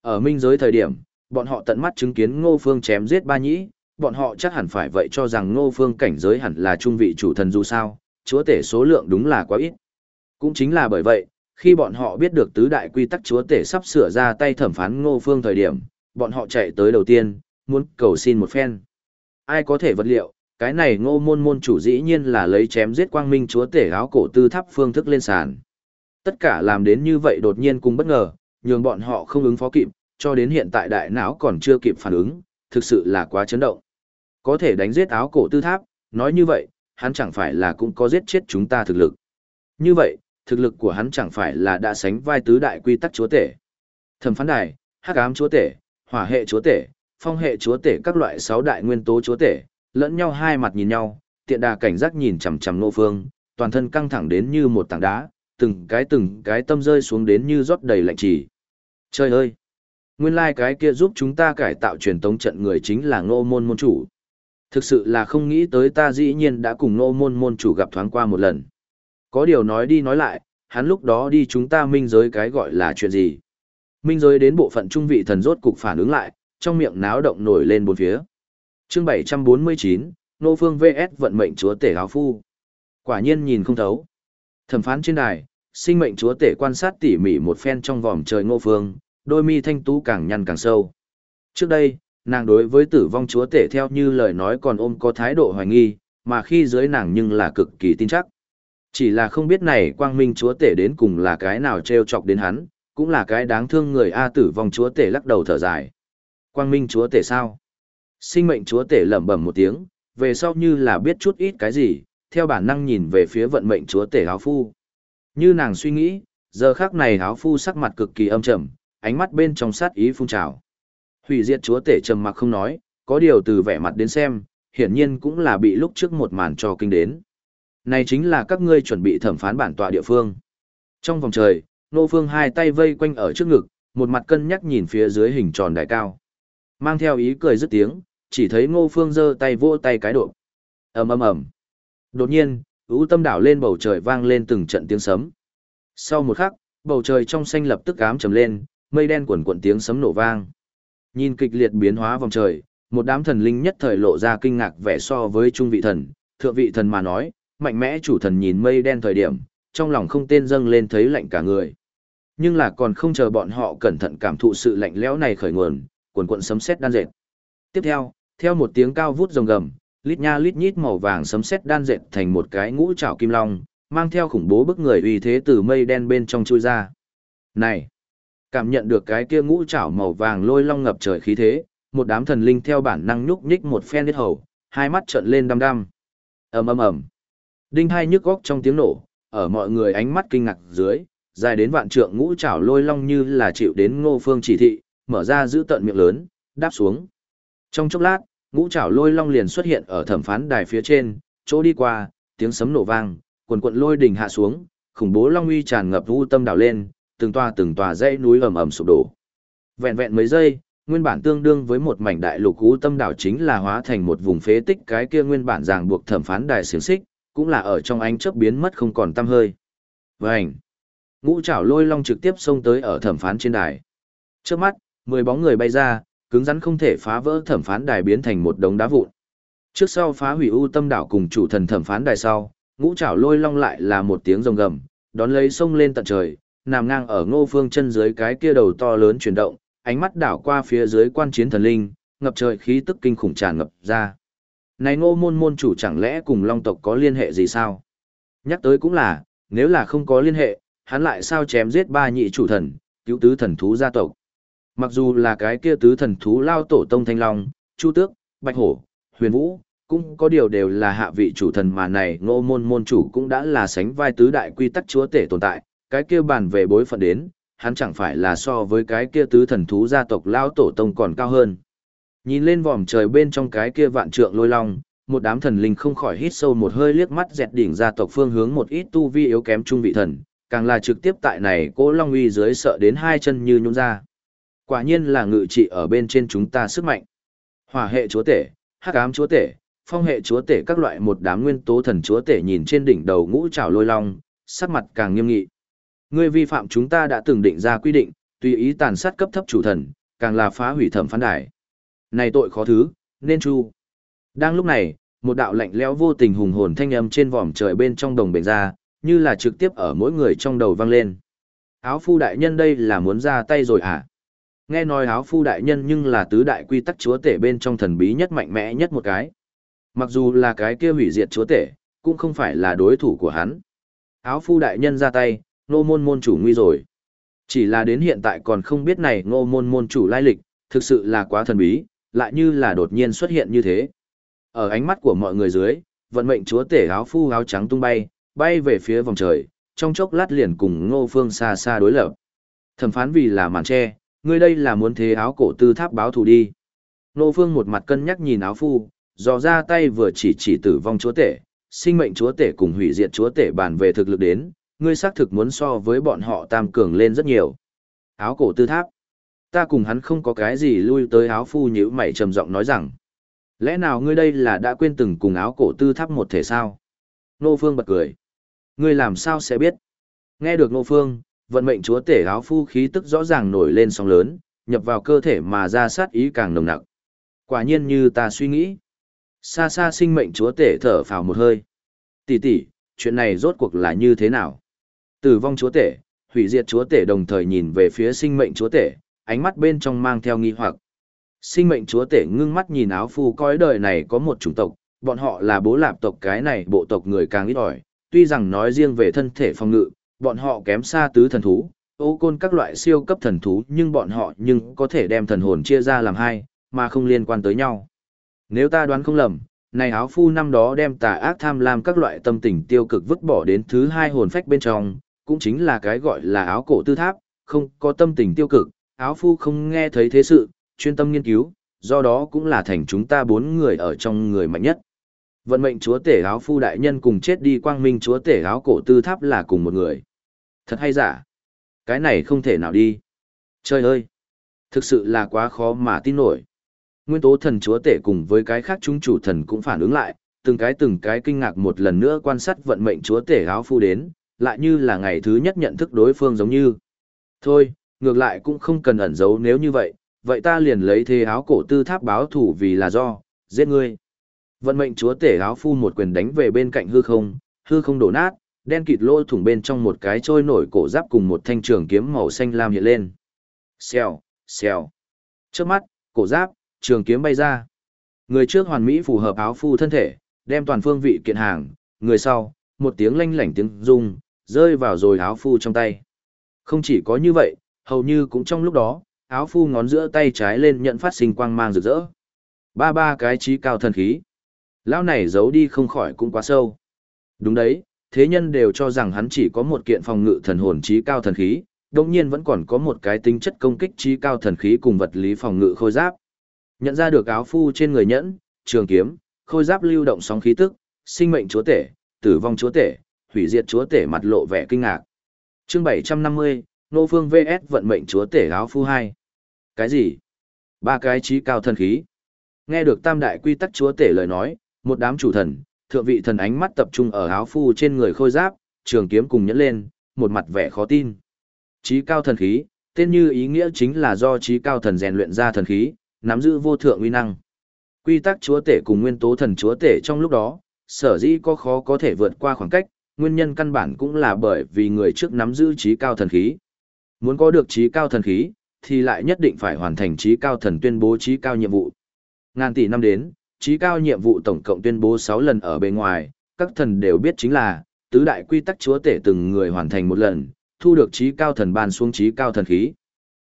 Ở minh giới thời điểm, bọn họ tận mắt chứng kiến ngô phương chém giết ba nhĩ, bọn họ chắc hẳn phải vậy cho rằng ngô phương cảnh giới hẳn là trung vị chủ thần dù sao, chúa tể số lượng đúng là quá ít. Cũng chính là bởi vậy, khi bọn họ biết được tứ đại quy tắc chúa tể sắp sửa ra tay thẩm phán ngô phương thời điểm, bọn họ chạy tới đầu tiên, muốn cầu xin một phen. Ai có thể vật liệu, cái này ngô môn môn chủ dĩ nhiên là lấy chém giết quang minh chúa tể áo cổ tư tháp phương thức lên sàn. Tất cả làm đến như vậy đột nhiên cùng bất ngờ, nhường bọn họ không ứng phó kịp, cho đến hiện tại đại não còn chưa kịp phản ứng, thực sự là quá chấn động. Có thể đánh giết áo cổ tư tháp, nói như vậy, hắn chẳng phải là cũng có giết chết chúng ta thực lực. Như vậy, thực lực của hắn chẳng phải là đã sánh vai tứ đại quy tắc chúa tể. Thẩm phán đài, hắc ám chúa tể, hỏa hệ chúa tể, phong hệ chúa tể các loại sáu đại nguyên tố chúa tể, lẫn nhau hai mặt nhìn nhau, tiện đà cảnh giác nhìn chằm chằm nô phương, toàn thân căng thẳng đến như một tảng đá, từng cái từng cái tâm rơi xuống đến như rót đầy lạnh trì. Trời ơi! Nguyên lai like cái kia giúp chúng ta cải tạo truyền tống trận người chính là ngô môn môn chủ. Thực sự là không nghĩ tới ta dĩ nhiên đã cùng ngô môn môn chủ gặp thoáng qua một lần. Có điều nói đi nói lại, hắn lúc đó đi chúng ta minh giới cái gọi là chuyện gì. Minh giới đến bộ phận trung vị thần rốt cục phản ứng lại, trong miệng náo động nổi lên bốn phía. chương 749, Nô Phương VS vận mệnh chúa tể áo phu. Quả nhiên nhìn không thấu. Thẩm phán trên đài, sinh mệnh chúa tể quan sát tỉ mỉ một phen trong vòm trời ngô phương, đôi mi thanh tú càng nhăn càng sâu. Trước đây, nàng đối với tử vong chúa tể theo như lời nói còn ôm có thái độ hoài nghi, mà khi dưới nàng nhưng là cực kỳ tin chắc. Chỉ là không biết này quang minh chúa tể đến cùng là cái nào treo chọc đến hắn, cũng là cái đáng thương người A tử vong chúa tể lắc đầu thở dài. Quang minh chúa tể sao? Sinh mệnh chúa tể lẩm bẩm một tiếng, về sau như là biết chút ít cái gì, theo bản năng nhìn về phía vận mệnh chúa tể áo phu. Như nàng suy nghĩ, giờ khác này áo phu sắc mặt cực kỳ âm trầm, ánh mắt bên trong sát ý phun trào. Hủy diệt chúa tể trầm mặc không nói, có điều từ vẻ mặt đến xem, hiển nhiên cũng là bị lúc trước một màn cho kinh đến. Này chính là các ngươi chuẩn bị thẩm phán bản tọa địa phương. Trong vòng trời, Nô Phương hai tay vây quanh ở trước ngực, một mặt cân nhắc nhìn phía dưới hình tròn đại cao. Mang theo ý cười dứt tiếng, chỉ thấy Ngô Phương giơ tay vỗ tay cái độ. Ầm ầm ầm. Đột nhiên, ưu tâm đảo lên bầu trời vang lên từng trận tiếng sấm. Sau một khắc, bầu trời trong xanh lập tức ám trầm lên, mây đen cuộn cuộn tiếng sấm nổ vang. Nhìn kịch liệt biến hóa vòng trời, một đám thần linh nhất thời lộ ra kinh ngạc vẻ so với trung vị thần, thượng vị thần mà nói, mạnh mẽ chủ thần nhìn mây đen thời điểm, trong lòng không tên dâng lên thấy lạnh cả người. Nhưng là còn không chờ bọn họ cẩn thận cảm thụ sự lạnh lẽo này khởi nguồn, quần quần sấm sét đan dệt. Tiếp theo, theo một tiếng cao vút rồng gầm, lít nha lít nhít màu vàng sấm sét đan dệt thành một cái ngũ trảo kim long, mang theo khủng bố bức người uy thế từ mây đen bên trong chui ra. Này, cảm nhận được cái kia ngũ trảo màu vàng lôi long ngập trời khí thế, một đám thần linh theo bản năng nhúc nhích một phen đít hầu, hai mắt trợn lên đăm đăm. ầm ầm ầm, đinh hai nhức góc trong tiếng nổ, ở mọi người ánh mắt kinh ngạc dưới, dài đến vạn trượng ngũ trảo lôi long như là chịu đến ngô phương chỉ thị, mở ra giữ tận miệng lớn, đáp xuống. Trong chốc lát, ngũ trảo lôi long liền xuất hiện ở thẩm phán đài phía trên, chỗ đi qua, tiếng sấm nổ vang, quần quận lôi đỉnh hạ xuống, khủng bố long uy tràn ngập u tâm đảo lên, từng tòa từng tòa dãy núi ầm ầm sụp đổ. Vẹn vẹn mấy giây, nguyên bản tương đương với một mảnh đại lục u tâm đảo chính là hóa thành một vùng phế tích cái kia nguyên bản ràng buộc thẩm phán đài xiềng xích, cũng là ở trong ánh chớp biến mất không còn tăm hơi. Vành. Ngũ chảo lôi long trực tiếp xông tới ở thẩm phán trên đài. Trước mắt, mười bóng người bay ra, cứng rắn không thể phá vỡ thẩm phán đài biến thành một đống đá vụn. Trước sau phá hủy u tâm đảo cùng chủ thần thẩm phán đài sau, ngũ chảo lôi long lại là một tiếng rồng gầm, đón lấy sông lên tận trời, nằm ngang ở ngô phương chân dưới cái kia đầu to lớn chuyển động, ánh mắt đảo qua phía dưới quan chiến thần linh, ngập trời khí tức kinh khủng tràn ngập ra. Này ngô môn môn chủ chẳng lẽ cùng long tộc có liên hệ gì sao? Nhắc tới cũng là, nếu là không có liên hệ, hắn lại sao chém giết ba nhị chủ thần, cứu tứ thần thú gia tộc. Mặc dù là cái kia tứ thần thú lao tổ tông thanh long, chu tước, bạch hổ, huyền vũ, cũng có điều đều là hạ vị chủ thần mà này ngô môn môn chủ cũng đã là sánh vai tứ đại quy tắc chúa tể tồn tại, cái kia bàn về bối phận đến, hắn chẳng phải là so với cái kia tứ thần thú gia tộc lao tổ tông còn cao hơn. Nhìn lên vòm trời bên trong cái kia vạn trượng lôi long, một đám thần linh không khỏi hít sâu một hơi liếc mắt dẹt đỉnh gia tộc phương hướng một ít tu vi yếu kém trung vị thần, càng là trực tiếp tại này cố long uy dưới sợ đến hai chân như nhún ra. Quả nhiên là ngự trị ở bên trên chúng ta sức mạnh. Hỏa hệ chúa tể, hắc ám chúa tể, phong hệ chúa tể các loại một đám nguyên tố thần chúa tể nhìn trên đỉnh đầu ngũ trảo lôi long, sắc mặt càng nghiêm nghị. Ngươi vi phạm chúng ta đã từng định ra quy định, tùy ý tàn sát cấp thấp chủ thần, càng là phá hủy thẩm phán đài. Này tội khó thứ, nên chu. Đang lúc này, một đạo lạnh lẽo vô tình hùng hồn thanh âm trên vòm trời bên trong đồng bệnh ra, như là trực tiếp ở mỗi người trong đầu vang lên. Áo phu đại nhân đây là muốn ra tay rồi à? Nghe nói áo phu đại nhân nhưng là tứ đại quy tắc chúa tể bên trong thần bí nhất mạnh mẽ nhất một cái. Mặc dù là cái kia hủy diệt chúa tể, cũng không phải là đối thủ của hắn. Áo phu đại nhân ra tay, nô môn môn chủ nguy rồi. Chỉ là đến hiện tại còn không biết này ngô môn môn chủ lai lịch, thực sự là quá thần bí, lại như là đột nhiên xuất hiện như thế. Ở ánh mắt của mọi người dưới, vận mệnh chúa tể áo phu áo trắng tung bay, bay về phía vòng trời, trong chốc lát liền cùng ngô phương xa xa đối lập. Thẩm phán vì là màn tre, ngươi đây là muốn thế áo cổ tư tháp báo thù đi. Ngô phương một mặt cân nhắc nhìn áo phu, dò ra tay vừa chỉ chỉ tử vong chúa tể, sinh mệnh chúa tể cùng hủy diệt chúa tể bàn về thực lực đến, ngươi xác thực muốn so với bọn họ tam cường lên rất nhiều. Áo cổ tư tháp. Ta cùng hắn không có cái gì lui tới áo phu nhữ mày trầm giọng nói rằng. Lẽ nào ngươi đây là đã quên từng cùng áo cổ tư tháp một thể sao? Nô Phương bật cười. Ngươi làm sao sẽ biết? Nghe được Nô Phương, vận mệnh chúa tể áo phu khí tức rõ ràng nổi lên sóng lớn, nhập vào cơ thể mà ra sát ý càng nồng nặc Quả nhiên như ta suy nghĩ. Xa xa sinh mệnh chúa tể thở phào một hơi. Tỷ tỷ, chuyện này rốt cuộc là như thế nào? Tử vong chúa tể, hủy diệt chúa tể đồng thời nhìn về phía sinh mệnh chúa tể, ánh mắt bên trong mang theo nghi hoặc. Sinh mệnh chúa tể ngưng mắt nhìn áo phu coi đời này có một chủng tộc, bọn họ là bố lạp tộc cái này bộ tộc người càng ít ỏi, tuy rằng nói riêng về thân thể phong ngự, bọn họ kém xa tứ thần thú, ô côn các loại siêu cấp thần thú nhưng bọn họ nhưng có thể đem thần hồn chia ra làm hai, mà không liên quan tới nhau. Nếu ta đoán không lầm, này áo phu năm đó đem tà ác tham lam các loại tâm tình tiêu cực vứt bỏ đến thứ hai hồn phách bên trong, cũng chính là cái gọi là áo cổ tư tháp, không có tâm tình tiêu cực, áo phu không nghe thấy thế sự, chuyên tâm nghiên cứu, do đó cũng là thành chúng ta bốn người ở trong người mạnh nhất. Vận mệnh chúa tể áo phu đại nhân cùng chết đi quang minh chúa tể áo cổ tư tháp là cùng một người. Thật hay giả? Cái này không thể nào đi. Trời ơi! Thực sự là quá khó mà tin nổi. Nguyên tố thần chúa tể cùng với cái khác chúng chủ thần cũng phản ứng lại, từng cái từng cái kinh ngạc một lần nữa quan sát vận mệnh chúa tể áo phu đến, lại như là ngày thứ nhất nhận thức đối phương giống như. Thôi, ngược lại cũng không cần ẩn giấu nếu như vậy, vậy ta liền lấy thế áo cổ tư tháp báo thủ vì là do, giết ngươi. Vận mệnh chúa tể áo phu một quyền đánh về bên cạnh hư không, hư không đổ nát, đen kịt lỗ thủng bên trong một cái trôi nổi cổ giáp cùng một thanh trường kiếm màu xanh lam hiện lên. Xèo, xèo. Trước mắt, cổ giáp, trường kiếm bay ra. Người trước hoàn mỹ phù hợp áo phu thân thể, đem toàn phương vị kiện hàng, người sau, một tiếng lanh lảnh tiếng rung, rơi vào rồi áo phu trong tay. Không chỉ có như vậy, hầu như cũng trong lúc đó, áo phu ngón giữa tay trái lên nhận phát sinh quang mang rực rỡ. Ba ba cái trí cao thần khí. Lão này giấu đi không khỏi cũng quá sâu. Đúng đấy, thế nhân đều cho rằng hắn chỉ có một kiện phòng ngự thần hồn trí cao thần khí, đồng nhiên vẫn còn có một cái tính chất công kích trí cao thần khí cùng vật lý phòng ngự khôi giáp. Nhận ra được áo phu trên người nhẫn, trường kiếm, khôi giáp lưu động sóng khí tức, sinh mệnh chúa tể, tử vong chúa tể, hủy diệt chúa tể mặt lộ vẻ kinh ngạc. Chương 750, Nô Phương VS vận mệnh chúa tể áo phu 2. Cái gì? Ba cái trí cao thần khí. Nghe được tam đại quy tắc chúa tể lời nói, một đám chủ thần, thượng vị thần ánh mắt tập trung ở áo phu trên người khôi giáp, trường kiếm cùng nhẫn lên, một mặt vẻ khó tin. Trí cao thần khí, tên như ý nghĩa chính là do trí cao thần rèn luyện ra thần khí, nắm giữ vô thượng uy năng. Quy tắc chúa tể cùng nguyên tố thần chúa tể trong lúc đó, sở dĩ có khó có thể vượt qua khoảng cách, nguyên nhân căn bản cũng là bởi vì người trước nắm giữ trí cao thần khí. Muốn có được trí cao thần khí, thì lại nhất định phải hoàn thành trí cao thần tuyên bố trí cao nhiệm vụ. Ngàn tỷ năm đến, trí cao nhiệm vụ tổng cộng tuyên bố 6 lần ở bên ngoài, các thần đều biết chính là, tứ đại quy tắc chúa tể từng người hoàn thành một lần, thu được trí cao thần ban xuống trí cao thần khí.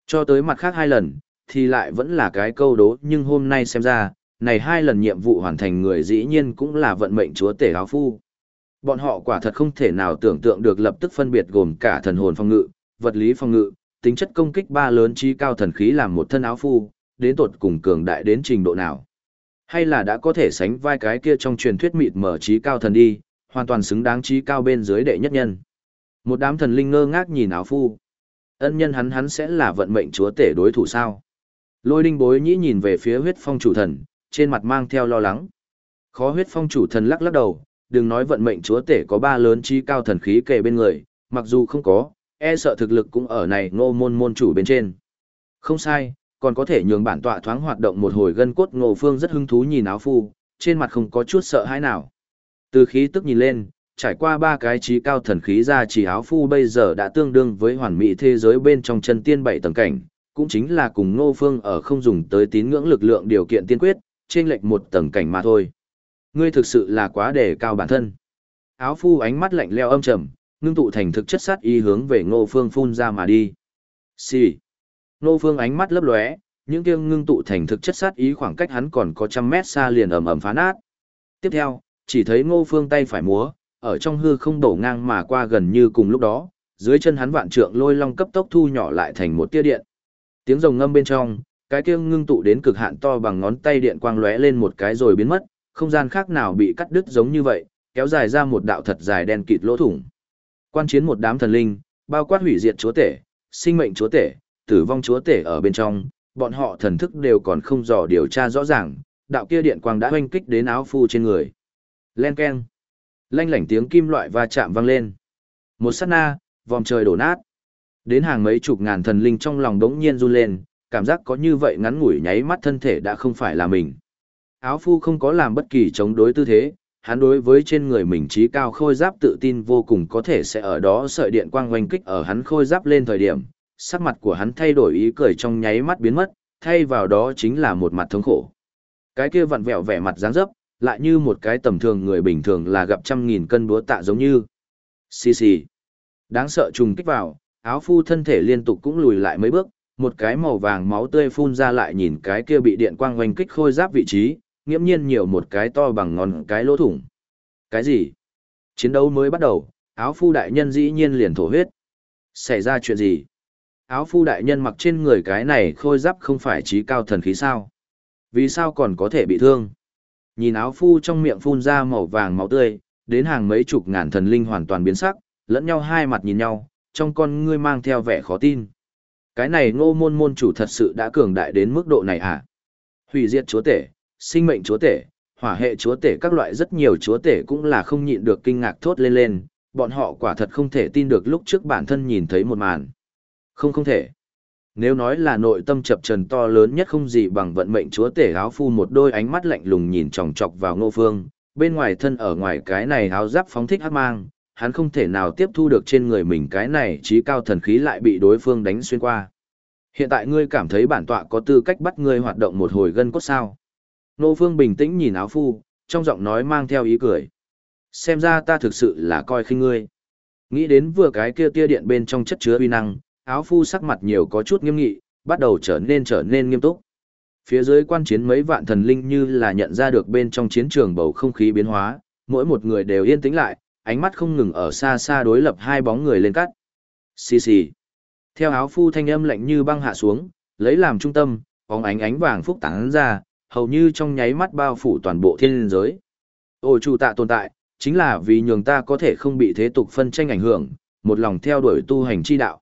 Cho tới mặt khác hai lần, thì lại vẫn là cái câu đố nhưng hôm nay xem ra, này hai lần nhiệm vụ hoàn thành người dĩ nhiên cũng là vận mệnh chúa tể áo phu. Bọn họ quả thật không thể nào tưởng tượng được lập tức phân biệt gồm cả thần hồn phong ngự, vật lý phong ngự, tính chất công kích ba lớn trí cao thần khí làm một thân áo phu, đến tột cùng cường đại đến trình độ nào. Hay là đã có thể sánh vai cái kia trong truyền thuyết mịt mở trí cao thần đi, hoàn toàn xứng đáng trí cao bên dưới đệ nhất nhân. Một đám thần linh ngơ ngác nhìn áo phu. Ân nhân hắn hắn sẽ là vận mệnh chúa tể đối thủ sao? Lôi đinh bối nhĩ nhìn về phía huyết phong chủ thần, trên mặt mang theo lo lắng. Khó huyết phong chủ thần lắc lắc đầu, đừng nói vận mệnh chúa tể có ba lớn trí cao thần khí kề bên người, mặc dù không có, e sợ thực lực cũng ở này ngô môn môn chủ bên trên. Không sai, còn có thể nhường bản tọa thoáng hoạt động một hồi gân cốt ngô phương rất hứng thú nhìn áo phu, trên mặt không có chút sợ hãi nào. Từ khí tức nhìn lên, trải qua ba cái trí cao thần khí ra chỉ áo phu bây giờ đã tương đương với hoàn mỹ thế giới bên trong chân tiên bảy tầng cảnh, cũng chính là cùng ngô phương ở không dùng tới tín ngưỡng lực lượng điều kiện tiên quyết, trên lệch một tầng cảnh mà thôi. Ngươi thực sự là quá đề cao bản thân. Áo phu ánh mắt lạnh leo âm trầm, ngưng tụ thành thực chất sát y hướng về ngô phương phun ra mà đi. Xì. Ngô phương ánh mắt lấp lóe, những kia ngưng tụ thành thực chất sát ý khoảng cách hắn còn có trăm mét xa liền ầm ầm phá nát. Tiếp theo, chỉ thấy ngô phương tay phải múa, ở trong hư không đổ ngang mà qua gần như cùng lúc đó, dưới chân hắn vạn trượng lôi long cấp tốc thu nhỏ lại thành một tia điện. Tiếng rồng ngâm bên trong, cái kia ngưng tụ đến cực hạn to bằng ngón tay điện quang lóe lên một cái rồi biến mất, không gian khác nào bị cắt đứt giống như vậy, kéo dài ra một đạo thật dài đen kịt lỗ thủng. Quan chiến một đám thần linh, bao quát hủy diệt chúa tể, sinh mệnh chúa tể, tử vong chúa tể ở bên trong, bọn họ thần thức đều còn không dò điều tra rõ ràng, đạo kia điện quang đã hoanh kích đến áo phu trên người. Len keng. Lanh lảnh tiếng kim loại va chạm vang lên. Một sát na, vòng trời đổ nát. Đến hàng mấy chục ngàn thần linh trong lòng đống nhiên run lên, cảm giác có như vậy ngắn ngủi nháy mắt thân thể đã không phải là mình. Áo phu không có làm bất kỳ chống đối tư thế, hắn đối với trên người mình trí cao khôi giáp tự tin vô cùng có thể sẽ ở đó sợi điện quang oanh kích ở hắn khôi giáp lên thời điểm, sắc mặt của hắn thay đổi ý cười trong nháy mắt biến mất, thay vào đó chính là một mặt thống khổ. Cái kia vặn vẹo vẻ mặt dáng dấp, lại như một cái tầm thường người bình thường là gặp trăm nghìn cân búa tạ giống như. Xì xì. Đáng sợ trùng kích vào, áo phu thân thể liên tục cũng lùi lại mấy bước, một cái màu vàng máu tươi phun ra lại nhìn cái kia bị điện quang oanh kích khôi giáp vị trí, nghiễm nhiên nhiều một cái to bằng ngón cái lỗ thủng. Cái gì? Chiến đấu mới bắt đầu, áo phu đại nhân dĩ nhiên liền thổ huyết. Xảy ra chuyện gì? Áo phu đại nhân mặc trên người cái này khôi giáp không phải trí cao thần khí sao? Vì sao còn có thể bị thương? Nhìn áo phu trong miệng phun ra màu vàng máu tươi, đến hàng mấy chục ngàn thần linh hoàn toàn biến sắc, lẫn nhau hai mặt nhìn nhau, trong con ngươi mang theo vẻ khó tin. Cái này ngô môn môn chủ thật sự đã cường đại đến mức độ này à? Hủy diệt chúa tể, sinh mệnh chúa tể, hỏa hệ chúa tể các loại rất nhiều chúa tể cũng là không nhịn được kinh ngạc thốt lên lên, bọn họ quả thật không thể tin được lúc trước bản thân nhìn thấy một màn. Không không thể. Nếu nói là nội tâm chập trần to lớn nhất không gì bằng vận mệnh chúa tể áo phu một đôi ánh mắt lạnh lùng nhìn chòng chọc vào ngô phương, bên ngoài thân ở ngoài cái này áo giáp phóng thích hát mang, hắn không thể nào tiếp thu được trên người mình cái này trí cao thần khí lại bị đối phương đánh xuyên qua. Hiện tại ngươi cảm thấy bản tọa có tư cách bắt ngươi hoạt động một hồi gân cốt sao? Nô phương bình tĩnh nhìn áo phu, trong giọng nói mang theo ý cười. Xem ra ta thực sự là coi khinh ngươi. Nghĩ đến vừa cái kia tia điện bên trong chất chứa uy năng, áo phu sắc mặt nhiều có chút nghiêm nghị, bắt đầu trở nên trở nên nghiêm túc. Phía dưới quan chiến mấy vạn thần linh như là nhận ra được bên trong chiến trường bầu không khí biến hóa, mỗi một người đều yên tĩnh lại, ánh mắt không ngừng ở xa xa đối lập hai bóng người lên cắt. Xì xì. Theo áo phu thanh âm lạnh như băng hạ xuống, lấy làm trung tâm, bóng ánh ánh vàng phúc tán ra, hầu như trong nháy mắt bao phủ toàn bộ thiên giới. Ôi chủ tạ tồn tại, chính là vì nhường ta có thể không bị thế tục phân tranh ảnh hưởng, một lòng theo đuổi tu hành chi đạo.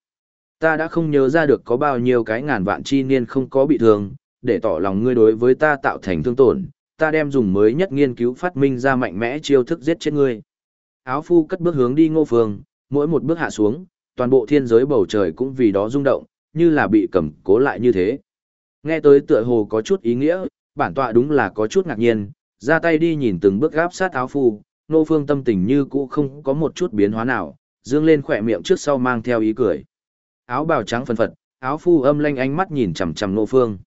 Ta đã không nhớ ra được có bao nhiêu cái ngàn vạn chi niên không có bị thương, để tỏ lòng ngươi đối với ta tạo thành thương tổn, ta đem dùng mới nhất nghiên cứu phát minh ra mạnh mẽ chiêu thức giết chết ngươi. Áo phu cất bước hướng đi ngô phương, mỗi một bước hạ xuống, toàn bộ thiên giới bầu trời cũng vì đó rung động, như là bị cầm cố lại như thế. Nghe tới tựa hồ có chút ý nghĩa, bản tọa đúng là có chút ngạc nhiên, ra tay đi nhìn từng bước gáp sát áo phu, nô phương tâm tình như cũ không có một chút biến hóa nào, dương lên khỏe miệng trước sau mang theo ý cười. Áo bào trắng phân phật, áo phu âm lanh ánh mắt nhìn chằm chằm nô phương.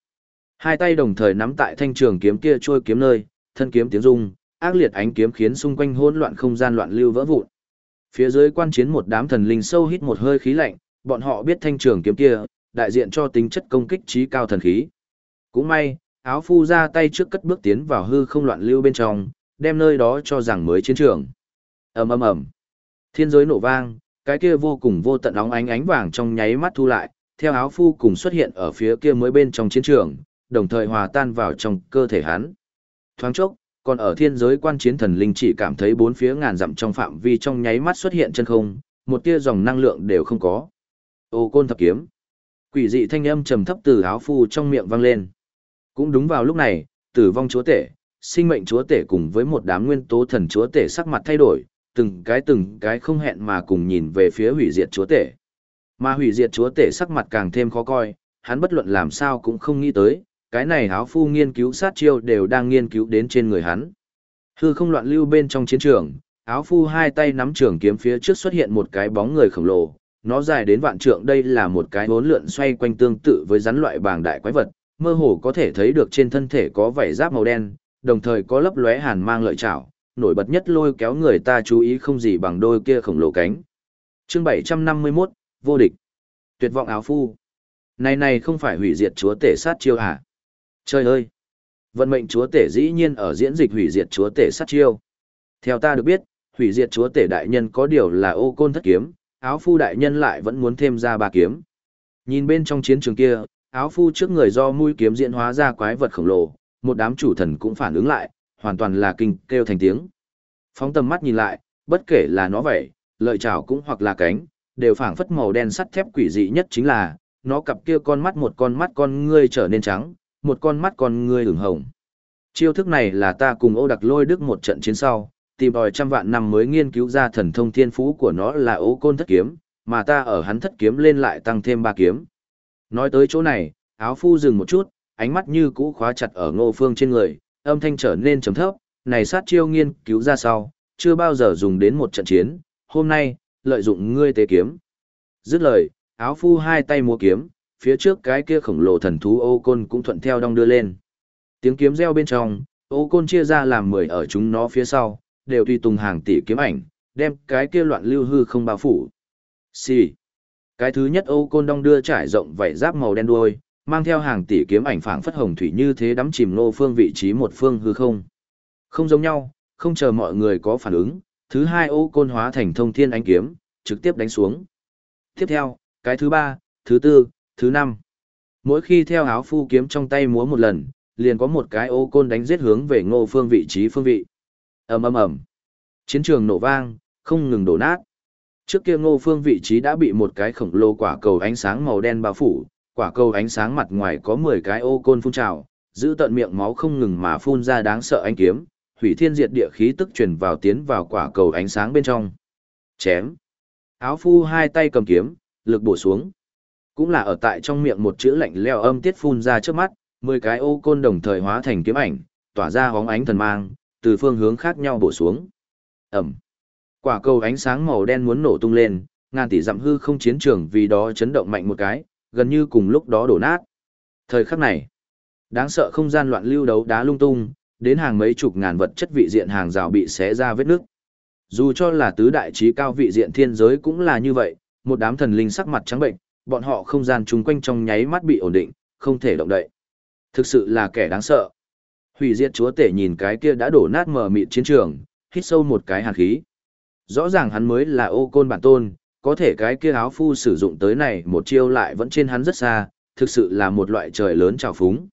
Hai tay đồng thời nắm tại thanh trường kiếm kia trôi kiếm nơi, thân kiếm tiếng rung, ác liệt ánh kiếm khiến xung quanh hỗn loạn không gian loạn lưu vỡ vụn. Phía dưới quan chiến một đám thần linh sâu hít một hơi khí lạnh, bọn họ biết thanh trường kiếm kia, đại diện cho tính chất công kích trí cao thần khí. Cũng may, áo phu ra tay trước cất bước tiến vào hư không loạn lưu bên trong, đem nơi đó cho rằng mới chiến trường. ầm ầm ầm, thiên giới nổ vang, cái kia vô cùng vô tận óng ánh ánh vàng trong nháy mắt thu lại, theo áo phu cùng xuất hiện ở phía kia mới bên trong chiến trường, đồng thời hòa tan vào trong cơ thể hắn. Thoáng chốc, còn ở thiên giới quan chiến thần linh chỉ cảm thấy bốn phía ngàn dặm trong phạm vi trong nháy mắt xuất hiện chân không, một tia dòng năng lượng đều không có. Ô côn thập kiếm. Quỷ dị thanh âm trầm thấp từ áo phu trong miệng vang lên. Cũng đúng vào lúc này, tử vong chúa tể, sinh mệnh chúa tể cùng với một đám nguyên tố thần chúa tể sắc mặt thay đổi, từng cái từng cái không hẹn mà cùng nhìn về phía hủy diệt chúa tể. Mà hủy diệt chúa tể sắc mặt càng thêm khó coi, hắn bất luận làm sao cũng không nghĩ tới, cái này áo phu nghiên cứu sát chiêu đều đang nghiên cứu đến trên người hắn. Hư không loạn lưu bên trong chiến trường, áo phu hai tay nắm trường kiếm phía trước xuất hiện một cái bóng người khổng lồ, nó dài đến vạn trượng đây là một cái hốn lượn xoay quanh tương tự với rắn loại bàng đại quái vật, mơ hồ có thể thấy được trên thân thể có vảy giáp màu đen, đồng thời có lấp lóe hàn mang lợi chảo, nổi bật nhất lôi kéo người ta chú ý không gì bằng đôi kia khổng lồ cánh. Chương 751, vô địch. Tuyệt vọng áo phu. Này này không phải hủy diệt chúa tể sát chiêu à? Trời ơi! Vận mệnh chúa tể dĩ nhiên ở diễn dịch hủy diệt chúa tể sát chiêu. Theo ta được biết, hủy diệt chúa tể đại nhân có điều là ô côn thất kiếm, áo phu đại nhân lại vẫn muốn thêm ra ba kiếm. Nhìn bên trong chiến trường kia, áo phu trước người do mũi kiếm diễn hóa ra quái vật khổng lồ, một đám chủ thần cũng phản ứng lại, hoàn toàn là kinh kêu thành tiếng. Phóng tầm mắt nhìn lại, bất kể là nó vậy, lợi chảo cũng hoặc là cánh, đều phảng phất màu đen sắt thép quỷ dị nhất chính là, nó cặp kia con mắt một con mắt con ngươi trở nên trắng, một con mắt con ngươi ửng hồng. Chiêu thức này là ta cùng ô đặc lôi đức một trận chiến sau, tìm đòi trăm vạn năm mới nghiên cứu ra thần thông thiên phú của nó là ô côn thất kiếm, mà ta ở hắn thất kiếm lên lại tăng thêm ba kiếm. Nói tới chỗ này, áo phu dừng một chút, ánh mắt như cũ khóa chặt ở ngô phương trên người, âm thanh trở nên trầm thấp, này sát chiêu nghiên cứu ra sau, chưa bao giờ dùng đến một trận chiến, hôm nay, lợi dụng ngươi tế kiếm. Dứt lời, áo phu hai tay múa kiếm, phía trước cái kia khổng lồ thần thú ô côn cũng thuận theo đong đưa lên. Tiếng kiếm reo bên trong, ô côn chia ra làm mười ở chúng nó phía sau, đều tùy tùng hàng tỷ kiếm ảnh, đem cái kia loạn lưu hư không bao phủ. Xì. Cái thứ nhất ô côn đong đưa trải rộng vảy giáp màu đen đuôi, mang theo hàng tỷ kiếm ảnh phảng phất hồng thủy như thế đắm chìm nô phương vị trí một phương hư không. Không giống nhau, không chờ mọi người có phản ứng, thứ hai ô côn hóa thành thông thiên ánh kiếm, trực tiếp đánh xuống. Tiếp theo, cái thứ ba, thứ tư, thứ năm. Mỗi khi theo áo phu kiếm trong tay múa một lần, liền có một cái ô côn đánh giết hướng về ngô phương vị trí phương vị. ầm ầm ầm Chiến trường nổ vang, không ngừng đổ nát. Trước kia ngô phương vị trí đã bị một cái khổng lồ quả cầu ánh sáng màu đen bao phủ, quả cầu ánh sáng mặt ngoài có 10 cái ô côn phun trào, giữ tận miệng máu không ngừng mà phun ra đáng sợ ánh kiếm, hủy thiên diệt địa khí tức truyền vào tiến vào quả cầu ánh sáng bên trong. Chém. Áo phu hai tay cầm kiếm, lực bổ xuống. Cũng là ở tại trong miệng một chữ lạnh leo âm tiết phun ra trước mắt, mười cái ô côn đồng thời hóa thành kiếm ảnh, tỏa ra hóng ánh thần mang, từ phương hướng khác nhau bổ xuống. Ẩm. Quả cầu ánh sáng màu đen muốn nổ tung lên, ngàn tỷ dặm hư không chiến trường vì đó chấn động mạnh một cái, gần như cùng lúc đó đổ nát. Thời khắc này, đáng sợ không gian loạn lưu đấu đá lung tung, đến hàng mấy chục ngàn vật chất vị diện hàng rào bị xé ra vết nước. Dù cho là tứ đại trí cao vị diện thiên giới cũng là như vậy, một đám thần linh sắc mặt trắng bệnh, bọn họ không gian chung quanh trong nháy mắt bị ổn định, không thể động đậy. Thực sự là kẻ đáng sợ. Hủy diệt chúa tể nhìn cái kia đã đổ nát mờ mịt chiến trường, hít sâu một cái hàn khí. Rõ ràng hắn mới là ô côn bản tôn, có thể cái kia áo phu sử dụng tới này một chiêu lại vẫn trên hắn rất xa, thực sự là một loại trời lớn trào phúng.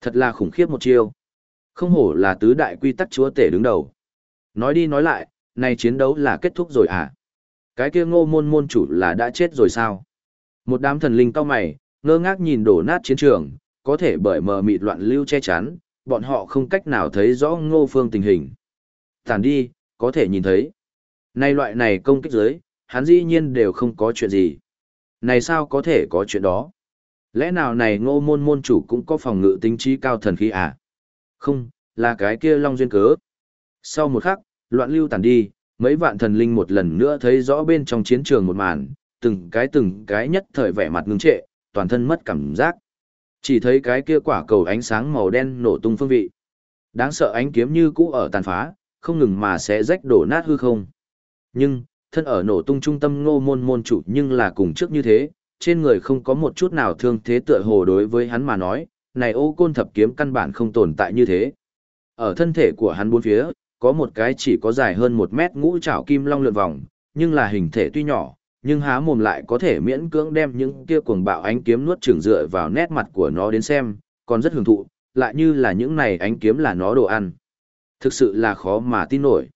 Thật là khủng khiếp một chiêu. Không hổ là tứ đại quy tắc chúa tể đứng đầu. Nói đi nói lại, này chiến đấu là kết thúc rồi à? Cái kia ngô môn môn chủ là đã chết rồi sao? Một đám thần linh cao mày, ngơ ngác nhìn đổ nát chiến trường, có thể bởi mờ mịt loạn lưu che chắn, bọn họ không cách nào thấy rõ ngô phương tình hình. Tàn đi, có thể nhìn thấy. Này loại này công kích dưới, hắn dĩ nhiên đều không có chuyện gì. Này sao có thể có chuyện đó? Lẽ nào này ngô môn môn chủ cũng có phòng ngự tính trí cao thần khí à? Không, là cái kia long duyên cớ. Sau một khắc, loạn lưu tàn đi, mấy vạn thần linh một lần nữa thấy rõ bên trong chiến trường một màn, từng cái từng cái nhất thời vẻ mặt ngưng trệ, toàn thân mất cảm giác. Chỉ thấy cái kia quả cầu ánh sáng màu đen nổ tung phương vị. Đáng sợ ánh kiếm như cũ ở tàn phá, không ngừng mà sẽ rách đổ nát hư không. Nhưng, thân ở nổ tung trung tâm ngô môn môn chủ nhưng là cùng trước như thế, trên người không có một chút nào thương thế tựa hồ đối với hắn mà nói, này ô côn thập kiếm căn bản không tồn tại như thế. Ở thân thể của hắn bốn phía, có một cái chỉ có dài hơn một mét ngũ trảo kim long lượn vòng, nhưng là hình thể tuy nhỏ, nhưng há mồm lại có thể miễn cưỡng đem những kia cuồng bạo ánh kiếm nuốt chửng dựa vào nét mặt của nó đến xem, còn rất hưởng thụ, lại như là những này ánh kiếm là nó đồ ăn. Thực sự là khó mà tin nổi.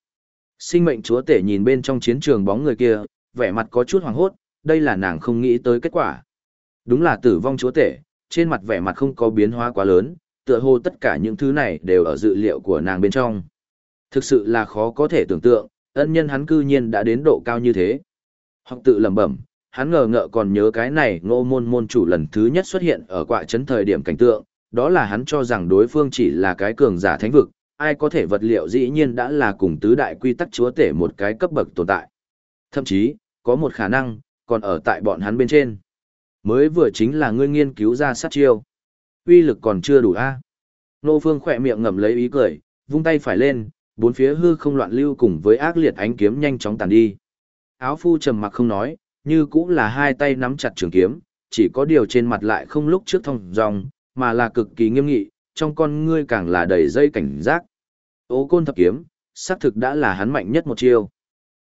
Sinh mệnh chúa tể nhìn bên trong chiến trường bóng người kia, vẻ mặt có chút hoàng hốt, đây là nàng không nghĩ tới kết quả. Đúng là tử vong chúa tể, trên mặt vẻ mặt không có biến hóa quá lớn, tựa hồ tất cả những thứ này đều ở dự liệu của nàng bên trong. Thực sự là khó có thể tưởng tượng, ân nhân hắn cư nhiên đã đến độ cao như thế. Hoặc tự lẩm bẩm, hắn ngờ ngợ còn nhớ cái này ngô môn môn chủ lần thứ nhất xuất hiện ở quạ trấn thời điểm cảnh tượng, đó là hắn cho rằng đối phương chỉ là cái cường giả thánh vực, ai có thể vật liệu dĩ nhiên đã là cùng tứ đại quy tắc chúa tể một cái cấp bậc tồn tại. Thậm chí, có một khả năng, còn ở tại bọn hắn bên trên. Mới vừa chính là ngươi nghiên cứu ra sát chiêu. uy lực còn chưa đủ a Nô Phương khỏe miệng ngậm lấy ý cười, vung tay phải lên, bốn phía hư không loạn lưu cùng với ác liệt ánh kiếm nhanh chóng tàn đi. Áo phu trầm mặc không nói, như cũng là hai tay nắm chặt trường kiếm, chỉ có điều trên mặt lại không lúc trước thông dòng, mà là cực kỳ nghiêm nghị, trong con ngươi càng là đầy dây cảnh giác. Ô côn thập kiếm, xác thực đã là hắn mạnh nhất một chiêu.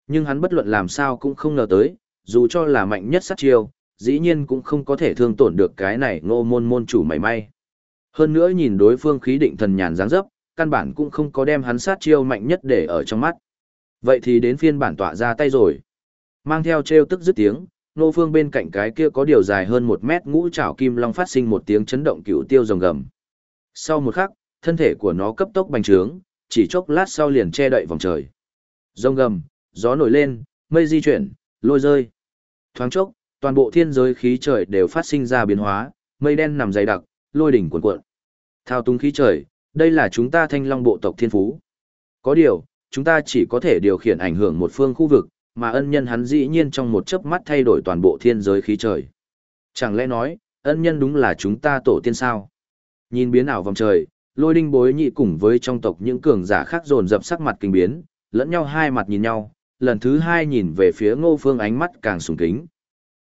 Nhưng hắn bất luận làm sao cũng không ngờ tới, dù cho là mạnh nhất sát chiêu, dĩ nhiên cũng không có thể thương tổn được cái này ngô môn môn chủ mảy may. Hơn nữa nhìn đối phương khí định thần nhàn dáng dấp, căn bản cũng không có đem hắn sát chiêu mạnh nhất để ở trong mắt. Vậy thì đến phiên bản tọa ra tay rồi. Mang theo treo tức dứt tiếng, nô phương bên cạnh cái kia có điều dài hơn một mét ngũ trảo kim long phát sinh một tiếng chấn động cựu tiêu rồng gầm. Sau một khắc, thân thể của nó cấp tốc bành trướng, chỉ chốc lát sau liền che đậy vòng trời. Rông gầm, gió nổi lên, mây di chuyển, lôi rơi. Thoáng chốc, toàn bộ thiên giới khí trời đều phát sinh ra biến hóa, mây đen nằm dày đặc, lôi đỉnh cuộn cuộn. Thao túng khí trời, đây là chúng ta thanh long bộ tộc thiên phú. Có điều, chúng ta chỉ có thể điều khiển ảnh hưởng một phương khu vực, mà ân nhân hắn dĩ nhiên trong một chớp mắt thay đổi toàn bộ thiên giới khí trời. Chẳng lẽ nói, ân nhân đúng là chúng ta tổ tiên sao? Nhìn biến ảo vòng trời, lôi đinh bối nhị cùng với trong tộc những cường giả khác dồn dập sắc mặt kinh biến, lẫn nhau hai mặt nhìn nhau, lần thứ hai nhìn về phía ngô phương ánh mắt càng sùng kính.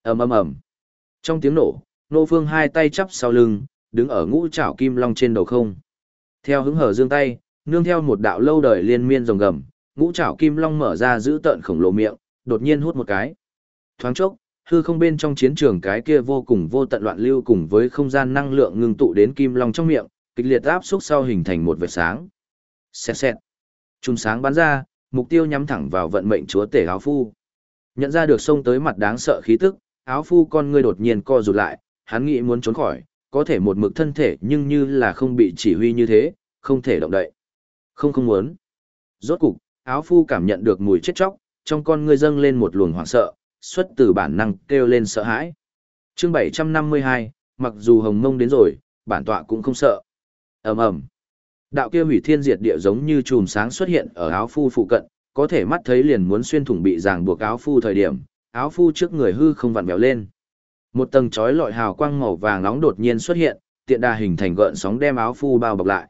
ầm ầm ầm Trong tiếng nổ, ngô phương hai tay chắp sau lưng, đứng ở ngũ trảo kim long trên đầu không. Theo hứng hở dương tay, nương theo một đạo lâu đời liên miên rồng gầm, ngũ trảo kim long mở ra giữ tợn khổng lồ miệng, đột nhiên hút một cái. Thoáng chốc, hư không bên trong chiến trường cái kia vô cùng vô tận loạn lưu cùng với không gian năng lượng ngưng tụ đến kim long trong miệng, kịch liệt áp xúc sau hình thành một vệt sáng. Xẹt xẹt. Trung sáng bắn ra, mục tiêu nhắm thẳng vào vận mệnh chúa tể áo phu. Nhận ra được xông tới mặt đáng sợ khí tức, áo phu con ngươi đột nhiên co rụt lại, hắn nghĩ muốn trốn khỏi, có thể một mực thân thể nhưng như là không bị chỉ huy như thế, không thể động đậy. Không không muốn. rốt cục, áo phu cảm nhận được mùi chết chóc, trong con ngươi dâng lên một luồng hoảng sợ, xuất từ bản năng kêu lên sợ hãi. Chương 752, mặc dù hồng mông đến rồi, bản tọa cũng không sợ. ầm ầm Đạo kia hủy thiên diệt địa giống như chùm sáng xuất hiện ở áo phu phụ cận, có thể mắt thấy liền muốn xuyên thủng bị ràng buộc áo phu thời điểm, áo phu trước người hư không vặn vẹo lên. Một tầng chói lọi hào quang màu vàng nóng đột nhiên xuất hiện, tiện đà hình thành gợn sóng đem áo phu bao bọc lại.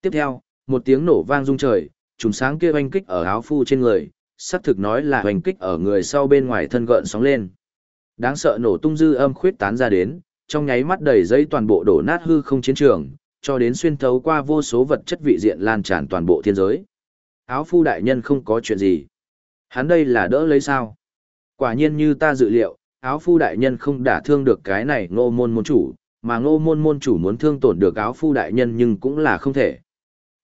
Tiếp theo, một tiếng nổ vang rung trời, chùm sáng kia oanh kích ở áo phu trên người, xác thực nói là hoành kích ở người sau bên ngoài thân gợn sóng lên. Đáng sợ nổ tung dư âm khuyết tán ra đến, trong nháy mắt đầy dây toàn bộ đổ nát hư không chiến trường, cho đến xuyên thấu qua vô số vật chất vị diện lan tràn toàn bộ thiên giới. Áo phu đại nhân không có chuyện gì. Hắn đây là đỡ lấy sao? Quả nhiên như ta dự liệu, áo phu đại nhân không đả thương được cái này ngô môn môn chủ, mà ngô môn môn chủ muốn thương tổn được áo phu đại nhân nhưng cũng là không thể.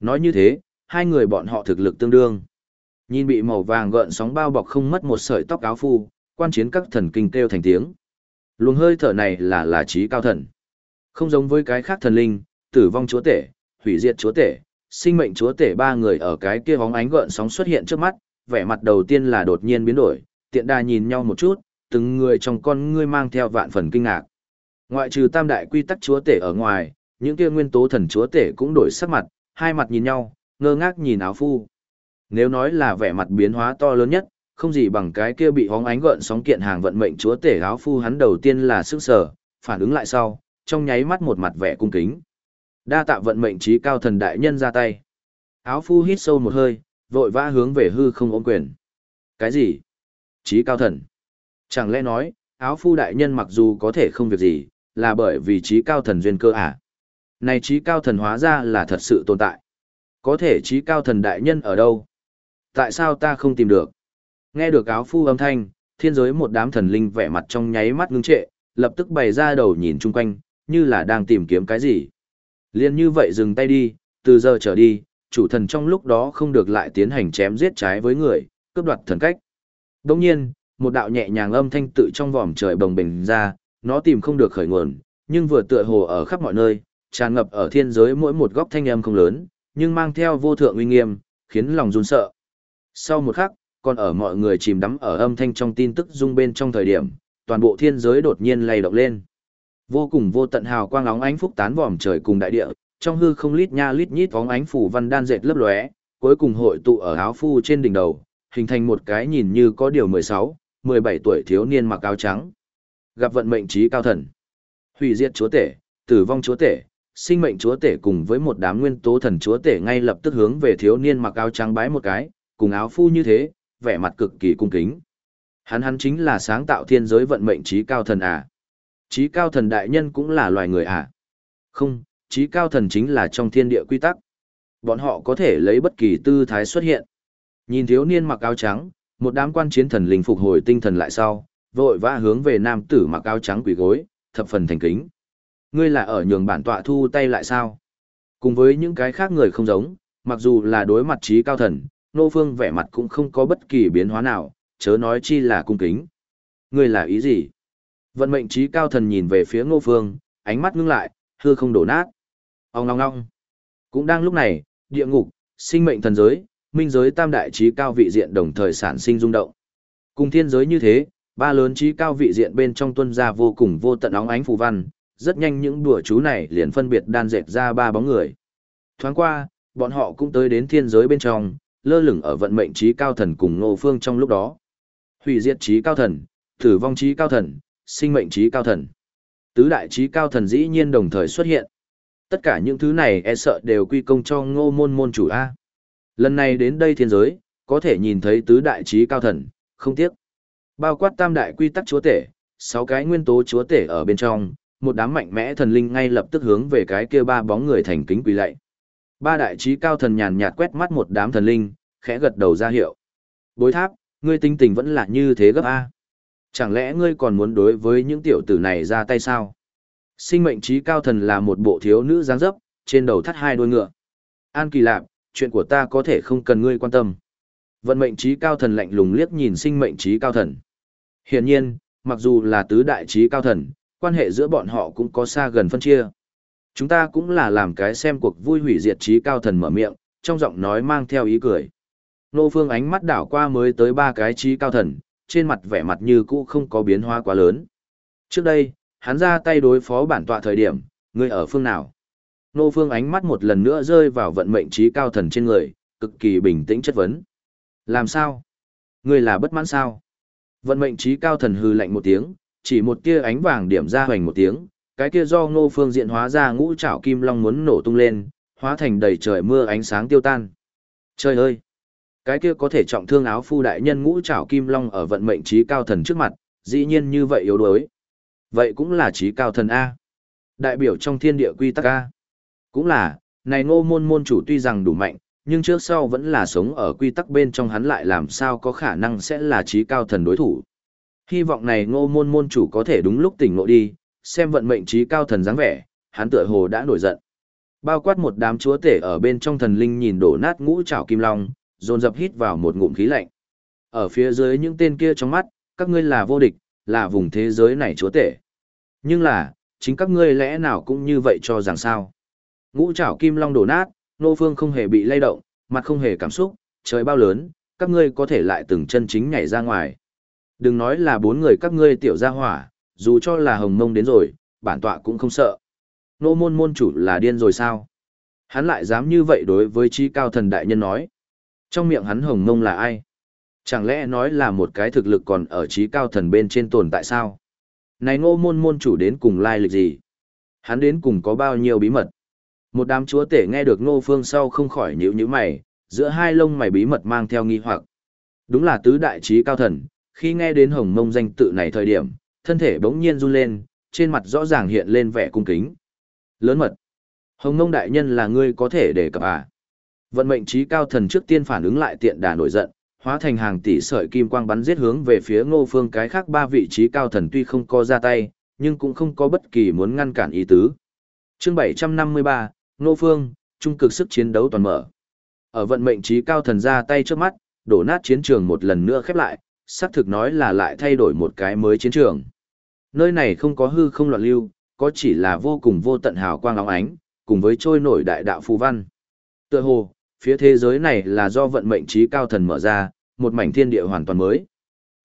Nói như thế, hai người bọn họ thực lực tương đương. Nhìn bị màu vàng gợn sóng bao bọc không mất một sợi tóc áo phu, quan chiến các thần kinh kêu thành tiếng. Luồng hơi thở này là là trí cao thần. Không giống với cái khác thần linh, tử vong chúa tể, hủy diệt chúa tể, sinh mệnh chúa tể ba người ở cái kia bóng ánh gợn sóng xuất hiện trước mắt, vẻ mặt đầu tiên là đột nhiên biến đổi, tiện đà nhìn nhau một chút, từng người trong con ngươi mang theo vạn phần kinh ngạc. Ngoại trừ tam đại quy tắc chúa tể ở ngoài, những kia nguyên tố thần chúa tể cũng đổi sắc mặt, hai mặt nhìn nhau, ngơ ngác nhìn áo phu. Nếu nói là vẻ mặt biến hóa to lớn nhất, không gì bằng cái kia bị hóng ánh gợn sóng kiện hàng vận mệnh chúa tể áo phu hắn đầu tiên là sức sở, phản ứng lại sau, trong nháy mắt một mặt vẻ cung kính. Đa tạ vận mệnh trí cao thần đại nhân ra tay. Áo phu hít sâu một hơi, vội vã hướng về hư không ôm quyền. Cái gì? Trí cao thần. Chẳng lẽ nói, áo phu đại nhân mặc dù có thể không việc gì, là bởi vì trí cao thần duyên cơ à? Này trí cao thần hóa ra là thật sự tồn tại. Có thể trí cao thần đại nhân ở đâu? Tại sao ta không tìm được? Nghe được áo phu âm thanh, thiên giới một đám thần linh vẻ mặt trong nháy mắt ngưng trệ, lập tức bày ra đầu nhìn chung quanh, như là đang tìm kiếm cái gì. Liên như vậy dừng tay đi, từ giờ trở đi, chủ thần trong lúc đó không được lại tiến hành chém giết trái với người, cướp đoạt thần cách. Đồng nhiên, một đạo nhẹ nhàng âm thanh tự trong vòm trời bồng bềnh ra, nó tìm không được khởi nguồn, nhưng vừa tựa hồ ở khắp mọi nơi, tràn ngập ở thiên giới mỗi một góc thanh âm không lớn, nhưng mang theo vô thượng uy nghiêm, khiến lòng run sợ. Sau một khắc, còn ở mọi người chìm đắm ở âm thanh trong tin tức rung bên trong thời điểm, toàn bộ thiên giới đột nhiên lay động lên. Vô cùng vô tận hào quang óng ánh phúc tán vòm trời cùng đại địa, trong hư không lít nha lít nhít óng ánh phủ văn đan dệt lấp lóe, cuối cùng hội tụ ở áo phu trên đỉnh đầu, hình thành một cái nhìn như có điều 16, 17 tuổi thiếu niên mặc áo trắng. Gặp vận mệnh trí cao thần, hủy diệt chúa tể, tử vong chúa tể, sinh mệnh chúa tể cùng với một đám nguyên tố thần chúa tể ngay lập tức hướng về thiếu niên mặc áo trắng bái một cái, cùng áo phu như thế, vẻ mặt cực kỳ cung kính. Hắn hắn chính là sáng tạo thiên giới vận mệnh trí cao thần à. Trí cao thần đại nhân cũng là loài người à. Không, trí cao thần chính là trong thiên địa quy tắc. Bọn họ có thể lấy bất kỳ tư thái xuất hiện. Nhìn thiếu niên mặc áo trắng, một đám quan chiến thần linh phục hồi tinh thần lại sau, vội vã hướng về nam tử mặc áo trắng quỳ gối, thập phần thành kính. Ngươi là ở nhường bản tọa thu tay lại sao? Cùng với những cái khác người không giống, mặc dù là đối mặt trí cao thần, nô phương vẻ mặt cũng không có bất kỳ biến hóa nào, chớ nói chi là cung kính. Ngươi là ý gì? Vận mệnh trí cao thần nhìn về phía ngô phương, ánh mắt ngưng lại, hư không đổ nát. Ông ngong ngong. Cũng đang lúc này, địa ngục, sinh mệnh thần giới, minh giới tam đại trí cao vị diện đồng thời sản sinh rung động. Cùng thiên giới như thế, ba lớn trí cao vị diện bên trong tuân ra vô cùng vô tận óng ánh phù văn, rất nhanh những đùa chú này liền phân biệt đan dệt ra ba bóng người. Thoáng qua, bọn họ cũng tới đến thiên giới bên trong, lơ lửng ở vận mệnh trí cao thần cùng Ngô Phương trong lúc đó. Hủy diệt trí cao thần, tử vong trí cao thần, sinh mệnh trí cao thần. Tứ đại trí cao thần dĩ nhiên đồng thời xuất hiện. Tất cả những thứ này e sợ đều quy công cho ngô môn môn chủ A. Lần này đến đây thiên giới, có thể nhìn thấy tứ đại trí cao thần, không tiếc. Bao quát tam đại quy tắc chúa tể, sáu cái nguyên tố chúa tể ở bên trong, một đám mạnh mẽ thần linh ngay lập tức hướng về cái kia ba bóng người thành kính quỳ lạy. Ba đại trí cao thần nhàn nhạt quét mắt một đám thần linh, khẽ gật đầu ra hiệu. Bối tháp, ngươi tinh tình vẫn là như thế gấp A. Chẳng lẽ ngươi còn muốn đối với những tiểu tử này ra tay sao? Sinh mệnh trí cao thần là một bộ thiếu nữ dáng dấp, trên đầu thắt hai đuôi ngựa. An kỳ lạp, chuyện của ta có thể không cần ngươi quan tâm. Vận mệnh trí cao thần lạnh lùng liếc nhìn sinh mệnh trí cao thần. Hiển nhiên, mặc dù là tứ đại trí cao thần, quan hệ giữa bọn họ cũng có xa gần phân chia. Chúng ta cũng là làm cái xem cuộc vui hủy diệt trí cao thần mở miệng, trong giọng nói mang theo ý cười. Nô Phương ánh mắt đảo qua mới tới ba cái trí cao thần, trên mặt vẻ mặt như cũ không có biến hóa quá lớn. Trước đây, hắn ra tay đối phó bản tọa thời điểm, người ở phương nào? Nô Phương ánh mắt một lần nữa rơi vào vận mệnh trí cao thần trên người, cực kỳ bình tĩnh chất vấn. Làm sao? Người là bất mãn sao? Vận mệnh trí cao thần hư lạnh một tiếng, chỉ một tia ánh vàng điểm ra hoành một tiếng, cái kia do ngô phương diện hóa ra ngũ trảo kim long muốn nổ tung lên, hóa thành đầy trời mưa ánh sáng tiêu tan. Trời ơi! Cái kia có thể trọng thương áo phu đại nhân ngũ trảo kim long ở vận mệnh trí cao thần trước mặt, dĩ nhiên như vậy yếu đuối. Vậy cũng là trí cao thần A. Đại biểu trong thiên địa quy tắc A. Cũng là, này ngô môn môn chủ tuy rằng đủ mạnh, nhưng trước sau vẫn là sống ở quy tắc bên trong hắn lại làm sao có khả năng sẽ là trí cao thần đối thủ. Hy vọng này ngô môn môn chủ có thể đúng lúc tỉnh ngộ đi, xem vận mệnh trí cao thần dáng vẻ, hắn tựa hồ đã nổi giận. Bao quát một đám chúa tể ở bên trong thần linh nhìn đổ nát ngũ trảo kim long, dồn dập hít vào một ngụm khí lạnh. Ở phía dưới những tên kia trong mắt, các ngươi là vô địch, là vùng thế giới này chúa tể. Nhưng là, chính các ngươi lẽ nào cũng như vậy cho rằng sao? Ngũ trảo kim long đổ nát, nô phương không hề bị lay động, mặt không hề cảm xúc, trời bao lớn, các ngươi có thể lại từng chân chính nhảy ra ngoài. Đừng nói là bốn người các ngươi tiểu gia hỏa, dù cho là hồng mông đến rồi, bản tọa cũng không sợ. Nô môn môn chủ là điên rồi sao? Hắn lại dám như vậy đối với trí cao thần đại nhân nói. Trong miệng hắn hồng mông là ai? Chẳng lẽ nói là một cái thực lực còn ở trí cao thần bên trên tồn tại sao? Này ngô môn môn chủ đến cùng lai lịch gì? Hắn đến cùng có bao nhiêu bí mật? Một đám chúa tể nghe được ngô phương sau không khỏi nhíu nhíu mày, giữa hai lông mày bí mật mang theo nghi hoặc. Đúng là tứ đại trí cao thần, khi nghe đến hồng mông danh tự này thời điểm, thân thể bỗng nhiên run lên, trên mặt rõ ràng hiện lên vẻ cung kính. Lớn mật. Hồng nông đại nhân là ngươi có thể để cập à? Vận mệnh trí cao thần trước tiên phản ứng lại tiện đà nổi giận, hóa thành hàng tỷ sợi kim quang bắn giết hướng về phía ngô phương cái khác ba vị trí cao thần tuy không có ra tay, nhưng cũng không có bất kỳ muốn ngăn cản ý tứ. Chương 753, Ngô Phương, trung cực sức chiến đấu toàn mở. Ở vận mệnh trí cao thần ra tay trước mắt, đổ nát chiến trường một lần nữa khép lại, xác thực nói là lại thay đổi một cái mới chiến trường. Nơi này không có hư không loạn lưu, có chỉ là vô cùng vô tận hào quang óng ánh, cùng với trôi nổi đại đạo phù văn. Tựa hồ, phía thế giới này là do vận mệnh trí cao thần mở ra, một mảnh thiên địa hoàn toàn mới.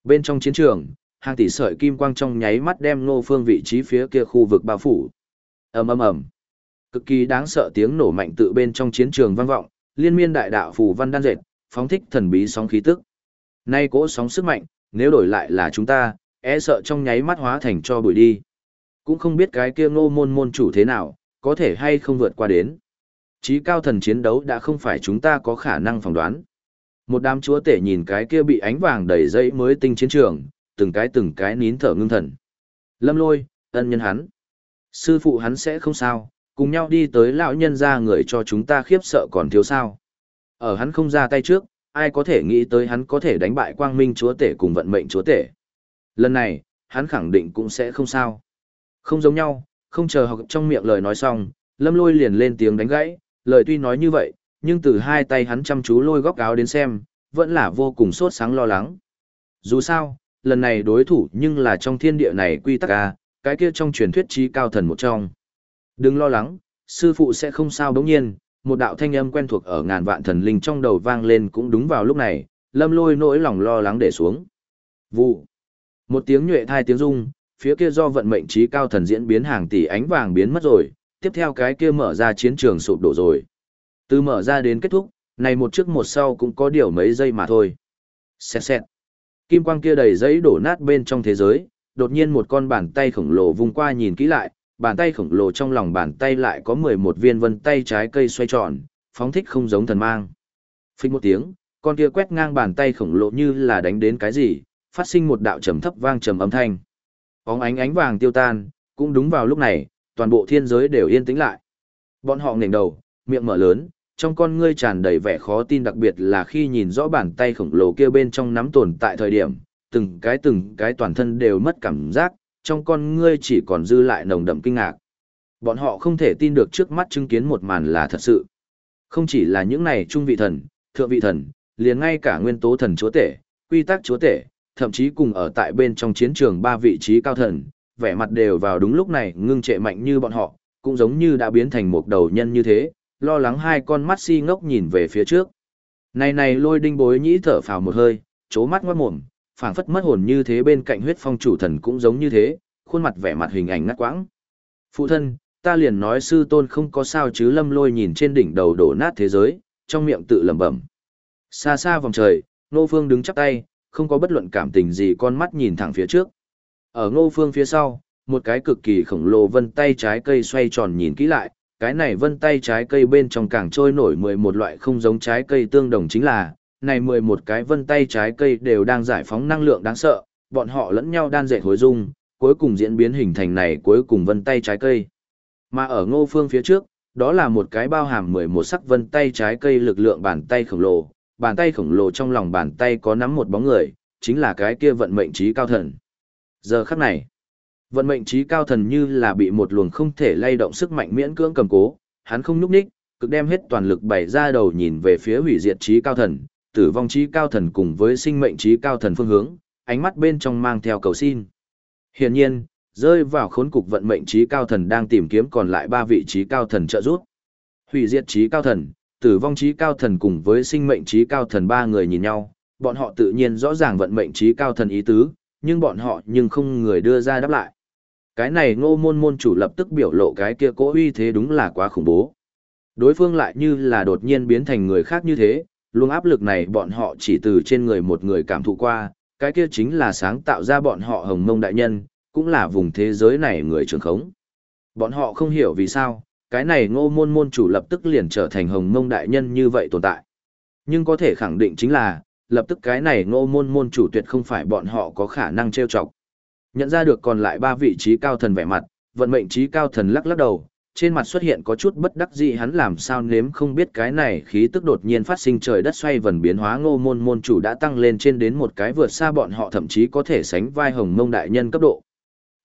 Bên trong chiến trường, hàng tỷ sợi kim quang trong nháy mắt đem Ngô Phương vị trí phía kia khu vực bao phủ. Ầm ầm ầm. Cực kỳ đáng sợ tiếng nổ mạnh tự bên trong chiến trường vang vọng, liên miên đại đạo phù văn đan dệt, phóng thích thần bí sóng khí tức. Nay cỗ sóng sức mạnh, nếu đổi lại là chúng ta, e sợ trong nháy mắt hóa thành cho bụi đi. Cũng không biết cái kia ngô môn môn chủ thế nào, có thể hay không vượt qua đến. Chí cao thần chiến đấu đã không phải chúng ta có khả năng phỏng đoán. Một đám chúa tể nhìn cái kia bị ánh vàng đầy dây mới tinh chiến trường, từng cái từng cái nín thở ngưng thần. Lâm lôi, ân nhân hắn. Sư phụ hắn sẽ không sao, cùng nhau đi tới lão nhân ra người cho chúng ta khiếp sợ còn thiếu sao. Ở hắn không ra tay trước, ai có thể nghĩ tới hắn có thể đánh bại quang minh chúa tể cùng vận mệnh chúa tể. Lần này, hắn khẳng định cũng sẽ không sao. Không giống nhau, không chờ học trong miệng lời nói xong, lâm lôi liền lên tiếng đánh gãy, lời tuy nói như vậy, nhưng từ hai tay hắn chăm chú lôi góc áo đến xem, vẫn là vô cùng sốt sáng lo lắng. Dù sao, lần này đối thủ nhưng là trong thiên địa này quy tắc a, cái kia trong truyền thuyết trí cao thần một trong. Đừng lo lắng, sư phụ sẽ không sao đống nhiên, một đạo thanh âm quen thuộc ở ngàn vạn thần linh trong đầu vang lên cũng đúng vào lúc này, lâm lôi nỗi lòng lo lắng để xuống. Vụ. Một tiếng nhuệ thai tiếng rung, phía kia do vận mệnh trí cao thần diễn biến hàng tỷ ánh vàng biến mất rồi, tiếp theo cái kia mở ra chiến trường sụp đổ rồi. Từ mở ra đến kết thúc, này một trước một sau cũng có điều mấy giây mà thôi. Xẹt xẹt. Kim quang kia đầy giấy đổ nát bên trong thế giới, đột nhiên một con bàn tay khổng lồ vung qua nhìn kỹ lại, bàn tay khổng lồ trong lòng bàn tay lại có 11 viên vân tay trái cây xoay tròn, phóng thích không giống thần mang. Phích một tiếng, con kia quét ngang bàn tay khổng lồ như là đánh đến cái gì, phát sinh một đạo trầm thấp vang trầm âm thanh. Bóng ánh ánh vàng tiêu tan, cũng đúng vào lúc này, toàn bộ thiên giới đều yên tĩnh lại. Bọn họ ngẩng đầu, miệng mở lớn, trong con ngươi tràn đầy vẻ khó tin đặc biệt là khi nhìn rõ bàn tay khổng lồ kia bên trong nắm tồn tại thời điểm, từng cái từng cái toàn thân đều mất cảm giác, trong con ngươi chỉ còn dư lại nồng đậm kinh ngạc. Bọn họ không thể tin được trước mắt chứng kiến một màn là thật sự. Không chỉ là những này trung vị thần, thượng vị thần, liền ngay cả nguyên tố thần chúa tể, quy tắc chúa tể, thậm chí cùng ở tại bên trong chiến trường ba vị trí cao thần, vẻ mặt đều vào đúng lúc này ngưng trệ mạnh như bọn họ, cũng giống như đã biến thành một đầu nhân như thế, lo lắng hai con mắt si ngốc nhìn về phía trước. Này này lôi đinh bối nhĩ thở phào một hơi, chố mắt ngoát mồm, phảng phất mất hồn như thế bên cạnh huyết phong chủ thần cũng giống như thế, khuôn mặt vẻ mặt hình ảnh ngắt quãng. Phụ thân, ta liền nói sư tôn không có sao chứ lâm lôi nhìn trên đỉnh đầu đổ nát thế giới, trong miệng tự lẩm bẩm. Xa xa vòng trời, Ngô Phương đứng chắp tay, không có bất luận cảm tình gì con mắt nhìn thẳng phía trước. Ở Ngô Phương phía sau, một cái cực kỳ khổng lồ vân tay trái cây xoay tròn nhìn kỹ lại, cái này vân tay trái cây bên trong càng trôi nổi 11 loại không giống trái cây tương đồng chính là, này 11 cái vân tay trái cây đều đang giải phóng năng lượng đáng sợ, bọn họ lẫn nhau đan dệt hối dung, cuối cùng diễn biến hình thành này cuối cùng vân tay trái cây. Mà ở ngô phương phía trước, đó là một cái bao hàm 11 sắc vân tay trái cây lực lượng bàn tay khổng lồ, bàn tay khổng lồ trong lòng bàn tay có nắm một bóng người, chính là cái kia vận mệnh trí cao thần. Giờ khắc này, vận mệnh trí cao thần như là bị một luồng không thể lay động sức mạnh miễn cưỡng cầm cố, hắn không nhúc nhích, cực đem hết toàn lực bày ra đầu nhìn về phía hủy diệt trí cao thần, tử vong trí cao thần cùng với sinh mệnh trí cao thần phương hướng, ánh mắt bên trong mang theo cầu xin. Hiển nhiên, rơi vào khốn cục vận mệnh trí cao thần đang tìm kiếm còn lại ba vị trí cao thần trợ giúp. Hủy diệt trí cao thần, tử vong trí cao thần cùng với sinh mệnh trí cao thần ba người nhìn nhau, bọn họ tự nhiên rõ ràng vận mệnh trí cao thần ý tứ, nhưng bọn họ nhưng không người đưa ra đáp lại. Cái này ngô môn môn chủ lập tức biểu lộ cái kia cố uy thế đúng là quá khủng bố. Đối phương lại như là đột nhiên biến thành người khác như thế, luồng áp lực này bọn họ chỉ từ trên người một người cảm thụ qua, cái kia chính là sáng tạo ra bọn họ hồng mông đại nhân, cũng là vùng thế giới này người trường khống. Bọn họ không hiểu vì sao, cái này ngô môn môn chủ lập tức liền trở thành hồng mông đại nhân như vậy tồn tại. Nhưng có thể khẳng định chính là, lập tức cái này ngô môn môn chủ tuyệt không phải bọn họ có khả năng trêu chọc. Nhận ra được còn lại ba vị trí cao thần vẻ mặt, vận mệnh trí cao thần lắc lắc đầu, trên mặt xuất hiện có chút bất đắc dĩ hắn làm sao nếm không biết cái này khí tức đột nhiên phát sinh trời đất xoay vần biến hóa ngô môn môn chủ đã tăng lên trên đến một cái vượt xa bọn họ thậm chí có thể sánh vai hồng mông đại nhân cấp độ.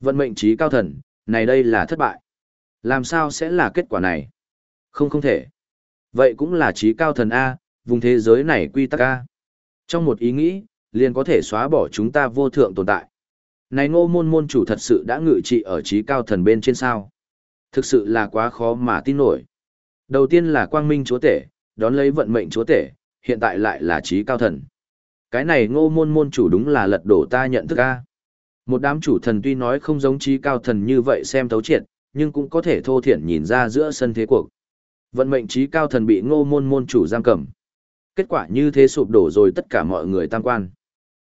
Vận mệnh trí cao thần, này đây là thất bại. Làm sao sẽ là kết quả này? Không không thể. Vậy cũng là trí cao thần A, vùng thế giới này quy tắc A. Trong một ý nghĩ, liền có thể xóa bỏ chúng ta vô thượng tồn tại. Này ngô môn môn chủ thật sự đã ngự trị ở trí cao thần bên trên sao. Thực sự là quá khó mà tin nổi. Đầu tiên là quang minh chúa tể, đón lấy vận mệnh chúa tể, hiện tại lại là trí cao thần. Cái này ngô môn môn chủ đúng là lật đổ ta nhận thức A. Một đám chủ thần tuy nói không giống trí cao thần như vậy xem thấu triệt, nhưng cũng có thể thô thiển nhìn ra giữa sân thế cuộc. Vận mệnh trí cao thần bị ngô môn môn chủ giam cầm. Kết quả như thế sụp đổ rồi tất cả mọi người tam quan.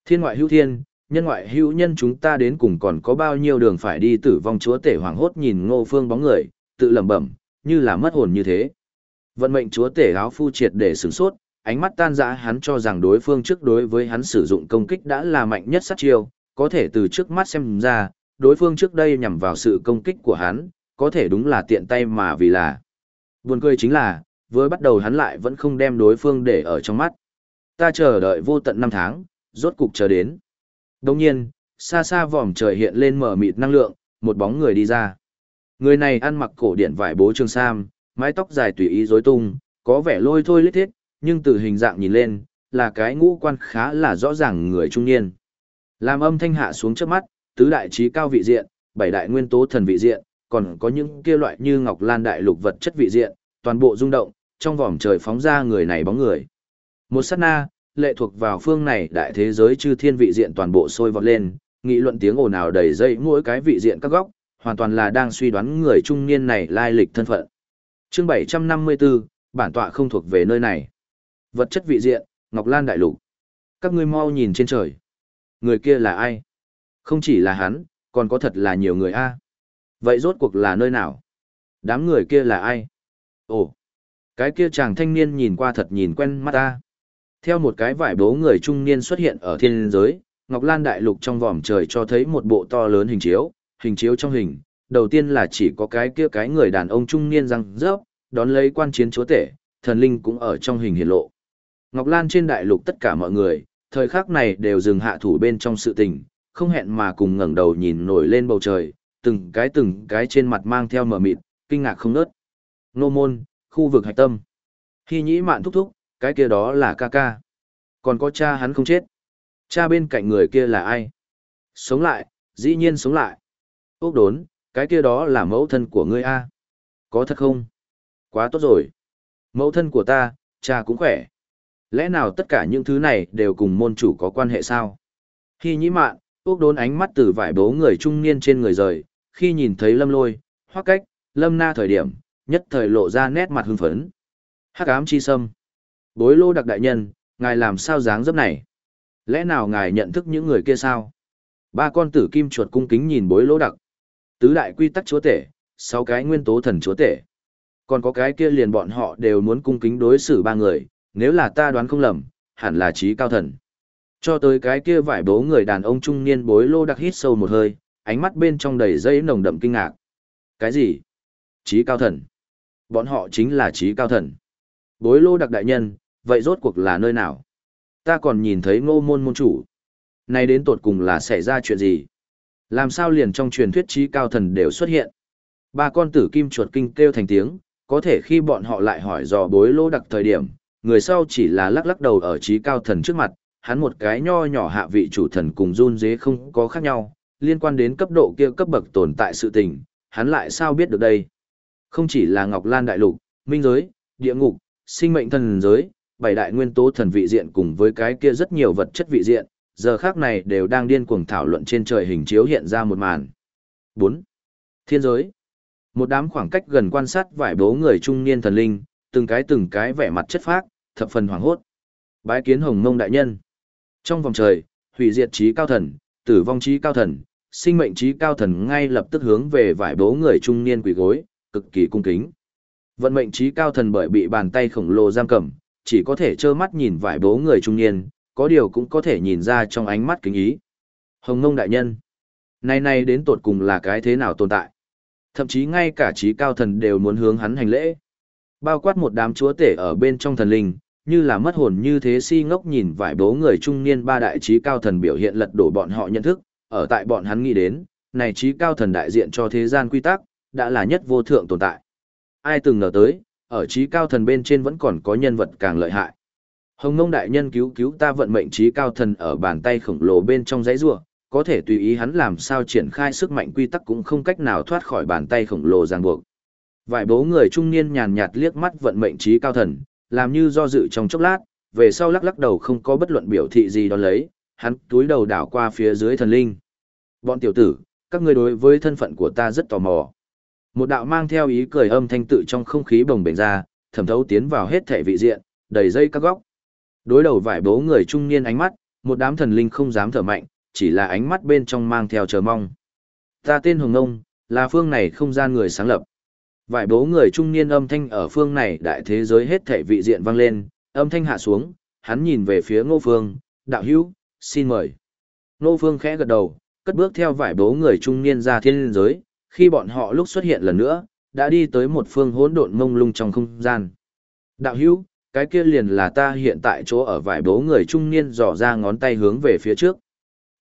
Thiên ngoại hữu thiên, nhân ngoại hữu nhân chúng ta đến cùng còn có bao nhiêu đường phải đi tử vong chúa tể hoàng hốt nhìn ngô phương bóng người, tự lẩm bẩm, như là mất hồn như thế. Vận mệnh chúa tể áo phu triệt để sửng sốt, ánh mắt tan dã hắn cho rằng đối phương trước đối với hắn sử dụng công kích đã là mạnh nhất sát chiêu, có thể từ trước mắt xem ra, đối phương trước đây nhằm vào sự công kích của hắn, có thể đúng là tiện tay mà vì là. Buồn cười chính là, với bắt đầu hắn lại vẫn không đem đối phương để ở trong mắt. Ta chờ đợi vô tận năm tháng, rốt cục chờ đến. Đồng nhiên, xa xa vòm trời hiện lên mở mịt năng lượng, một bóng người đi ra. Người này ăn mặc cổ điển vải bố trường sam, mái tóc dài tùy ý rối tung, có vẻ lôi thôi lít thiết, nhưng từ hình dạng nhìn lên, là cái ngũ quan khá là rõ ràng người trung niên. Làm âm thanh hạ xuống trước mắt, tứ đại trí cao vị diện, bảy đại nguyên tố thần vị diện, còn có những kia loại như ngọc lan đại lục vật chất vị diện, toàn bộ rung động, trong vòm trời phóng ra người này bóng người. Một sát na, lệ thuộc vào phương này đại thế giới chư thiên vị diện toàn bộ sôi vọt lên, nghị luận tiếng ồn ào đầy dây mỗi cái vị diện các góc, hoàn toàn là đang suy đoán người trung niên này lai lịch thân phận. Chương 754, bản tọa không thuộc về nơi này. Vật chất vị diện, Ngọc Lan đại lục. Các ngươi mau nhìn trên trời. Người kia là ai? Không chỉ là hắn, còn có thật là nhiều người a. Vậy rốt cuộc là nơi nào? Đám người kia là ai? Ồ, cái kia chàng thanh niên nhìn qua thật nhìn quen mắt ta. Theo một cái vải bố người trung niên xuất hiện ở thiên giới, Ngọc Lan Đại Lục trong vòm trời cho thấy một bộ to lớn hình chiếu, hình chiếu trong hình, đầu tiên là chỉ có cái kia cái người đàn ông trung niên răng rớp, đón lấy quan chiến chúa tể, thần linh cũng ở trong hình hiện lộ. Ngọc Lan trên đại lục tất cả mọi người, thời khắc này đều dừng hạ thủ bên trong sự tình, không hẹn mà cùng ngẩng đầu nhìn nổi lên bầu trời, từng cái từng cái trên mặt mang theo mờ mịt, kinh ngạc không nớt. Nô môn, khu vực hạch tâm. Khi nhĩ mạn thúc thúc, cái kia đó là ca ca. Còn có cha hắn không chết. Cha bên cạnh người kia là ai? Sống lại, dĩ nhiên sống lại. Úc đốn, cái kia đó là mẫu thân của ngươi a Có thật không? Quá tốt rồi. Mẫu thân của ta, cha cũng khỏe. Lẽ nào tất cả những thứ này đều cùng môn chủ có quan hệ sao? Khi nhĩ mạn, Úc đốn ánh mắt từ vải bố người trung niên trên người rời, khi nhìn thấy lâm lôi, hoác cách, lâm na thời điểm, nhất thời lộ ra nét mặt hưng phấn. Hắc ám chi sâm. Bối lô đặc đại nhân, ngài làm sao dáng dấp này? Lẽ nào ngài nhận thức những người kia sao? Ba con tử kim chuột cung kính nhìn bối lô đặc. Tứ đại quy tắc chúa tể, sáu cái nguyên tố thần chúa tể. Còn có cái kia liền bọn họ đều muốn cung kính đối xử ba người, nếu là ta đoán không lầm, hẳn là trí cao thần. Cho tới cái kia vải bố người đàn ông trung niên bối lô đặc hít sâu một hơi, ánh mắt bên trong đầy dây nồng đậm kinh ngạc. Cái gì? Trí cao thần. Bọn họ chính là trí cao thần. Bối lô đặc đại nhân, vậy rốt cuộc là nơi nào? Ta còn nhìn thấy ngô môn môn chủ. Này đến tột cùng là xảy ra chuyện gì? Làm sao liền trong truyền thuyết trí cao thần đều xuất hiện? Ba con tử kim chuột kinh kêu thành tiếng, có thể khi bọn họ lại hỏi dò bối lô đặc thời điểm, người sau chỉ là lắc lắc đầu ở trí cao thần trước mặt, hắn một cái nho nhỏ hạ vị chủ thần cùng run dế không có khác nhau, liên quan đến cấp độ kia cấp bậc tồn tại sự tình, hắn lại sao biết được đây? Không chỉ là Ngọc Lan Đại Lục, Minh Giới, Địa Ngục, Sinh Mệnh Thần Giới, bảy đại nguyên tố thần vị diện cùng với cái kia rất nhiều vật chất vị diện, giờ khác này đều đang điên cuồng thảo luận trên trời hình chiếu hiện ra một màn. 4. Thiên giới. Một đám khoảng cách gần quan sát vải bố người trung niên thần linh, từng cái từng cái vẻ mặt chất phác, thập phần hoảng hốt. Bái kiến hồng mông đại nhân. Trong vòng trời, hủy diệt trí cao thần, tử vong trí cao thần, sinh mệnh trí cao thần ngay lập tức hướng về vải bố người trung niên quỳ gối, cực kỳ cung kính. Vận mệnh trí cao thần bởi bị bàn tay khổng lồ giam cầm, chỉ có thể trơ mắt nhìn vải bố người trung niên, có điều cũng có thể nhìn ra trong ánh mắt kính ý. Hồng Ngông đại nhân, nay nay đến tột cùng là cái thế nào tồn tại? Thậm chí ngay cả trí cao thần đều muốn hướng hắn hành lễ. Bao quát một đám chúa tể ở bên trong thần linh, như là mất hồn như thế si ngốc nhìn vải bố người trung niên ba đại trí cao thần biểu hiện lật đổ bọn họ nhận thức, ở tại bọn hắn nghĩ đến, này trí cao thần đại diện cho thế gian quy tắc, đã là nhất vô thượng tồn tại. Ai từng ngờ tới, ở trí cao thần bên trên vẫn còn có nhân vật càng lợi hại. Hồng Ngông đại nhân cứu cứu ta vận mệnh trí cao thần ở bàn tay khổng lồ bên trong giấy rùa, có thể tùy ý hắn làm sao triển khai sức mạnh quy tắc cũng không cách nào thoát khỏi bàn tay khổng lồ ràng buộc. Vài bố người trung niên nhàn nhạt liếc mắt vận mệnh trí cao thần, làm như do dự trong chốc lát, về sau lắc lắc đầu không có bất luận biểu thị gì đó lấy, hắn túi đầu đảo qua phía dưới thần linh. Bọn tiểu tử, các ngươi đối với thân phận của ta rất tò mò. Một đạo mang theo ý cười âm thanh tự trong không khí bồng bềnh ra, thẩm thấu tiến vào hết thể vị diện, đầy dây các góc. Đối đầu vải bố người trung niên ánh mắt, một đám thần linh không dám thở mạnh, chỉ là ánh mắt bên trong mang theo chờ mong. Ta tên Hồng Ngông, là phương này không gian người sáng lập. Vải bố người trung niên âm thanh ở phương này đại thế giới hết thể vị diện vang lên, âm thanh hạ xuống, hắn nhìn về phía ngô phương, đạo hữu, xin mời. Ngô phương khẽ gật đầu, cất bước theo vải bố người trung niên ra thiên giới, khi bọn họ lúc xuất hiện lần nữa, đã đi tới một phương hỗn độn mông lung trong không gian. Đạo hữu, cái kia liền là ta hiện tại chỗ ở vải bố người trung niên dò ra ngón tay hướng về phía trước.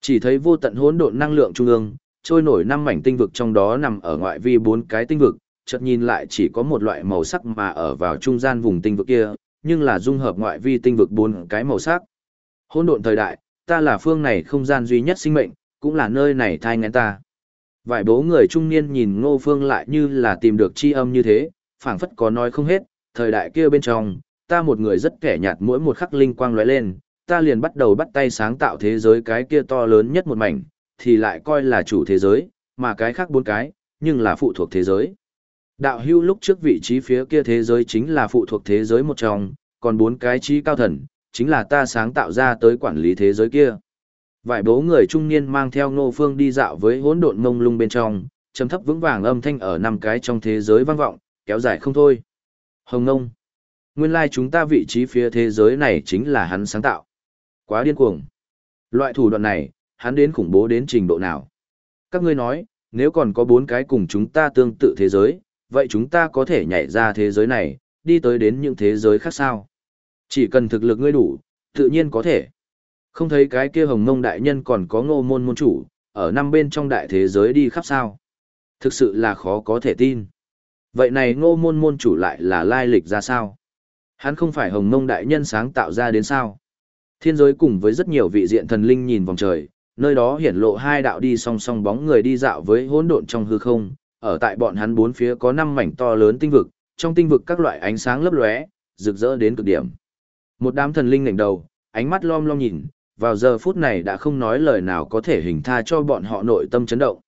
Chỉ thấy vô tận hỗn độn năng lượng trung ương, trôi nổi năm mảnh tinh vực trong đó nằm ở ngoại vi bốn cái tinh vực, chợt nhìn lại chỉ có một loại màu sắc mà ở vào trung gian vùng tinh vực kia, nhưng là dung hợp ngoại vi tinh vực bốn cái màu sắc. Hỗn độn thời đại, ta là phương này không gian duy nhất sinh mệnh, cũng là nơi này thai ngén ta. Vài bố người trung niên nhìn ngô phương lại như là tìm được chi âm như thế, phảng phất có nói không hết, thời đại kia bên trong, ta một người rất kẻ nhạt mỗi một khắc linh quang lóe lên, ta liền bắt đầu bắt tay sáng tạo thế giới cái kia to lớn nhất một mảnh, thì lại coi là chủ thế giới, mà cái khác bốn cái, nhưng là phụ thuộc thế giới. Đạo hưu lúc trước vị trí phía kia thế giới chính là phụ thuộc thế giới một trong, còn bốn cái trí cao thần, chính là ta sáng tạo ra tới quản lý thế giới kia. Vài bố người trung niên mang theo ngô phương đi dạo với hỗn độn mông lung bên trong, trầm thấp vững vàng âm thanh ở năm cái trong thế giới vang vọng, kéo dài không thôi. Hồng ngông. Nguyên lai like chúng ta vị trí phía thế giới này chính là hắn sáng tạo. Quá điên cuồng. Loại thủ đoạn này, hắn đến khủng bố đến trình độ nào. Các ngươi nói, nếu còn có bốn cái cùng chúng ta tương tự thế giới, vậy chúng ta có thể nhảy ra thế giới này, đi tới đến những thế giới khác sao. Chỉ cần thực lực ngươi đủ, tự nhiên có thể. Không thấy cái kia hồng mông đại nhân còn có ngô môn môn chủ, ở năm bên trong đại thế giới đi khắp sao. Thực sự là khó có thể tin. Vậy này ngô môn môn chủ lại là lai lịch ra sao? Hắn không phải hồng mông đại nhân sáng tạo ra đến sao? Thiên giới cùng với rất nhiều vị diện thần linh nhìn vòng trời, nơi đó hiển lộ hai đạo đi song song bóng người đi dạo với hỗn độn trong hư không, ở tại bọn hắn bốn phía có năm mảnh to lớn tinh vực, trong tinh vực các loại ánh sáng lấp lóe, rực rỡ đến cực điểm. Một đám thần linh ngẩng đầu, ánh mắt lom lom nhìn, vào giờ phút này đã không nói lời nào có thể hình tha cho bọn họ nội tâm chấn động.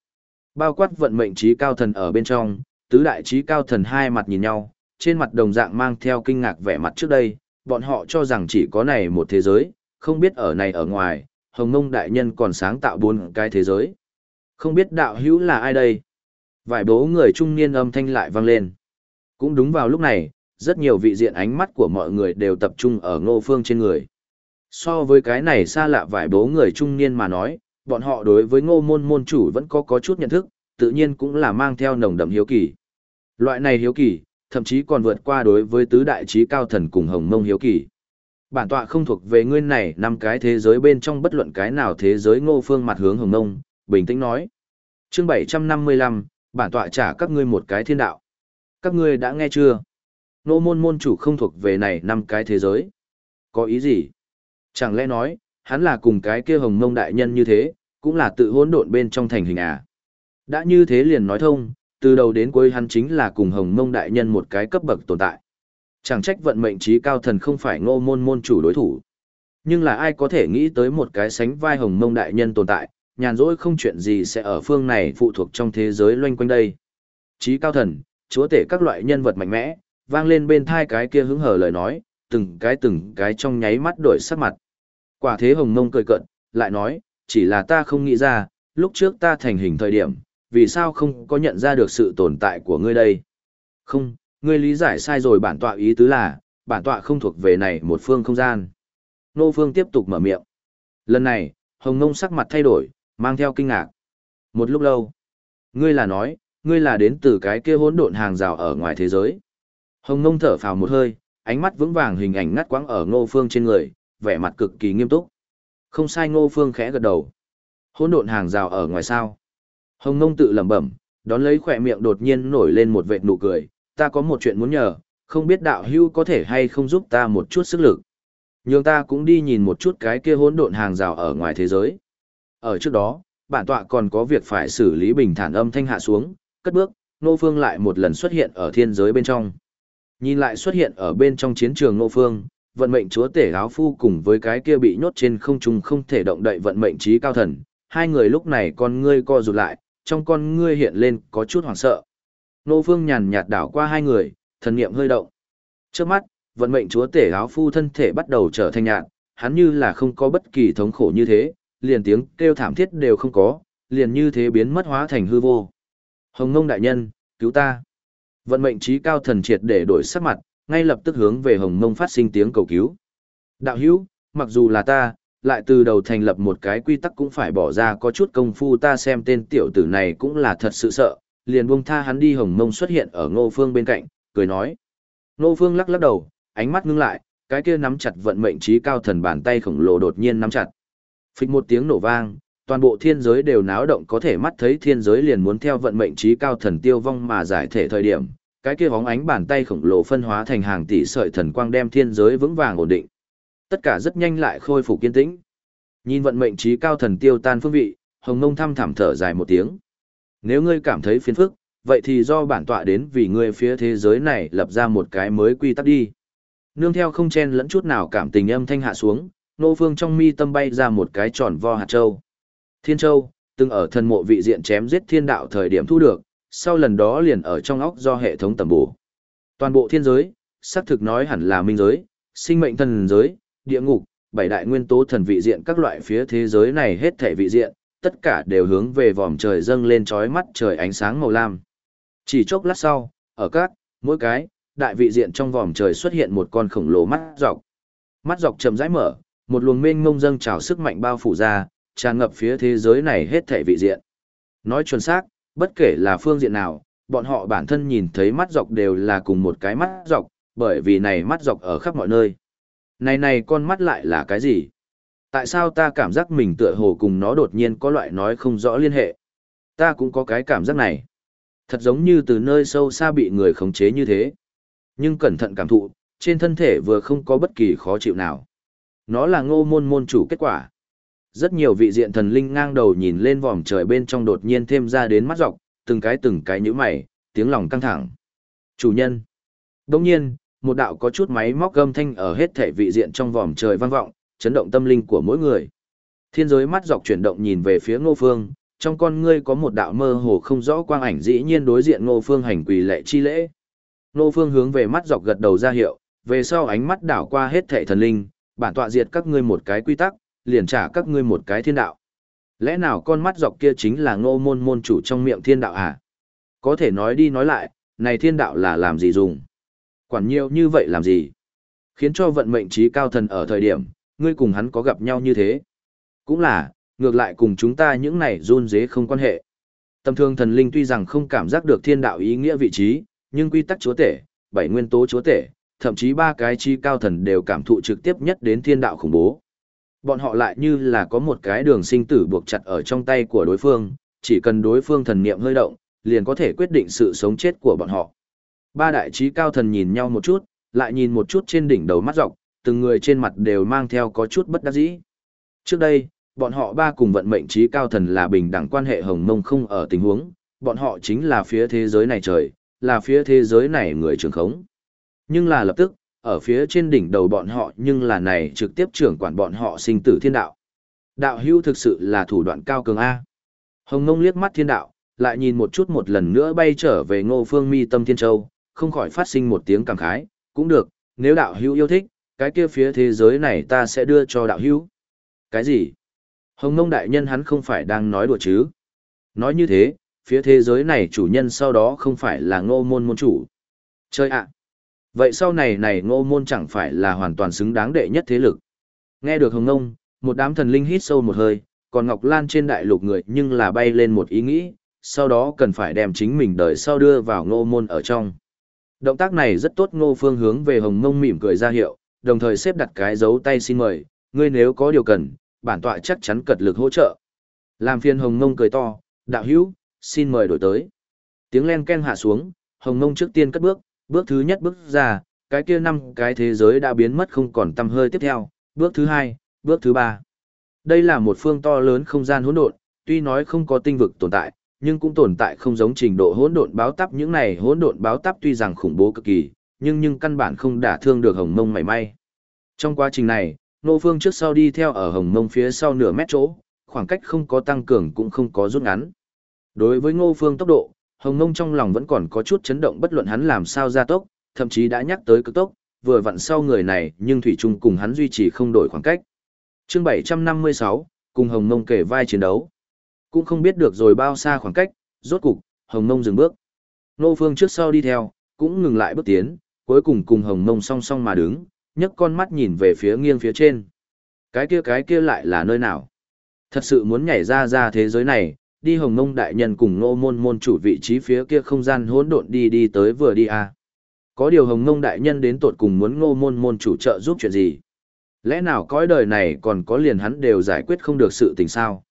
Bao quát vận mệnh trí cao thần ở bên trong, tứ đại trí cao thần hai mặt nhìn nhau, trên mặt đồng dạng mang theo kinh ngạc vẻ mặt trước đây, bọn họ cho rằng chỉ có này một thế giới, không biết ở này ở ngoài, Hồng Mông Đại Nhân còn sáng tạo bốn cái thế giới. Không biết đạo hữu là ai đây? Vài bố người trung niên âm thanh lại vang lên. Cũng đúng vào lúc này, rất nhiều vị diện ánh mắt của mọi người đều tập trung ở ngô phương trên người. So với cái này xa lạ vài bố người trung niên mà nói, bọn họ đối với ngô môn môn chủ vẫn có có chút nhận thức, tự nhiên cũng là mang theo nồng đậm hiếu kỳ. Loại này hiếu kỳ, thậm chí còn vượt qua đối với tứ đại trí cao thần cùng hồng mông hiếu kỳ. Bản tọa không thuộc về ngươi này năm cái thế giới bên trong bất luận cái nào thế giới ngô phương mặt hướng hồng mông, bình tĩnh nói. chương 755, bản tọa trả các ngươi một cái thiên đạo. Các ngươi đã nghe chưa? Ngô môn môn chủ không thuộc về này năm cái thế giới. Có ý gì? Chẳng lẽ nói, hắn là cùng cái kia hồng mông đại nhân như thế, cũng là tự hỗn độn bên trong thành hình à? Đã như thế liền nói thông, từ đầu đến cuối hắn chính là cùng hồng mông đại nhân một cái cấp bậc tồn tại. Chẳng trách vận mệnh trí cao thần không phải ngô môn môn chủ đối thủ. Nhưng là ai có thể nghĩ tới một cái sánh vai hồng mông đại nhân tồn tại, nhàn rỗi không chuyện gì sẽ ở phương này phụ thuộc trong thế giới loanh quanh đây. Trí cao thần, chúa tể các loại nhân vật mạnh mẽ, vang lên bên thai cái kia hứng hở lời nói, từng cái từng cái trong nháy mắt đổi sắc mặt. Quả thế hồng mông cười cận, lại nói, chỉ là ta không nghĩ ra, lúc trước ta thành hình thời điểm, vì sao không có nhận ra được sự tồn tại của ngươi đây? Không, ngươi lý giải sai rồi bản tọa ý tứ là, bản tọa không thuộc về này một phương không gian. Nô phương tiếp tục mở miệng. Lần này, hồng mông sắc mặt thay đổi, mang theo kinh ngạc. Một lúc lâu, ngươi là nói, ngươi là đến từ cái kia hỗn độn hàng rào ở ngoài thế giới. Hồng Ngông thở phào một hơi, ánh mắt vững vàng hình ảnh ngắt quãng ở Ngô Phương trên người, vẻ mặt cực kỳ nghiêm túc. Không sai Ngô Phương khẽ gật đầu. Hỗn độn hàng rào ở ngoài sao? Hồng Ngông tự lẩm bẩm, đón lấy khỏe miệng đột nhiên nổi lên một vệt nụ cười, ta có một chuyện muốn nhờ, không biết đạo hưu có thể hay không giúp ta một chút sức lực. Nhưng ta cũng đi nhìn một chút cái kia hỗn độn hàng rào ở ngoài thế giới. Ở trước đó, bản tọa còn có việc phải xử lý bình thản âm thanh hạ xuống, cất bước, Nô Phương lại một lần xuất hiện ở thiên giới bên trong. Nhìn lại xuất hiện ở bên trong chiến trường Nô Phương, vận mệnh chúa tể áo phu cùng với cái kia bị nhốt trên không trung không thể động đậy vận mệnh trí cao thần, hai người lúc này con ngươi co rụt lại, trong con ngươi hiện lên có chút hoảng sợ. Nô Phương nhàn nhạt đảo qua hai người, thần niệm hơi động. Trước mắt, vận mệnh chúa tể áo phu thân thể bắt đầu trở thành nhạt, hắn như là không có bất kỳ thống khổ như thế, liền tiếng kêu thảm thiết đều không có, liền như thế biến mất hóa thành hư vô. Hồng Ngông đại nhân, cứu ta. Vận mệnh trí cao thần triệt để đổi sắc mặt, ngay lập tức hướng về Hồng mông phát sinh tiếng cầu cứu. Đạo hữu, mặc dù là ta, lại từ đầu thành lập một cái quy tắc cũng phải bỏ ra có chút công phu ta xem tên tiểu tử này cũng là thật sự sợ, liền buông tha hắn đi Hồng Mông xuất hiện ở Ngô Phương bên cạnh, cười nói. Ngô Phương lắc lắc đầu, ánh mắt ngưng lại, cái kia nắm chặt vận mệnh trí cao thần bàn tay khổng lồ đột nhiên nắm chặt. Phịch một tiếng nổ vang, toàn bộ thiên giới đều náo động có thể mắt thấy thiên giới liền muốn theo vận mệnh trí cao thần tiêu vong mà giải thể thời điểm, cái kia bóng ánh bàn tay khổng lồ phân hóa thành hàng tỷ sợi thần quang đem thiên giới vững vàng ổn định. Tất cả rất nhanh lại khôi phục kiên tĩnh. Nhìn vận mệnh trí cao thần tiêu tan phương vị, Hồng Mông thăm thảm thở dài một tiếng. Nếu ngươi cảm thấy phiền phức, vậy thì do bản tọa đến vì ngươi phía thế giới này lập ra một cái mới quy tắc đi. Nương theo không chen lẫn chút nào cảm tình âm thanh hạ xuống, nô phương trong mi tâm bay ra một cái tròn vo hạt châu. Thiên Châu, từng ở thần mộ vị diện chém giết thiên đạo thời điểm thu được, sau lần đó liền ở trong óc do hệ thống tầm bổ. Toàn bộ thiên giới, xác thực nói hẳn là minh giới, sinh mệnh thần giới, địa ngục, bảy đại nguyên tố thần vị diện các loại phía thế giới này hết thể vị diện, tất cả đều hướng về vòm trời dâng lên trói mắt trời ánh sáng màu lam. Chỉ chốc lát sau, ở các, mỗi cái, đại vị diện trong vòm trời xuất hiện một con khổng lồ mắt dọc. Mắt dọc chậm rãi mở, một luồng mênh mông dâng trào sức mạnh bao phủ ra, tràn ngập phía thế giới này hết thảy vị diện. Nói chuẩn xác, bất kể là phương diện nào, bọn họ bản thân nhìn thấy mắt dọc đều là cùng một cái mắt dọc, bởi vì này mắt dọc ở khắp mọi nơi. Này này con mắt lại là cái gì? Tại sao ta cảm giác mình tựa hồ cùng nó đột nhiên có loại nói không rõ liên hệ? Ta cũng có cái cảm giác này. Thật giống như từ nơi sâu xa bị người khống chế như thế. Nhưng cẩn thận cảm thụ, trên thân thể vừa không có bất kỳ khó chịu nào. Nó là ngô môn môn chủ kết quả. Rất nhiều vị diện thần linh ngang đầu nhìn lên vòm trời bên trong đột nhiên thêm ra đến mắt dọc, từng cái từng cái nhíu mày, tiếng lòng căng thẳng. Chủ nhân. Đồng nhiên, một đạo có chút máy móc gâm thanh ở hết thể vị diện trong vòm trời vang vọng, chấn động tâm linh của mỗi người. Thiên giới mắt dọc chuyển động nhìn về phía Ngô Phương, trong con ngươi có một đạo mơ hồ không rõ quang ảnh dĩ nhiên đối diện Ngô Phương hành quỳ lệ chi lễ. Ngô Phương hướng về mắt dọc gật đầu ra hiệu, về sau ánh mắt đảo qua hết thể thần linh, bản tọa diệt các ngươi một cái quy tắc, liền trả các ngươi một cái thiên đạo. Lẽ nào con mắt dọc kia chính là Ngô môn môn chủ trong miệng thiên đạo à? Có thể nói đi nói lại, này thiên đạo là làm gì dùng? Quản nhiều như vậy làm gì? Khiến cho vận mệnh trí cao thần ở thời điểm, ngươi cùng hắn có gặp nhau như thế. Cũng là, ngược lại cùng chúng ta những này run dế không quan hệ. Tầm thường thần linh tuy rằng không cảm giác được thiên đạo ý nghĩa vị trí, nhưng quy tắc chúa tể, bảy nguyên tố chúa tể, thậm chí ba cái chi cao thần đều cảm thụ trực tiếp nhất đến thiên đạo khủng bố. Bọn họ lại như là có một cái đường sinh tử buộc chặt ở trong tay của đối phương, chỉ cần đối phương thần niệm hơi động, liền có thể quyết định sự sống chết của bọn họ. Ba đại trí cao thần nhìn nhau một chút, lại nhìn một chút trên đỉnh đầu mắt dọc, từng người trên mặt đều mang theo có chút bất đắc dĩ. Trước đây, bọn họ ba cùng vận mệnh trí cao thần là bình đẳng quan hệ hồng mông không ở tình huống, bọn họ chính là phía thế giới này trời, là phía thế giới này người trường khống. Nhưng là lập tức, ở phía trên đỉnh đầu bọn họ nhưng là này trực tiếp trưởng quản bọn họ sinh tử thiên đạo. Đạo hưu thực sự là thủ đoạn cao cường A. Hồng Ngông liếc mắt thiên đạo, lại nhìn một chút một lần nữa bay trở về ngô phương mi tâm thiên châu, không khỏi phát sinh một tiếng cảm khái, cũng được, nếu đạo hưu yêu thích, cái kia phía thế giới này ta sẽ đưa cho đạo hưu Cái gì? Hồng Nông đại nhân hắn không phải đang nói đùa chứ? Nói như thế, phía thế giới này chủ nhân sau đó không phải là ngô môn môn chủ. Chơi ạ! Vậy sau này này ngô môn chẳng phải là hoàn toàn xứng đáng đệ nhất thế lực. Nghe được Hồng ngông một đám thần linh hít sâu một hơi, còn Ngọc Lan trên đại lục người nhưng là bay lên một ý nghĩ, sau đó cần phải đem chính mình đời sau đưa vào ngô môn ở trong. Động tác này rất tốt ngô phương hướng về hồng ngông mỉm cười ra hiệu, đồng thời xếp đặt cái dấu tay xin mời, ngươi nếu có điều cần, bản tọa chắc chắn cật lực hỗ trợ. Làm phiên hồng ngông cười to, đạo hữu, xin mời đổi tới. Tiếng len ken hạ xuống, hồng ngông trước tiên cất bước, bước thứ nhất bước ra, cái kia năm cái thế giới đã biến mất không còn tăm hơi tiếp theo, bước thứ hai, bước thứ ba. Đây là một phương to lớn không gian hỗn độn, tuy nói không có tinh vực tồn tại, nhưng cũng tồn tại không giống trình độ hỗn độn báo táp những này hỗn độn báo táp tuy rằng khủng bố cực kỳ, nhưng nhưng căn bản không đả thương được Hồng Mông mảy may. Trong quá trình này, Nô Phương trước sau đi theo ở Hồng Mông phía sau nửa mét chỗ, khoảng cách không có tăng cường cũng không có rút ngắn. Đối với Ngô Phương tốc độ, Hồng Nông trong lòng vẫn còn có chút chấn động bất luận hắn làm sao ra tốc, thậm chí đã nhắc tới cực tốc, vừa vặn sau người này nhưng Thủy Trung cùng hắn duy trì không đổi khoảng cách. chương 756, cùng Hồng Nông kể vai chiến đấu. Cũng không biết được rồi bao xa khoảng cách, rốt cục, Hồng Nông dừng bước. Nô Phương trước sau đi theo, cũng ngừng lại bước tiến, cuối cùng cùng Hồng Nông song song mà đứng, nhấc con mắt nhìn về phía nghiêng phía trên. Cái kia cái kia lại là nơi nào? Thật sự muốn nhảy ra ra thế giới này, đi Hồng Mông đại nhân cùng Ngô Môn môn chủ vị trí phía kia không gian hỗn độn đi đi tới vừa đi à. Có điều Hồng Mông đại nhân đến tột cùng muốn Ngô Môn môn chủ trợ giúp chuyện gì? Lẽ nào cõi đời này còn có liền hắn đều giải quyết không được sự tình sao?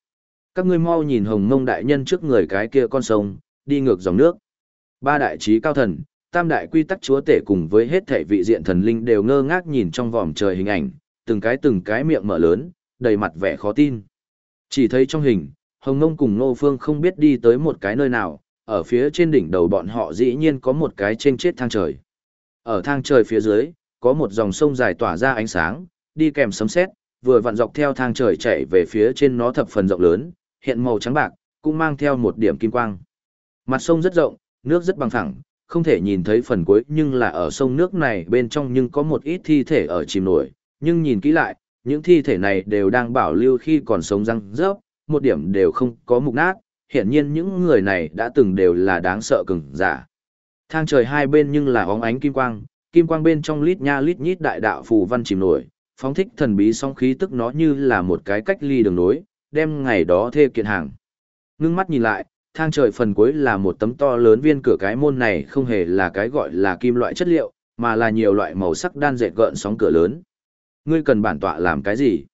Các ngươi mau nhìn hồng mông đại nhân trước người cái kia con sông, đi ngược dòng nước. Ba đại trí cao thần, tam đại quy tắc chúa tể cùng với hết thể vị diện thần linh đều ngơ ngác nhìn trong vòm trời hình ảnh, từng cái từng cái miệng mở lớn, đầy mặt vẻ khó tin. Chỉ thấy trong hình, Hồng Ngông cùng Nô Phương không biết đi tới một cái nơi nào, ở phía trên đỉnh đầu bọn họ dĩ nhiên có một cái trên chết thang trời. Ở thang trời phía dưới, có một dòng sông dài tỏa ra ánh sáng, đi kèm sấm sét, vừa vặn dọc theo thang trời chạy về phía trên nó thập phần rộng lớn, hiện màu trắng bạc, cũng mang theo một điểm kim quang. Mặt sông rất rộng, nước rất bằng phẳng, không thể nhìn thấy phần cuối nhưng là ở sông nước này bên trong nhưng có một ít thi thể ở chìm nổi, nhưng nhìn kỹ lại, những thi thể này đều đang bảo lưu khi còn sống răng rớp, một điểm đều không có mục nát, hiển nhiên những người này đã từng đều là đáng sợ cường giả. Thang trời hai bên nhưng là óng ánh kim quang, kim quang bên trong lít nha lít nhít đại đạo phù văn chìm nổi, phóng thích thần bí song khí tức nó như là một cái cách ly đường nối, đem ngày đó thê kiện hàng. Ngưng mắt nhìn lại, thang trời phần cuối là một tấm to lớn viên cửa cái môn này không hề là cái gọi là kim loại chất liệu, mà là nhiều loại màu sắc đan dệt gợn sóng cửa lớn. Ngươi cần bản tọa làm cái gì?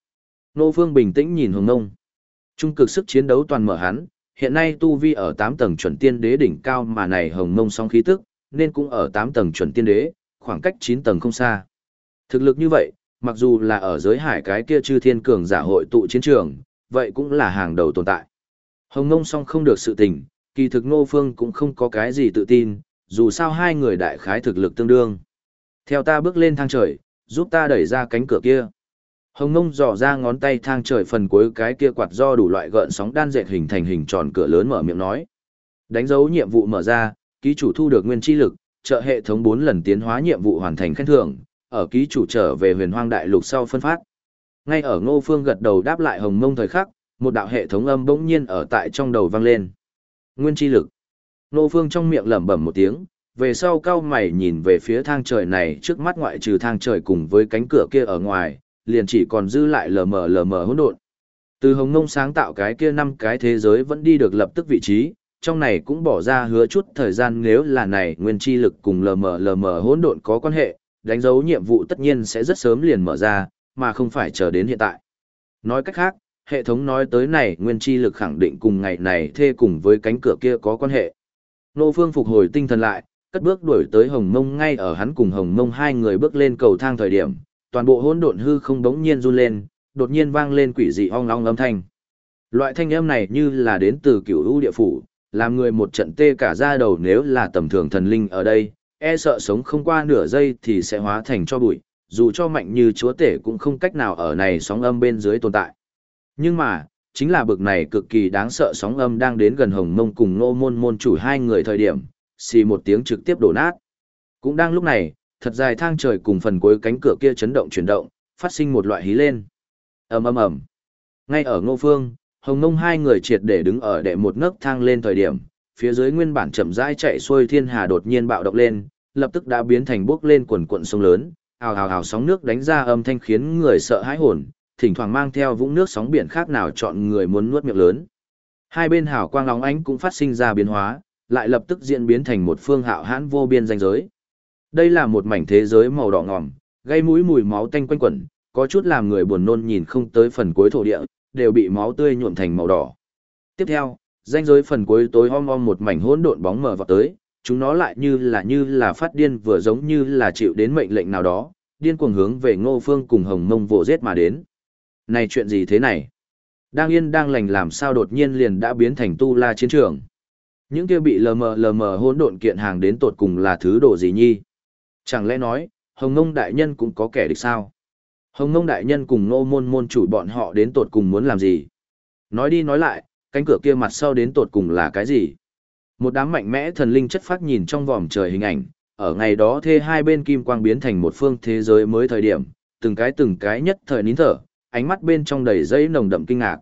Nô Phương bình tĩnh nhìn Hồng Nông. Trung cực sức chiến đấu toàn mở hắn, hiện nay tu vi ở 8 tầng chuẩn tiên đế đỉnh cao mà này Hồng Nông song khí tức, nên cũng ở 8 tầng chuẩn tiên đế, khoảng cách 9 tầng không xa. Thực lực như vậy, mặc dù là ở giới hải cái kia chư thiên cường giả hội tụ chiến trường, vậy cũng là hàng đầu tồn tại. Hồng mông song không được sự tình, kỳ thực Ngô Phương cũng không có cái gì tự tin, dù sao hai người đại khái thực lực tương đương. Theo ta bước lên thang trời, giúp ta đẩy ra cánh cửa kia. Hồng Ngông dò ra ngón tay thang trời phần cuối cái kia quạt do đủ loại gợn sóng đan dệt hình thành hình tròn cửa lớn mở miệng nói. Đánh dấu nhiệm vụ mở ra, ký chủ thu được nguyên chi lực, trợ hệ thống 4 lần tiến hóa nhiệm vụ hoàn thành khen thưởng, ở ký chủ trở về huyền hoang đại lục sau phân phát. Ngay ở Ngô Phương gật đầu đáp lại Hồng Mông thời khắc, một đạo hệ thống âm bỗng nhiên ở tại trong đầu vang lên. Nguyên chi lực. Ngô Phương trong miệng lẩm bẩm một tiếng, về sau cao mày nhìn về phía thang trời này trước mắt ngoại trừ thang trời cùng với cánh cửa kia ở ngoài, liền chỉ còn dư lại lờ mờ lờ mờ hỗn độn. Từ Hồng Mông sáng tạo cái kia năm cái thế giới vẫn đi được lập tức vị trí, trong này cũng bỏ ra hứa chút thời gian nếu là này nguyên chi lực cùng lờ mờ lờ mờ hỗn độn có quan hệ, đánh dấu nhiệm vụ tất nhiên sẽ rất sớm liền mở ra, mà không phải chờ đến hiện tại. Nói cách khác, hệ thống nói tới này nguyên chi lực khẳng định cùng ngày này thê cùng với cánh cửa kia có quan hệ. Nô Phương phục hồi tinh thần lại, cất bước đuổi tới Hồng Mông ngay ở hắn cùng Hồng Mông hai người bước lên cầu thang thời điểm, toàn bộ hỗn độn hư không đống nhiên run lên, đột nhiên vang lên quỷ dị ong ong âm thanh. Loại thanh âm này như là đến từ cửu u địa phủ, làm người một trận tê cả da đầu nếu là tầm thường thần linh ở đây, e sợ sống không qua nửa giây thì sẽ hóa thành cho bụi, dù cho mạnh như chúa tể cũng không cách nào ở này sóng âm bên dưới tồn tại. Nhưng mà, chính là bực này cực kỳ đáng sợ sóng âm đang đến gần hồng mông cùng nô môn môn chủ hai người thời điểm, xì một tiếng trực tiếp đổ nát. Cũng đang lúc này, thật dài thang trời cùng phần cuối cánh cửa kia chấn động chuyển động, phát sinh một loại hí lên. ầm ầm ầm. Ngay ở ngô phương, hồng Ngông hai người triệt để đứng ở đệ một nấc thang lên thời điểm, phía dưới nguyên bản chậm rãi chạy xuôi thiên hà đột nhiên bạo động lên, lập tức đã biến thành bước lên quần cuộn sông lớn, ào ào ào sóng nước đánh ra âm thanh khiến người sợ hãi hồn, thỉnh thoảng mang theo vũng nước sóng biển khác nào chọn người muốn nuốt miệng lớn. Hai bên hào quang lóng ánh cũng phát sinh ra biến hóa, lại lập tức diễn biến thành một phương hạo hãn vô biên danh giới. Đây là một mảnh thế giới màu đỏ ngòm, gây mũi mùi máu tanh quanh quẩn, có chút làm người buồn nôn nhìn không tới phần cuối thổ địa, đều bị máu tươi nhuộm thành màu đỏ. Tiếp theo, danh giới phần cuối tối om om một mảnh hỗn độn bóng mờ vào tới, chúng nó lại như là như là phát điên vừa giống như là chịu đến mệnh lệnh nào đó, điên cuồng hướng về Ngô Phương cùng Hồng Mông vồ giết mà đến. Này chuyện gì thế này? Đang yên đang lành làm sao đột nhiên liền đã biến thành tu la chiến trường. Những kia bị lờ mờ lờ mờ hỗn độn kiện hàng đến tột cùng là thứ đồ gì nhi? Chẳng lẽ nói, Hồng Ngông đại nhân cũng có kẻ địch sao? Hồng Ngông đại nhân cùng Ngô Môn môn chủ bọn họ đến tột cùng muốn làm gì? Nói đi nói lại, cánh cửa kia mặt sau đến tột cùng là cái gì? Một đám mạnh mẽ thần linh chất phát nhìn trong vòm trời hình ảnh, ở ngày đó thê hai bên kim quang biến thành một phương thế giới mới thời điểm, từng cái từng cái nhất thời nín thở, ánh mắt bên trong đầy dây nồng đậm kinh ngạc.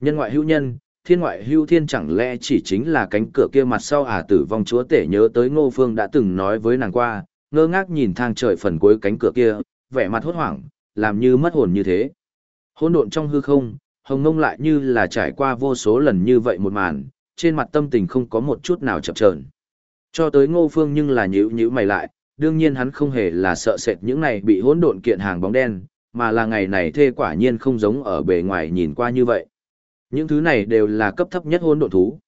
Nhân ngoại hữu nhân, thiên ngoại hữu thiên chẳng lẽ chỉ chính là cánh cửa kia mặt sau à tử vong chúa tể nhớ tới ngô phương đã từng nói với nàng qua, ngơ ngác nhìn thang trời phần cuối cánh cửa kia, vẻ mặt hốt hoảng, làm như mất hồn như thế. Hỗn độn trong hư không, hồng ngông lại như là trải qua vô số lần như vậy một màn, trên mặt tâm tình không có một chút nào chập chờn. Cho tới ngô phương nhưng là nhíu nhíu mày lại, đương nhiên hắn không hề là sợ sệt những này bị hỗn độn kiện hàng bóng đen, mà là ngày này thê quả nhiên không giống ở bề ngoài nhìn qua như vậy. Những thứ này đều là cấp thấp nhất hỗn độn thú.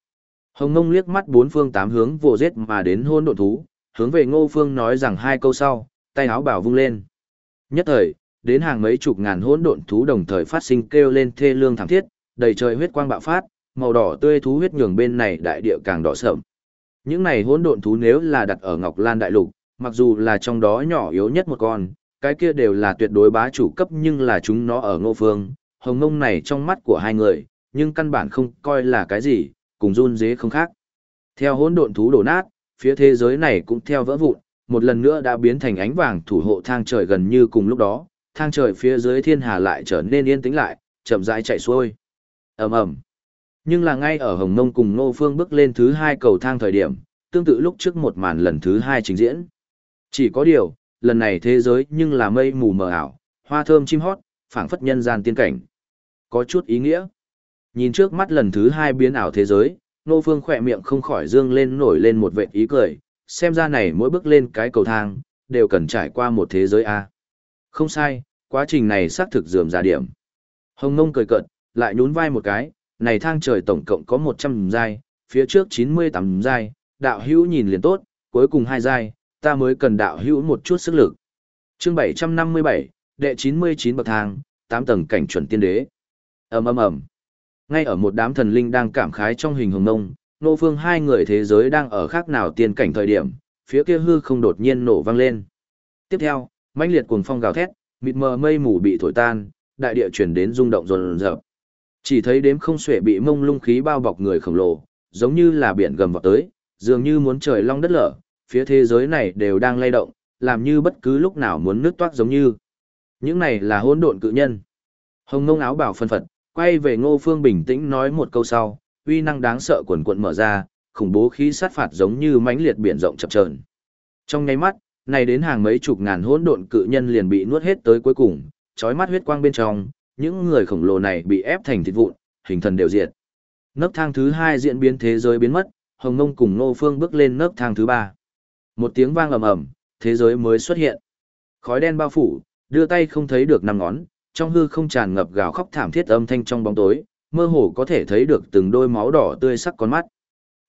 Hồng Ngông liếc mắt bốn phương tám hướng vô giết mà đến hỗn độn thú, hướng về Ngô Phương nói rằng hai câu sau, tay áo bảo vung lên. Nhất thời, đến hàng mấy chục ngàn hỗn độn thú đồng thời phát sinh kêu lên thê lương thảm thiết, đầy trời huyết quang bạo phát, màu đỏ tươi thú huyết nhường bên này đại địa càng đỏ sậm. Những này hỗn độn thú nếu là đặt ở Ngọc Lan đại lục, mặc dù là trong đó nhỏ yếu nhất một con, cái kia đều là tuyệt đối bá chủ cấp nhưng là chúng nó ở Ngô Phương, hồng ngông này trong mắt của hai người, nhưng căn bản không coi là cái gì, cùng run dế không khác. Theo hỗn độn thú đổ nát, phía thế giới này cũng theo vỡ vụn, một lần nữa đã biến thành ánh vàng thủ hộ thang trời gần như cùng lúc đó, thang trời phía dưới thiên hà lại trở nên yên tĩnh lại, chậm rãi chạy xuôi. Ầm ầm. Nhưng là ngay ở Hồng Mông cùng Ngô Phương bước lên thứ hai cầu thang thời điểm, tương tự lúc trước một màn lần thứ hai trình diễn. Chỉ có điều, lần này thế giới nhưng là mây mù mờ ảo, hoa thơm chim hót, phảng phất nhân gian tiên cảnh. Có chút ý nghĩa. Nhìn trước mắt lần thứ hai biến ảo thế giới, Nô Phương khỏe miệng không khỏi dương lên nổi lên một vệt ý cười, xem ra này mỗi bước lên cái cầu thang, đều cần trải qua một thế giới A. Không sai, quá trình này xác thực dườm ra điểm. Hồng Nông cười cợt, lại nhún vai một cái, này thang trời tổng cộng có 100 giai, phía trước 98 giai, đạo hữu nhìn liền tốt, cuối cùng hai giai, ta mới cần đạo hữu một chút sức lực. Chương 757, đệ 99 bậc thang, 8 tầng cảnh chuẩn tiên đế. Ầm ầm ầm. Ngay ở một đám thần linh đang cảm khái trong hình hồng nông, nô phương hai người thế giới đang ở khác nào tiên cảnh thời điểm, phía kia hư không đột nhiên nổ vang lên. Tiếp theo, mãnh liệt cuồng phong gào thét, mịt mờ mây mù bị thổi tan, đại địa chuyển đến rung động rồn rợp. Chỉ thấy đếm không xuể bị mông lung khí bao bọc người khổng lồ, giống như là biển gầm vào tới, dường như muốn trời long đất lở, phía thế giới này đều đang lay động, làm như bất cứ lúc nào muốn nứt toát giống như. Những này là hỗn độn cự nhân. Hồng ngông áo bảo phân phật, quay về ngô phương bình tĩnh nói một câu sau, uy năng đáng sợ quần quận mở ra, khủng bố khí sát phạt giống như mãnh liệt biển rộng chập chờn. Trong nháy mắt, này đến hàng mấy chục ngàn hỗn độn cự nhân liền bị nuốt hết tới cuối cùng, chói mắt huyết quang bên trong, những người khổng lồ này bị ép thành thịt vụn, hình thần đều diệt. Nấc thang thứ hai diễn biến thế giới biến mất, Hồng Ngông cùng Ngô Phương bước lên nấc thang thứ ba. Một tiếng vang ầm ầm, thế giới mới xuất hiện. Khói đen bao phủ, đưa tay không thấy được năm ngón, trong hư không tràn ngập gào khóc thảm thiết âm thanh trong bóng tối, mơ hồ có thể thấy được từng đôi máu đỏ tươi sắc con mắt.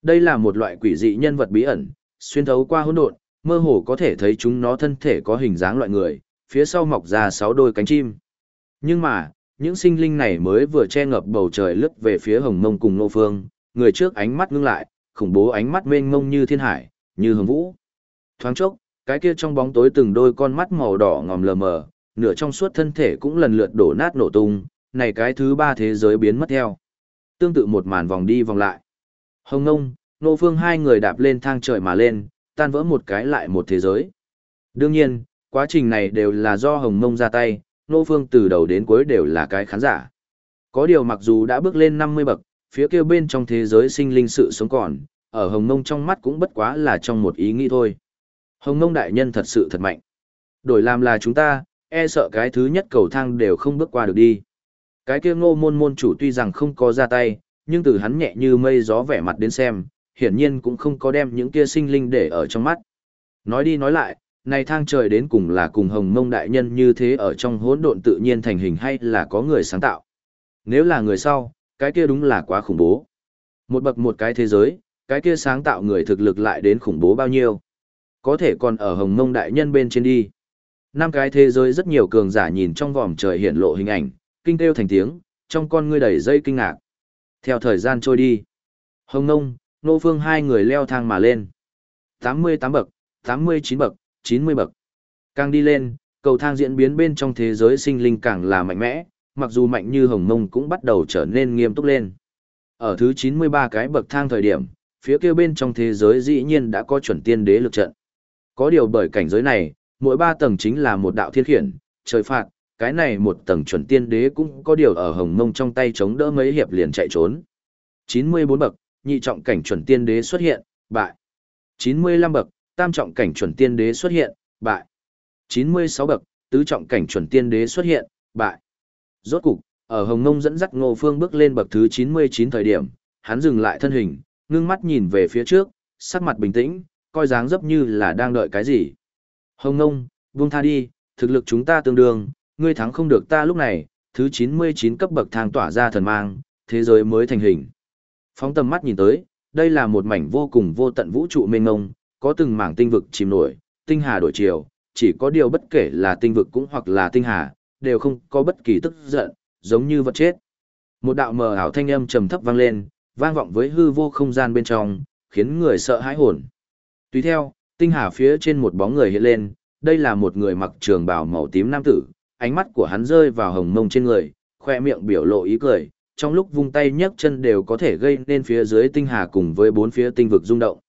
Đây là một loại quỷ dị nhân vật bí ẩn, xuyên thấu qua hỗn độn, mơ hồ có thể thấy chúng nó thân thể có hình dáng loại người, phía sau mọc ra sáu đôi cánh chim. Nhưng mà, những sinh linh này mới vừa che ngập bầu trời lướt về phía hồng mông cùng nô phương, người trước ánh mắt ngưng lại, khủng bố ánh mắt mênh mông như thiên hải, như hồng vũ. Thoáng chốc, cái kia trong bóng tối từng đôi con mắt màu đỏ ngòm lờ mờ, nửa trong suốt thân thể cũng lần lượt đổ nát nổ tung, này cái thứ ba thế giới biến mất theo. Tương tự một màn vòng đi vòng lại. Hồng Ngông, Nô Phương hai người đạp lên thang trời mà lên, tan vỡ một cái lại một thế giới. Đương nhiên, quá trình này đều là do Hồng Ngông ra tay, Nô Phương từ đầu đến cuối đều là cái khán giả. Có điều mặc dù đã bước lên 50 bậc, phía kia bên trong thế giới sinh linh sự sống còn, ở Hồng Ngông trong mắt cũng bất quá là trong một ý nghĩ thôi. Hồng Ngông đại nhân thật sự thật mạnh. Đổi làm là chúng ta, e sợ cái thứ nhất cầu thang đều không bước qua được đi. Cái kia ngô môn môn chủ tuy rằng không có ra tay, nhưng từ hắn nhẹ như mây gió vẻ mặt đến xem, hiển nhiên cũng không có đem những kia sinh linh để ở trong mắt. Nói đi nói lại, này thang trời đến cùng là cùng hồng mông đại nhân như thế ở trong hỗn độn tự nhiên thành hình hay là có người sáng tạo. Nếu là người sau, cái kia đúng là quá khủng bố. Một bậc một cái thế giới, cái kia sáng tạo người thực lực lại đến khủng bố bao nhiêu. Có thể còn ở hồng mông đại nhân bên trên đi. Năm cái thế giới rất nhiều cường giả nhìn trong vòm trời hiện lộ hình ảnh, kinh kêu thành tiếng, trong con ngươi đầy dây kinh ngạc. Theo thời gian trôi đi, Hồng Nông, Nô Phương hai người leo thang mà lên. 88 bậc, 89 bậc, 90 bậc. Càng đi lên, cầu thang diễn biến bên trong thế giới sinh linh càng là mạnh mẽ, mặc dù mạnh như Hồng Nông cũng bắt đầu trở nên nghiêm túc lên. Ở thứ 93 cái bậc thang thời điểm, phía kia bên trong thế giới dĩ nhiên đã có chuẩn tiên đế lực trận. Có điều bởi cảnh giới này, mỗi ba tầng chính là một đạo thiên khiển, trời phạt, cái này một tầng chuẩn tiên đế cũng có điều ở hồng mông trong tay chống đỡ mấy hiệp liền chạy trốn. 94 bậc, nhị trọng cảnh chuẩn tiên đế xuất hiện, bại. 95 bậc, tam trọng cảnh chuẩn tiên đế xuất hiện, bại. 96 bậc, tứ trọng cảnh chuẩn tiên đế xuất hiện, bại. Rốt cục, ở Hồng Ngông dẫn dắt Ngô Phương bước lên bậc thứ 99 thời điểm, hắn dừng lại thân hình, ngưng mắt nhìn về phía trước, sắc mặt bình tĩnh, coi dáng dấp như là đang đợi cái gì. Hồng Ngông, buông tha đi, thực lực chúng ta tương đương, ngươi thắng không được ta lúc này, thứ 99 cấp bậc thang tỏa ra thần mang, thế giới mới thành hình. Phóng tầm mắt nhìn tới, đây là một mảnh vô cùng vô tận vũ trụ mênh mông, có từng mảng tinh vực chìm nổi, tinh hà đổi chiều, chỉ có điều bất kể là tinh vực cũng hoặc là tinh hà, đều không có bất kỳ tức giận, giống như vật chết. Một đạo mờ ảo thanh âm trầm thấp vang lên, vang vọng với hư vô không gian bên trong, khiến người sợ hãi hồn. Tùy theo, tinh hà phía trên một bóng người hiện lên, đây là một người mặc trường bào màu tím nam tử, ánh mắt của hắn rơi vào hồng mông trên người, khoe miệng biểu lộ ý cười, trong lúc vung tay nhấc chân đều có thể gây nên phía dưới tinh hà cùng với bốn phía tinh vực rung động.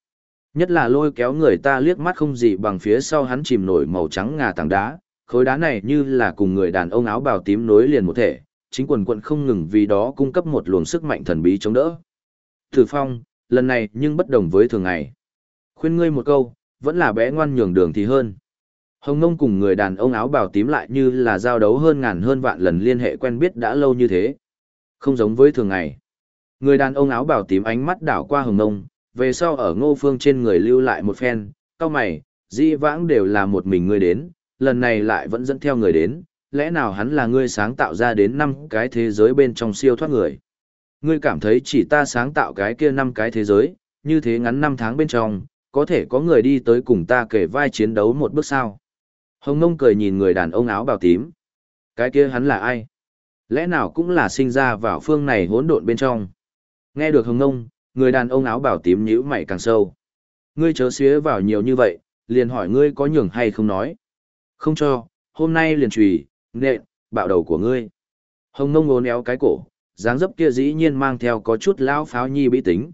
Nhất là lôi kéo người ta liếc mắt không gì bằng phía sau hắn chìm nổi màu trắng ngà tảng đá, khối đá này như là cùng người đàn ông áo bào tím nối liền một thể, chính quần quận không ngừng vì đó cung cấp một luồng sức mạnh thần bí chống đỡ. Thử Phong, lần này nhưng bất đồng với thường ngày. Khuyên ngươi một câu, vẫn là bé ngoan nhường đường thì hơn. Hồng Ngông cùng người đàn ông áo bào tím lại như là giao đấu hơn ngàn hơn vạn lần liên hệ quen biết đã lâu như thế. Không giống với thường ngày. Người đàn ông áo bào tím ánh mắt đảo qua Hồng Ngông, về sau ở ngô phương trên người lưu lại một phen, cao mày, di vãng đều là một mình ngươi đến, lần này lại vẫn dẫn theo người đến, lẽ nào hắn là ngươi sáng tạo ra đến năm cái thế giới bên trong siêu thoát người. Ngươi cảm thấy chỉ ta sáng tạo cái kia năm cái thế giới, như thế ngắn năm tháng bên trong, có thể có người đi tới cùng ta kể vai chiến đấu một bước sao. Hồng Nông cười nhìn người đàn ông áo bào tím. Cái kia hắn là ai? Lẽ nào cũng là sinh ra vào phương này hỗn độn bên trong. Nghe được Hồng Nông, người đàn ông áo bào tím nhíu mày càng sâu. Ngươi chớ xía vào nhiều như vậy, liền hỏi ngươi có nhường hay không nói. Không cho, hôm nay liền trùy, nện, bạo đầu của ngươi. Hồng Nông ngốn éo cái cổ, dáng dấp kia dĩ nhiên mang theo có chút lão pháo nhi bí tính.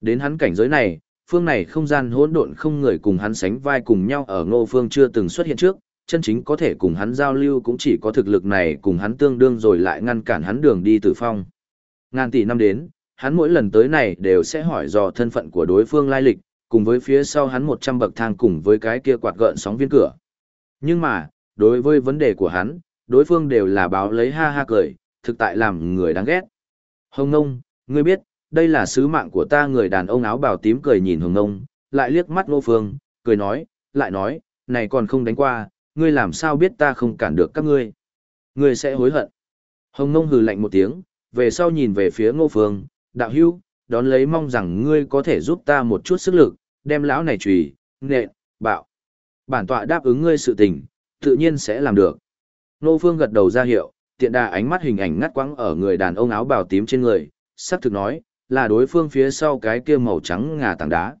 Đến hắn cảnh giới này, phương này không gian hỗn độn không người cùng hắn sánh vai cùng nhau ở ngô phương chưa từng xuất hiện trước, chân chính có thể cùng hắn giao lưu cũng chỉ có thực lực này cùng hắn tương đương rồi lại ngăn cản hắn đường đi tử phong. Ngàn tỷ năm đến, hắn mỗi lần tới này đều sẽ hỏi dò thân phận của đối phương lai lịch, cùng với phía sau hắn 100 bậc thang cùng với cái kia quạt gợn sóng viên cửa. Nhưng mà, đối với vấn đề của hắn, đối phương đều là báo lấy ha ha cười, thực tại làm người đáng ghét. Hồng Nông, ngươi biết, đây là sứ mạng của ta người đàn ông áo bào tím cười nhìn Hồng Nông, lại liếc mắt Ngô Phương, cười nói, lại nói, này còn không đánh qua, ngươi làm sao biết ta không cản được các ngươi. Ngươi sẽ hối hận. Hồng Nông hừ lạnh một tiếng, về sau nhìn về phía Ngô Phương, đạo hữu, đón lấy mong rằng ngươi có thể giúp ta một chút sức lực, đem lão này trùy, nện, bạo. Bản tọa đáp ứng ngươi sự tình, tự nhiên sẽ làm được. Ngô Phương gật đầu ra hiệu, tiện đà ánh mắt hình ảnh ngắt quãng ở người đàn ông áo bào tím trên người, sắc thực nói, là đối phương phía sau cái kia màu trắng ngà tảng đá.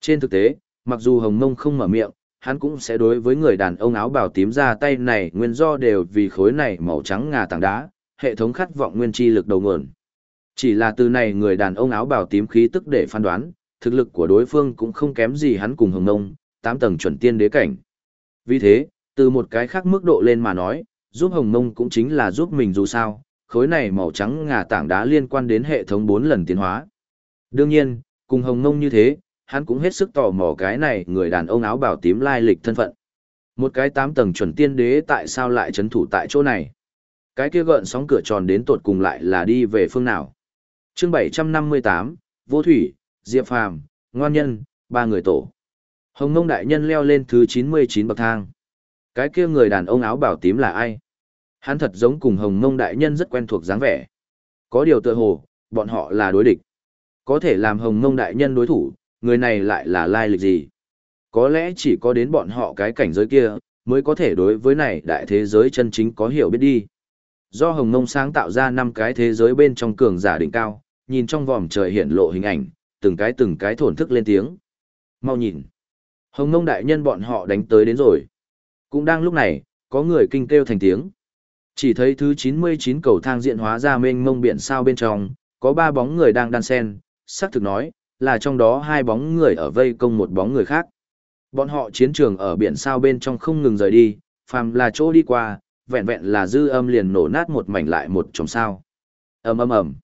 Trên thực tế, mặc dù Hồng Mông không mở miệng, hắn cũng sẽ đối với người đàn ông áo bào tím ra tay này nguyên do đều vì khối này màu trắng ngà tảng đá, hệ thống khát vọng nguyên chi lực đầu nguồn. Chỉ là từ này người đàn ông áo bào tím khí tức để phán đoán, thực lực của đối phương cũng không kém gì hắn cùng Hồng Mông, tám tầng chuẩn tiên đế cảnh. Vì thế, từ một cái khác mức độ lên mà nói, giúp Hồng Mông cũng chính là giúp mình dù sao, khối này màu trắng ngà tảng đá liên quan đến hệ thống 4 lần tiến hóa. Đương nhiên, cùng Hồng Ngông như thế, hắn cũng hết sức tò mò cái này người đàn ông áo bào tím lai lịch thân phận. Một cái tám tầng chuẩn tiên đế tại sao lại chấn thủ tại chỗ này? Cái kia gợn sóng cửa tròn đến tột cùng lại là đi về phương nào? chương 758, Vô Thủy, Diệp Phàm, Ngoan Nhân, ba người tổ. Hồng Ngông Đại Nhân leo lên thứ 99 bậc thang. Cái kia người đàn ông áo bảo tím là ai? Hắn thật giống cùng Hồng Mông Đại Nhân rất quen thuộc dáng vẻ. Có điều tự hồ, bọn họ là đối địch. Có thể làm Hồng Mông Đại Nhân đối thủ, người này lại là lai lịch gì? Có lẽ chỉ có đến bọn họ cái cảnh giới kia, mới có thể đối với này đại thế giới chân chính có hiểu biết đi. Do Hồng Mông sáng tạo ra năm cái thế giới bên trong cường giả đỉnh cao, nhìn trong vòm trời hiện lộ hình ảnh, từng cái từng cái thổn thức lên tiếng. Mau nhìn. Hồng Mông Đại Nhân bọn họ đánh tới đến rồi. Cũng đang lúc này, có người kinh kêu thành tiếng. Chỉ thấy thứ 99 cầu thang diện hóa ra mênh mông biển sao bên trong, có ba bóng người đang đan sen, xác thực nói, là trong đó hai bóng người ở vây công một bóng người khác. Bọn họ chiến trường ở biển sao bên trong không ngừng rời đi, phàm là chỗ đi qua, vẹn vẹn là dư âm liền nổ nát một mảnh lại một chồng sao. ầm ầm ầm,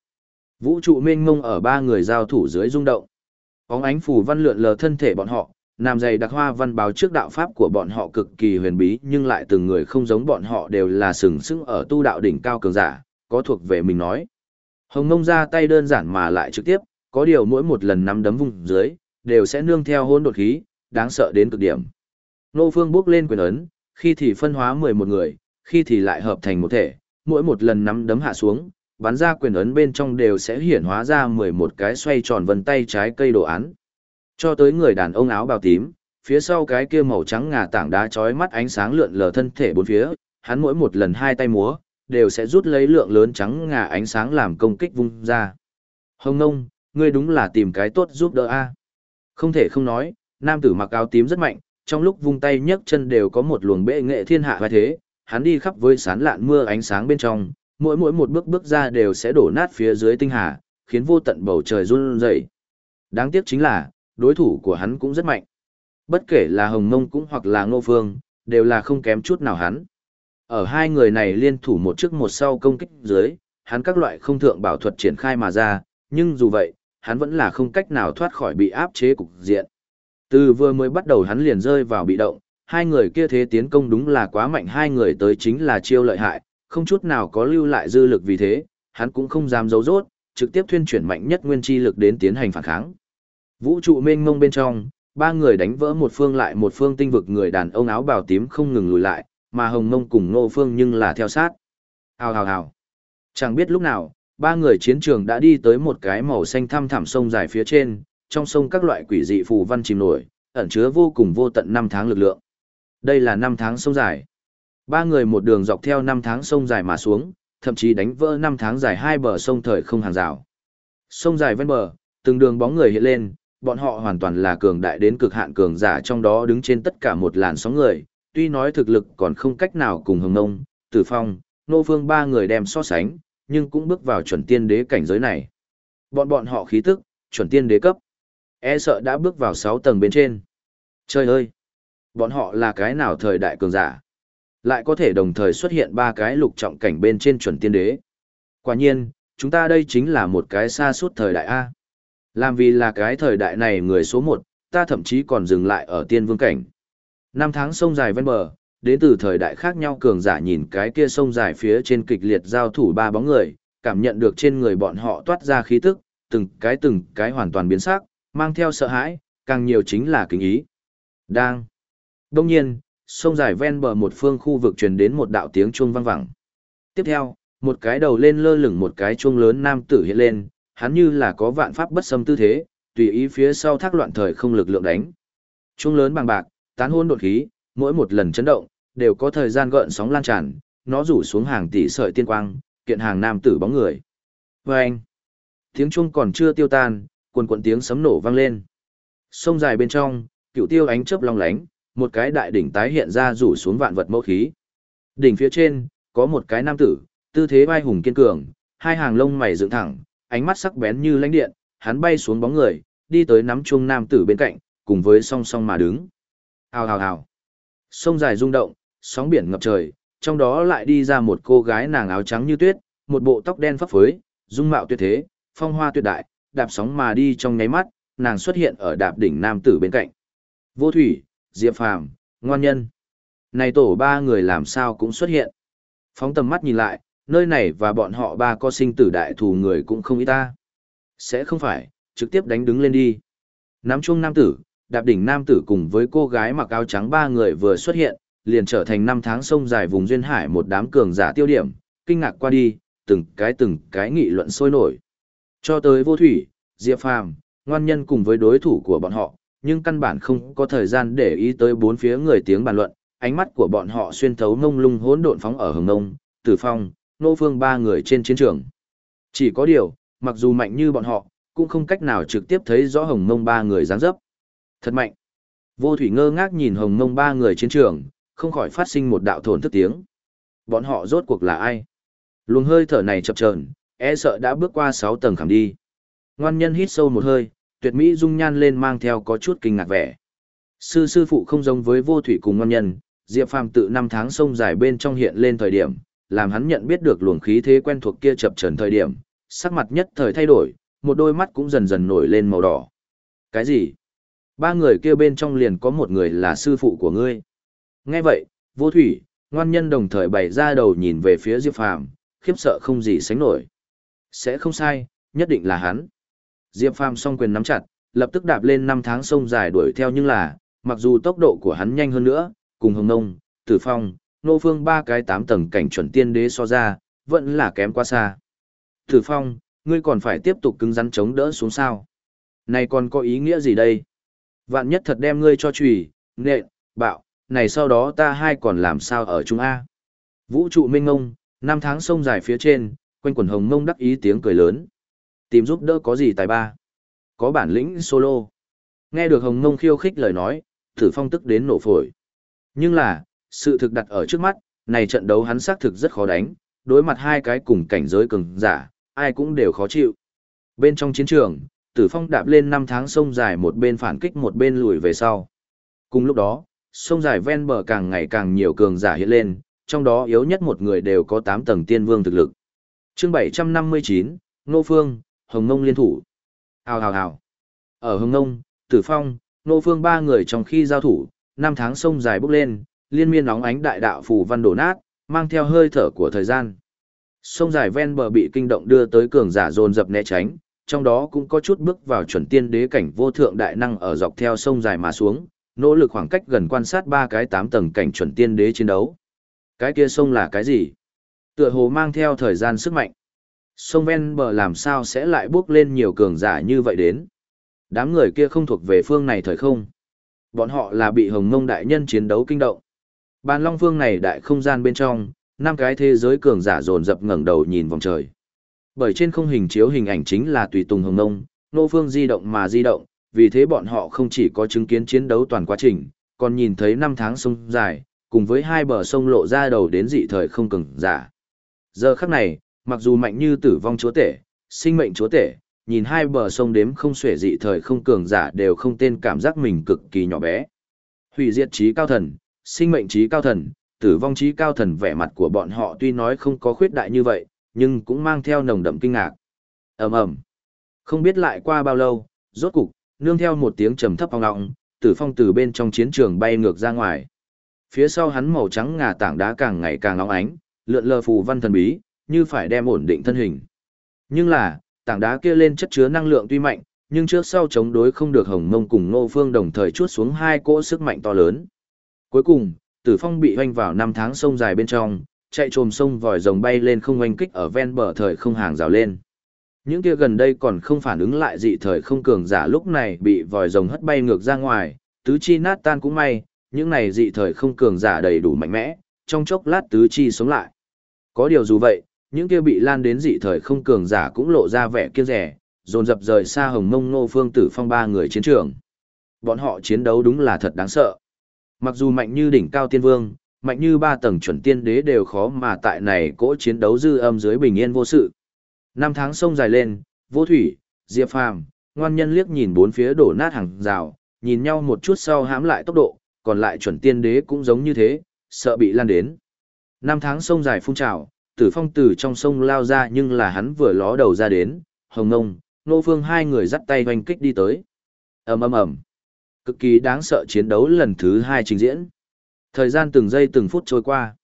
Vũ trụ mênh mông ở ba người giao thủ dưới rung động. Bóng ánh phủ văn lượn lờ thân thể bọn họ, nam dày đặc hoa văn báo trước đạo pháp của bọn họ cực kỳ huyền bí nhưng lại từng người không giống bọn họ đều là sừng sững ở tu đạo đỉnh cao cường giả, có thuộc về mình nói. Hồng mông ra tay đơn giản mà lại trực tiếp, có điều mỗi một lần nắm đấm vùng dưới, đều sẽ nương theo hôn đột khí, đáng sợ đến cực điểm. Nô phương bước lên quyền ấn, khi thì phân hóa 11 người, khi thì lại hợp thành một thể, mỗi một lần nắm đấm hạ xuống, bắn ra quyền ấn bên trong đều sẽ hiển hóa ra 11 cái xoay tròn vân tay trái cây đồ án. Cho tới người đàn ông áo bào tím, phía sau cái kia màu trắng ngà tảng đá chói mắt ánh sáng lượn lờ thân thể bốn phía, hắn mỗi một lần hai tay múa, đều sẽ rút lấy lượng lớn trắng ngà ánh sáng làm công kích vung ra. Hồng nông, ngươi đúng là tìm cái tốt giúp đỡ a. Không thể không nói, nam tử mặc áo tím rất mạnh, trong lúc vung tay nhấc chân đều có một luồng bệ nghệ thiên hạ vai thế, hắn đi khắp với sán lạn mưa ánh sáng bên trong, mỗi mỗi một bước bước ra đều sẽ đổ nát phía dưới tinh hà, khiến vô tận bầu trời run rẩy. Đáng tiếc chính là, đối thủ của hắn cũng rất mạnh. Bất kể là Hồng Mông cũng hoặc là Ngô Phương, đều là không kém chút nào hắn. Ở hai người này liên thủ một trước một sau công kích dưới, hắn các loại không thượng bảo thuật triển khai mà ra, nhưng dù vậy, hắn vẫn là không cách nào thoát khỏi bị áp chế cục diện. Từ vừa mới bắt đầu hắn liền rơi vào bị động, hai người kia thế tiến công đúng là quá mạnh hai người tới chính là chiêu lợi hại, không chút nào có lưu lại dư lực vì thế, hắn cũng không dám giấu rốt, trực tiếp thuyên chuyển mạnh nhất nguyên chi lực đến tiến hành phản kháng. Vũ trụ mênh mông bên trong, ba người đánh vỡ một phương lại một phương tinh vực người đàn ông áo bào tím không ngừng lùi lại, mà hồng mông cùng nô phương nhưng là theo sát. Hào hào hào. Chẳng biết lúc nào, ba người chiến trường đã đi tới một cái màu xanh thăm thẳm sông dài phía trên, trong sông các loại quỷ dị phù văn chìm nổi, ẩn chứa vô cùng vô tận năm tháng lực lượng. Đây là năm tháng sông dài. Ba người một đường dọc theo năm tháng sông dài mà xuống, thậm chí đánh vỡ năm tháng dài hai bờ sông thời không hàng rào. Sông dài ven bờ, từng đường bóng người hiện lên, bọn họ hoàn toàn là cường đại đến cực hạn cường giả trong đó đứng trên tất cả một làn sóng người, tuy nói thực lực còn không cách nào cùng Hồng Nông, Tử Phong, Nô Phương ba người đem so sánh, nhưng cũng bước vào chuẩn tiên đế cảnh giới này. Bọn bọn họ khí tức, chuẩn tiên đế cấp. E sợ đã bước vào 6 tầng bên trên. Trời ơi! Bọn họ là cái nào thời đại cường giả? Lại có thể đồng thời xuất hiện ba cái lục trọng cảnh bên trên chuẩn tiên đế. Quả nhiên, chúng ta đây chính là một cái xa suốt thời đại A. Làm vì là cái thời đại này người số 1, ta thậm chí còn dừng lại ở tiên vương cảnh. Năm tháng sông dài ven bờ, đến từ thời đại khác nhau cường giả nhìn cái kia sông dài phía trên kịch liệt giao thủ ba bóng người, cảm nhận được trên người bọn họ toát ra khí tức, từng cái từng cái hoàn toàn biến sắc, mang theo sợ hãi, càng nhiều chính là kính ý. Đang. Đông nhiên, sông dài ven bờ một phương khu vực truyền đến một đạo tiếng chuông vang vẳng. Tiếp theo, một cái đầu lên lơ lửng một cái chuông lớn nam tử hiện lên, hắn như là có vạn pháp bất xâm tư thế, tùy ý phía sau thác loạn thời không lực lượng đánh. Chuông lớn bằng bạc, tán hôn đột khí, mỗi một lần chấn động, đều có thời gian gợn sóng lan tràn, nó rủ xuống hàng tỷ sợi tiên quang, kiện hàng nam tử bóng người. Vâng! Tiếng chuông còn chưa tiêu tan, quần quần tiếng sấm nổ vang lên. Sông dài bên trong, cựu tiêu ánh chớp long lánh, một cái đại đỉnh tái hiện ra rủ xuống vạn vật mẫu khí. Đỉnh phía trên, có một cái nam tử, tư thế vai hùng kiên cường, hai hàng lông mày dựng thẳng, ánh mắt sắc bén như lãnh điện, hắn bay xuống bóng người, đi tới nắm chuông nam tử bên cạnh, cùng với song song mà đứng. Hào hào hào. Sông dài rung động, sóng biển ngập trời, trong đó lại đi ra một cô gái nàng áo trắng như tuyết, một bộ tóc đen phấp phới, dung mạo tuyệt thế, phong hoa tuyệt đại, đạp sóng mà đi trong nháy mắt, nàng xuất hiện ở đạp đỉnh nam tử bên cạnh. Vô thủy, Diệp Phàm, ngoan nhân. Này tổ ba người làm sao cũng xuất hiện. Phóng tầm mắt nhìn lại, nơi này và bọn họ ba co sinh tử đại thù người cũng không ít ta. Sẽ không phải, trực tiếp đánh đứng lên đi. Nắm chuông nam tử, đạp đỉnh nam tử cùng với cô gái mặc áo trắng ba người vừa xuất hiện, liền trở thành năm tháng sông dài vùng duyên hải một đám cường giả tiêu điểm, kinh ngạc qua đi, từng cái từng cái nghị luận sôi nổi. Cho tới vô thủy, Diệp Phàm, ngoan nhân cùng với đối thủ của bọn họ, nhưng căn bản không có thời gian để ý tới bốn phía người tiếng bàn luận, ánh mắt của bọn họ xuyên thấu ngông lung hỗn độn phóng ở hồng nông, tử phong, nô phương ba người trên chiến trường. Chỉ có điều, mặc dù mạnh như bọn họ, cũng không cách nào trực tiếp thấy rõ hồng mông ba người dáng dấp. Thật mạnh. Vô thủy ngơ ngác nhìn hồng mông ba người chiến trường, không khỏi phát sinh một đạo thổn thức tiếng. Bọn họ rốt cuộc là ai? Luồng hơi thở này chập chờn, e sợ đã bước qua sáu tầng khảm đi. Ngoan nhân hít sâu một hơi, tuyệt mỹ dung nhan lên mang theo có chút kinh ngạc vẻ. Sư sư phụ không giống với vô thủy cùng ngoan nhân, Diệp Phàm tự năm tháng sông dài bên trong hiện lên thời điểm, làm hắn nhận biết được luồng khí thế quen thuộc kia chập trần thời điểm, sắc mặt nhất thời thay đổi, một đôi mắt cũng dần dần nổi lên màu đỏ. Cái gì? Ba người kia bên trong liền có một người là sư phụ của ngươi. Nghe vậy, vô thủy, ngoan nhân đồng thời bày ra đầu nhìn về phía Diệp Phàm, khiếp sợ không gì sánh nổi. Sẽ không sai, nhất định là hắn. Diệp Phàm song quyền nắm chặt, lập tức đạp lên năm tháng sông dài đuổi theo nhưng là, mặc dù tốc độ của hắn nhanh hơn nữa, cùng Hồng Nông, Tử Phong, Nô Phương ba cái tám tầng cảnh chuẩn tiên đế so ra, vẫn là kém quá xa. Thử Phong, ngươi còn phải tiếp tục cứng rắn chống đỡ xuống sao. Này còn có ý nghĩa gì đây? Vạn nhất thật đem ngươi cho trùy, nện, bạo, này sau đó ta hai còn làm sao ở Trung A. Vũ trụ minh ngông, năm tháng sông dài phía trên, quanh quần hồng mông đắc ý tiếng cười lớn. Tìm giúp đỡ có gì tài ba? Có bản lĩnh solo. Nghe được hồng mông khiêu khích lời nói, thử phong tức đến nổ phổi. Nhưng là, sự thực đặt ở trước mắt, này trận đấu hắn xác thực rất khó đánh, đối mặt hai cái cùng cảnh giới cường giả, ai cũng đều khó chịu. Bên trong chiến trường, Tử Phong đạp lên năm tháng sông dài một bên phản kích một bên lùi về sau. Cùng lúc đó, sông dài ven bờ càng ngày càng nhiều cường giả hiện lên, trong đó yếu nhất một người đều có 8 tầng tiên vương thực lực. Chương 759, Ngô Phương, Hồng Ngông liên thủ. Hào hào hào. Ở Hồng Ngông, Tử Phong, Ngô Phương ba người trong khi giao thủ, năm tháng sông dài bước lên, liên miên nóng ánh đại đạo phù văn đổ nát, mang theo hơi thở của thời gian. Sông dài ven bờ bị kinh động đưa tới cường giả dồn dập né tránh, trong đó cũng có chút bước vào chuẩn tiên đế cảnh vô thượng đại năng ở dọc theo sông dài mà xuống, nỗ lực khoảng cách gần quan sát ba cái tám tầng cảnh chuẩn tiên đế chiến đấu. Cái kia sông là cái gì? Tựa hồ mang theo thời gian sức mạnh. Sông ven bờ làm sao sẽ lại bước lên nhiều cường giả như vậy đến? Đám người kia không thuộc về phương này thời không. Bọn họ là bị hồng mông đại nhân chiến đấu kinh động. Bàn long phương này đại không gian bên trong, năm cái thế giới cường giả dồn dập ngẩng đầu nhìn vòng trời. Bởi trên không hình chiếu hình ảnh chính là tùy tùng hồng nông, nô phương di động mà di động, vì thế bọn họ không chỉ có chứng kiến chiến đấu toàn quá trình, còn nhìn thấy năm tháng sông dài, cùng với hai bờ sông lộ ra đầu đến dị thời không cường giả. Giờ khắc này, mặc dù mạnh như tử vong chúa tể, sinh mệnh chúa tể, nhìn hai bờ sông đếm không xuể dị thời không cường giả đều không tên cảm giác mình cực kỳ nhỏ bé. Hủy diệt trí cao thần, sinh mệnh trí cao thần, tử vong trí cao thần vẻ mặt của bọn họ tuy nói không có khuyết đại như vậy, nhưng cũng mang theo nồng đậm kinh ngạc. ầm ầm Không biết lại qua bao lâu, rốt cục, nương theo một tiếng trầm thấp phong ngọng, tử phong từ bên trong chiến trường bay ngược ra ngoài. Phía sau hắn màu trắng ngà tảng đá càng ngày càng óng ánh, lượn lờ phù văn thần bí, như phải đem ổn định thân hình. Nhưng là, tảng đá kia lên chất chứa năng lượng tuy mạnh, nhưng trước sau chống đối không được Hồng Mông cùng Ngô Phương đồng thời chuốt xuống hai cỗ sức mạnh to lớn. Cuối cùng, Tử Phong bị hoanh vào năm tháng sông dài bên trong, chạy trồm sông vòi rồng bay lên không oanh kích ở ven bờ thời không hàng rào lên. Những kia gần đây còn không phản ứng lại dị thời không cường giả lúc này bị vòi rồng hất bay ngược ra ngoài, tứ chi nát tan cũng may, những này dị thời không cường giả đầy đủ mạnh mẽ, trong chốc lát tứ chi sống lại. Có điều dù vậy, những kia bị lan đến dị thời không cường giả cũng lộ ra vẻ kiêng rẻ, dồn dập rời xa hồng mông nô phương tử phong ba người chiến trường. Bọn họ chiến đấu đúng là thật đáng sợ. Mặc dù mạnh như đỉnh cao tiên vương, mạnh như ba tầng chuẩn tiên đế đều khó mà tại này cỗ chiến đấu dư âm dưới bình yên vô sự. Năm tháng sông dài lên, vô thủy, diệp phàm, ngoan nhân liếc nhìn bốn phía đổ nát hàng rào, nhìn nhau một chút sau hãm lại tốc độ, còn lại chuẩn tiên đế cũng giống như thế, sợ bị lan đến. Năm tháng sông dài phun trào, tử phong từ trong sông lao ra nhưng là hắn vừa ló đầu ra đến, hồng ngông, nô phương hai người dắt tay hoành kích đi tới. ầm ầm ầm Cực kỳ đáng sợ chiến đấu lần thứ hai trình diễn. Thời gian từng giây từng phút trôi qua.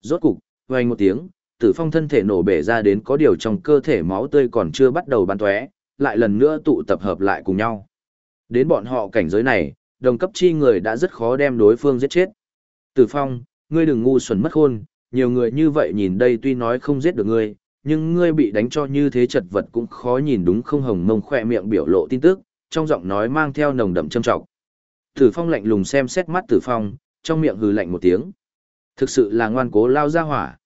Rốt cục, vay một tiếng, tử phong thân thể nổ bể ra đến có điều trong cơ thể máu tươi còn chưa bắt đầu bắn tóe, lại lần nữa tụ tập hợp lại cùng nhau. Đến bọn họ cảnh giới này, đồng cấp chi người đã rất khó đem đối phương giết chết. Tử phong, ngươi đừng ngu xuẩn mất khôn, nhiều người như vậy nhìn đây tuy nói không giết được ngươi, nhưng ngươi bị đánh cho như thế chật vật cũng khó nhìn đúng không hồng mông khoe miệng biểu lộ tin tức, trong giọng nói mang theo nồng đậm châm trọng. Tử Phong lạnh lùng xem xét mắt Tử Phong, trong miệng hừ lạnh một tiếng. Thực sự là ngoan cố lao ra hỏa.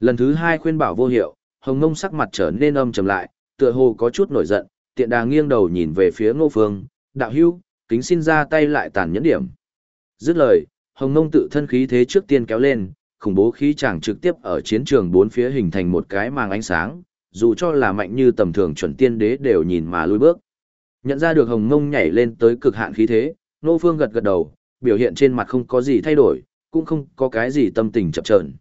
Lần thứ hai khuyên bảo vô hiệu, hồng Ngông sắc mặt trở nên âm trầm lại, tựa hồ có chút nổi giận, tiện đà nghiêng đầu nhìn về phía ngô phương, đạo hưu, kính xin ra tay lại tàn nhẫn điểm. Dứt lời, hồng Ngông tự thân khí thế trước tiên kéo lên, khủng bố khí chàng trực tiếp ở chiến trường bốn phía hình thành một cái màng ánh sáng, dù cho là mạnh như tầm thường chuẩn tiên đế đều nhìn mà lùi bước. Nhận ra được hồng Ngông nhảy lên tới cực hạn khí thế, nô phương gật gật đầu, biểu hiện trên mặt không có gì thay đổi, cũng không có cái gì tâm tình chập chờn.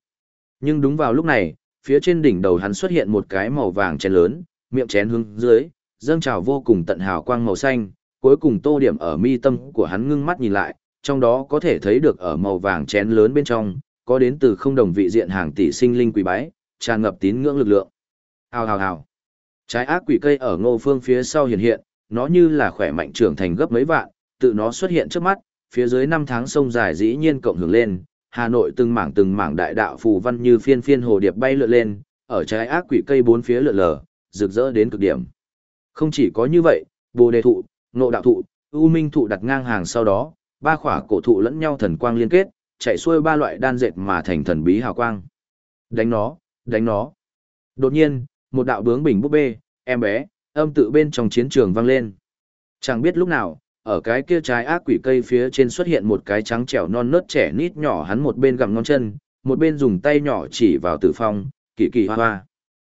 Nhưng đúng vào lúc này, phía trên đỉnh đầu hắn xuất hiện một cái màu vàng chén lớn, miệng chén hướng dưới, dâng trào vô cùng tận hào quang màu xanh, cuối cùng tô điểm ở mi tâm của hắn ngưng mắt nhìn lại, trong đó có thể thấy được ở màu vàng chén lớn bên trong, có đến từ không đồng vị diện hàng tỷ sinh linh quỷ bái, tràn ngập tín ngưỡng lực lượng. Hào hào hào. Trái ác quỷ cây ở ngô phương phía sau hiện hiện, nó như là khỏe mạnh trưởng thành gấp mấy vạn, tự nó xuất hiện trước mắt, phía dưới năm tháng sông dài dĩ nhiên cộng hưởng lên, Hà Nội từng mảng từng mảng đại đạo phù văn như phiên phiên hồ điệp bay lượn lên, ở trái ác quỷ cây bốn phía lượn lờ, rực rỡ đến cực điểm. Không chỉ có như vậy, Bồ đề thụ, Ngộ đạo thụ, U Minh thụ đặt ngang hàng sau đó, ba khỏa cổ thụ lẫn nhau thần quang liên kết, chạy xuôi ba loại đan dệt mà thành thần bí hào quang. Đánh nó, đánh nó. Đột nhiên, một đạo bướng bình búp bê, em bé, âm tự bên trong chiến trường vang lên. Chẳng biết lúc nào, ở cái kia trái ác quỷ cây phía trên xuất hiện một cái trắng trẻo non nớt trẻ nít nhỏ hắn một bên gặm ngón chân, một bên dùng tay nhỏ chỉ vào tử phong, kỳ kỳ hoa hoa.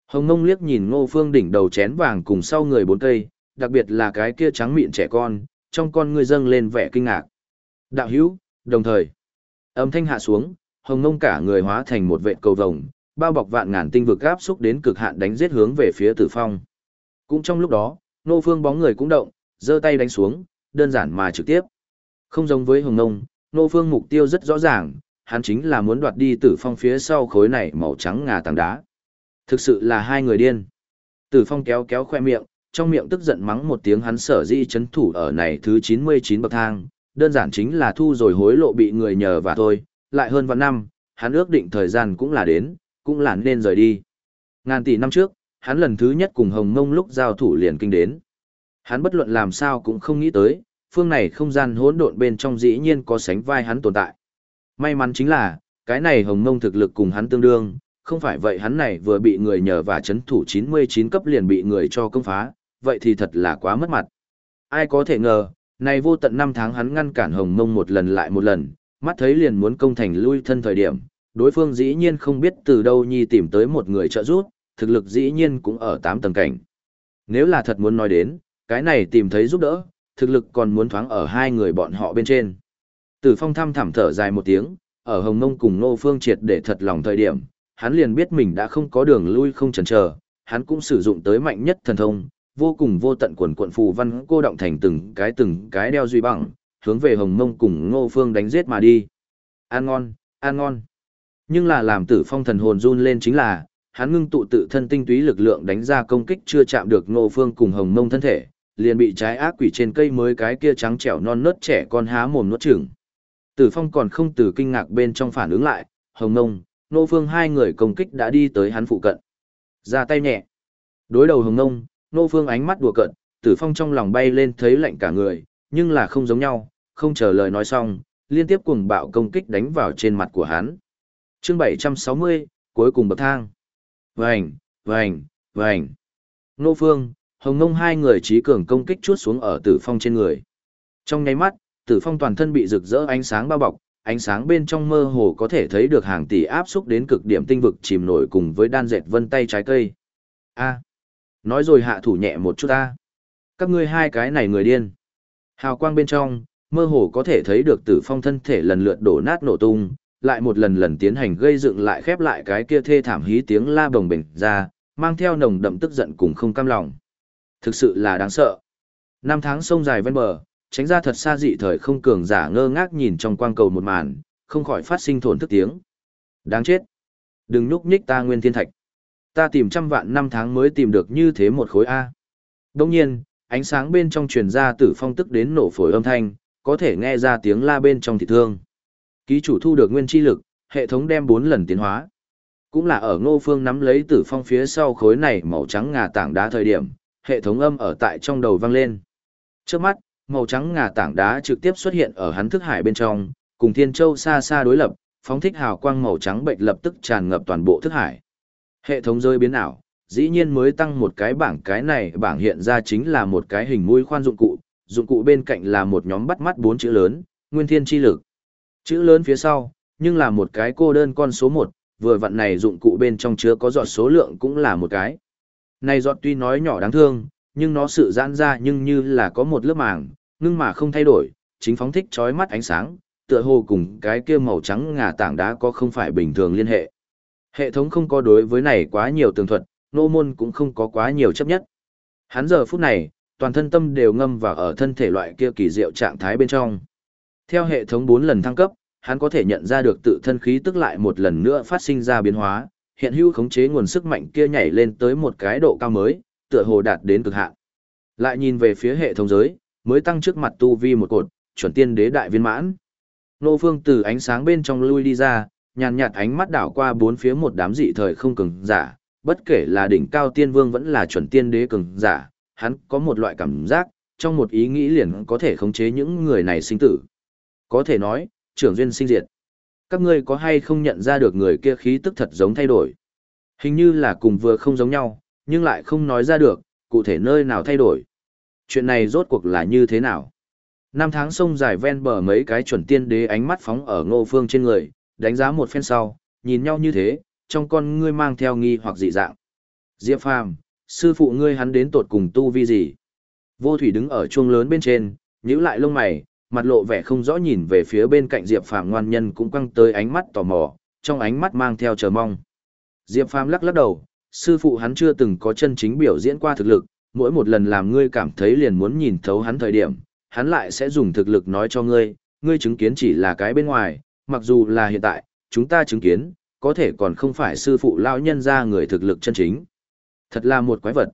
Hồng Ngông liếc nhìn Ngô Phương đỉnh đầu chén vàng cùng sau người bốn cây, đặc biệt là cái kia trắng mịn trẻ con, trong con người dâng lên vẻ kinh ngạc. Đạo hữu, đồng thời, Âm thanh hạ xuống, hồng ngông cả người hóa thành một vệ cầu vồng, bao bọc vạn ngàn tinh vực áp xúc đến cực hạn đánh giết hướng về phía tử phong. Cũng trong lúc đó, nô phương bóng người cũng động, giơ tay đánh xuống, đơn giản mà trực tiếp. Không giống với hồng Nông, nô phương mục tiêu rất rõ ràng, hắn chính là muốn đoạt đi tử phong phía sau khối này màu trắng ngà tảng đá. Thực sự là hai người điên. Tử phong kéo kéo khoe miệng, trong miệng tức giận mắng một tiếng hắn sở di chấn thủ ở này thứ 99 bậc thang, đơn giản chính là thu rồi hối lộ bị người nhờ và thôi, lại hơn vạn năm, hắn ước định thời gian cũng là đến, cũng là nên rời đi. Ngàn tỷ năm trước, hắn lần thứ nhất cùng Hồng Mông lúc giao thủ liền kinh đến. Hắn bất luận làm sao cũng không nghĩ tới, phương này không gian hỗn độn bên trong dĩ nhiên có sánh vai hắn tồn tại. May mắn chính là, cái này Hồng Mông thực lực cùng hắn tương đương, không phải vậy hắn này vừa bị người nhờ và chấn thủ 99 cấp liền bị người cho công phá, vậy thì thật là quá mất mặt. Ai có thể ngờ, này vô tận năm tháng hắn ngăn cản hồng mông một lần lại một lần, mắt thấy liền muốn công thành lui thân thời điểm, đối phương dĩ nhiên không biết từ đâu nhi tìm tới một người trợ giúp, thực lực dĩ nhiên cũng ở 8 tầng cảnh. Nếu là thật muốn nói đến, cái này tìm thấy giúp đỡ, thực lực còn muốn thoáng ở hai người bọn họ bên trên. Tử Phong thăm thẳm thở dài một tiếng, ở Hồng Nông cùng Nô Phương triệt để thật lòng thời điểm, hắn liền biết mình đã không có đường lui không chần chờ, hắn cũng sử dụng tới mạnh nhất thần thông, vô cùng vô tận quần quận phù văn cô động thành từng cái từng cái đeo duy bằng, hướng về Hồng Nông cùng Ngô Phương đánh giết mà đi. An ngon, an ngon. Nhưng là làm Tử Phong thần hồn run lên chính là, hắn ngưng tụ tự thân tinh túy lực lượng đánh ra công kích chưa chạm được Ngô Phương cùng Hồng Mông thân thể, liền bị trái ác quỷ trên cây mới cái kia trắng trẻo non nớt trẻ con há mồm nuốt chửng. Tử Phong còn không từ kinh ngạc bên trong phản ứng lại, Hồng nông nô Phương hai người công kích đã đi tới hắn phụ cận. Ra tay nhẹ. Đối đầu Hồng nông nô Phương ánh mắt đùa cận, Tử Phong trong lòng bay lên thấy lạnh cả người, nhưng là không giống nhau, không chờ lời nói xong, liên tiếp cuồng bạo công kích đánh vào trên mặt của hắn. Chương 760, cuối cùng bậc thang. Vành, vành, vành. Nô Phương, Hồng Ngông hai người trí cường công kích chuốt xuống ở Tử Phong trên người. Trong nháy mắt, Tử Phong toàn thân bị rực rỡ ánh sáng bao bọc, ánh sáng bên trong mơ hồ có thể thấy được hàng tỷ áp xúc đến cực điểm tinh vực chìm nổi cùng với đan dệt vân tay trái cây. A, nói rồi hạ thủ nhẹ một chút ta. Các ngươi hai cái này người điên. Hào quang bên trong, mơ hồ có thể thấy được Tử Phong thân thể lần lượt đổ nát nổ tung, lại một lần lần tiến hành gây dựng lại khép lại cái kia thê thảm hí tiếng la bồng bềnh ra, mang theo nồng đậm tức giận cùng không cam lòng. Thực sự là đáng sợ. Năm tháng sông dài ven bờ, tránh ra thật xa dị thời không cường giả ngơ ngác nhìn trong quang cầu một màn, không khỏi phát sinh thổn thức tiếng. Đáng chết. Đừng nhúc nhích ta nguyên thiên thạch. Ta tìm trăm vạn năm tháng mới tìm được như thế một khối A. Đông nhiên, ánh sáng bên trong truyền ra tử phong tức đến nổ phổi âm thanh, có thể nghe ra tiếng la bên trong thị thương. Ký chủ thu được nguyên chi lực, hệ thống đem 4 lần tiến hóa. Cũng là ở ngô phương nắm lấy tử phong phía sau khối này màu trắng ngà tảng đá thời điểm, hệ thống âm ở tại trong đầu vang lên. Trước mắt, màu trắng ngà tảng đá trực tiếp xuất hiện ở hắn thức hải bên trong, cùng thiên châu xa xa đối lập, phóng thích hào quang màu trắng bệnh lập tức tràn ngập toàn bộ thức hải. Hệ thống rơi biến ảo, dĩ nhiên mới tăng một cái bảng cái này bảng hiện ra chính là một cái hình mũi khoan dụng cụ, dụng cụ bên cạnh là một nhóm bắt mắt bốn chữ lớn, nguyên thiên chi lực. Chữ lớn phía sau, nhưng là một cái cô đơn con số một, vừa vặn này dụng cụ bên trong chứa có giọt số lượng cũng là một cái. Này giọt tuy nói nhỏ đáng thương, nhưng nó sự giãn ra nhưng như là có một lớp màng, ngưng mà không thay đổi, chính phóng thích chói mắt ánh sáng, tựa hồ cùng cái kia màu trắng ngà tảng đá có không phải bình thường liên hệ. Hệ thống không có đối với này quá nhiều tường thuật, nô môn cũng không có quá nhiều chấp nhất. Hắn giờ phút này, toàn thân tâm đều ngâm vào ở thân thể loại kia kỳ diệu trạng thái bên trong. Theo hệ thống 4 lần thăng cấp, hắn có thể nhận ra được tự thân khí tức lại một lần nữa phát sinh ra biến hóa, hiện hữu khống chế nguồn sức mạnh kia nhảy lên tới một cái độ cao mới, tựa hồ đạt đến cực hạn. Lại nhìn về phía hệ thống giới, mới tăng trước mặt tu vi một cột, chuẩn tiên đế đại viên mãn. Nô Phương từ ánh sáng bên trong lui đi ra, nhàn nhạt ánh mắt đảo qua bốn phía một đám dị thời không cường giả, bất kể là đỉnh cao tiên vương vẫn là chuẩn tiên đế cường giả, hắn có một loại cảm giác, trong một ý nghĩ liền có thể khống chế những người này sinh tử. Có thể nói, trưởng duyên sinh diệt. Các ngươi có hay không nhận ra được người kia khí tức thật giống thay đổi? Hình như là cùng vừa không giống nhau, nhưng lại không nói ra được, cụ thể nơi nào thay đổi. Chuyện này rốt cuộc là như thế nào? Năm tháng sông dài ven bờ mấy cái chuẩn tiên đế ánh mắt phóng ở ngô phương trên người, đánh giá một phen sau, nhìn nhau như thế, trong con ngươi mang theo nghi hoặc dị dạng. Diệp Phàm, sư phụ ngươi hắn đến tột cùng tu vi gì? Vô thủy đứng ở chuông lớn bên trên, nhíu lại lông mày, mặt lộ vẻ không rõ nhìn về phía bên cạnh Diệp Phàm ngoan nhân cũng quăng tới ánh mắt tò mò, trong ánh mắt mang theo chờ mong. Diệp Phàm lắc lắc đầu, sư phụ hắn chưa từng có chân chính biểu diễn qua thực lực, mỗi một lần làm ngươi cảm thấy liền muốn nhìn thấu hắn thời điểm, hắn lại sẽ dùng thực lực nói cho ngươi, ngươi chứng kiến chỉ là cái bên ngoài, mặc dù là hiện tại, chúng ta chứng kiến, có thể còn không phải sư phụ lão nhân ra người thực lực chân chính. Thật là một quái vật.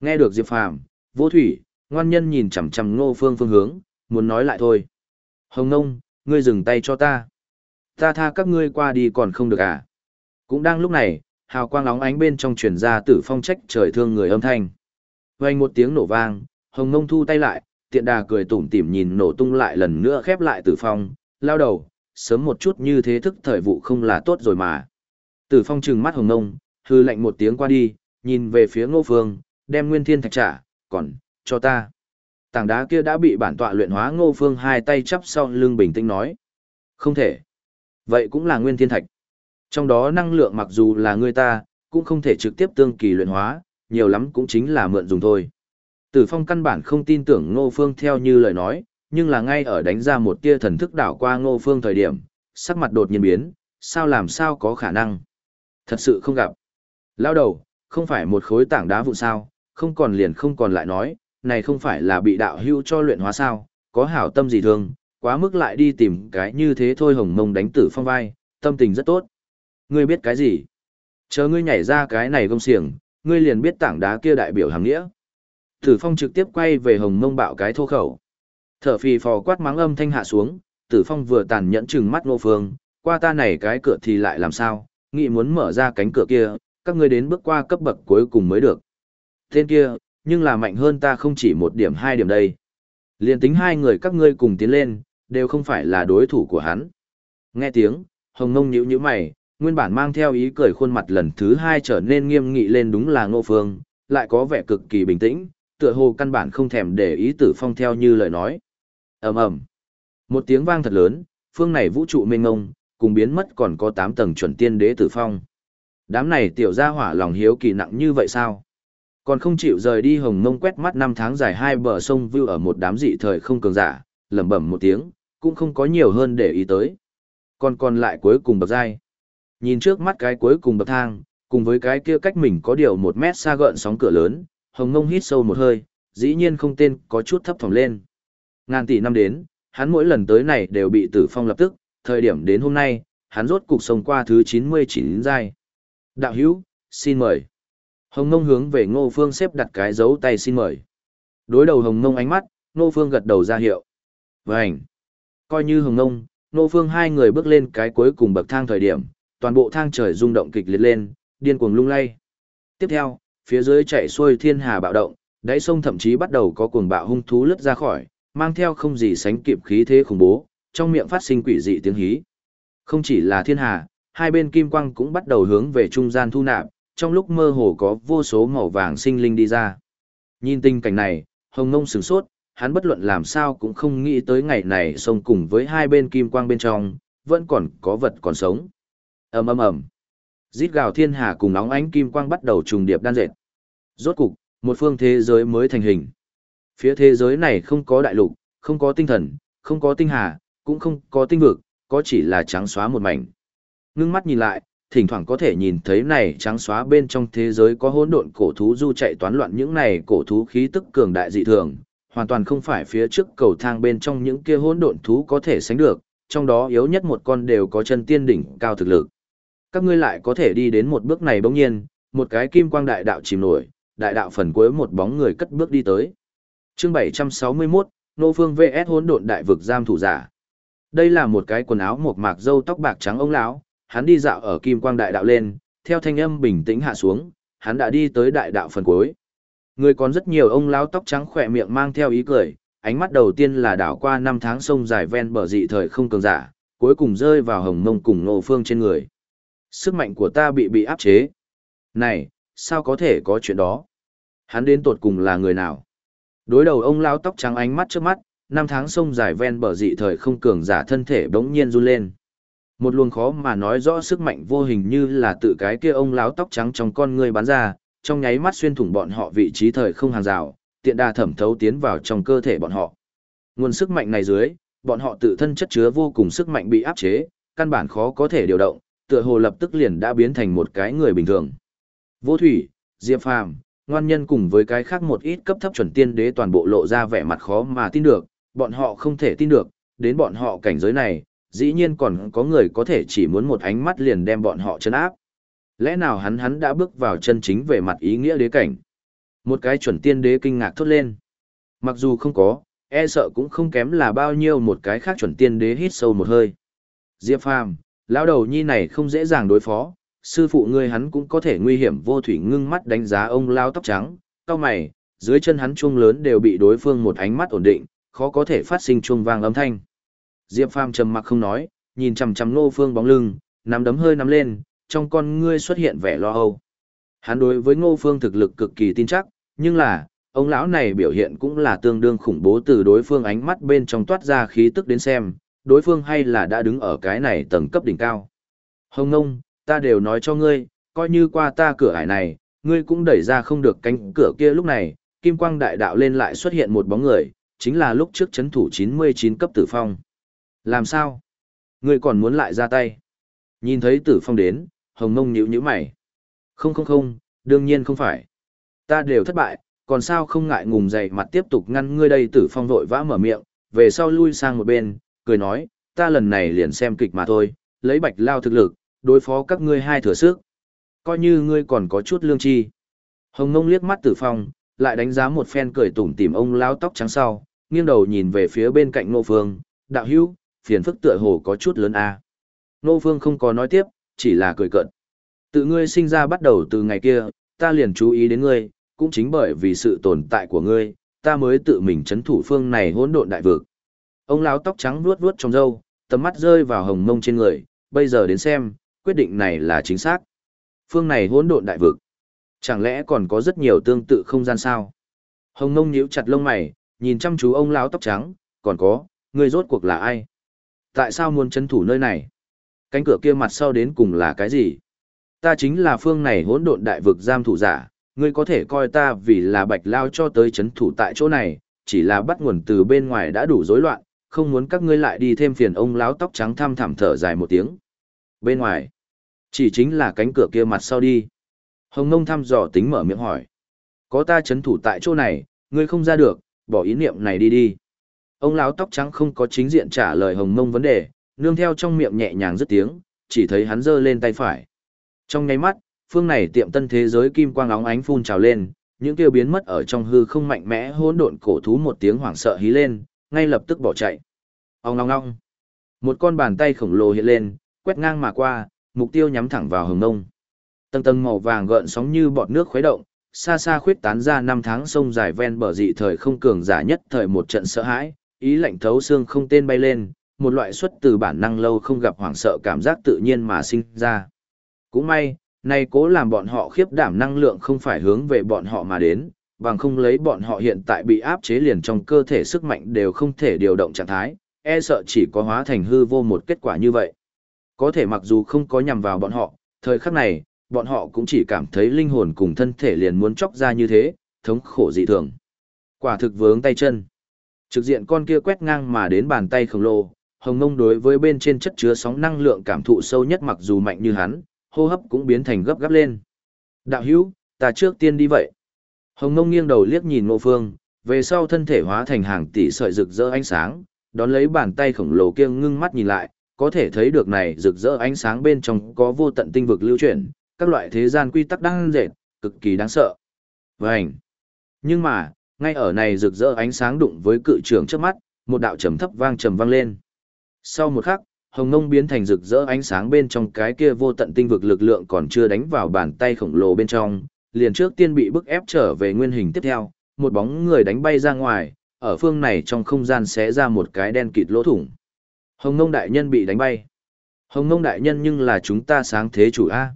Nghe được Diệp Phàm, Vô Thủy, ngoan nhân nhìn chằm chằm Ngô Phương phương hướng, muốn nói lại thôi. Hồng Nông, ngươi dừng tay cho ta. Ta tha các ngươi qua đi còn không được à. Cũng đang lúc này, hào quang lóng ánh bên trong truyền ra tử phong trách trời thương người âm thanh. Vang một tiếng nổ vang, Hồng Nông thu tay lại, tiện đà cười tủm tỉm nhìn nổ tung lại lần nữa khép lại tử phong, lao đầu, sớm một chút như thế thức thời vụ không là tốt rồi mà. Tử phong trừng mắt Hồng Nông, hư lạnh một tiếng qua đi, nhìn về phía ngô phương, đem nguyên thiên thạch trả, còn, cho ta. Tảng đá kia đã bị bản tọa luyện hóa ngô phương hai tay chắp sau lưng bình tĩnh nói. Không thể. Vậy cũng là nguyên thiên thạch. Trong đó năng lượng mặc dù là người ta, cũng không thể trực tiếp tương kỳ luyện hóa, nhiều lắm cũng chính là mượn dùng thôi. Tử Phong căn bản không tin tưởng Ngô Phương theo như lời nói, nhưng là ngay ở đánh ra một tia thần thức đảo qua Ngô Phương thời điểm, sắc mặt đột nhiên biến, sao làm sao có khả năng. Thật sự không gặp. Lao đầu, không phải một khối tảng đá vụ sao, không còn liền không còn lại nói, này không phải là bị đạo hưu cho luyện hóa sao, có hảo tâm gì thương, quá mức lại đi tìm cái như thế thôi hồng mông đánh tử phong vai, tâm tình rất tốt. Ngươi biết cái gì? Chờ ngươi nhảy ra cái này gông xiềng, ngươi liền biết tảng đá kia đại biểu hàng nghĩa. Tử phong trực tiếp quay về hồng mông bạo cái thô khẩu. Thở phì phò quát mắng âm thanh hạ xuống, tử phong vừa tàn nhẫn chừng mắt nô phương, qua ta này cái cửa thì lại làm sao, nghĩ muốn mở ra cánh cửa kia, các ngươi đến bước qua cấp bậc cuối cùng mới được. Tên kia, nhưng là mạnh hơn ta không chỉ một điểm hai điểm đây. Liên tính hai người các ngươi cùng tiến lên, đều không phải là đối thủ của hắn. Nghe tiếng, hồng ngông nhíu nhíu mày, nguyên bản mang theo ý cười khuôn mặt lần thứ hai trở nên nghiêm nghị lên đúng là ngô phương, lại có vẻ cực kỳ bình tĩnh, tựa hồ căn bản không thèm để ý tử phong theo như lời nói. ầm ầm Một tiếng vang thật lớn, phương này vũ trụ mênh ngông, cùng biến mất còn có 8 tầng chuẩn tiên đế tử phong. Đám này tiểu gia hỏa lòng hiếu kỳ nặng như vậy sao? Còn không chịu rời đi hồng mông quét mắt năm tháng dài hai bờ sông vưu ở một đám dị thời không cường giả, lẩm bẩm một tiếng, cũng không có nhiều hơn để ý tới. Còn còn lại cuối cùng bậc dai. Nhìn trước mắt cái cuối cùng bậc thang, cùng với cái kia cách mình có điều một mét xa gợn sóng cửa lớn, hồng mông hít sâu một hơi, dĩ nhiên không tên có chút thấp thỏm lên. Ngàn tỷ năm đến, hắn mỗi lần tới này đều bị tử phong lập tức, thời điểm đến hôm nay, hắn rốt cục sông qua thứ 99 giai. Đạo hữu, xin mời. Hồng Ngông hướng về Ngô Phương xếp đặt cái dấu tay xin mời. Đối đầu Hồng Ngông ánh mắt, Ngô Phương gật đầu ra hiệu. Vânh. Coi như Hồng Ngông, Ngô Phương hai người bước lên cái cuối cùng bậc thang thời điểm, toàn bộ thang trời rung động kịch liệt lên, điên cuồng lung lay. Tiếp theo, phía dưới chạy xuôi thiên hà bạo động, đáy sông thậm chí bắt đầu có cuồng bạo hung thú lướt ra khỏi, mang theo không gì sánh kịp khí thế khủng bố, trong miệng phát sinh quỷ dị tiếng hí. Không chỉ là thiên hà, hai bên kim quang cũng bắt đầu hướng về trung gian thu nạp, trong lúc mơ hồ có vô số màu vàng sinh linh đi ra. Nhìn tình cảnh này, Hồng Ngông sửng sốt, hắn bất luận làm sao cũng không nghĩ tới ngày này sông cùng với hai bên kim quang bên trong, vẫn còn có vật còn sống. ầm ầm ầm, rít gào thiên hà cùng nóng ánh kim quang bắt đầu trùng điệp đan dệt. Rốt cục, một phương thế giới mới thành hình. Phía thế giới này không có đại lục, không có tinh thần, không có tinh hà, cũng không có tinh vực, có chỉ là trắng xóa một mảnh. Ngưng mắt nhìn lại, thỉnh thoảng có thể nhìn thấy này trắng xóa bên trong thế giới có hỗn độn cổ thú du chạy toán loạn những này cổ thú khí tức cường đại dị thường, hoàn toàn không phải phía trước cầu thang bên trong những kia hỗn độn thú có thể sánh được, trong đó yếu nhất một con đều có chân tiên đỉnh cao thực lực. Các ngươi lại có thể đi đến một bước này bỗng nhiên, một cái kim quang đại đạo chìm nổi, đại đạo phần cuối một bóng người cất bước đi tới. Chương 761, Nô Phương VS hỗn độn đại vực giam thủ giả. Đây là một cái quần áo một mạc râu tóc bạc trắng ông lão, hắn đi dạo ở kim quang đại đạo lên, theo thanh âm bình tĩnh hạ xuống, hắn đã đi tới đại đạo phần cuối. Người còn rất nhiều ông lão tóc trắng khỏe miệng mang theo ý cười, ánh mắt đầu tiên là đảo qua năm tháng sông dài ven bờ dị thời không cường giả, cuối cùng rơi vào hồng mông cùng nô phương trên người. Sức mạnh của ta bị bị áp chế. Này, sao có thể có chuyện đó? Hắn đến tột cùng là người nào? Đối đầu ông lão tóc trắng ánh mắt trước mắt, năm tháng sông dài ven bờ dị thời không cường giả thân thể bỗng nhiên run lên. Một luồng khó mà nói rõ sức mạnh vô hình như là tự cái kia ông láo tóc trắng trong con người bắn ra, trong nháy mắt xuyên thủng bọn họ vị trí thời không hàng rào, tiện đà thẩm thấu tiến vào trong cơ thể bọn họ. Nguồn sức mạnh này dưới, bọn họ tự thân chất chứa vô cùng sức mạnh bị áp chế, căn bản khó có thể điều động, tựa hồ lập tức liền đã biến thành một cái người bình thường. Vô thủy, Diệp Phàm, ngoan nhân cùng với cái khác một ít cấp thấp chuẩn tiên đế toàn bộ lộ ra vẻ mặt khó mà tin được, bọn họ không thể tin được, đến bọn họ cảnh giới này, dĩ nhiên còn có người có thể chỉ muốn một ánh mắt liền đem bọn họ chân áp. Lẽ nào hắn hắn đã bước vào chân chính về mặt ý nghĩa đế cảnh? Một cái chuẩn tiên đế kinh ngạc thốt lên. Mặc dù không có, e sợ cũng không kém là bao nhiêu một cái khác chuẩn tiên đế hít sâu một hơi. Diệp Phàm, lão đầu nhi này không dễ dàng đối phó, sư phụ ngươi hắn cũng có thể nguy hiểm vô thủy ngưng mắt đánh giá ông lao tóc trắng, cao mày, dưới chân hắn chuông lớn đều bị đối phương một ánh mắt ổn định, khó có thể phát sinh chuông vang âm thanh. Diệp Phàm trầm mặc không nói, nhìn chằm chằm Ngô Phương bóng lưng, nắm đấm hơi nắm lên, trong con ngươi xuất hiện vẻ lo âu. Hắn đối với Ngô Phương thực lực cực kỳ tin chắc, nhưng là, ông lão này biểu hiện cũng là tương đương khủng bố từ đối phương ánh mắt bên trong toát ra khí tức đến xem, đối phương hay là đã đứng ở cái này tầng cấp đỉnh cao. Hồng ngông, ta đều nói cho ngươi, coi như qua ta cửa ải này, ngươi cũng đẩy ra không được cánh cửa kia lúc này, kim quang đại đạo lên lại xuất hiện một bóng người, chính là lúc trước chấn thủ 99 cấp tử phong. Làm sao? Ngươi còn muốn lại ra tay? Nhìn thấy tử phong đến, hồng mông nhíu nhíu mày. Không không không, đương nhiên không phải. Ta đều thất bại, còn sao không ngại ngùng dày mặt tiếp tục ngăn ngươi đây tử phong vội vã mở miệng, về sau lui sang một bên, cười nói, ta lần này liền xem kịch mà thôi, lấy bạch lao thực lực, đối phó các ngươi hai thừa sức. Coi như ngươi còn có chút lương chi. Hồng Ngông liếc mắt tử phong, lại đánh giá một phen cười tủm tỉm ông lao tóc trắng sau, nghiêng đầu nhìn về phía bên cạnh Nô Phương, đạo hữu, phiền phức tựa hồ có chút lớn a. À. Nô Phương không có nói tiếp, chỉ là cười cợt. Tự ngươi sinh ra bắt đầu từ ngày kia, ta liền chú ý đến ngươi, cũng chính bởi vì sự tồn tại của ngươi, ta mới tự mình chấn thủ phương này hỗn độn đại vực. Ông lão tóc trắng vuốt vuốt trong râu, tầm mắt rơi vào hồng mông trên người, bây giờ đến xem, quyết định này là chính xác. Phương này hỗn độn đại vực. Chẳng lẽ còn có rất nhiều tương tự không gian sao? Hồng mông nhíu chặt lông mày, nhìn chăm chú ông lão tóc trắng, còn có, ngươi rốt cuộc là ai? Tại sao muốn chấn thủ nơi này? Cánh cửa kia mặt sau đến cùng là cái gì? Ta chính là phương này hỗn độn đại vực giam thủ giả, ngươi có thể coi ta vì là bạch lao cho tới chấn thủ tại chỗ này, chỉ là bắt nguồn từ bên ngoài đã đủ rối loạn, không muốn các ngươi lại đi thêm phiền ông láo tóc trắng thăm thẳm thở dài một tiếng. Bên ngoài, chỉ chính là cánh cửa kia mặt sau đi. Hồng Nông thăm dò tính mở miệng hỏi. Có ta chấn thủ tại chỗ này, ngươi không ra được, bỏ ý niệm này đi đi. Ông lão tóc trắng không có chính diện trả lời Hồng Mông vấn đề, nương theo trong miệng nhẹ nhàng dứt tiếng, chỉ thấy hắn giơ lên tay phải. Trong nháy mắt, phương này tiệm tân thế giới kim quang óng ánh phun trào lên, những kêu biến mất ở trong hư không mạnh mẽ hỗn độn cổ thú một tiếng hoảng sợ hí lên, ngay lập tức bỏ chạy. Ong ong ong. Một con bàn tay khổng lồ hiện lên, quét ngang mà qua, mục tiêu nhắm thẳng vào hồng nông. Tầng tầng màu vàng gợn sóng như bọt nước khuấy động, xa xa khuyết tán ra năm tháng sông dài ven bờ dị thời không cường giả nhất thời một trận sợ hãi, ý lạnh thấu xương không tên bay lên, một loại xuất từ bản năng lâu không gặp hoảng sợ cảm giác tự nhiên mà sinh ra. Cũng may, nay cố làm bọn họ khiếp đảm năng lượng không phải hướng về bọn họ mà đến, bằng không lấy bọn họ hiện tại bị áp chế liền trong cơ thể sức mạnh đều không thể điều động trạng thái, e sợ chỉ có hóa thành hư vô một kết quả như vậy. Có thể mặc dù không có nhằm vào bọn họ, thời khắc này, bọn họ cũng chỉ cảm thấy linh hồn cùng thân thể liền muốn chóc ra như thế, thống khổ dị thường. Quả thực vướng tay chân. Trực diện con kia quét ngang mà đến bàn tay khổng lồ, hồng ngông đối với bên trên chất chứa sóng năng lượng cảm thụ sâu nhất mặc dù mạnh như hắn, hô hấp cũng biến thành gấp gáp lên. Đạo hữu, ta trước tiên đi vậy. Hồng ngông nghiêng đầu liếc nhìn ngô phương, về sau thân thể hóa thành hàng tỷ sợi rực rỡ ánh sáng, đón lấy bàn tay khổng lồ kia ngưng mắt nhìn lại, có thể thấy được này rực rỡ ánh sáng bên trong có vô tận tinh vực lưu chuyển, các loại thế gian quy tắc đang dệt, cực kỳ đáng sợ. Vành. Nhưng mà, ngay ở này rực rỡ ánh sáng đụng với cự trưởng trước mắt, một đạo trầm thấp vang trầm vang lên. Sau một khắc, hồng ngông biến thành rực rỡ ánh sáng bên trong cái kia vô tận tinh vực lực lượng còn chưa đánh vào bàn tay khổng lồ bên trong, liền trước tiên bị bức ép trở về nguyên hình tiếp theo, một bóng người đánh bay ra ngoài, ở phương này trong không gian xé ra một cái đen kịt lỗ thủng. Hồng Ngông đại nhân bị đánh bay. Hồng Ngông đại nhân nhưng là chúng ta sáng thế chủ A.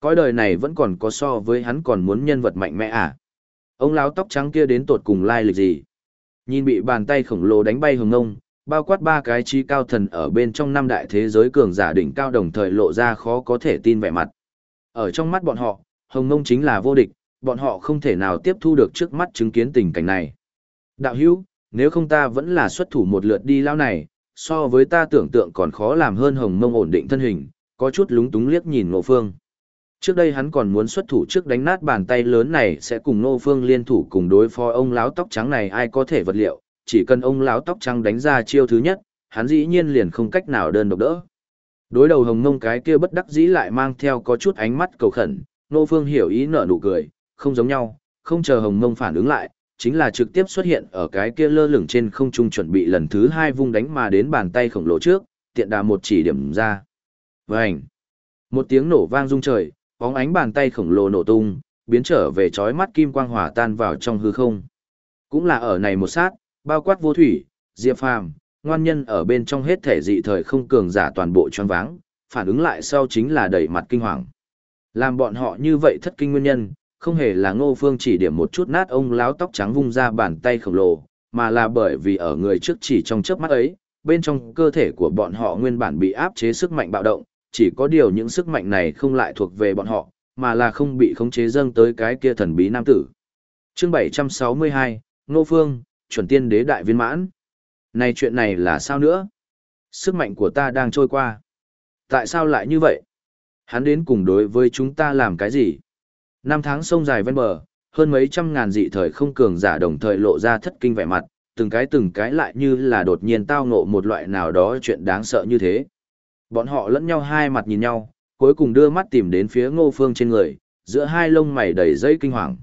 Cõi đời này vẫn còn có so với hắn còn muốn nhân vật mạnh mẽ à. Ông lão tóc trắng kia đến tột cùng lai lịch gì? Nhìn bị bàn tay khổng lồ đánh bay Hồng Ngông, bao quát ba cái chi cao thần ở bên trong năm đại thế giới cường giả đỉnh cao đồng thời lộ ra khó có thể tin vẻ mặt. Ở trong mắt bọn họ, Hồng Ngông chính là vô địch, bọn họ không thể nào tiếp thu được trước mắt chứng kiến tình cảnh này. Đạo hữu, nếu không ta vẫn là xuất thủ một lượt đi lao này, so với ta tưởng tượng còn khó làm hơn hồng mông ổn định thân hình, có chút lúng túng liếc nhìn ngộ Phương. Trước đây hắn còn muốn xuất thủ trước đánh nát bàn tay lớn này sẽ cùng Ngô Phương liên thủ cùng đối phó ông lão tóc trắng này ai có thể vật liệu, chỉ cần ông lão tóc trắng đánh ra chiêu thứ nhất, hắn dĩ nhiên liền không cách nào đơn độc đỡ. Đối đầu hồng ngông cái kia bất đắc dĩ lại mang theo có chút ánh mắt cầu khẩn, Ngô Phương hiểu ý nở nụ cười, không giống nhau, không chờ hồng ngông phản ứng lại, chính là trực tiếp xuất hiện ở cái kia lơ lửng trên không trung chuẩn bị lần thứ hai vung đánh mà đến bàn tay khổng lồ trước, tiện đà một chỉ điểm ra. Vành! Một tiếng nổ vang rung trời, bóng ánh bàn tay khổng lồ nổ tung, biến trở về chói mắt kim quang hỏa tan vào trong hư không. Cũng là ở này một sát, bao quát vô thủy, diệp phàm, ngoan nhân ở bên trong hết thể dị thời không cường giả toàn bộ choáng váng, phản ứng lại sau chính là đầy mặt kinh hoàng. Làm bọn họ như vậy thất kinh nguyên nhân, không hề là ngô phương chỉ điểm một chút nát ông láo tóc trắng vung ra bàn tay khổng lồ, mà là bởi vì ở người trước chỉ trong chớp mắt ấy, bên trong cơ thể của bọn họ nguyên bản bị áp chế sức mạnh bạo động, chỉ có điều những sức mạnh này không lại thuộc về bọn họ, mà là không bị khống chế dâng tới cái kia thần bí nam tử. Chương 762, Nô Phương, chuẩn tiên đế đại viên mãn. Này chuyện này là sao nữa? Sức mạnh của ta đang trôi qua. Tại sao lại như vậy? Hắn đến cùng đối với chúng ta làm cái gì? Năm tháng sông dài ven bờ, hơn mấy trăm ngàn dị thời không cường giả đồng thời lộ ra thất kinh vẻ mặt, từng cái từng cái lại như là đột nhiên tao ngộ một loại nào đó chuyện đáng sợ như thế. Bọn họ lẫn nhau hai mặt nhìn nhau, cuối cùng đưa mắt tìm đến phía ngô phương trên người, giữa hai lông mày đầy dây kinh hoàng.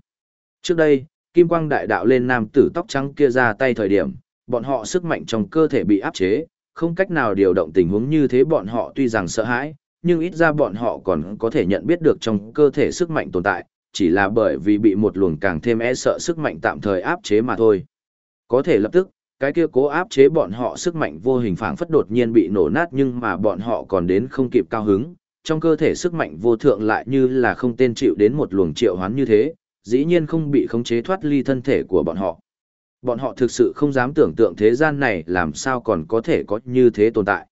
Trước đây, kim quang đại đạo lên nam tử tóc trắng kia ra tay thời điểm, bọn họ sức mạnh trong cơ thể bị áp chế, không cách nào điều động tình huống như thế bọn họ tuy rằng sợ hãi, nhưng ít ra bọn họ còn có thể nhận biết được trong cơ thể sức mạnh tồn tại, chỉ là bởi vì bị một luồng càng thêm e sợ sức mạnh tạm thời áp chế mà thôi. Có thể lập tức, cái kia cố áp chế bọn họ sức mạnh vô hình phảng phất đột nhiên bị nổ nát nhưng mà bọn họ còn đến không kịp cao hứng, trong cơ thể sức mạnh vô thượng lại như là không tên chịu đến một luồng triệu hoán như thế, dĩ nhiên không bị khống chế thoát ly thân thể của bọn họ. Bọn họ thực sự không dám tưởng tượng thế gian này làm sao còn có thể có như thế tồn tại.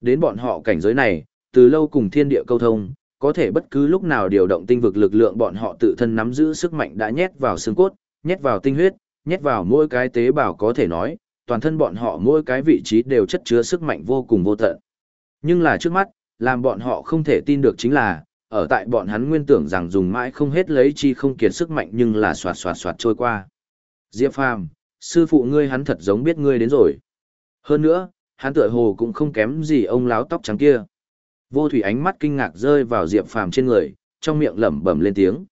Đến bọn họ cảnh giới này, từ lâu cùng thiên địa câu thông, có thể bất cứ lúc nào điều động tinh vực lực lượng bọn họ tự thân nắm giữ sức mạnh đã nhét vào xương cốt, nhét vào tinh huyết, nhét vào mỗi cái tế bào có thể nói, toàn thân bọn họ mỗi cái vị trí đều chất chứa sức mạnh vô cùng vô tận. Nhưng là trước mắt, làm bọn họ không thể tin được chính là, ở tại bọn hắn nguyên tưởng rằng dùng mãi không hết lấy chi không kiệt sức mạnh nhưng là xoạt xoạt xoạt trôi qua. Diệp Phàm, sư phụ ngươi hắn thật giống biết ngươi đến rồi. Hơn nữa, hắn tựa hồ cũng không kém gì ông láo tóc trắng kia. Vô thủy ánh mắt kinh ngạc rơi vào Diệp Phàm trên người, trong miệng lẩm bẩm lên tiếng.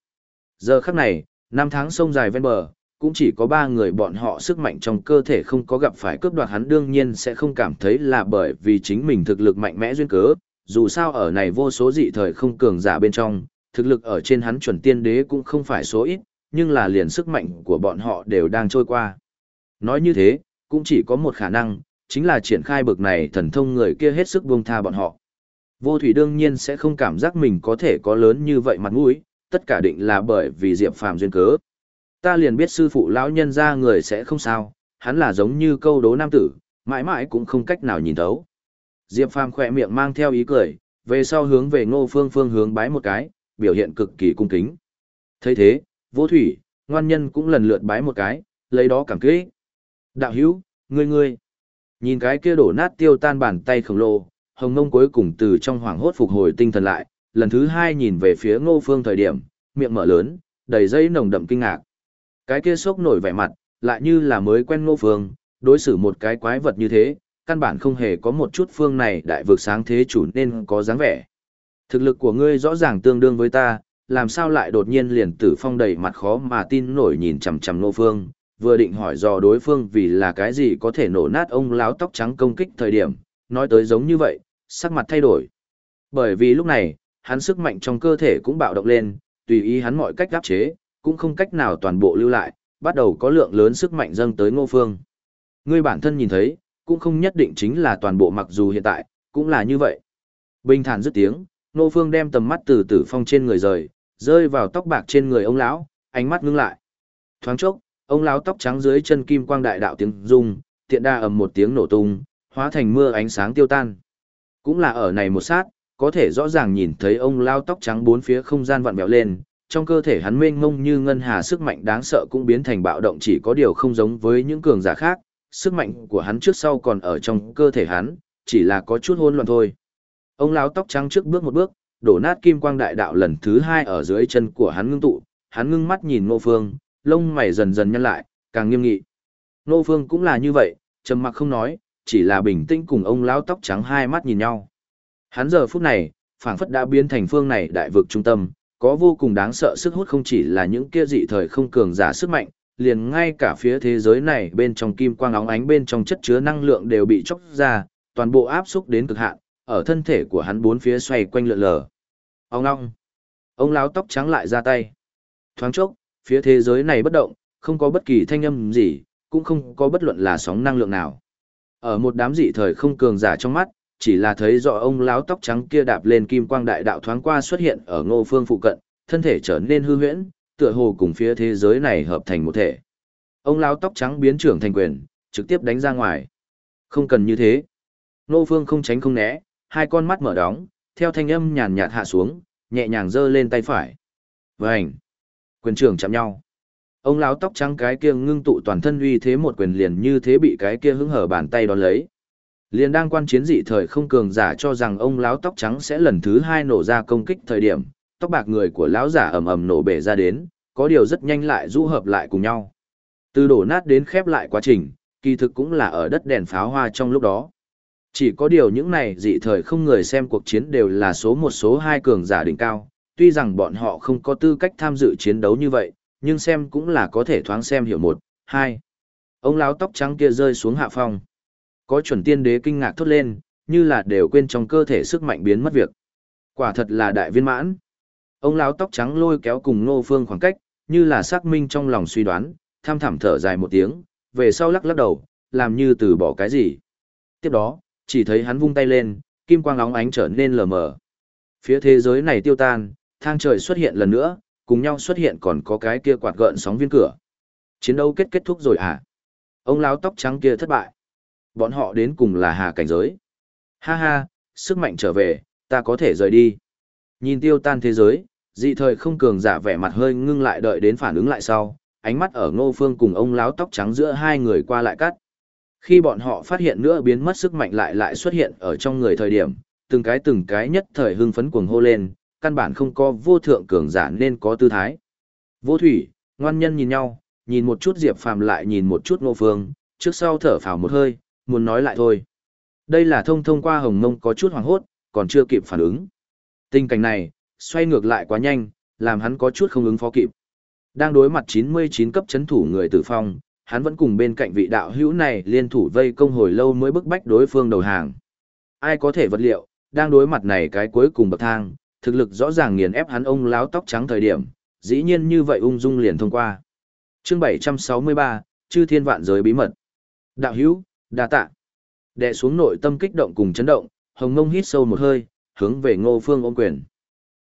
Giờ khắc này, năm tháng sông dài ven bờ, cũng chỉ có ba người bọn họ sức mạnh trong cơ thể không có gặp phải cướp đoạt hắn đương nhiên sẽ không cảm thấy là bởi vì chính mình thực lực mạnh mẽ duyên cớ, dù sao ở này vô số dị thời không cường giả bên trong, thực lực ở trên hắn chuẩn tiên đế cũng không phải số ít, nhưng là liền sức mạnh của bọn họ đều đang trôi qua. Nói như thế, cũng chỉ có một khả năng, chính là triển khai bực này thần thông người kia hết sức buông tha bọn họ. Vô thủy đương nhiên sẽ không cảm giác mình có thể có lớn như vậy mặt mũi, tất cả định là bởi vì Diệp Phàm duyên cớ. Ta liền biết sư phụ lão nhân ra người sẽ không sao, hắn là giống như câu đố nam tử, mãi mãi cũng không cách nào nhìn thấu. Diệp Phàm khỏe miệng mang theo ý cười, về sau hướng về Ngô Phương phương hướng bái một cái, biểu hiện cực kỳ cung kính. thấy thế, vô thủy, ngoan nhân cũng lần lượt bái một cái, lấy đó cảm kích. Đạo hữu, ngươi ngươi. Nhìn cái kia đổ nát tiêu tan bàn tay khổng lồ, hồng ngông cuối cùng từ trong hoảng hốt phục hồi tinh thần lại, lần thứ hai nhìn về phía ngô phương thời điểm, miệng mở lớn, đầy dây nồng đậm kinh ngạc. Cái kia sốc nổi vẻ mặt, lại như là mới quen ngô phương, đối xử một cái quái vật như thế, căn bản không hề có một chút phương này đại vực sáng thế chủ nên có dáng vẻ. Thực lực của ngươi rõ ràng tương đương với ta, làm sao lại đột nhiên liền tử phong đầy mặt khó mà tin nổi nhìn chằm chằm ngô phương, vừa định hỏi dò đối phương vì là cái gì có thể nổ nát ông láo tóc trắng công kích thời điểm, nói tới giống như vậy, sắc mặt thay đổi. Bởi vì lúc này, hắn sức mạnh trong cơ thể cũng bạo động lên, tùy ý hắn mọi cách áp chế, cũng không cách nào toàn bộ lưu lại, bắt đầu có lượng lớn sức mạnh dâng tới ngô phương. Ngươi bản thân nhìn thấy, cũng không nhất định chính là toàn bộ mặc dù hiện tại, cũng là như vậy. Bình thản dứt tiếng, ngô phương đem tầm mắt từ tử phong trên người rời, rơi vào tóc bạc trên người ông lão, ánh mắt ngưng lại. Thoáng chốc, ông lão tóc trắng dưới chân kim quang đại đạo tiếng rung, tiện đa ầm một tiếng nổ tung, hóa thành mưa ánh sáng tiêu tan. Cũng là ở này một sát, có thể rõ ràng nhìn thấy ông lão tóc trắng bốn phía không gian vặn vẹo lên, trong cơ thể hắn mênh mông như ngân hà sức mạnh đáng sợ cũng biến thành bạo động chỉ có điều không giống với những cường giả khác, sức mạnh của hắn trước sau còn ở trong cơ thể hắn, chỉ là có chút hỗn loạn thôi. Ông lão tóc trắng trước bước một bước, đổ nát kim quang đại đạo lần thứ hai ở dưới chân của hắn ngưng tụ, hắn ngưng mắt nhìn Ngô Phương, lông mày dần dần nhăn lại, càng nghiêm nghị. Ngô Phương cũng là như vậy, trầm mặc không nói, chỉ là bình tĩnh cùng ông lão tóc trắng hai mắt nhìn nhau. Hắn giờ phút này, phảng phất đã biến thành phương này đại vực trung tâm, có vô cùng đáng sợ sức hút không chỉ là những kia dị thời không cường giả sức mạnh, liền ngay cả phía thế giới này bên trong kim quang óng ánh bên trong chất chứa năng lượng đều bị chóc ra, toàn bộ áp xúc đến cực hạn, ở thân thể của hắn bốn phía xoay quanh lượn lờ. Ông long, ông lão tóc trắng lại ra tay. Thoáng chốc, phía thế giới này bất động, không có bất kỳ thanh âm gì, cũng không có bất luận là sóng năng lượng nào. Ở một đám dị thời không cường giả trong mắt, chỉ là thấy rõ ông lão tóc trắng kia đạp lên kim quang đại đạo thoáng qua xuất hiện ở ngô phương phụ cận, thân thể trở nên hư huyễn, tựa hồ cùng phía thế giới này hợp thành một thể. Ông lão tóc trắng biến trưởng thành quyền, trực tiếp đánh ra ngoài. Không cần như thế. Ngô Phương không tránh không né, hai con mắt mở đóng, theo thanh âm nhàn nhạt hạ xuống, nhẹ nhàng giơ lên tay phải. Vành. Quyền trưởng chạm nhau. Ông lão tóc trắng cái kia ngưng tụ toàn thân uy thế một quyền liền như thế bị cái kia hứng hở bàn tay đón lấy. Liền đang quan chiến dị thời không cường giả cho rằng ông lão tóc trắng sẽ lần thứ hai nổ ra công kích thời điểm, tóc bạc người của lão giả ầm ầm nổ bể ra đến, có điều rất nhanh lại rũ hợp lại cùng nhau. Từ đổ nát đến khép lại quá trình, kỳ thực cũng là ở đất đèn pháo hoa trong lúc đó. Chỉ có điều những này dị thời không người xem cuộc chiến đều là số một số hai cường giả đỉnh cao, tuy rằng bọn họ không có tư cách tham dự chiến đấu như vậy, nhưng xem cũng là có thể thoáng xem hiểu một, hai. Ông lão tóc trắng kia rơi xuống hạ phong. Có chuẩn tiên đế kinh ngạc thốt lên, như là đều quên trong cơ thể sức mạnh biến mất việc. Quả thật là đại viên mãn. Ông lão tóc trắng lôi kéo cùng Ngô Phương khoảng cách, như là xác minh trong lòng suy đoán, tham thảm thở dài một tiếng, về sau lắc lắc đầu, làm như từ bỏ cái gì. Tiếp đó, chỉ thấy hắn vung tay lên, kim quang óng ánh trở nên lờ mờ. Phía thế giới này tiêu tan, thang trời xuất hiện lần nữa, cùng nhau xuất hiện còn có cái kia quạt gợn sóng viên cửa. Chiến đấu kết kết thúc rồi à? Ông lão tóc trắng kia thất bại. Bọn họ đến cùng là hà cảnh giới. Ha ha, sức mạnh trở về, ta có thể rời đi. Nhìn tiêu tan thế giới, dị thời không cường giả vẻ mặt hơi ngưng lại đợi đến phản ứng lại sau, ánh mắt ở ngô phương cùng ông láo tóc trắng giữa hai người qua lại cắt. Khi bọn họ phát hiện nữa biến mất sức mạnh lại lại xuất hiện ở trong người thời điểm, từng cái từng cái nhất thời hưng phấn cuồng hô lên, căn bản không có vô thượng cường giả nên có tư thái. Vô thủy, ngoan nhân nhìn nhau, nhìn một chút Diệp Phàm lại nhìn một chút Ngô Phương, trước sau thở phào một hơi, muốn nói lại thôi. Đây là thông thông qua hồng mông có chút hoảng hốt, còn chưa kịp phản ứng. Tình cảnh này, xoay ngược lại quá nhanh, làm hắn có chút không ứng phó kịp. Đang đối mặt 99 cấp chấn thủ người tử phong, hắn vẫn cùng bên cạnh vị đạo hữu này liên thủ vây công hồi lâu mới bức bách đối phương đầu hàng. Ai có thể vật liệu, đang đối mặt này cái cuối cùng bậc thang, thực lực rõ ràng nghiền ép hắn ông láo tóc trắng thời điểm, dĩ nhiên như vậy ung dung liền thông qua. Chương 763, Chư Thiên Vạn Giới Bí Mật. Đạo hữu, đa tạ. Đệ xuống nội tâm kích động cùng chấn động, Hồng Ngông hít sâu một hơi, hướng về Ngô Phương ôm quyền.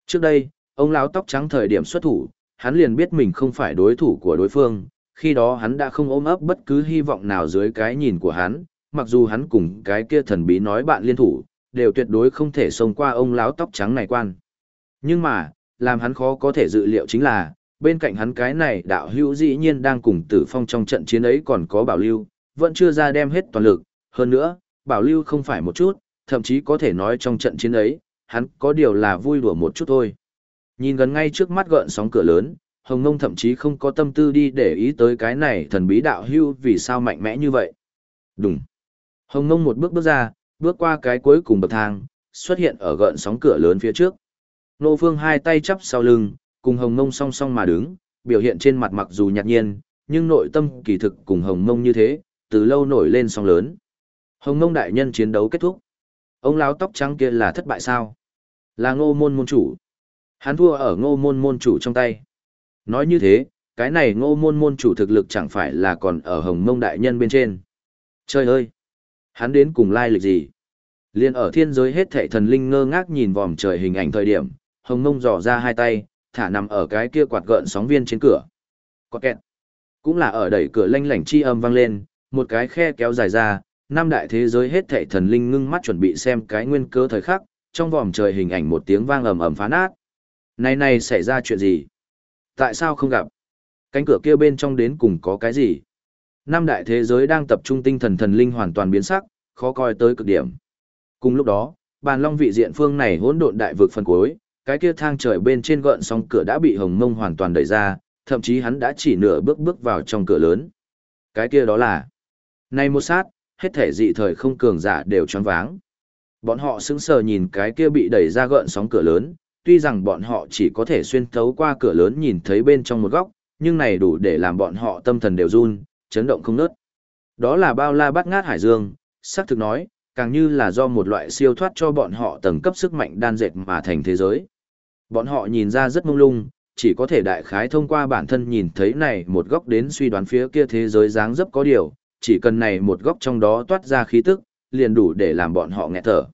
Trước đây, ông lão tóc trắng thời điểm xuất thủ, hắn liền biết mình không phải đối thủ của đối phương, khi đó hắn đã không ôm ấp bất cứ hy vọng nào dưới cái nhìn của hắn, mặc dù hắn cùng cái kia thần bí nói bạn liên thủ, đều tuyệt đối không thể xông qua ông lão tóc trắng này quan. Nhưng mà, làm hắn khó có thể dự liệu chính là, bên cạnh hắn cái này đạo hữu dĩ nhiên đang cùng tử phong trong trận chiến ấy còn có bảo lưu, vẫn chưa ra đem hết toàn lực, hơn nữa, bảo lưu không phải một chút, thậm chí có thể nói trong trận chiến ấy, hắn có điều là vui đùa một chút thôi. Nhìn gần ngay trước mắt gợn sóng cửa lớn, Hồng Ngông thậm chí không có tâm tư đi để ý tới cái này thần bí đạo hưu vì sao mạnh mẽ như vậy. Đúng. Hồng Ngông một bước bước ra, bước qua cái cuối cùng bậc thang, xuất hiện ở gợn sóng cửa lớn phía trước. Nô Phương hai tay chắp sau lưng, cùng Hồng Ngông song song mà đứng, biểu hiện trên mặt mặc dù nhạt nhiên, nhưng nội tâm kỳ thực cùng Hồng Ngông như thế, từ lâu nổi lên song lớn. Hồng Ngông đại nhân chiến đấu kết thúc. Ông lão tóc trắng kia là thất bại sao? Là ngô môn môn chủ. Hắn thua ở ngô môn môn chủ trong tay. Nói như thế, cái này ngô môn môn chủ thực lực chẳng phải là còn ở hồng mông đại nhân bên trên. Trời ơi! Hắn đến cùng lai lịch gì? Liên ở thiên giới hết thảy thần linh ngơ ngác nhìn vòm trời hình ảnh thời điểm, hồng mông dò ra hai tay, thả nằm ở cái kia quạt gợn sóng viên trên cửa. Có kẹt. Cũng là ở đẩy cửa lanh lảnh chi âm vang lên, một cái khe kéo dài ra, năm đại thế giới hết thảy thần linh ngưng mắt chuẩn bị xem cái nguyên cơ thời khắc, trong vòm trời hình ảnh một tiếng vang ầm ầm phá nát. Này này xảy ra chuyện gì? Tại sao không gặp? Cánh cửa kia bên trong đến cùng có cái gì? Năm đại thế giới đang tập trung tinh thần thần linh hoàn toàn biến sắc, khó coi tới cực điểm. Cùng lúc đó, bàn long vị diện phương này hỗn độn đại vực phần cuối, cái kia thang trời bên trên gợn sóng cửa đã bị hồng mông hoàn toàn đẩy ra, thậm chí hắn đã chỉ nửa bước bước vào trong cửa lớn. Cái kia đó là, nay một sát, hết thể dị thời không cường giả đều choáng váng. Bọn họ sững sờ nhìn cái kia bị đẩy ra gợn sóng cửa lớn, tuy rằng bọn họ chỉ có thể xuyên thấu qua cửa lớn nhìn thấy bên trong một góc, nhưng này đủ để làm bọn họ tâm thần đều run, chấn động không nớt. Đó là bao la bát ngát hải dương, xác thực nói, càng như là do một loại siêu thoát cho bọn họ tầng cấp sức mạnh đan dệt mà thành thế giới. Bọn họ nhìn ra rất mông lung, chỉ có thể đại khái thông qua bản thân nhìn thấy này một góc đến suy đoán phía kia thế giới dáng dấp có điều, chỉ cần này một góc trong đó toát ra khí tức, liền đủ để làm bọn họ nghẹt thở.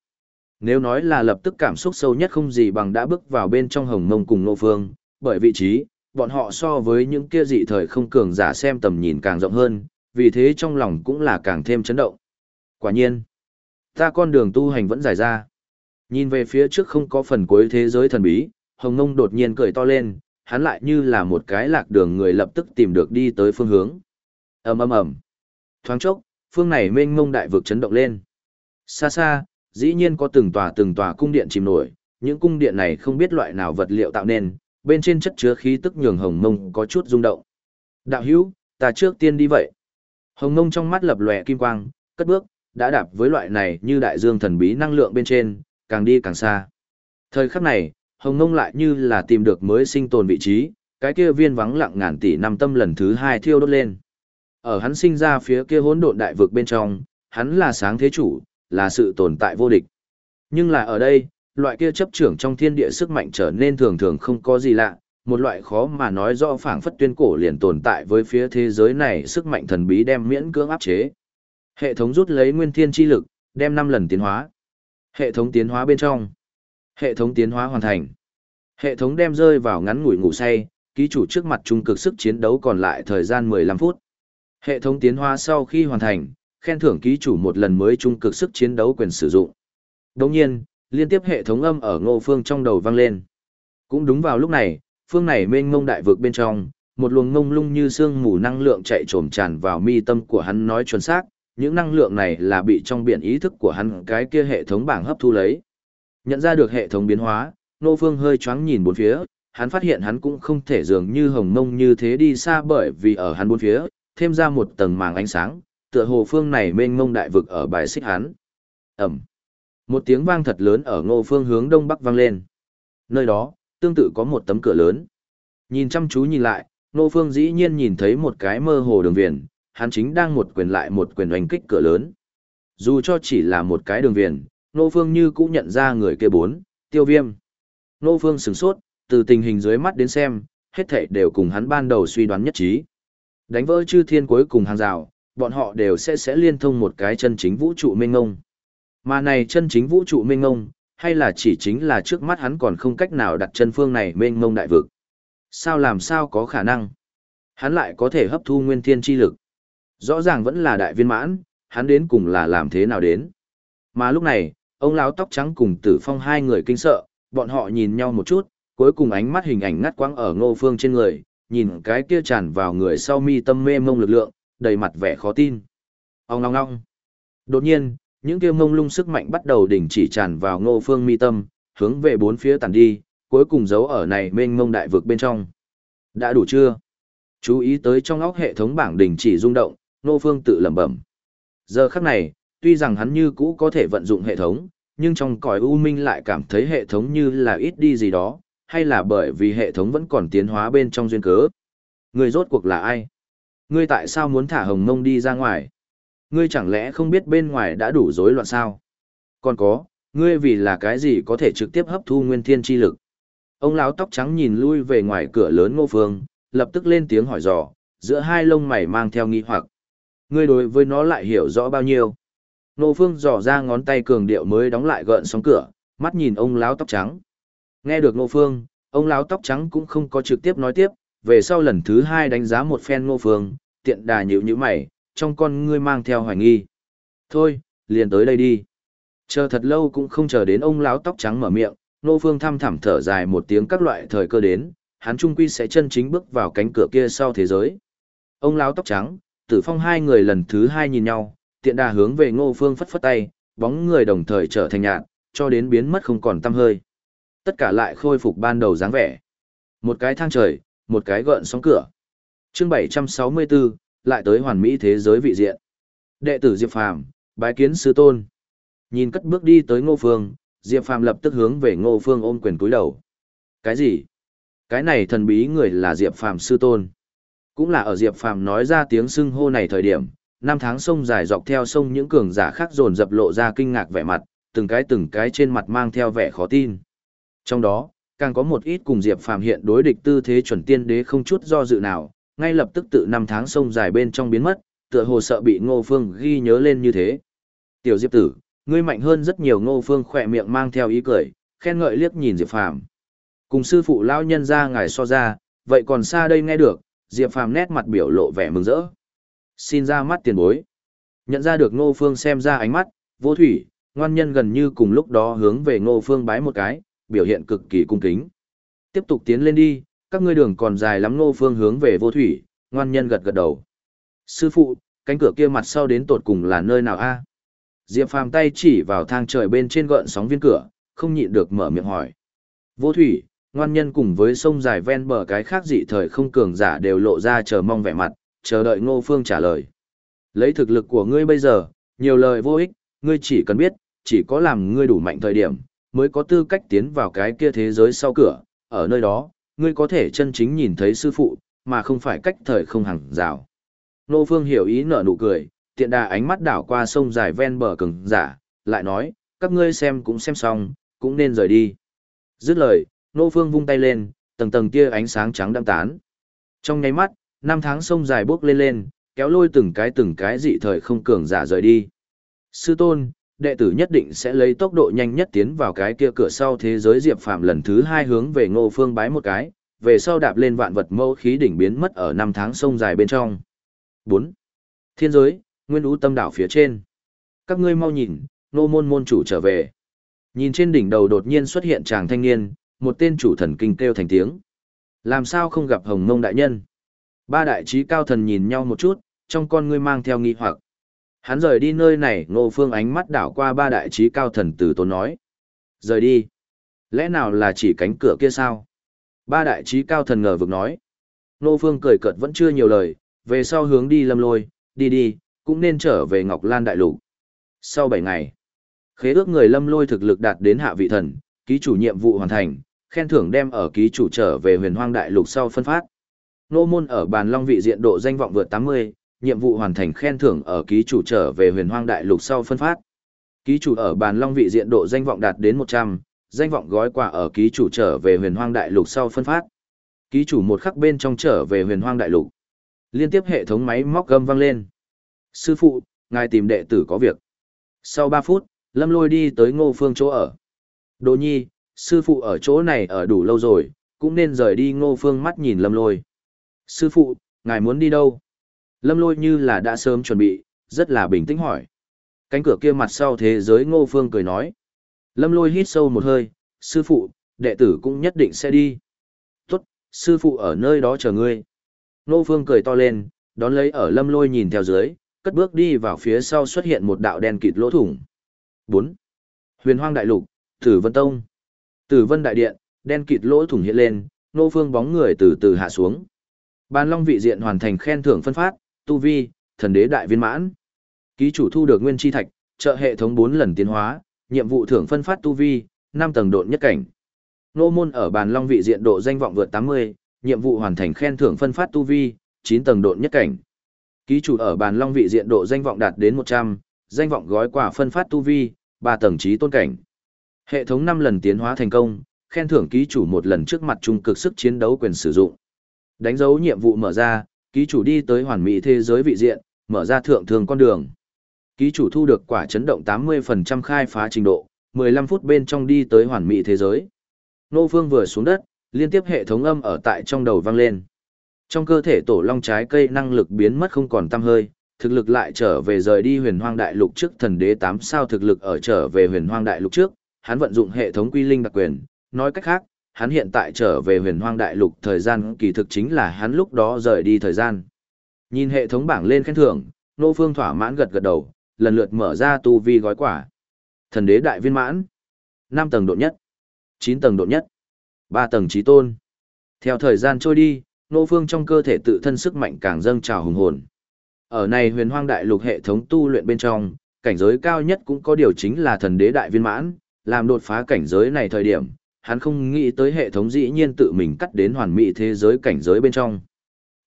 Nếu nói là lập tức cảm xúc sâu nhất không gì bằng đã bước vào bên trong hồng mông cùng nô phương, bởi vị trí, bọn họ so với những kia dị thời không cường giả xem tầm nhìn càng rộng hơn, vì thế trong lòng cũng là càng thêm chấn động. Quả nhiên, ta con đường tu hành vẫn dài ra. Nhìn về phía trước không có phần cuối thế giới thần bí, Hồng Nông đột nhiên cười to lên, hắn lại như là một cái lạc đường người lập tức tìm được đi tới phương hướng. ầm ầm ầm. Thoáng chốc, phương này mênh mông đại vực chấn động lên. Xa xa, dĩ nhiên có từng tòa từng tòa cung điện chìm nổi, những cung điện này không biết loại nào vật liệu tạo nên, bên trên chất chứa khí tức nhường Hồng Mông có chút rung động. Đạo hữu, ta trước tiên đi vậy. Hồng Mông trong mắt lập lòe kim quang, cất bước, đã đạp với loại này như đại dương thần bí năng lượng bên trên, càng đi càng xa. Thời khắc này, Hồng Mông lại như là tìm được mới sinh tồn vị trí, cái kia viên vắng lặng ngàn tỷ năm tâm lần thứ hai thiêu đốt lên. Ở hắn sinh ra phía kia hỗn độn đại vực bên trong, hắn là sáng thế chủ, là sự tồn tại vô địch. Nhưng là ở đây, loại kia chấp trưởng trong thiên địa sức mạnh trở nên thường thường không có gì lạ, một loại khó mà nói rõ phảng phất tuyên cổ liền tồn tại với phía thế giới này sức mạnh thần bí đem miễn cưỡng áp chế. Hệ thống rút lấy nguyên thiên chi lực, đem 5 lần tiến hóa. Hệ thống tiến hóa bên trong. Hệ thống tiến hóa hoàn thành. Hệ thống đem rơi vào ngắn ngủi ngủ say, ký chủ trước mặt trung cực sức chiến đấu còn lại thời gian 15 phút. Hệ thống tiến hóa sau khi hoàn thành, khen thưởng ký chủ một lần mới trung cực sức chiến đấu quyền sử dụng. Đồng nhiên, liên tiếp hệ thống âm ở ngô phương trong đầu vang lên. Cũng đúng vào lúc này, phương này mênh mông đại vực bên trong, một luồng ngông lung như sương mù năng lượng chạy trồm tràn vào mi tâm của hắn nói chuẩn xác, những năng lượng này là bị trong biển ý thức của hắn cái kia hệ thống bảng hấp thu lấy. Nhận ra được hệ thống biến hóa, Ngô Phương hơi choáng nhìn bốn phía, hắn phát hiện hắn cũng không thể dường như hồng mông như thế đi xa bởi vì ở hắn bốn phía, thêm ra một tầng màng ánh sáng, tựa hồ phương này mênh mông đại vực ở bài xích hắn. Ẩm. Một tiếng vang thật lớn ở ngô phương hướng đông bắc vang lên. Nơi đó, tương tự có một tấm cửa lớn. Nhìn chăm chú nhìn lại, ngô phương dĩ nhiên nhìn thấy một cái mơ hồ đường viền, hắn chính đang một quyền lại một quyền oanh kích cửa lớn. Dù cho chỉ là một cái đường viền, ngô phương như cũng nhận ra người kia bốn, tiêu viêm. Ngô phương sửng sốt, từ tình hình dưới mắt đến xem, hết thảy đều cùng hắn ban đầu suy đoán nhất trí. Đánh vỡ chư thiên cuối cùng hàng rào, bọn họ đều sẽ sẽ liên thông một cái chân chính vũ trụ mênh ngông. Mà này chân chính vũ trụ mênh ngông, hay là chỉ chính là trước mắt hắn còn không cách nào đặt chân phương này mênh ngông đại vực. Sao làm sao có khả năng? Hắn lại có thể hấp thu nguyên thiên chi lực. Rõ ràng vẫn là đại viên mãn, hắn đến cùng là làm thế nào đến. Mà lúc này, ông lão tóc trắng cùng tử phong hai người kinh sợ, bọn họ nhìn nhau một chút, cuối cùng ánh mắt hình ảnh ngắt quãng ở ngô phương trên người, nhìn cái kia tràn vào người sau mi tâm mê mông lực lượng, đầy mặt vẻ khó tin. Ông ngong ngong. Đột nhiên, những kia mông lung sức mạnh bắt đầu đỉnh chỉ tràn vào ngô phương mi tâm, hướng về bốn phía tàn đi, cuối cùng giấu ở này mênh mông đại vực bên trong. Đã đủ chưa? Chú ý tới trong óc hệ thống bảng đỉnh chỉ rung động, ngô phương tự lẩm bẩm. Giờ khắc này, tuy rằng hắn như cũ có thể vận dụng hệ thống, nhưng trong cõi u minh lại cảm thấy hệ thống như là ít đi gì đó, hay là bởi vì hệ thống vẫn còn tiến hóa bên trong duyên cớ. Người rốt cuộc là ai? Ngươi tại sao muốn thả hồng mông đi ra ngoài? Ngươi chẳng lẽ không biết bên ngoài đã đủ rối loạn sao? Còn có, ngươi vì là cái gì có thể trực tiếp hấp thu nguyên thiên chi lực? Ông lão tóc trắng nhìn lui về ngoài cửa lớn ngô phương, lập tức lên tiếng hỏi dò, giữa hai lông mày mang theo nghi hoặc. Ngươi đối với nó lại hiểu rõ bao nhiêu? Ngô phương dò ra ngón tay cường điệu mới đóng lại gợn sóng cửa, mắt nhìn ông lão tóc trắng. Nghe được ngô phương, ông lão tóc trắng cũng không có trực tiếp nói tiếp, về sau lần thứ hai đánh giá một phen ngô phương, tiện đà nhữ như mày, trong con ngươi mang theo hoài nghi. Thôi, liền tới đây đi. Chờ thật lâu cũng không chờ đến ông lão tóc trắng mở miệng, Ngô phương thăm thẳm thở dài một tiếng các loại thời cơ đến, hắn trung quy sẽ chân chính bước vào cánh cửa kia sau thế giới. Ông lão tóc trắng, tử phong hai người lần thứ hai nhìn nhau, tiện đà hướng về ngô phương phất phất tay, bóng người đồng thời trở thành nhạt, cho đến biến mất không còn tăm hơi. Tất cả lại khôi phục ban đầu dáng vẻ. Một cái thang trời, một cái gợn sóng cửa. Chương 764, lại tới hoàn mỹ thế giới vị diện. Đệ tử Diệp Phàm, bái kiến sư tôn. Nhìn cất bước đi tới Ngô Phương, Diệp Phàm lập tức hướng về Ngô Phương ôm quyền cúi đầu. Cái gì? Cái này thần bí người là Diệp Phàm sư tôn. Cũng là ở Diệp Phàm nói ra tiếng xưng hô này thời điểm, năm tháng sông dài dọc theo sông những cường giả khác dồn dập lộ ra kinh ngạc vẻ mặt, từng cái từng cái trên mặt mang theo vẻ khó tin. Trong đó, càng có một ít cùng Diệp Phàm hiện đối địch tư thế chuẩn tiên đế không chút do dự nào, ngay lập tức tự năm tháng sông dài bên trong biến mất, tựa hồ sợ bị Ngô Phương ghi nhớ lên như thế. Tiểu Diệp tử, ngươi mạnh hơn rất nhiều Ngô Phương khỏe miệng mang theo ý cười, khen ngợi liếc nhìn Diệp Phàm. Cùng sư phụ lão nhân ra ngài so ra, vậy còn xa đây nghe được, Diệp Phàm nét mặt biểu lộ vẻ mừng rỡ. Xin ra mắt tiền bối. Nhận ra được Ngô Phương xem ra ánh mắt, vô thủy, ngoan nhân gần như cùng lúc đó hướng về Ngô Phương bái một cái, biểu hiện cực kỳ cung kính. Tiếp tục tiến lên đi, các ngươi đường còn dài lắm Ngô Phương hướng về vô thủy, ngoan nhân gật gật đầu. Sư phụ, cánh cửa kia mặt sau đến tột cùng là nơi nào a? Diệp Phàm tay chỉ vào thang trời bên trên gợn sóng viên cửa, không nhịn được mở miệng hỏi. Vô thủy, ngoan nhân cùng với sông dài ven bờ cái khác dị thời không cường giả đều lộ ra chờ mong vẻ mặt, chờ đợi Ngô Phương trả lời. Lấy thực lực của ngươi bây giờ, nhiều lời vô ích, ngươi chỉ cần biết, chỉ có làm ngươi đủ mạnh thời điểm, mới có tư cách tiến vào cái kia thế giới sau cửa, ở nơi đó, ngươi có thể chân chính nhìn thấy sư phụ, mà không phải cách thời không hàng rào. Nô Phương hiểu ý nở nụ cười, tiện đà ánh mắt đảo qua sông dài ven bờ cường giả, lại nói, các ngươi xem cũng xem xong, cũng nên rời đi. Dứt lời, Nô Phương vung tay lên, tầng tầng tia ánh sáng trắng đâm tán. Trong nháy mắt, năm tháng sông dài bước lên lên, kéo lôi từng cái từng cái dị thời không cường giả rời đi. Sư tôn, đệ tử nhất định sẽ lấy tốc độ nhanh nhất tiến vào cái kia cửa sau thế giới Diệp Phạm lần thứ hai hướng về Ngô Phương bái một cái, về sau đạp lên vạn vật mẫu khí đỉnh biến mất ở năm tháng sông dài bên trong. 4. Thiên giới, nguyên ú tâm đảo phía trên. Các ngươi mau nhìn, nô môn môn chủ trở về. Nhìn trên đỉnh đầu đột nhiên xuất hiện chàng thanh niên, một tên chủ thần kinh kêu thành tiếng. Làm sao không gặp hồng mông đại nhân? Ba đại trí cao thần nhìn nhau một chút, trong con ngươi mang theo nghi hoặc. Hắn rời đi nơi này, Ngô Phương ánh mắt đảo qua ba đại trí cao thần từ tốn nói. Rời đi. Lẽ nào là chỉ cánh cửa kia sao? Ba đại trí cao thần ngờ vực nói. Ngô Phương cười cợt vẫn chưa nhiều lời, về sau hướng đi lâm lôi, đi đi, cũng nên trở về Ngọc Lan Đại Lục. Sau 7 ngày, khế ước người lâm lôi thực lực đạt đến hạ vị thần, ký chủ nhiệm vụ hoàn thành, khen thưởng đem ở ký chủ trở về huyền hoang đại lục sau phân phát. Nô môn ở bàn long vị diện độ danh vọng vượt 80, nhiệm vụ hoàn thành khen thưởng ở ký chủ trở về huyền hoang đại lục sau phân phát. Ký chủ ở bàn long vị diện độ danh vọng đạt đến 100, danh vọng gói quà ở ký chủ trở về huyền hoang đại lục sau phân phát. Ký chủ một khắc bên trong trở về huyền hoang đại lục. Liên tiếp hệ thống máy móc gầm vang lên. Sư phụ, ngài tìm đệ tử có việc. Sau 3 phút, Lâm Lôi đi tới Ngô Phương chỗ ở. Đỗ Nhi, sư phụ ở chỗ này ở đủ lâu rồi, cũng nên rời đi Ngô Phương mắt nhìn Lâm Lôi. Sư phụ, ngài muốn đi đâu? Lâm Lôi như là đã sớm chuẩn bị, rất là bình tĩnh hỏi. Cánh cửa kia mặt sau thế giới Ngô Phương cười nói. Lâm Lôi hít sâu một hơi, sư phụ, đệ tử cũng nhất định sẽ đi. Tốt, sư phụ ở nơi đó chờ ngươi. Ngô Phương cười to lên, đón lấy ở Lâm Lôi nhìn theo dưới, cất bước đi vào phía sau xuất hiện một đạo đen kịt lỗ thủng. 4. Huyền Hoang Đại Lục, Tử Vân Tông. Tử Vân Đại Điện, đen kịt lỗ thủng hiện lên, nô phương bóng người từ từ hạ xuống. Bàn Long vị diện hoàn thành khen thưởng phân phát, tu vi, thần đế đại viên mãn. Ký chủ thu được nguyên chi thạch, trợ hệ thống 4 lần tiến hóa, nhiệm vụ thưởng phân phát tu vi, 5 tầng độn nhất cảnh. Nô môn ở bàn Long vị diện độ danh vọng vượt 80, nhiệm vụ hoàn thành khen thưởng phân phát tu vi, 9 tầng độn nhất cảnh. Ký chủ ở bàn long vị diện độ danh vọng đạt đến 100, danh vọng gói quả phân phát tu vi, 3 tầng trí tôn cảnh. Hệ thống 5 lần tiến hóa thành công, khen thưởng ký chủ một lần trước mặt trung cực sức chiến đấu quyền sử dụng. Đánh dấu nhiệm vụ mở ra, ký chủ đi tới hoàn mỹ thế giới vị diện, mở ra thượng thường con đường. Ký chủ thu được quả chấn động 80% khai phá trình độ, 15 phút bên trong đi tới hoàn mỹ thế giới. Nô Phương vừa xuống đất, liên tiếp hệ thống âm ở tại trong đầu vang lên. Trong cơ thể tổ long trái cây năng lực biến mất không còn tăm hơi, thực lực lại trở về rời đi huyền hoang đại lục trước thần đế 8 sao thực lực ở trở về huyền hoang đại lục trước, hắn vận dụng hệ thống quy linh đặc quyền, nói cách khác, hắn hiện tại trở về huyền hoang đại lục thời gian kỳ thực chính là hắn lúc đó rời đi thời gian. Nhìn hệ thống bảng lên khen thưởng, nô phương thỏa mãn gật gật đầu, lần lượt mở ra tu vi gói quả. Thần đế đại viên mãn, 5 tầng độ nhất, 9 tầng độ nhất, 3 tầng trí tôn. Theo thời gian trôi đi, nô phương trong cơ thể tự thân sức mạnh càng dâng trào hùng hồn. Ở này huyền hoang đại lục hệ thống tu luyện bên trong, cảnh giới cao nhất cũng có điều chính là thần đế đại viên mãn, làm đột phá cảnh giới này thời điểm, hắn không nghĩ tới hệ thống dĩ nhiên tự mình cắt đến hoàn mỹ thế giới cảnh giới bên trong.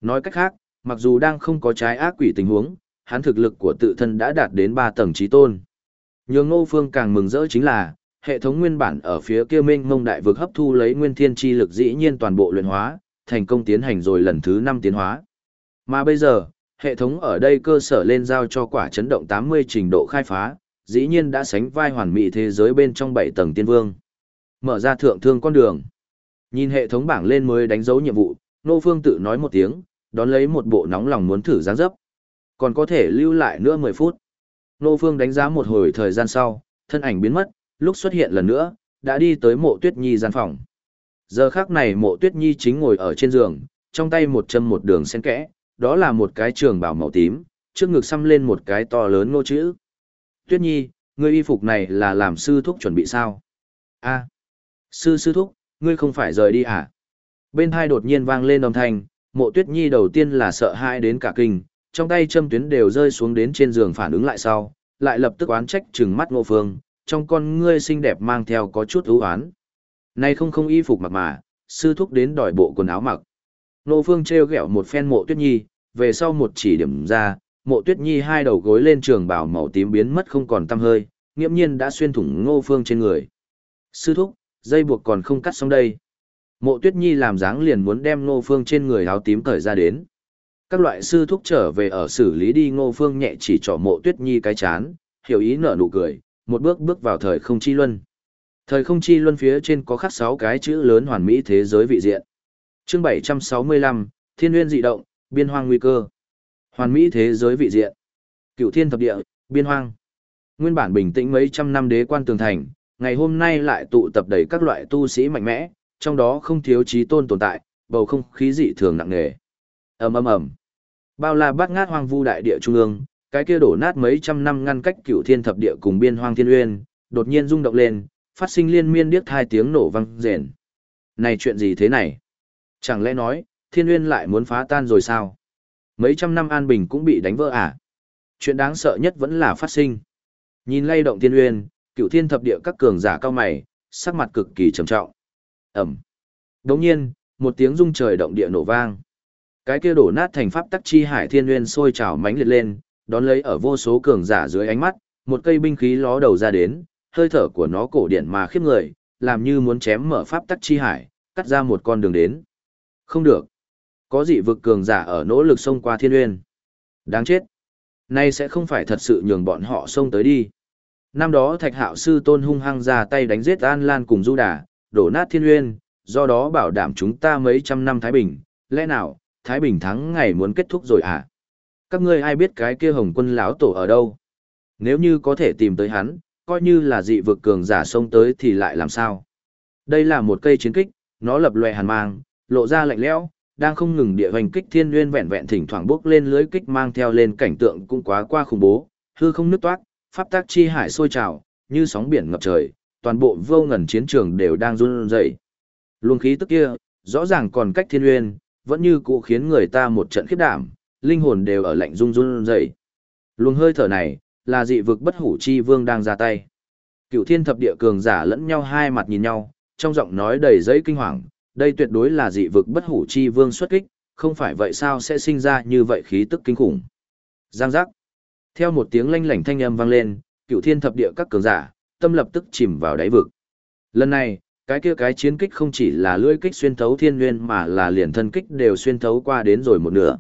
Nói cách khác, mặc dù đang không có trái ác quỷ tình huống, hắn thực lực của tự thân đã đạt đến 3 tầng trí tôn. Nhưng Ngô Phương càng mừng rỡ chính là, hệ thống nguyên bản ở phía kia Minh mông đại vực hấp thu lấy nguyên thiên chi lực dĩ nhiên toàn bộ luyện hóa, thành công tiến hành rồi lần thứ 5 tiến hóa. Mà bây giờ, hệ thống ở đây cơ sở lên giao cho quả chấn động 80 trình độ khai phá, dĩ nhiên đã sánh vai hoàn mỹ thế giới bên trong 7 tầng tiên vương. Mở ra thượng thương con đường. Nhìn hệ thống bảng lên mới đánh dấu nhiệm vụ, Nô Phương tự nói một tiếng, đón lấy một bộ nóng lòng muốn thử dáng dấp. Còn có thể lưu lại nữa 10 phút. Nô Phương đánh giá một hồi thời gian sau, thân ảnh biến mất, lúc xuất hiện lần nữa, đã đi tới mộ tuyết nhi gian phòng. Giờ khác này mộ tuyết nhi chính ngồi ở trên giường, trong tay một châm một đường sen kẽ, đó là một cái trường bảo màu tím, trước ngực xăm lên một cái to lớn ngô chữ. Tuyết nhi, ngươi y phục này là làm sư thúc chuẩn bị sao? a sư sư thúc, ngươi không phải rời đi à? Bên hai đột nhiên vang lên âm thanh, mộ tuyết nhi đầu tiên là sợ hãi đến cả kinh, trong tay châm tuyến đều rơi xuống đến trên giường phản ứng lại sau, lại lập tức oán trách trừng mắt ngô phương, trong con ngươi xinh đẹp mang theo có chút ưu oán. Này không không y phục mặc mà, sư thúc đến đòi bộ quần áo mặc. Ngô phương treo gẹo một phen mộ tuyết nhi, về sau một chỉ điểm ra, mộ tuyết nhi hai đầu gối lên trường bào màu tím biến mất không còn tăm hơi, nghiễm nhiên đã xuyên thủng ngô phương trên người. Sư thúc, dây buộc còn không cắt xong đây. Mộ tuyết nhi làm dáng liền muốn đem ngô phương trên người áo tím cởi ra đến. Các loại sư thúc trở về ở xử lý đi ngô phương nhẹ chỉ trỏ mộ tuyết nhi cái chán, hiểu ý nở nụ cười, một bước bước vào thời không chi luân. Thời không chi luân phía trên có khắc sáu cái chữ lớn hoàn mỹ thế giới vị diện. Chương 765, Thiên Nguyên dị động, biên hoang nguy cơ. Hoàn mỹ thế giới vị diện. Cựu Thiên thập địa, biên hoang. Nguyên bản bình tĩnh mấy trăm năm đế quan tường thành, ngày hôm nay lại tụ tập đầy các loại tu sĩ mạnh mẽ, trong đó không thiếu trí tôn tồn tại, bầu không khí dị thường nặng nề. Ầm ầm ầm. Bao la bát ngát hoang vu đại địa trung ương, cái kia đổ nát mấy trăm năm ngăn cách cửu thiên thập địa cùng biên hoang thiên uyên, đột nhiên rung động lên, phát sinh liên miên điếc hai tiếng nổ vang rền. Này chuyện gì thế này? Chẳng lẽ nói, thiên uyên lại muốn phá tan rồi sao? Mấy trăm năm an bình cũng bị đánh vỡ à? Chuyện đáng sợ nhất vẫn là phát sinh. Nhìn lay động thiên uyên, cựu thiên thập địa các cường giả cao mày, sắc mặt cực kỳ trầm trọng. Ẩm. Đồng nhiên, một tiếng rung trời động địa nổ vang. Cái kia đổ nát thành pháp tắc chi hải thiên nguyên sôi trào mãnh liệt lên, đón lấy ở vô số cường giả dưới ánh mắt, một cây binh khí ló đầu ra đến, hơi thở của nó cổ điển mà khiếp người, làm như muốn chém mở pháp tắc chi hải, cắt ra một con đường đến. Không được. Có dị vực cường giả ở nỗ lực xông qua thiên nguyên. Đáng chết. Nay sẽ không phải thật sự nhường bọn họ xông tới đi. Năm đó Thạch Hạo sư Tôn hung hăng ra tay đánh giết An Lan cùng Du Đà, đổ nát thiên nguyên, do đó bảo đảm chúng ta mấy trăm năm thái bình, lẽ nào Thái Bình thắng ngày muốn kết thúc rồi à? Các ngươi ai biết cái kia Hồng Quân lão tổ ở đâu? Nếu như có thể tìm tới hắn, coi như là dị vực cường giả xông tới thì lại làm sao? Đây là một cây chiến kích, nó lập loè hàn mang, lộ ra lạnh lẽo, đang không ngừng địa hoành kích thiên nguyên vẹn vẹn thỉnh thoảng bước lên lưới kích mang theo lên cảnh tượng cũng quá qua khủng bố, hư không nứt toát, pháp tác chi hải sôi trào, như sóng biển ngập trời, toàn bộ vô ngần chiến trường đều đang run rẩy. Luồng khí tức kia, rõ ràng còn cách thiên nguyên, vẫn như cũ khiến người ta một trận khiếp đảm, linh hồn đều ở lạnh run run rẩy. Luồng hơi thở này, là dị vực bất hủ chi vương đang ra tay. Cựu thiên thập địa cường giả lẫn nhau hai mặt nhìn nhau, trong giọng nói đầy giấy kinh hoàng, đây tuyệt đối là dị vực bất hủ chi vương xuất kích, không phải vậy sao sẽ sinh ra như vậy khí tức kinh khủng. Giang giác. Theo một tiếng lanh lảnh thanh âm vang lên, cựu thiên thập địa các cường giả, tâm lập tức chìm vào đáy vực. Lần này, cái kia cái chiến kích không chỉ là lưỡi kích xuyên thấu thiên nguyên mà là liền thân kích đều xuyên thấu qua đến rồi một nửa.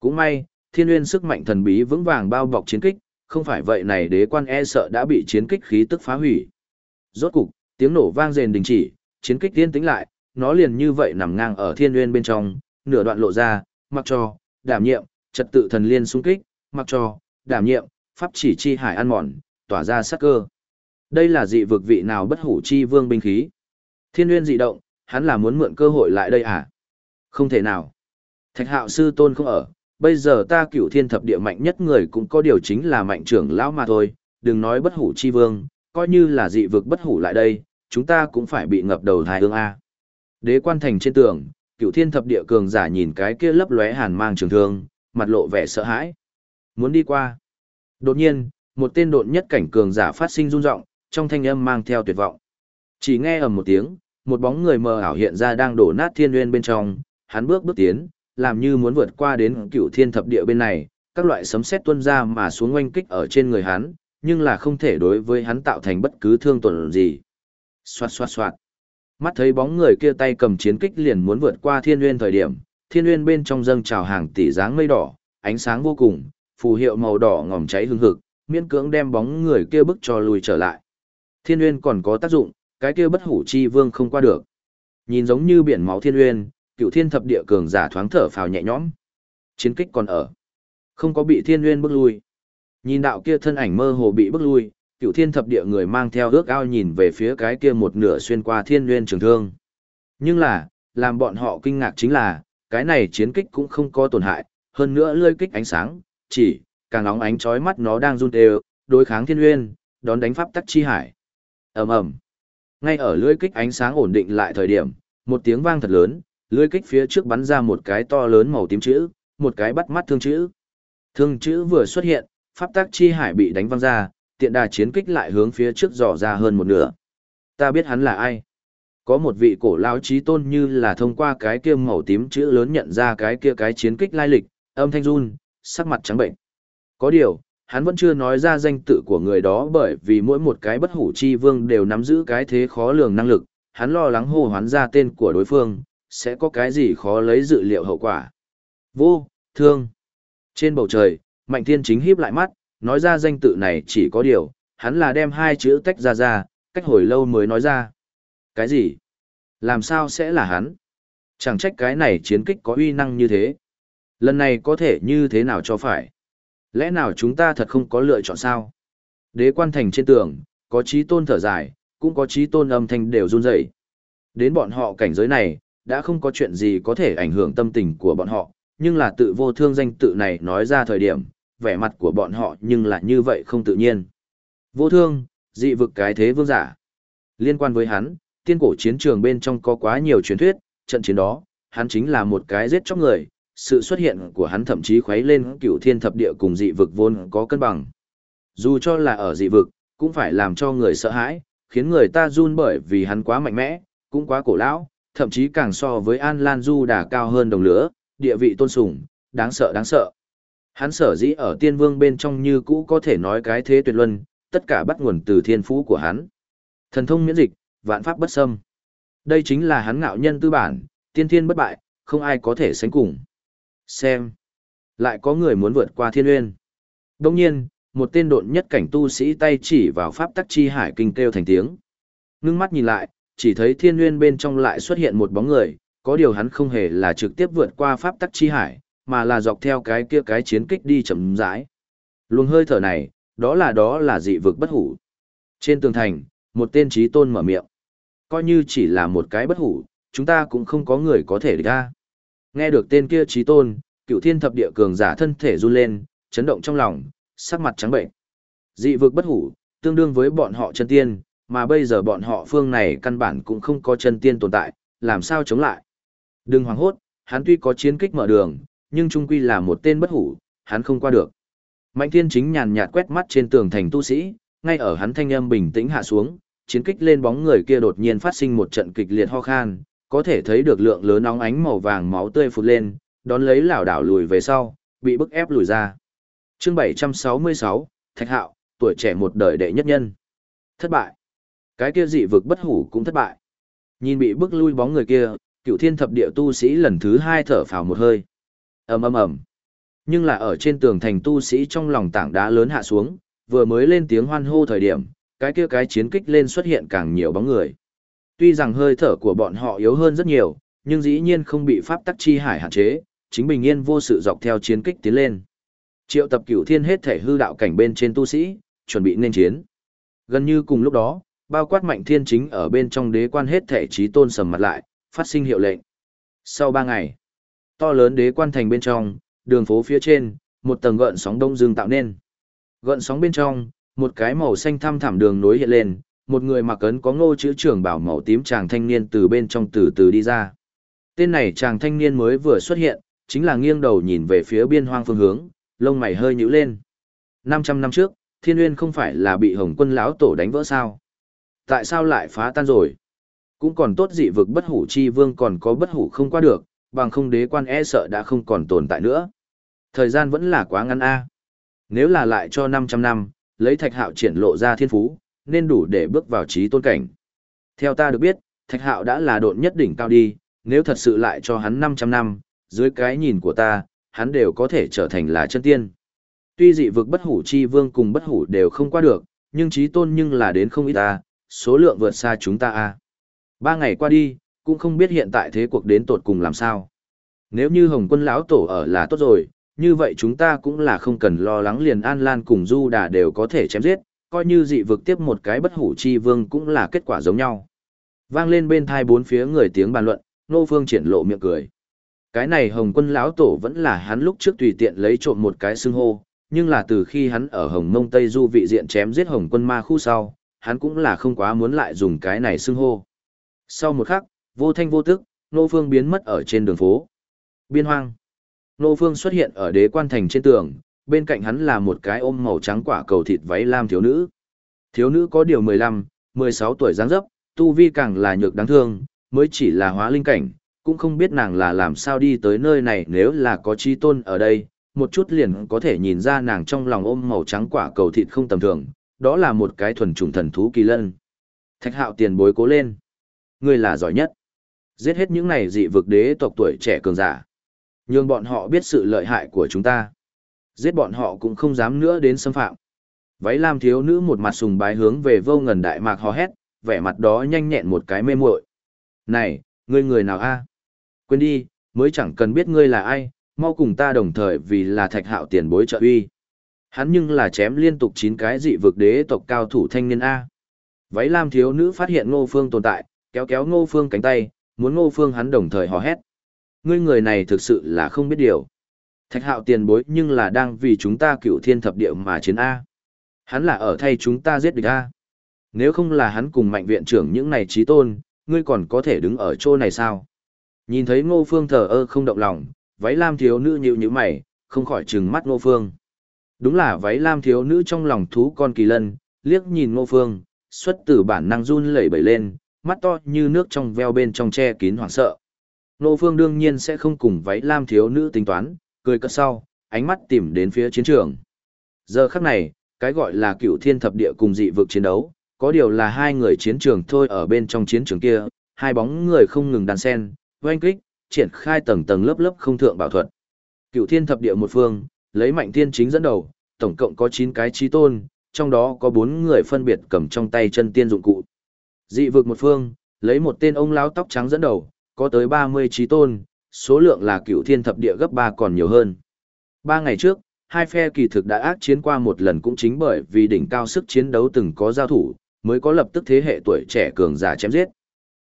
Cũng may, thiên nguyên sức mạnh thần bí vững vàng bao bọc chiến kích, không phải vậy này đế quan e sợ đã bị chiến kích khí tức phá hủy. Rốt cục, tiếng nổ vang rền đình chỉ, chiến kích tiên tĩnh lại, nó liền như vậy nằm ngang ở thiên nguyên bên trong, nửa đoạn lộ ra, mặc cho, đảm nhiệm, trật tự thần liên xung kích, mặc cho, đảm nhiệm, pháp chỉ chi hải ăn mòn, tỏa ra sát cơ. Đây là dị vực vị nào bất hủ chi vương binh khí. Thiên nguyên dị động, hắn là muốn mượn cơ hội lại đây à? Không thể nào. Thạch hạo sư tôn không ở, bây giờ ta cửu thiên thập địa mạnh nhất người cũng có điều chính là mạnh trưởng lão mà thôi, đừng nói bất hủ chi vương, coi như là dị vực bất hủ lại đây, chúng ta cũng phải bị ngập đầu thai ương A. Đế quan thành trên tường, cửu thiên thập địa cường giả nhìn cái kia lấp lóe hàn mang trường thương, mặt lộ vẻ sợ hãi. Muốn đi qua. Đột nhiên, một tên độn nhất cảnh cường giả phát sinh rung rộng, trong thanh âm mang theo tuyệt vọng. Chỉ nghe ầm một tiếng, một bóng người mờ ảo hiện ra đang đổ nát thiên nguyên bên trong, hắn bước bước tiến, làm như muốn vượt qua đến cựu thiên thập địa bên này, các loại sấm sét tuôn ra mà xuống oanh kích ở trên người hắn, nhưng là không thể đối với hắn tạo thành bất cứ thương tổn gì. Xoạt xoạt xoạt. Mắt thấy bóng người kia tay cầm chiến kích liền muốn vượt qua thiên nguyên thời điểm, thiên nguyên bên trong dâng trào hàng tỷ dáng mây đỏ, ánh sáng vô cùng, phù hiệu màu đỏ ngòm cháy hương hực, miễn cưỡng đem bóng người kia bức cho lùi trở lại. Thiên nguyên còn có tác dụng, cái kia bất hủ chi vương không qua được. Nhìn giống như biển máu thiên uyên, cựu thiên thập địa cường giả thoáng thở phào nhẹ nhõm. Chiến kích còn ở. Không có bị thiên uyên bức lui. Nhìn đạo kia thân ảnh mơ hồ bị bức lui, cựu thiên thập địa người mang theo ước ao nhìn về phía cái kia một nửa xuyên qua thiên nguyên trường thương. Nhưng là, làm bọn họ kinh ngạc chính là, cái này chiến kích cũng không có tổn hại, hơn nữa lơi kích ánh sáng, chỉ, càng nóng ánh chói mắt nó đang run đều, đối kháng thiên nguyên, đón đánh pháp tắc chi hải. ầm ầm Ngay ở lưỡi kích ánh sáng ổn định lại thời điểm, một tiếng vang thật lớn, lưỡi kích phía trước bắn ra một cái to lớn màu tím chữ, một cái bắt mắt thương chữ. Thương chữ vừa xuất hiện, pháp tắc chi hải bị đánh văng ra, tiện đà chiến kích lại hướng phía trước dò ra hơn một nửa. Ta biết hắn là ai. Có một vị cổ lão trí tôn như là thông qua cái kia màu tím chữ lớn nhận ra cái kia cái chiến kích lai lịch, âm thanh run, sắc mặt trắng bệnh. Có điều, hắn vẫn chưa nói ra danh tự của người đó bởi vì mỗi một cái bất hủ chi vương đều nắm giữ cái thế khó lường năng lực, hắn lo lắng hô hoán ra tên của đối phương, sẽ có cái gì khó lấy dự liệu hậu quả. Vô, thương. Trên bầu trời, Mạnh Thiên chính híp lại mắt, nói ra danh tự này chỉ có điều, hắn là đem hai chữ tách ra ra, cách hồi lâu mới nói ra. Cái gì? Làm sao sẽ là hắn? Chẳng trách cái này chiến kích có uy năng như thế. Lần này có thể như thế nào cho phải? Lẽ nào chúng ta thật không có lựa chọn sao? Đế quan thành trên tường, có trí tôn thở dài, cũng có trí tôn âm thanh đều run rẩy. Đến bọn họ cảnh giới này, đã không có chuyện gì có thể ảnh hưởng tâm tình của bọn họ, nhưng là tự vô thương danh tự này nói ra thời điểm, vẻ mặt của bọn họ nhưng là như vậy không tự nhiên. Vô thương, dị vực cái thế vương giả. Liên quan với hắn, tiên cổ chiến trường bên trong có quá nhiều truyền thuyết, trận chiến đó, hắn chính là một cái giết chóc người, sự xuất hiện của hắn thậm chí khuấy lên cựu thiên thập địa cùng dị vực vốn có cân bằng. Dù cho là ở dị vực, cũng phải làm cho người sợ hãi, khiến người ta run bởi vì hắn quá mạnh mẽ, cũng quá cổ lão, thậm chí càng so với An Lan Du đà cao hơn đồng lửa, địa vị tôn sùng, đáng sợ đáng sợ. Hắn sở dĩ ở tiên vương bên trong như cũ có thể nói cái thế tuyệt luân, tất cả bắt nguồn từ thiên phú của hắn. Thần thông miễn dịch, vạn pháp bất xâm. Đây chính là hắn ngạo nhân tư bản, tiên thiên bất bại, không ai có thể sánh cùng. Xem. Lại có người muốn vượt qua thiên uyên. Đồng nhiên, một tên độn nhất cảnh tu sĩ tay chỉ vào pháp tắc chi hải kinh kêu thành tiếng. Ngưng mắt nhìn lại, chỉ thấy thiên nguyên bên trong lại xuất hiện một bóng người, có điều hắn không hề là trực tiếp vượt qua pháp tắc chi hải, mà là dọc theo cái kia cái chiến kích đi chậm rãi. Luồng hơi thở này, đó là đó là dị vực bất hủ. Trên tường thành, một tên trí tôn mở miệng. Coi như chỉ là một cái bất hủ, chúng ta cũng không có người có thể ra. Nghe được tên kia trí tôn, cựu thiên thập địa cường giả thân thể run lên, chấn động trong lòng, sắc mặt trắng bệnh. Dị vực bất hủ, tương đương với bọn họ chân tiên, mà bây giờ bọn họ phương này căn bản cũng không có chân tiên tồn tại, làm sao chống lại. Đừng hoảng hốt, hắn tuy có chiến kích mở đường, nhưng trung quy là một tên bất hủ, hắn không qua được. Mạnh thiên chính nhàn nhạt quét mắt trên tường thành tu sĩ, ngay ở hắn thanh âm bình tĩnh hạ xuống, chiến kích lên bóng người kia đột nhiên phát sinh một trận kịch liệt ho khan, có thể thấy được lượng lớn nóng ánh màu vàng máu tươi phụt lên, đón lấy lảo đảo lùi về sau, bị bức ép lùi ra. Chương 766, Thạch Hạo, tuổi trẻ một đời đệ nhất nhân. Thất bại. Cái kia dị vực bất hủ cũng thất bại. Nhìn bị bức lui bóng người kia, cựu thiên thập địa tu sĩ lần thứ hai thở phào một hơi. ầm ầm ầm. Nhưng là ở trên tường thành tu sĩ trong lòng tảng đá lớn hạ xuống, vừa mới lên tiếng hoan hô thời điểm, cái kia cái chiến kích lên xuất hiện càng nhiều bóng người. Tuy rằng hơi thở của bọn họ yếu hơn rất nhiều, nhưng dĩ nhiên không bị pháp tắc chi hải hạn chế, chính bình yên vô sự dọc theo chiến kích tiến lên. Triệu tập cửu thiên hết thể hư đạo cảnh bên trên tu sĩ, chuẩn bị nên chiến. Gần như cùng lúc đó, bao quát mạnh thiên chính ở bên trong đế quan hết thể trí tôn sầm mặt lại, phát sinh hiệu lệnh. Sau ba ngày, to lớn đế quan thành bên trong, đường phố phía trên, một tầng gợn sóng đông dương tạo nên. Gợn sóng bên trong, một cái màu xanh thăm thẳm đường nối hiện lên, một người mặc ấn có ngô chữ trưởng bảo màu tím chàng thanh niên từ bên trong từ từ đi ra. Tên này chàng thanh niên mới vừa xuất hiện, chính là nghiêng đầu nhìn về phía biên hoang phương hướng, lông mày hơi nhíu lên. 500 năm trước, Thiên Nguyên không phải là bị Hồng Quân lão tổ đánh vỡ sao? Tại sao lại phá tan rồi? Cũng còn tốt dị vực bất hủ chi vương còn có bất hủ không qua được, bằng không đế quan e sợ đã không còn tồn tại nữa. Thời gian vẫn là quá ngắn a. Nếu là lại cho 500 năm, lấy thạch hạo triển lộ ra thiên phú, nên đủ để bước vào trí tôn cảnh. Theo ta được biết, thạch hạo đã là độn nhất đỉnh cao đi, nếu thật sự lại cho hắn 500 năm, dưới cái nhìn của ta, hắn đều có thể trở thành là chân tiên. Tuy dị vực bất hủ chi vương cùng bất hủ đều không qua được, nhưng trí tôn nhưng là đến không ít ta, số lượng vượt xa chúng ta a. Ba ngày qua đi, cũng không biết hiện tại thế cuộc đến tột cùng làm sao. Nếu như Hồng Quân lão tổ ở là tốt rồi, như vậy chúng ta cũng là không cần lo lắng liền An Lan cùng Du Đà đều có thể chém giết, coi như dị vực tiếp một cái bất hủ chi vương cũng là kết quả giống nhau. Vang lên bên thai bốn phía người tiếng bàn luận, Nô Phương triển lộ miệng cười. Cái này Hồng Quân lão tổ vẫn là hắn lúc trước tùy tiện lấy trộm một cái xưng hô, nhưng là từ khi hắn ở Hồng Mông Tây Du vị diện chém giết Hồng Quân ma khu sau, hắn cũng là không quá muốn lại dùng cái này xưng hô. Sau một khắc, vô thanh vô tức, Nô Phương biến mất ở trên đường phố. Biên hoang. Nô Phương xuất hiện ở đế quan thành trên tường, bên cạnh hắn là một cái ôm màu trắng quả cầu thịt váy lam thiếu nữ. Thiếu nữ có điều 15, 16 tuổi dáng dấp, tu vi càng là nhược đáng thương, mới chỉ là hóa linh cảnh, cũng không biết nàng là làm sao đi tới nơi này nếu là có chi tôn ở đây, một chút liền có thể nhìn ra nàng trong lòng ôm màu trắng quả cầu thịt không tầm thường, đó là một cái thuần trùng thần thú kỳ lân. Thạch hạo tiền bối cố lên. Ngươi là giỏi nhất. Giết hết những này dị vực đế tộc tuổi trẻ cường giả. Nhưng bọn họ biết sự lợi hại của chúng ta. Giết bọn họ cũng không dám nữa đến xâm phạm. Váy lam thiếu nữ một mặt sùng bái hướng về vô ngần đại mạc hò hét, vẻ mặt đó nhanh nhẹn một cái mê muội. Này, ngươi người nào a? Quên đi, mới chẳng cần biết ngươi là ai, mau cùng ta đồng thời vì là thạch hạo tiền bối trợ uy. Hắn nhưng là chém liên tục 9 cái dị vực đế tộc cao thủ thanh niên A. Váy lam thiếu nữ phát hiện ngô phương tồn tại, kéo kéo ngô phương cánh tay, muốn ngô phương hắn đồng thời hò hét. Ngươi người này thực sự là không biết điều. Thạch hạo tiền bối nhưng là đang vì chúng ta cựu thiên thập địa mà chiến A. Hắn là ở thay chúng ta giết địch A. Nếu không là hắn cùng mạnh viện trưởng những này trí tôn, ngươi còn có thể đứng ở chỗ này sao? Nhìn thấy ngô phương thờ ơ không động lòng, váy lam thiếu nữ nhịu như mày, không khỏi trừng mắt ngô phương. Đúng là váy lam thiếu nữ trong lòng thú con kỳ lân, liếc nhìn ngô phương, xuất từ bản năng run lẩy bẩy lên, mắt to như nước trong veo bên trong che kín hoảng sợ. Ngô phương đương nhiên sẽ không cùng váy lam thiếu nữ tính toán, cười cất sau, ánh mắt tìm đến phía chiến trường. Giờ khắc này, cái gọi là cựu thiên thập địa cùng dị vực chiến đấu, có điều là hai người chiến trường thôi ở bên trong chiến trường kia, hai bóng người không ngừng đàn sen, oanh kích, triển khai tầng tầng lớp lớp không thượng bảo thuật. Cựu thiên thập địa một phương, lấy mạnh thiên chính dẫn đầu, tổng cộng có 9 cái chi tôn, trong đó có 4 người phân biệt cầm trong tay chân tiên dụng cụ. Dị vực một phương, lấy một tên ông lão tóc trắng dẫn đầu, có tới 30 chi tôn, số lượng là cựu thiên thập địa gấp 3 còn nhiều hơn. Ba ngày trước, hai phe kỳ thực đã ác chiến qua một lần cũng chính bởi vì đỉnh cao sức chiến đấu từng có giao thủ, mới có lập tức thế hệ tuổi trẻ cường giả chém giết.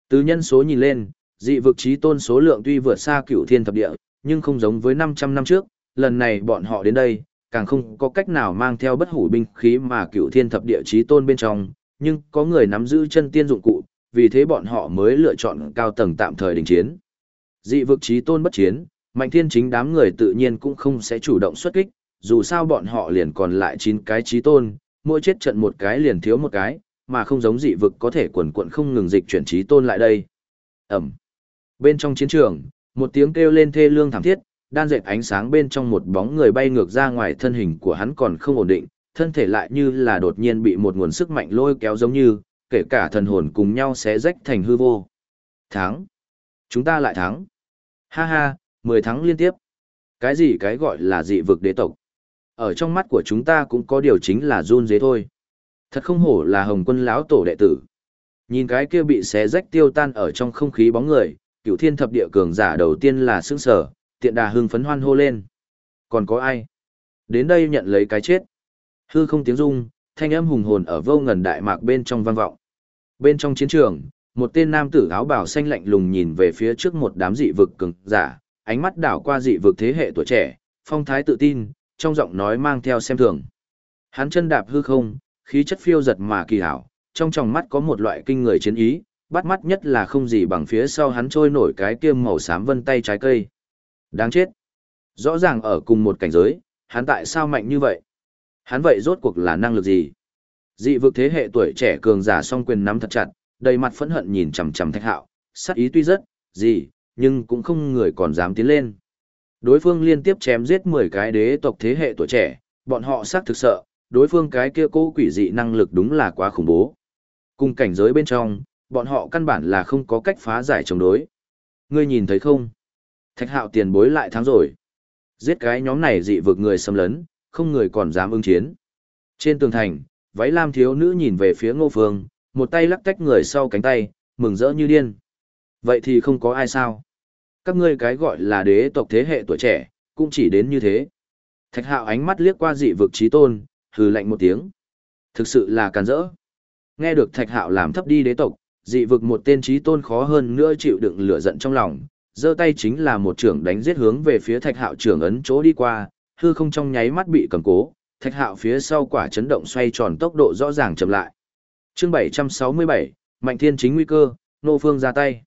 Từ nhân số nhìn lên, dị vực trí tôn số lượng tuy vượt xa cựu thiên thập địa, nhưng không giống với 500 năm trước, lần này bọn họ đến đây, càng không có cách nào mang theo bất hủ binh khí mà cựu thiên thập địa trí tôn bên trong, nhưng có người nắm giữ chân tiên dụng cụ, vì thế bọn họ mới lựa chọn cao tầng tạm thời đình chiến. Dị vực trí tôn bất chiến, mạnh thiên chính đám người tự nhiên cũng không sẽ chủ động xuất kích, dù sao bọn họ liền còn lại 9 cái trí tôn, mỗi chết trận một cái liền thiếu một cái, mà không giống dị vực có thể quần quận không ngừng dịch chuyển trí tôn lại đây. Ẩm. Bên trong chiến trường, một tiếng kêu lên thê lương thảm thiết, đan dệt ánh sáng bên trong một bóng người bay ngược ra ngoài thân hình của hắn còn không ổn định, thân thể lại như là đột nhiên bị một nguồn sức mạnh lôi kéo giống như, kể cả thần hồn cùng nhau sẽ rách thành hư vô. Thắng! Chúng ta lại thắng! Ha ha, 10 thắng liên tiếp. Cái gì cái gọi là dị vực đế tộc? Ở trong mắt của chúng ta cũng có điều chính là run dế thôi. Thật không hổ là hồng quân lão tổ đệ tử. Nhìn cái kia bị xé rách tiêu tan ở trong không khí bóng người, cựu thiên thập địa cường giả đầu tiên là sững sở, tiện đà hưng phấn hoan hô lên. Còn có ai? Đến đây nhận lấy cái chết. Hư không tiếng rung, thanh âm hùng hồn ở vô ngần đại mạc bên trong vang vọng. Bên trong chiến trường, một tên nam tử áo bào xanh lạnh lùng nhìn về phía trước một đám dị vực cường giả, ánh mắt đảo qua dị vực thế hệ tuổi trẻ, phong thái tự tin, trong giọng nói mang theo xem thường. Hắn chân đạp hư không, khí chất phiêu giật mà kỳ hảo, trong tròng mắt có một loại kinh người chiến ý, bắt mắt nhất là không gì bằng phía sau hắn trôi nổi cái kiêm màu xám vân tay trái cây. Đáng chết. Rõ ràng ở cùng một cảnh giới, hắn tại sao mạnh như vậy? Hắn vậy rốt cuộc là năng lực gì? Dị vực thế hệ tuổi trẻ cường giả song quyền nắm thật chặt, đầy mặt phẫn hận nhìn chằm chằm Thạch Hạo, sát ý tuy rất gì, nhưng cũng không người còn dám tiến lên. Đối phương liên tiếp chém giết 10 cái đế tộc thế hệ tuổi trẻ, bọn họ xác thực sợ, đối phương cái kia cố quỷ dị năng lực đúng là quá khủng bố. Cùng cảnh giới bên trong, bọn họ căn bản là không có cách phá giải chống đối. Ngươi nhìn thấy không? Thạch hạo tiền bối lại thắng rồi. Giết cái nhóm này dị vực người xâm lấn, không người còn dám ứng chiến. Trên tường thành, váy lam thiếu nữ nhìn về phía ngô phương, một tay lắc tách người sau cánh tay, mừng rỡ như điên. Vậy thì không có ai sao. Các ngươi cái gọi là đế tộc thế hệ tuổi trẻ, cũng chỉ đến như thế. Thạch hạo ánh mắt liếc qua dị vực trí tôn, hừ lạnh một tiếng. Thực sự là càn rỡ. Nghe được thạch hạo làm thấp đi đế tộc, dị vực một tên trí tôn khó hơn nữa chịu đựng lửa giận trong lòng, giơ tay chính là một trưởng đánh giết hướng về phía thạch hạo trưởng ấn chỗ đi qua, hư không trong nháy mắt bị cầm cố, thạch hạo phía sau quả chấn động xoay tròn tốc độ rõ ràng chậm lại. Chương 767, Mạnh Thiên chính nguy cơ, nô phương ra tay.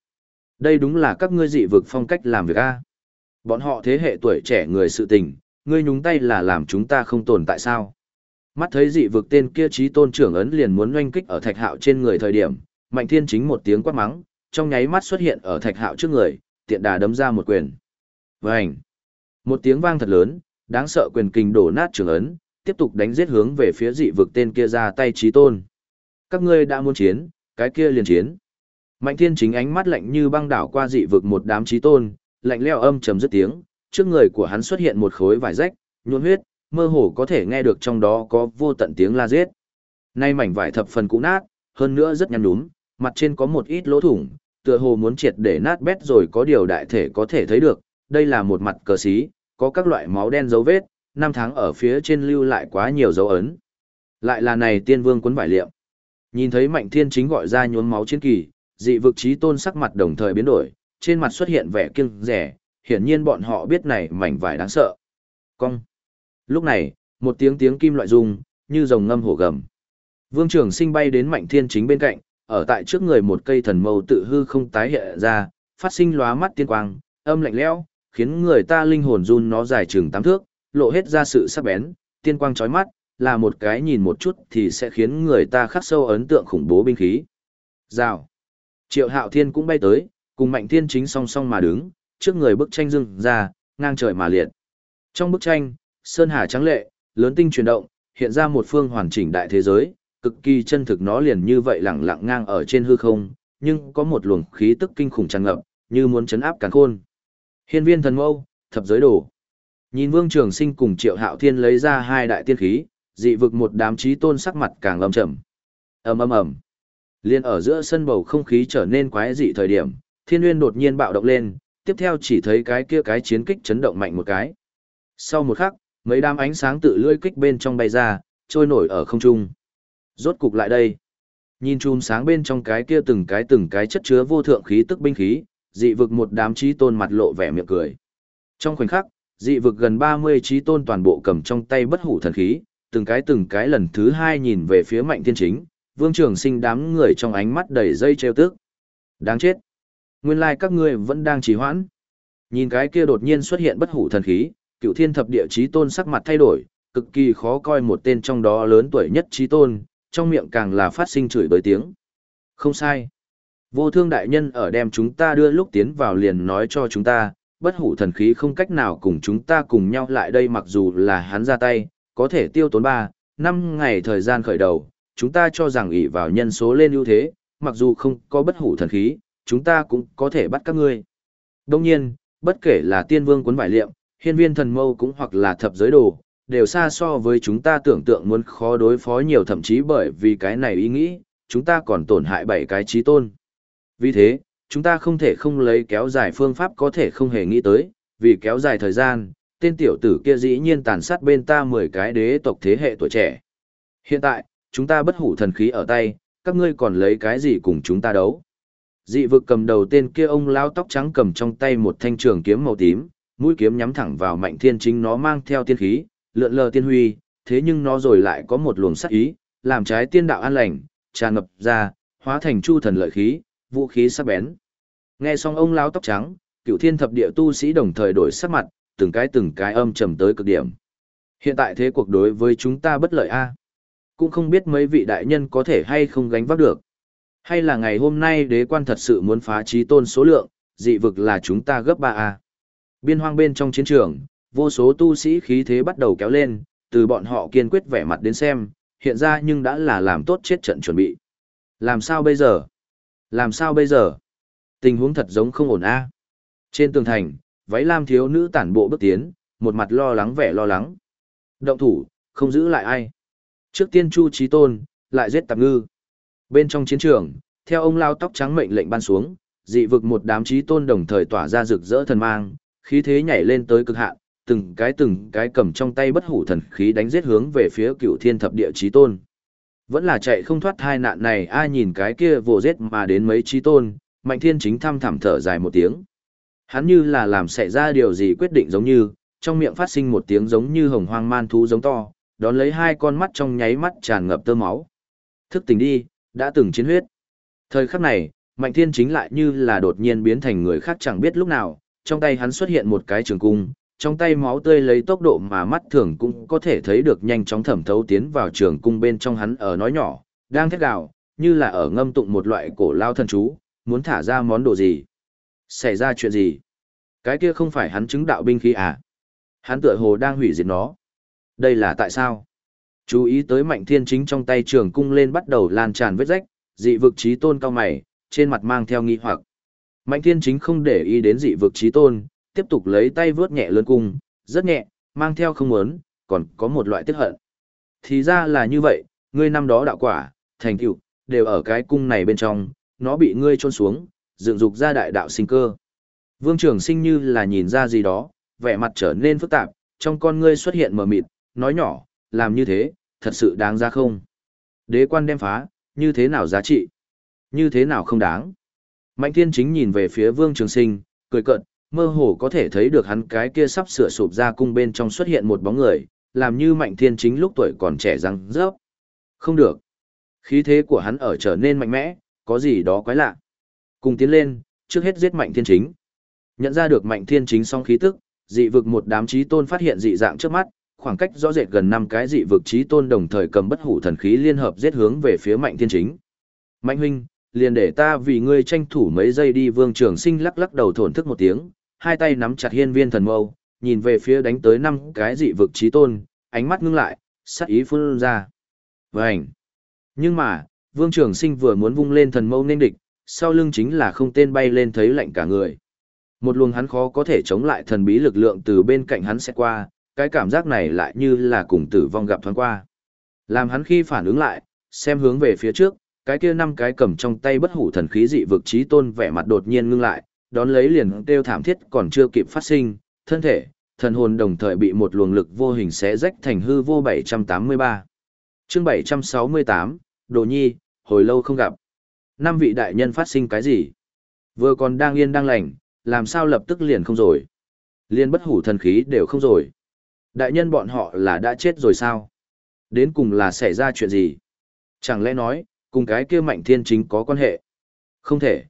Đây đúng là các ngươi dị vực phong cách làm việc a. Bọn họ thế hệ tuổi trẻ người sự tình, ngươi nhúng tay là làm chúng ta không tồn tại sao? Mắt thấy dị vực tên kia trí tôn trưởng ấn liền muốn oanh kích ở thạch hạo trên người thời điểm, Mạnh Thiên chính một tiếng quát mắng, trong nháy mắt xuất hiện ở thạch hạo trước người, tiện đà đấm ra một quyền. Vành! Một tiếng vang thật lớn, đáng sợ quyền kình đổ nát trưởng ấn, tiếp tục đánh giết hướng về phía dị vực tên kia ra tay trí tôn. Các ngươi đã muốn chiến, cái kia liền chiến. Mạnh thiên chính ánh mắt lạnh như băng đảo qua dị vực một đám trí tôn, lạnh leo âm trầm dứt tiếng, trước người của hắn xuất hiện một khối vải rách, nhuộn huyết, mơ hồ có thể nghe được trong đó có vô tận tiếng la giết. Nay mảnh vải thập phần cũ nát, hơn nữa rất nhăn nhúm, mặt trên có một ít lỗ thủng, tựa hồ muốn triệt để nát bét rồi có điều đại thể có thể thấy được, đây là một mặt cờ xí, có các loại máu đen dấu vết, năm tháng ở phía trên lưu lại quá nhiều dấu ấn. Lại là này tiên vương cuốn vải liệm. Nhìn thấy mạnh thiên chính gọi ra nhuốm máu chiến kỳ, dị vực trí tôn sắc mặt đồng thời biến đổi, trên mặt xuất hiện vẻ kiêng rẻ, hiển nhiên bọn họ biết này mảnh vải đáng sợ. Cong. Lúc này, một tiếng tiếng kim loại rung, như rồng ngâm hổ gầm. Vương Trường Sinh bay đến Mạnh Thiên Chính bên cạnh, ở tại trước người một cây thần mâu tự hư không tái hiện ra, phát sinh lóa mắt tiên quang, âm lạnh lẽo, khiến người ta linh hồn run nó dài chừng tám thước, lộ hết ra sự sắc bén, tiên quang chói mắt, là một cái nhìn một chút thì sẽ khiến người ta khắc sâu ấn tượng khủng bố binh khí. Rào. Triệu Hạo Thiên cũng bay tới, cùng Mạnh Thiên Chính song song mà đứng, trước người bức tranh dưng ra, ngang trời mà liệt. Trong bức tranh, sơn hà trắng lệ, lớn tinh chuyển động, hiện ra một phương hoàn chỉnh đại thế giới, cực kỳ chân thực nó liền như vậy lẳng lặng ngang ở trên hư không, nhưng có một luồng khí tức kinh khủng tràn ngập, như muốn chấn áp càn khôn. Hiên viên thần mâu, thập giới đồ. Nhìn Vương Trường Sinh cùng Triệu Hạo Thiên lấy ra hai đại tiên khí, dị vực một đám chí tôn sắc mặt càng lầm chậm. Ầm ầm ầm. Liên ở giữa sân bầu không khí trở nên quái dị thời điểm, Thiên Nguyên đột nhiên bạo động lên, tiếp theo chỉ thấy cái kia cái chiến kích chấn động mạnh một cái. Sau một khắc, mấy đám ánh sáng tự lưỡi kích bên trong bay ra, trôi nổi ở không trung. Rốt cục lại đây. Nhìn chùm sáng bên trong cái kia từng cái từng cái chất chứa vô thượng khí tức binh khí, dị vực một đám trí tôn mặt lộ vẻ miệng cười. Trong khoảnh khắc, dị vực gần 30 trí tôn toàn bộ cầm trong tay bất hủ thần khí, từng cái từng cái lần thứ hai nhìn về phía mạnh thiên chính, vương trường sinh đám người trong ánh mắt đầy dây treo tức. Đáng chết! Nguyên lai like các ngươi vẫn đang trì hoãn. Nhìn cái kia đột nhiên xuất hiện bất hủ thần khí, cựu thiên thập địa trí tôn sắc mặt thay đổi, cực kỳ khó coi một tên trong đó lớn tuổi nhất trí tôn, trong miệng càng là phát sinh chửi bới tiếng. Không sai. Vô thương đại nhân ở đem chúng ta đưa lúc tiến vào liền nói cho chúng ta, bất hủ thần khí không cách nào cùng chúng ta cùng nhau lại đây mặc dù là hắn ra tay, có thể tiêu tốn 3, 5 ngày thời gian khởi đầu, chúng ta cho rằng ỷ vào nhân số lên ưu thế, mặc dù không có bất hủ thần khí, chúng ta cũng có thể bắt các ngươi. Đồng nhiên, bất kể là tiên vương cuốn vải liệm, hiên viên thần mâu cũng hoặc là thập giới đồ, đều xa so với chúng ta tưởng tượng muốn khó đối phó nhiều thậm chí bởi vì cái này ý nghĩ, chúng ta còn tổn hại bảy cái trí tôn. Vì thế, chúng ta không thể không lấy kéo dài phương pháp có thể không hề nghĩ tới, vì kéo dài thời gian, tên tiểu tử kia dĩ nhiên tàn sát bên ta 10 cái đế tộc thế hệ tuổi trẻ. Hiện tại, chúng ta bất hủ thần khí ở tay, các ngươi còn lấy cái gì cùng chúng ta đấu. Dị vực cầm đầu tên kia ông lao tóc trắng cầm trong tay một thanh trường kiếm màu tím, mũi kiếm nhắm thẳng vào mạnh thiên chính nó mang theo tiên khí, lượn lờ tiên huy, thế nhưng nó rồi lại có một luồng sắc ý, làm trái tiên đạo an lành, tràn ngập ra, hóa thành chu thần lợi khí, vũ khí sắc bén. Nghe xong ông lão tóc trắng, cựu thiên thập địa tu sĩ đồng thời đổi sắc mặt, từng cái từng cái âm trầm tới cực điểm. Hiện tại thế cuộc đối với chúng ta bất lợi a. Cũng không biết mấy vị đại nhân có thể hay không gánh vác được. Hay là ngày hôm nay đế quan thật sự muốn phá trí tôn số lượng, dị vực là chúng ta gấp 3A. Biên hoang bên trong chiến trường, vô số tu sĩ khí thế bắt đầu kéo lên, từ bọn họ kiên quyết vẻ mặt đến xem, hiện ra nhưng đã là làm tốt chết trận chuẩn bị. Làm sao bây giờ? Làm sao bây giờ? Tình huống thật giống không ổn a. Trên tường thành, váy lam thiếu nữ tản bộ bước tiến, một mặt lo lắng vẻ lo lắng. Động thủ, không giữ lại ai. Trước tiên Chu Trí Tôn, lại giết Tạp Ngư. Bên trong chiến trường, theo ông lao tóc trắng mệnh lệnh ban xuống, dị vực một đám trí tôn đồng thời tỏa ra rực rỡ thần mang, khí thế nhảy lên tới cực hạn, từng cái từng cái cầm trong tay bất hủ thần khí đánh giết hướng về phía cựu thiên thập địa trí tôn. Vẫn là chạy không thoát hai nạn này ai nhìn cái kia vồ giết mà đến mấy trí tôn, mạnh thiên chính thăm thẳm thở dài một tiếng. Hắn như là làm xảy ra điều gì quyết định giống như, trong miệng phát sinh một tiếng giống như hồng hoang man thú giống to, đón lấy hai con mắt trong nháy mắt tràn ngập tơ máu. Thức tỉnh đi, đã từng chiến huyết. Thời khắc này, Mạnh Thiên chính lại như là đột nhiên biến thành người khác chẳng biết lúc nào, trong tay hắn xuất hiện một cái trường cung, trong tay máu tươi lấy tốc độ mà mắt thường cũng có thể thấy được nhanh chóng thẩm thấu tiến vào trường cung bên trong hắn ở nói nhỏ, đang thét gào, như là ở ngâm tụng một loại cổ lao thần chú, muốn thả ra món đồ gì. Xảy ra chuyện gì? Cái kia không phải hắn chứng đạo binh khí à? Hắn tựa hồ đang hủy diệt nó. Đây là tại sao? Chú ý tới mạnh thiên chính trong tay trường cung lên bắt đầu lan tràn vết rách, dị vực trí tôn cao mày, trên mặt mang theo nghi hoặc. Mạnh thiên chính không để ý đến dị vực trí tôn, tiếp tục lấy tay vướt nhẹ lớn cung, rất nhẹ, mang theo không muốn, còn có một loại tiết hận. Thì ra là như vậy, ngươi năm đó đạo quả, thành tựu đều ở cái cung này bên trong, nó bị ngươi trôn xuống, dựng dục ra đại đạo sinh cơ. Vương Trường Sinh như là nhìn ra gì đó, vẻ mặt trở nên phức tạp, trong con ngươi xuất hiện mờ mịt, nói nhỏ, làm như thế, thật sự đáng ra không? Đế quan đem phá, như thế nào giá trị? Như thế nào không đáng? Mạnh Thiên Chính nhìn về phía Vương Trường Sinh, cười cợt, mơ hồ có thể thấy được hắn cái kia sắp sửa sụp ra cung bên trong xuất hiện một bóng người, làm như Mạnh Thiên Chính lúc tuổi còn trẻ răng rớp. Không được. Khí thế của hắn ở trở nên mạnh mẽ, có gì đó quái lạ. Cùng tiến lên, trước hết giết Mạnh Thiên Chính. Nhận ra được Mạnh Thiên Chính song khí tức, dị vực một đám trí tôn phát hiện dị dạng trước mắt, khoảng cách rõ rệt gần năm cái dị vực trí tôn đồng thời cầm bất hủ thần khí liên hợp giết hướng về phía Mạnh Thiên Chính. Mạnh huynh, liền để ta vì ngươi tranh thủ mấy giây đi Vương Trường Sinh lắc lắc đầu thổn thức một tiếng, hai tay nắm chặt hiên viên thần mâu, nhìn về phía đánh tới năm cái dị vực trí tôn, ánh mắt ngưng lại, sát ý phun ra. Vành. Nhưng mà, Vương Trường Sinh vừa muốn vung lên thần mâu nên địch, sau lưng chính là không tên bay lên thấy lạnh cả người. Một luồng hắn khó có thể chống lại thần bí lực lượng từ bên cạnh hắn sẽ qua, cái cảm giác này lại như là cùng tử vong gặp thoáng qua. Làm hắn khi phản ứng lại, xem hướng về phía trước, cái kia năm cái cầm trong tay bất hủ thần khí dị vực trí tôn vẻ mặt đột nhiên ngưng lại, đón lấy liền kêu thảm thiết còn chưa kịp phát sinh, thân thể, thần hồn đồng thời bị một luồng lực vô hình xé rách thành hư vô 783. Chương 768, Đồ Nhi, hồi lâu không gặp. Năm vị đại nhân phát sinh cái gì? Vừa còn đang yên đang lành, làm sao lập tức liền không rồi? Liên bất hủ thần khí đều không rồi. Đại nhân bọn họ là đã chết rồi sao? Đến cùng là xảy ra chuyện gì? Chẳng lẽ nói, cùng cái kia mạnh thiên chính có quan hệ? Không thể.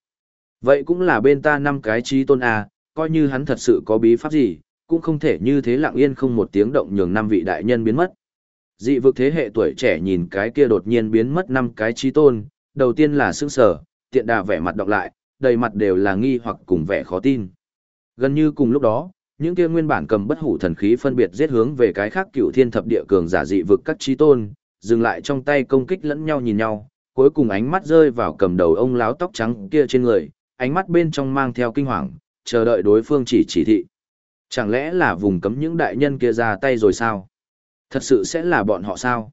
Vậy cũng là bên ta năm cái trí tôn A, coi như hắn thật sự có bí pháp gì, cũng không thể như thế lặng yên không một tiếng động nhường năm vị đại nhân biến mất. Dị vực thế hệ tuổi trẻ nhìn cái kia đột nhiên biến mất năm cái trí tôn, đầu tiên là sững sờ, tiện đà vẻ mặt đọc lại, đầy mặt đều là nghi hoặc cùng vẻ khó tin. Gần như cùng lúc đó, những kia nguyên bản cầm bất hủ thần khí phân biệt giết hướng về cái khác cựu thiên thập địa cường giả dị vực các chi tôn, dừng lại trong tay công kích lẫn nhau nhìn nhau, cuối cùng ánh mắt rơi vào cầm đầu ông láo tóc trắng kia trên người, ánh mắt bên trong mang theo kinh hoàng, chờ đợi đối phương chỉ chỉ thị. Chẳng lẽ là vùng cấm những đại nhân kia ra tay rồi sao? Thật sự sẽ là bọn họ sao?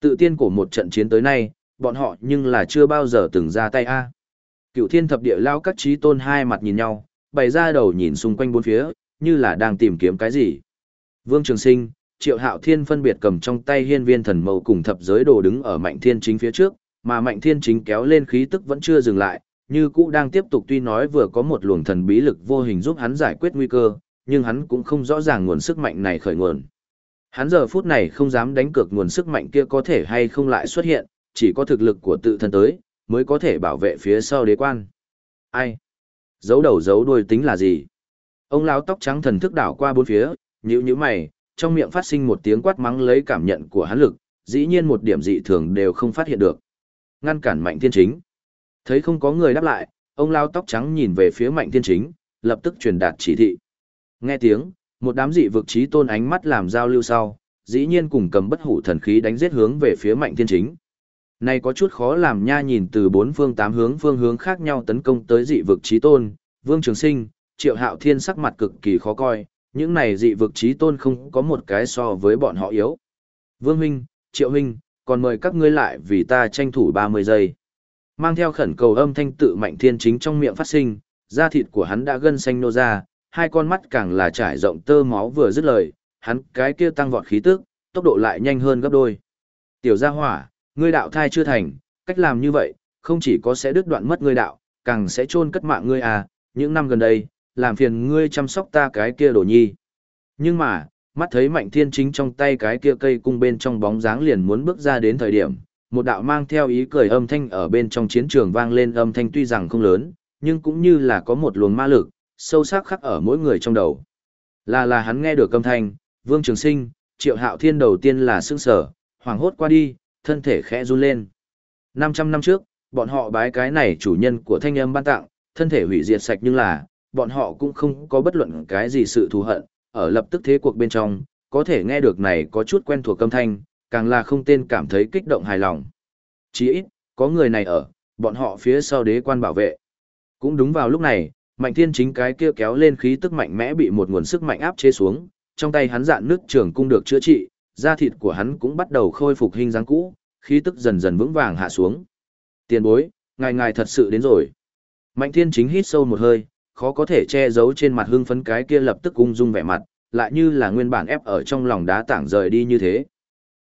Tự tiên của một trận chiến tới nay, bọn họ nhưng là chưa bao giờ từng ra tay a. Cựu thiên thập địa lao các trí tôn hai mặt nhìn nhau, bày ra đầu nhìn xung quanh bốn phía, như là đang tìm kiếm cái gì. Vương Trường Sinh, Triệu Hạo Thiên phân biệt cầm trong tay hiên viên thần mâu cùng thập giới đồ đứng ở Mạnh Thiên Chính phía trước, mà Mạnh Thiên Chính kéo lên khí tức vẫn chưa dừng lại, như cũ đang tiếp tục tuy nói vừa có một luồng thần bí lực vô hình giúp hắn giải quyết nguy cơ, nhưng hắn cũng không rõ ràng nguồn sức mạnh này khởi nguồn. Hắn giờ phút này không dám đánh cược nguồn sức mạnh kia có thể hay không lại xuất hiện, chỉ có thực lực của tự thân tới, mới có thể bảo vệ phía sau đế quan. Ai? Giấu đầu giấu đuôi tính là gì? Ông lão tóc trắng thần thức đảo qua bốn phía, nhíu nhíu mày, trong miệng phát sinh một tiếng quát mắng lấy cảm nhận của hắn lực, dĩ nhiên một điểm dị thường đều không phát hiện được. Ngăn cản Mạnh Thiên Chính. Thấy không có người đáp lại, ông lão tóc trắng nhìn về phía Mạnh Thiên Chính, lập tức truyền đạt chỉ thị. Nghe tiếng, một đám dị vực trí tôn ánh mắt làm giao lưu sau, dĩ nhiên cùng cầm bất hủ thần khí đánh giết hướng về phía Mạnh Thiên Chính. Này có chút khó làm nha nhìn từ bốn phương tám hướng phương hướng khác nhau tấn công tới dị vực trí tôn, Vương Trường Sinh, Triệu Hạo Thiên sắc mặt cực kỳ khó coi, những này dị vực trí tôn không có một cái so với bọn họ yếu. Vương Huynh, Triệu Huynh, còn mời các ngươi lại vì ta tranh thủ 30 giây. Mang theo khẩn cầu âm thanh tự mạnh thiên chính trong miệng phát sinh, da thịt của hắn đã gân xanh nô ra, hai con mắt càng là trải rộng tơ máu vừa dứt lời, hắn cái kia tăng vọt khí tức, tốc độ lại nhanh hơn gấp đôi. Tiểu gia hỏa, ngươi đạo thai chưa thành, cách làm như vậy, không chỉ có sẽ đứt đoạn mất ngươi đạo, càng sẽ chôn cất mạng ngươi à, những năm gần đây, làm phiền ngươi chăm sóc ta cái kia đồ nhi. Nhưng mà, mắt thấy mạnh thiên chính trong tay cái kia cây cung bên trong bóng dáng liền muốn bước ra đến thời điểm, một đạo mang theo ý cười âm thanh ở bên trong chiến trường vang lên âm thanh tuy rằng không lớn, nhưng cũng như là có một luồng ma lực, sâu sắc khắc ở mỗi người trong đầu. Là là hắn nghe được âm thanh, Vương Trường Sinh, Triệu Hạo Thiên đầu tiên là sững sờ, hoảng hốt qua đi, thân thể khẽ run lên. 500 năm trước, bọn họ bái cái này chủ nhân của thanh âm ban tặng, thân thể hủy diệt sạch nhưng là, bọn họ cũng không có bất luận cái gì sự thù hận, ở lập tức thế cuộc bên trong, có thể nghe được này có chút quen thuộc âm thanh, càng là không tên cảm thấy kích động hài lòng. Chỉ ít, có người này ở, bọn họ phía sau đế quan bảo vệ. Cũng đúng vào lúc này, Mạnh Thiên chính cái kia kéo lên khí tức mạnh mẽ bị một nguồn sức mạnh áp chế xuống, trong tay hắn dạn nước trường cung được chữa trị, da thịt của hắn cũng bắt đầu khôi phục hình dáng cũ, khí tức dần dần vững vàng hạ xuống. Tiền bối, ngài ngài thật sự đến rồi. Mạnh Thiên chính hít sâu một hơi, khó có thể che giấu trên mặt hưng phấn cái kia lập tức ung dung vẻ mặt, lại như là nguyên bản ép ở trong lòng đá tảng rời đi như thế.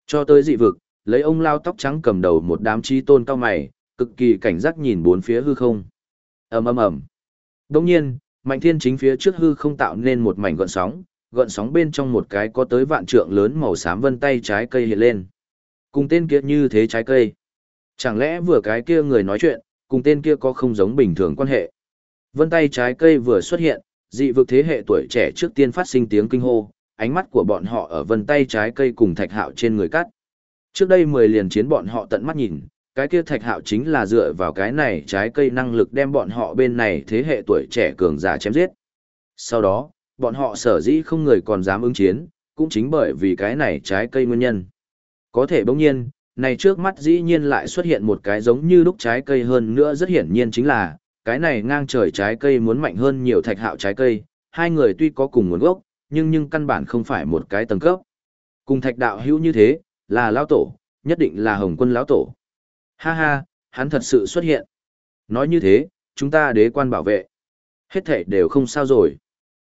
Cho tới dị vực, lấy ông lao tóc trắng cầm đầu một đám trí tôn cao mày, cực kỳ cảnh giác nhìn bốn phía hư không. ầm ầm ầm. Đông nhiên, Mạnh Thiên chính phía trước hư không tạo nên một mảnh gợn sóng, gợn sóng bên trong một cái có tới vạn trượng lớn màu xám vân tay trái cây hiện lên. Cùng tên kia như thế trái cây. Chẳng lẽ vừa cái kia người nói chuyện, cùng tên kia có không giống bình thường quan hệ. Vân tay trái cây vừa xuất hiện, dị vực thế hệ tuổi trẻ trước tiên phát sinh tiếng kinh hô, ánh mắt của bọn họ ở vân tay trái cây cùng thạch hạo trên người cắt. Trước đây 10 liền chiến bọn họ tận mắt nhìn, cái kia thạch hạo chính là dựa vào cái này trái cây năng lực đem bọn họ bên này thế hệ tuổi trẻ cường giả chém giết. Sau đó, bọn họ sở dĩ không người còn dám ứng chiến, cũng chính bởi vì cái này trái cây nguyên nhân. Có thể bỗng nhiên, này trước mắt dĩ nhiên lại xuất hiện một cái giống như đúc trái cây hơn nữa rất hiển nhiên chính là, cái này ngang trời trái cây muốn mạnh hơn nhiều thạch hạo trái cây, hai người tuy có cùng nguồn gốc, nhưng nhưng căn bản không phải một cái tầng cấp. Cùng thạch đạo hữu như thế, là lão tổ, nhất định là hồng quân lão tổ. Ha ha, hắn thật sự xuất hiện. Nói như thế, chúng ta đế quan bảo vệ. Hết thể đều không sao rồi.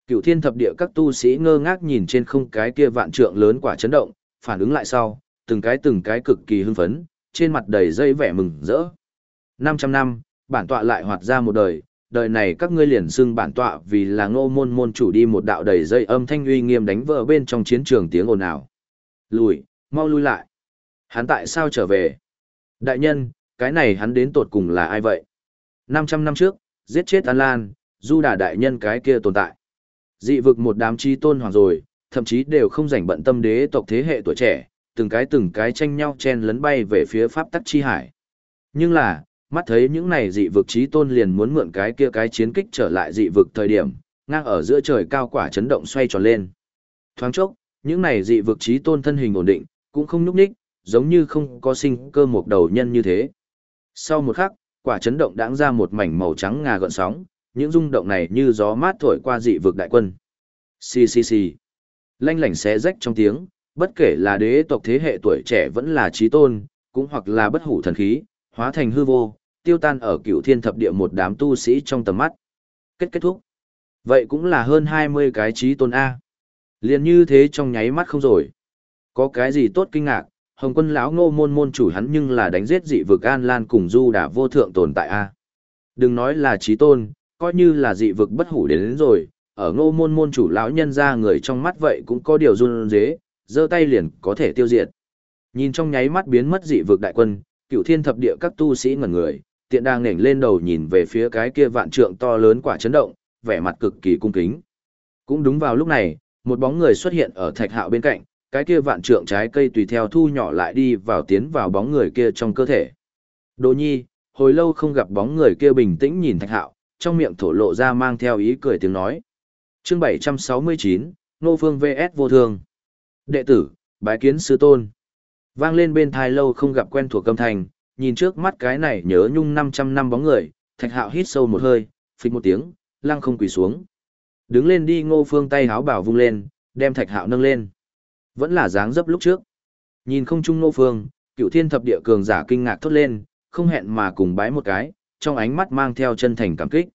Cựu thiên thập địa các tu sĩ ngơ ngác nhìn trên không cái kia vạn trượng lớn quả chấn động, phản ứng lại sau, từng cái từng cái cực kỳ hưng phấn, trên mặt đầy dây vẻ mừng rỡ. 500 năm, bản tọa lại hoạt ra một đời, đời này các ngươi liền xưng bản tọa vì là ngô môn môn chủ đi một đạo đầy dây âm thanh uy nghiêm đánh vỡ bên trong chiến trường tiếng ồn ào. Lùi, mau lui lại. Hắn tại sao trở về? Đại nhân, cái này hắn đến tột cùng là ai vậy? 500 năm trước, giết chết An Lan, du đà đại nhân cái kia tồn tại. Dị vực một đám chi tôn hoàng rồi, thậm chí đều không rảnh bận tâm đế tộc thế hệ tuổi trẻ, từng cái từng cái tranh nhau chen lấn bay về phía pháp tắc chi hải. Nhưng là, mắt thấy những này dị vực trí tôn liền muốn mượn cái kia cái chiến kích trở lại dị vực thời điểm, ngang ở giữa trời cao quả chấn động xoay tròn lên. Thoáng chốc, những này dị vực trí tôn thân hình ổn định, cũng không nhúc nhích, giống như không có sinh cơ một đầu nhân như thế. Sau một khắc, quả chấn động đãng ra một mảnh màu trắng ngà gợn sóng, những rung động này như gió mát thổi qua dị vực đại quân. Xì xì xì. Lanh lảnh xé rách trong tiếng, bất kể là đế tộc thế hệ tuổi trẻ vẫn là trí tôn, cũng hoặc là bất hủ thần khí, hóa thành hư vô, tiêu tan ở cựu thiên thập địa một đám tu sĩ trong tầm mắt. Kết kết thúc. Vậy cũng là hơn 20 cái trí tôn A. liền như thế trong nháy mắt không rồi. Có cái gì tốt kinh ngạc, hồng quân lão ngô môn môn chủ hắn nhưng là đánh giết dị vực an lan cùng du đả vô thượng tồn tại A. Đừng nói là trí tôn, coi như là dị vực bất hủ đến, đến rồi, ở ngô môn môn chủ lão nhân ra người trong mắt vậy cũng có điều run dế, giơ tay liền có thể tiêu diệt. Nhìn trong nháy mắt biến mất dị vực đại quân, cựu thiên thập địa các tu sĩ ngẩn người, tiện đang nảnh lên đầu nhìn về phía cái kia vạn trượng to lớn quả chấn động, vẻ mặt cực kỳ cung kính. Cũng đúng vào lúc này, một bóng người xuất hiện ở thạch hạo bên cạnh, cái kia vạn trượng trái cây tùy theo thu nhỏ lại đi vào tiến vào bóng người kia trong cơ thể. Đỗ nhi, hồi lâu không gặp bóng người kia bình tĩnh nhìn thạch hạo, trong miệng thổ lộ ra mang theo ý cười tiếng nói. chương 769, Nô Phương VS Vô Thương. Đệ tử, bái kiến sư tôn. Vang lên bên thai lâu không gặp quen thuộc âm thanh, nhìn trước mắt cái này nhớ nhung 500 năm bóng người, thạch hạo hít sâu một hơi, phịch một tiếng, lăng không quỳ xuống. Đứng lên đi ngô phương tay háo bảo vung lên, đem thạch hạo nâng lên. Vẫn là dáng dấp lúc trước. Nhìn không chung ngô phương, cựu thiên thập địa cường giả kinh ngạc thốt lên, không hẹn mà cùng bái một cái, trong ánh mắt mang theo chân thành cảm kích.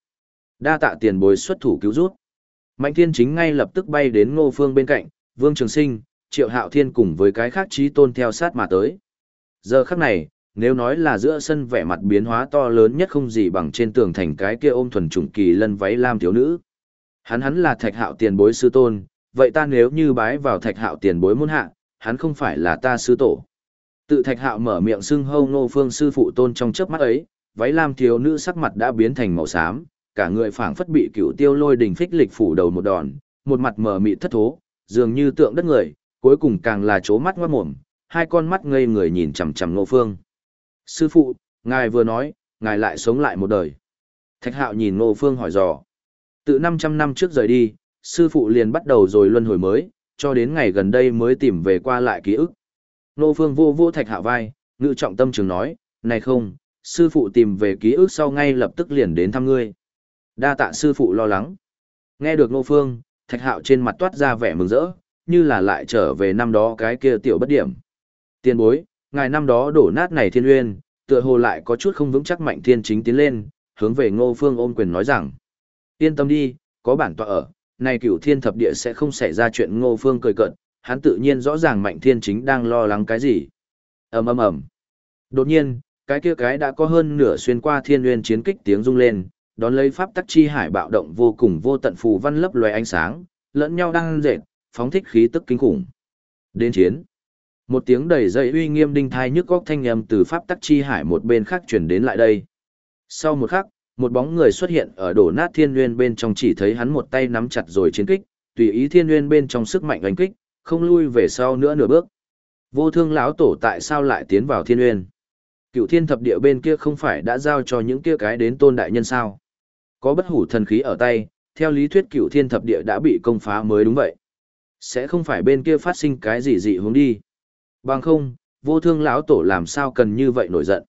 Đa tạ tiền bối xuất thủ cứu rút. Mạnh thiên chính ngay lập tức bay đến ngô phương bên cạnh, vương trường sinh, triệu hạo thiên cùng với cái khác trí tôn theo sát mà tới. Giờ khắc này, nếu nói là giữa sân vẻ mặt biến hóa to lớn nhất không gì bằng trên tường thành cái kia ôm thuần trùng kỳ lân váy lam thiếu nữ. Hắn hắn là thạch hạo tiền bối sư tôn, vậy ta nếu như bái vào thạch hạo tiền bối môn hạ, hắn không phải là ta sư tổ. Tự thạch hạo mở miệng xưng hâu ngô phương sư phụ tôn trong chớp mắt ấy, váy lam thiếu nữ sắc mặt đã biến thành màu xám, cả người phảng phất bị cựu tiêu lôi đình phích lịch phủ đầu một đòn, một mặt mở mịt thất thố, dường như tượng đất người, cuối cùng càng là chố mắt ngoát mồm, hai con mắt ngây người nhìn chằm chằm nô phương. Sư phụ, ngài vừa nói, ngài lại sống lại một đời. Thạch hạo nhìn nô phương hỏi dò. Từ 500 năm trước rời đi, sư phụ liền bắt đầu rồi luân hồi mới, cho đến ngày gần đây mới tìm về qua lại ký ức. Nô phương vô vô thạch hạo vai, ngự trọng tâm trường nói, này không, sư phụ tìm về ký ức sau ngay lập tức liền đến thăm ngươi. Đa tạ sư phụ lo lắng. Nghe được Ngô phương, thạch hạo trên mặt toát ra vẻ mừng rỡ, như là lại trở về năm đó cái kia tiểu bất điểm. Tiên bối, ngài năm đó đổ nát này thiên uyên, tựa hồ lại có chút không vững chắc mạnh thiên chính tiến lên, hướng về ngô phương ôm quyền nói rằng. Yên tâm đi, có bản tọa ở, này cửu thiên thập địa sẽ không xảy ra chuyện ngô phương cười cợt, hắn tự nhiên rõ ràng mạnh thiên chính đang lo lắng cái gì. ầm ầm ầm. Đột nhiên, cái kia cái đã có hơn nửa xuyên qua thiên nguyên chiến kích tiếng rung lên, đón lấy pháp tắc chi hải bạo động vô cùng vô tận phù văn lấp loé ánh sáng, lẫn nhau đang dệt, phóng thích khí tức kinh khủng. Đến chiến. Một tiếng đầy dây uy nghiêm đinh thai nhức góc thanh âm từ pháp tắc chi hải một bên khác truyền đến lại đây. Sau một khắc, một bóng người xuất hiện ở đổ nát thiên nguyên bên trong chỉ thấy hắn một tay nắm chặt rồi chiến kích, tùy ý thiên nguyên bên trong sức mạnh đánh kích, không lui về sau nữa nửa bước. Vô thương lão tổ tại sao lại tiến vào thiên nguyên? Cựu thiên thập địa bên kia không phải đã giao cho những kia cái đến tôn đại nhân sao? Có bất hủ thần khí ở tay, theo lý thuyết cựu thiên thập địa đã bị công phá mới đúng vậy. Sẽ không phải bên kia phát sinh cái gì dị hướng đi. Bằng không, vô thương lão tổ làm sao cần như vậy nổi giận.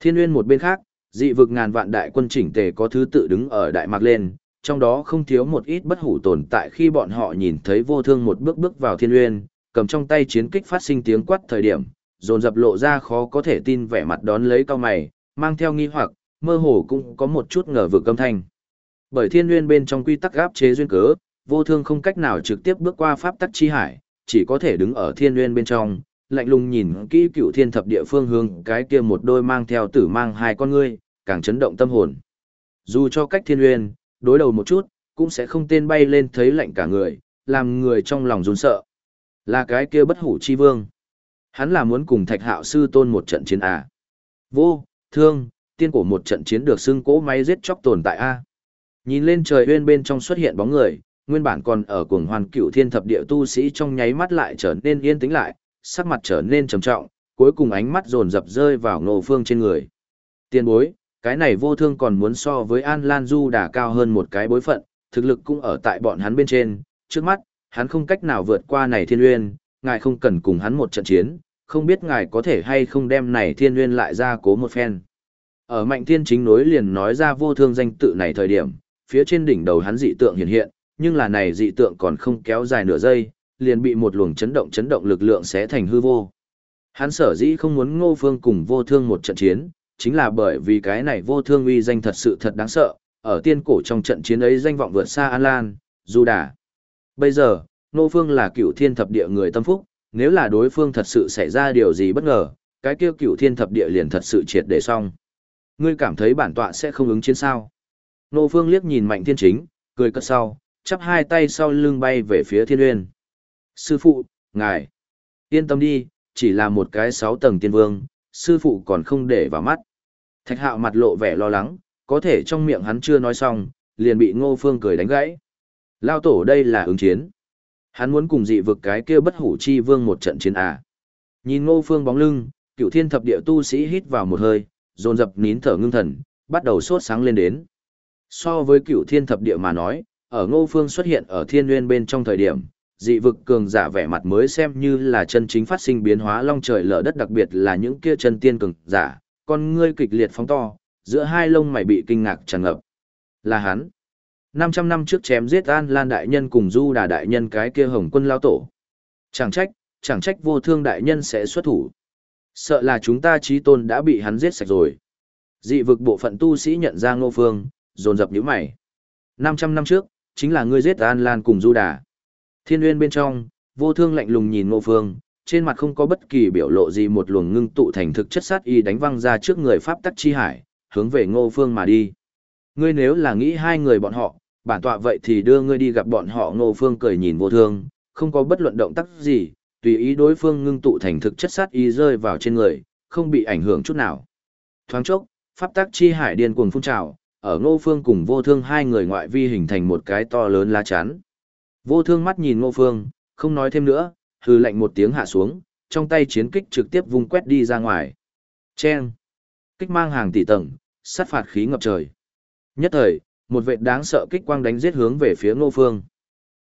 Thiên nguyên một bên khác, dị vực ngàn vạn đại quân chỉnh tề có thứ tự đứng ở đại mạc lên, trong đó không thiếu một ít bất hủ tồn tại khi bọn họ nhìn thấy vô thương một bước bước vào thiên nguyên, cầm trong tay chiến kích phát sinh tiếng quát thời điểm, dồn dập lộ ra khó có thể tin vẻ mặt đón lấy cao mày, mang theo nghi hoặc, mơ hồ cũng có một chút ngờ vực âm thanh. Bởi thiên nguyên bên trong quy tắc gáp chế duyên cớ, vô thương không cách nào trực tiếp bước qua pháp tắc chi hải, chỉ có thể đứng ở thiên nguyên bên trong, lạnh lùng nhìn kỹ cựu thiên thập địa phương hướng cái kia một đôi mang theo tử mang hai con ngươi, càng chấn động tâm hồn. Dù cho cách thiên nguyên, đối đầu một chút, cũng sẽ không tên bay lên thấy lạnh cả người, làm người trong lòng run sợ. Là cái kia bất hủ chi vương. Hắn là muốn cùng thạch hạo sư tôn một trận chiến à. Vô, thương, tiên cổ một trận chiến được xưng cỗ máy giết chóc tồn tại a Nhìn lên trời uyên bên trong xuất hiện bóng người, nguyên bản còn ở cuồng hoàn cựu thiên thập địa tu sĩ trong nháy mắt lại trở nên yên tĩnh lại, sắc mặt trở nên trầm trọng, cuối cùng ánh mắt dồn dập rơi vào ngô phương trên người. Tiên bối, cái này vô thương còn muốn so với An Lan Du đà cao hơn một cái bối phận, thực lực cũng ở tại bọn hắn bên trên, trước mắt, hắn không cách nào vượt qua này thiên uyên, ngài không cần cùng hắn một trận chiến, không biết ngài có thể hay không đem này thiên nguyên lại ra cố một phen. Ở mạnh thiên chính nối liền nói ra vô thương danh tự này thời điểm, phía trên đỉnh đầu hắn dị tượng hiện hiện, nhưng là này dị tượng còn không kéo dài nửa giây, liền bị một luồng chấn động chấn động lực lượng xé thành hư vô. Hắn sở dĩ không muốn ngô phương cùng vô thương một trận chiến, chính là bởi vì cái này vô thương uy danh thật sự thật đáng sợ, ở tiên cổ trong trận chiến ấy danh vọng vượt xa An Lan, Dù Đà. Bây giờ, ngô phương là cựu thiên thập địa người tâm phúc, nếu là đối phương thật sự xảy ra điều gì bất ngờ, cái kia cựu thiên thập địa liền thật sự triệt để xong. Ngươi cảm thấy bản tọa sẽ không ứng chiến sao? Ngô phương liếc nhìn mạnh thiên chính, cười cất sau, chắp hai tay sau lưng bay về phía thiên uyên. Sư phụ, ngài, yên tâm đi, chỉ là một cái sáu tầng tiên vương, sư phụ còn không để vào mắt. Thạch hạo mặt lộ vẻ lo lắng, có thể trong miệng hắn chưa nói xong, liền bị ngô phương cười đánh gãy. Lao tổ đây là ứng chiến. Hắn muốn cùng dị vực cái kia bất hủ chi vương một trận chiến à. Nhìn ngô phương bóng lưng, cựu thiên thập địa tu sĩ hít vào một hơi, dồn dập nín thở ngưng thần, bắt đầu sốt sáng lên đến. So với cựu thiên thập địa mà nói, ở ngô phương xuất hiện ở thiên nguyên bên trong thời điểm, dị vực cường giả vẻ mặt mới xem như là chân chính phát sinh biến hóa long trời lở đất đặc biệt là những kia chân tiên cường giả, con ngươi kịch liệt phóng to, giữa hai lông mày bị kinh ngạc tràn ngập. Là hắn. 500 năm trước chém giết An Lan đại nhân cùng Du Đà đại nhân cái kia Hồng Quân lao tổ. Chẳng trách, chẳng trách vô thương đại nhân sẽ xuất thủ. Sợ là chúng ta trí tôn đã bị hắn giết sạch rồi. Dị vực bộ phận tu sĩ nhận ra Ngô Phương, dồn dập nhíu mày. 500 năm trước, chính là ngươi giết An Lan cùng Du Đà. Thiên Nguyên bên trong, vô thương lạnh lùng nhìn Ngô Phương, trên mặt không có bất kỳ biểu lộ gì một luồng ngưng tụ thành thực chất sát y đánh văng ra trước người pháp tắc chi hải, hướng về Ngô Phương mà đi. Ngươi nếu là nghĩ hai người bọn họ, bản tọa vậy thì đưa ngươi đi gặp bọn họ Ngô Phương cười nhìn vô thương, không có bất luận động tác gì, tùy ý đối phương ngưng tụ thành thực chất sát y rơi vào trên người, không bị ảnh hưởng chút nào. Thoáng chốc, pháp tác chi hải điên cuồng phun trào, ở Ngô Phương cùng Vô Thương hai người ngoại vi hình thành một cái to lớn lá chắn. Vô Thương mắt nhìn Ngô Phương, không nói thêm nữa, hừ lạnh một tiếng hạ xuống, trong tay chiến kích trực tiếp vung quét đi ra ngoài. Chen! Kích mang hàng tỷ tầng, sát phạt khí ngập trời. Nhất thời, một vệt đáng sợ kích quang đánh giết hướng về phía Ngô Phương.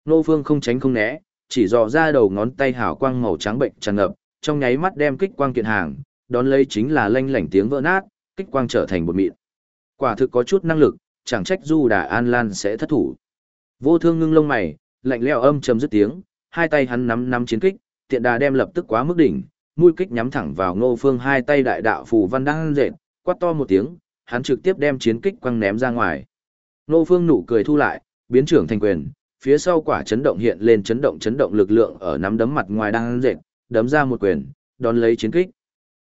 Ngô Phương không tránh không né, chỉ dò ra đầu ngón tay hào quang màu trắng bệnh tràn ngập, trong nháy mắt đem kích quang kiện hàng, đón lấy chính là lanh lảnh tiếng vỡ nát, kích quang trở thành bột mịn. Quả thực có chút năng lực, chẳng trách Du Đà An Lan sẽ thất thủ. Vô Thương ngưng lông mày, lạnh lẽo âm trầm dứt tiếng, hai tay hắn nắm nắm chiến kích, tiện đà đem lập tức quá mức đỉnh, mũi kích nhắm thẳng vào Ngô Phương hai tay đại đạo phù văn đang dệt, quát to một tiếng, hắn trực tiếp đem chiến kích quăng ném ra ngoài. Ngô Phương nụ cười thu lại, biến trưởng thành quyền, phía sau quả chấn động hiện lên chấn động chấn động lực lượng ở nắm đấm mặt ngoài đang dệt, đấm ra một quyền, đón lấy chiến kích.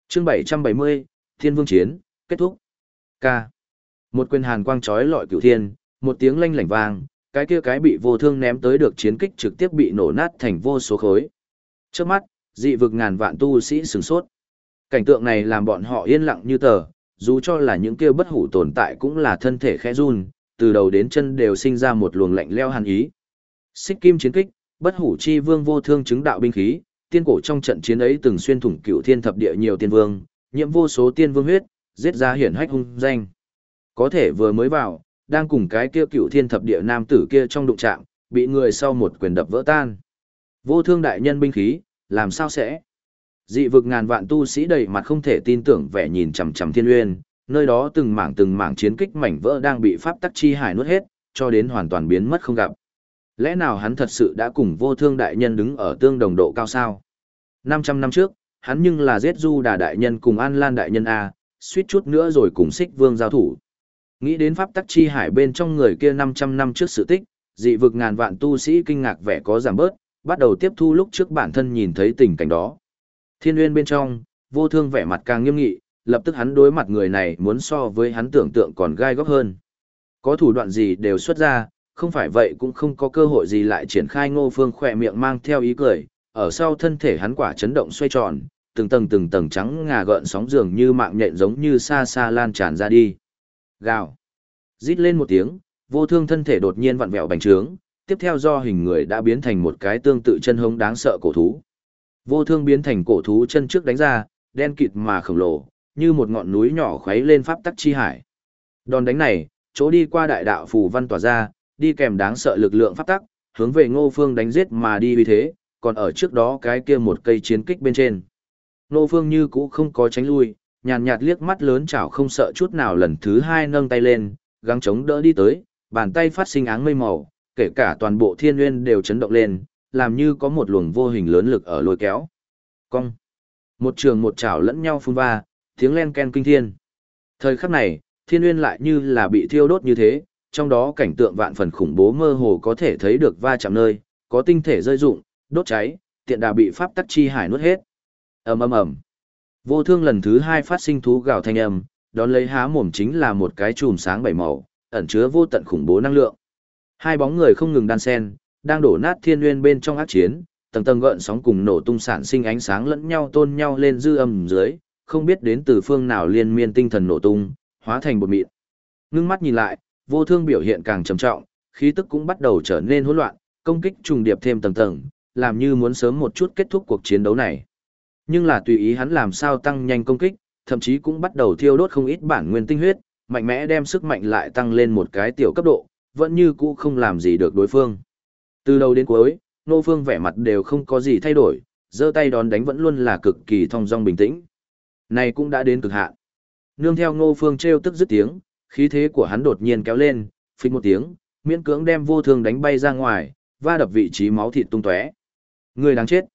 Chương 770, Thiên Vương chiến, kết thúc. K. Một quyền hàn quang chói lọi cửu thiên, một tiếng lanh lảnh vang, cái kia cái bị vô thương ném tới được chiến kích trực tiếp bị nổ nát thành vô số khối. Trước mắt, dị vực ngàn vạn tu sĩ sửng sốt. Cảnh tượng này làm bọn họ yên lặng như tờ, dù cho là những kia bất hủ tồn tại cũng là thân thể khẽ run, từ đầu đến chân đều sinh ra một luồng lạnh leo hàn ý. Xích kim chiến kích, bất hủ chi vương vô thương chứng đạo binh khí, tiên cổ trong trận chiến ấy từng xuyên thủng cựu thiên thập địa nhiều tiên vương, nhiễm vô số tiên vương huyết, giết ra hiển hách hung danh. Có thể vừa mới vào, đang cùng cái kia cựu thiên thập địa nam tử kia trong đụng chạm, bị người sau một quyền đập vỡ tan. Vô thương đại nhân binh khí, làm sao sẽ? Dị vực ngàn vạn tu sĩ đầy mặt không thể tin tưởng vẻ nhìn chằm chằm thiên uyên, nơi đó từng mảng từng mảng chiến kích mảnh vỡ đang bị pháp tắc chi hải nuốt hết, cho đến hoàn toàn biến mất không gặp. Lẽ nào hắn thật sự đã cùng vô thương đại nhân đứng ở tương đồng độ cao sao? 500 năm trước, hắn nhưng là giết du đà đại nhân cùng an lan đại nhân A, suýt chút nữa rồi cùng xích vương giao thủ. Nghĩ đến pháp tắc chi hải bên trong người kia 500 năm trước sự tích, dị vực ngàn vạn tu sĩ kinh ngạc vẻ có giảm bớt, bắt đầu tiếp thu lúc trước bản thân nhìn thấy tình cảnh đó. Thiên uyên bên trong, vô thương vẻ mặt càng nghiêm nghị, lập tức hắn đối mặt người này muốn so với hắn tưởng tượng còn gai góc hơn. Có thủ đoạn gì đều xuất ra, không phải vậy cũng không có cơ hội gì lại triển khai ngô phương khỏe miệng mang theo ý cười, ở sau thân thể hắn quả chấn động xoay tròn, từng tầng từng tầng trắng ngà gợn sóng dường như mạng nhện giống như xa xa lan tràn ra đi. Gào. Rít lên một tiếng, vô thương thân thể đột nhiên vặn vẹo bành trướng, tiếp theo do hình người đã biến thành một cái tương tự chân hống đáng sợ cổ thú. Vô thương biến thành cổ thú chân trước đánh ra, đen kịt mà khổng lồ, như một ngọn núi nhỏ khuấy lên pháp tắc chi hải. Đòn đánh này, chỗ đi qua đại đạo phù văn tỏa ra, đi kèm đáng sợ lực lượng pháp tắc, hướng về Ngô Phương đánh giết mà đi vì thế, còn ở trước đó cái kia một cây chiến kích bên trên. Ngô Phương như cũ không có tránh lui, nhàn nhạt liếc mắt lớn chảo không sợ chút nào lần thứ hai nâng tay lên, gắng chống đỡ đi tới, bàn tay phát sinh áng mây màu, kể cả toàn bộ thiên nguyên đều chấn động lên, làm như có một luồng vô hình lớn lực ở lôi kéo. Cong. Một trường một chảo lẫn nhau phun va, tiếng len ken kinh thiên. Thời khắc này, thiên nguyên lại như là bị thiêu đốt như thế, trong đó cảnh tượng vạn phần khủng bố mơ hồ có thể thấy được va chạm nơi, có tinh thể rơi rụng, đốt cháy, tiện đà bị pháp tắc chi hải nuốt hết. ầm ầm ầm. Vô thương lần thứ hai phát sinh thú gào thanh âm, đón lấy há mồm chính là một cái chùm sáng bảy màu, ẩn chứa vô tận khủng bố năng lượng. Hai bóng người không ngừng đan sen, đang đổ nát thiên nguyên bên trong ác chiến, tầng tầng gợn sóng cùng nổ tung sản sinh ánh sáng lẫn nhau tôn nhau lên dư âm dưới, không biết đến từ phương nào liên miên tinh thần nổ tung, hóa thành bột mịn. Ngưng mắt nhìn lại, vô thương biểu hiện càng trầm trọng, khí tức cũng bắt đầu trở nên hỗn loạn, công kích trùng điệp thêm tầng tầng, làm như muốn sớm một chút kết thúc cuộc chiến đấu này. Nhưng là tùy ý hắn làm sao tăng nhanh công kích, thậm chí cũng bắt đầu thiêu đốt không ít bản nguyên tinh huyết, mạnh mẽ đem sức mạnh lại tăng lên một cái tiểu cấp độ, vẫn như cũ không làm gì được đối phương. Từ đầu đến cuối, Nô Phương vẻ mặt đều không có gì thay đổi, giơ tay đón đánh vẫn luôn là cực kỳ thong dong bình tĩnh. Này cũng đã đến cực hạn. Nương theo Ngô Phương trêu tức dứt tiếng, khí thế của hắn đột nhiên kéo lên, phịch một tiếng, miễn cưỡng đem vô thương đánh bay ra ngoài, va đập vị trí máu thịt tung tóe. Người đáng chết.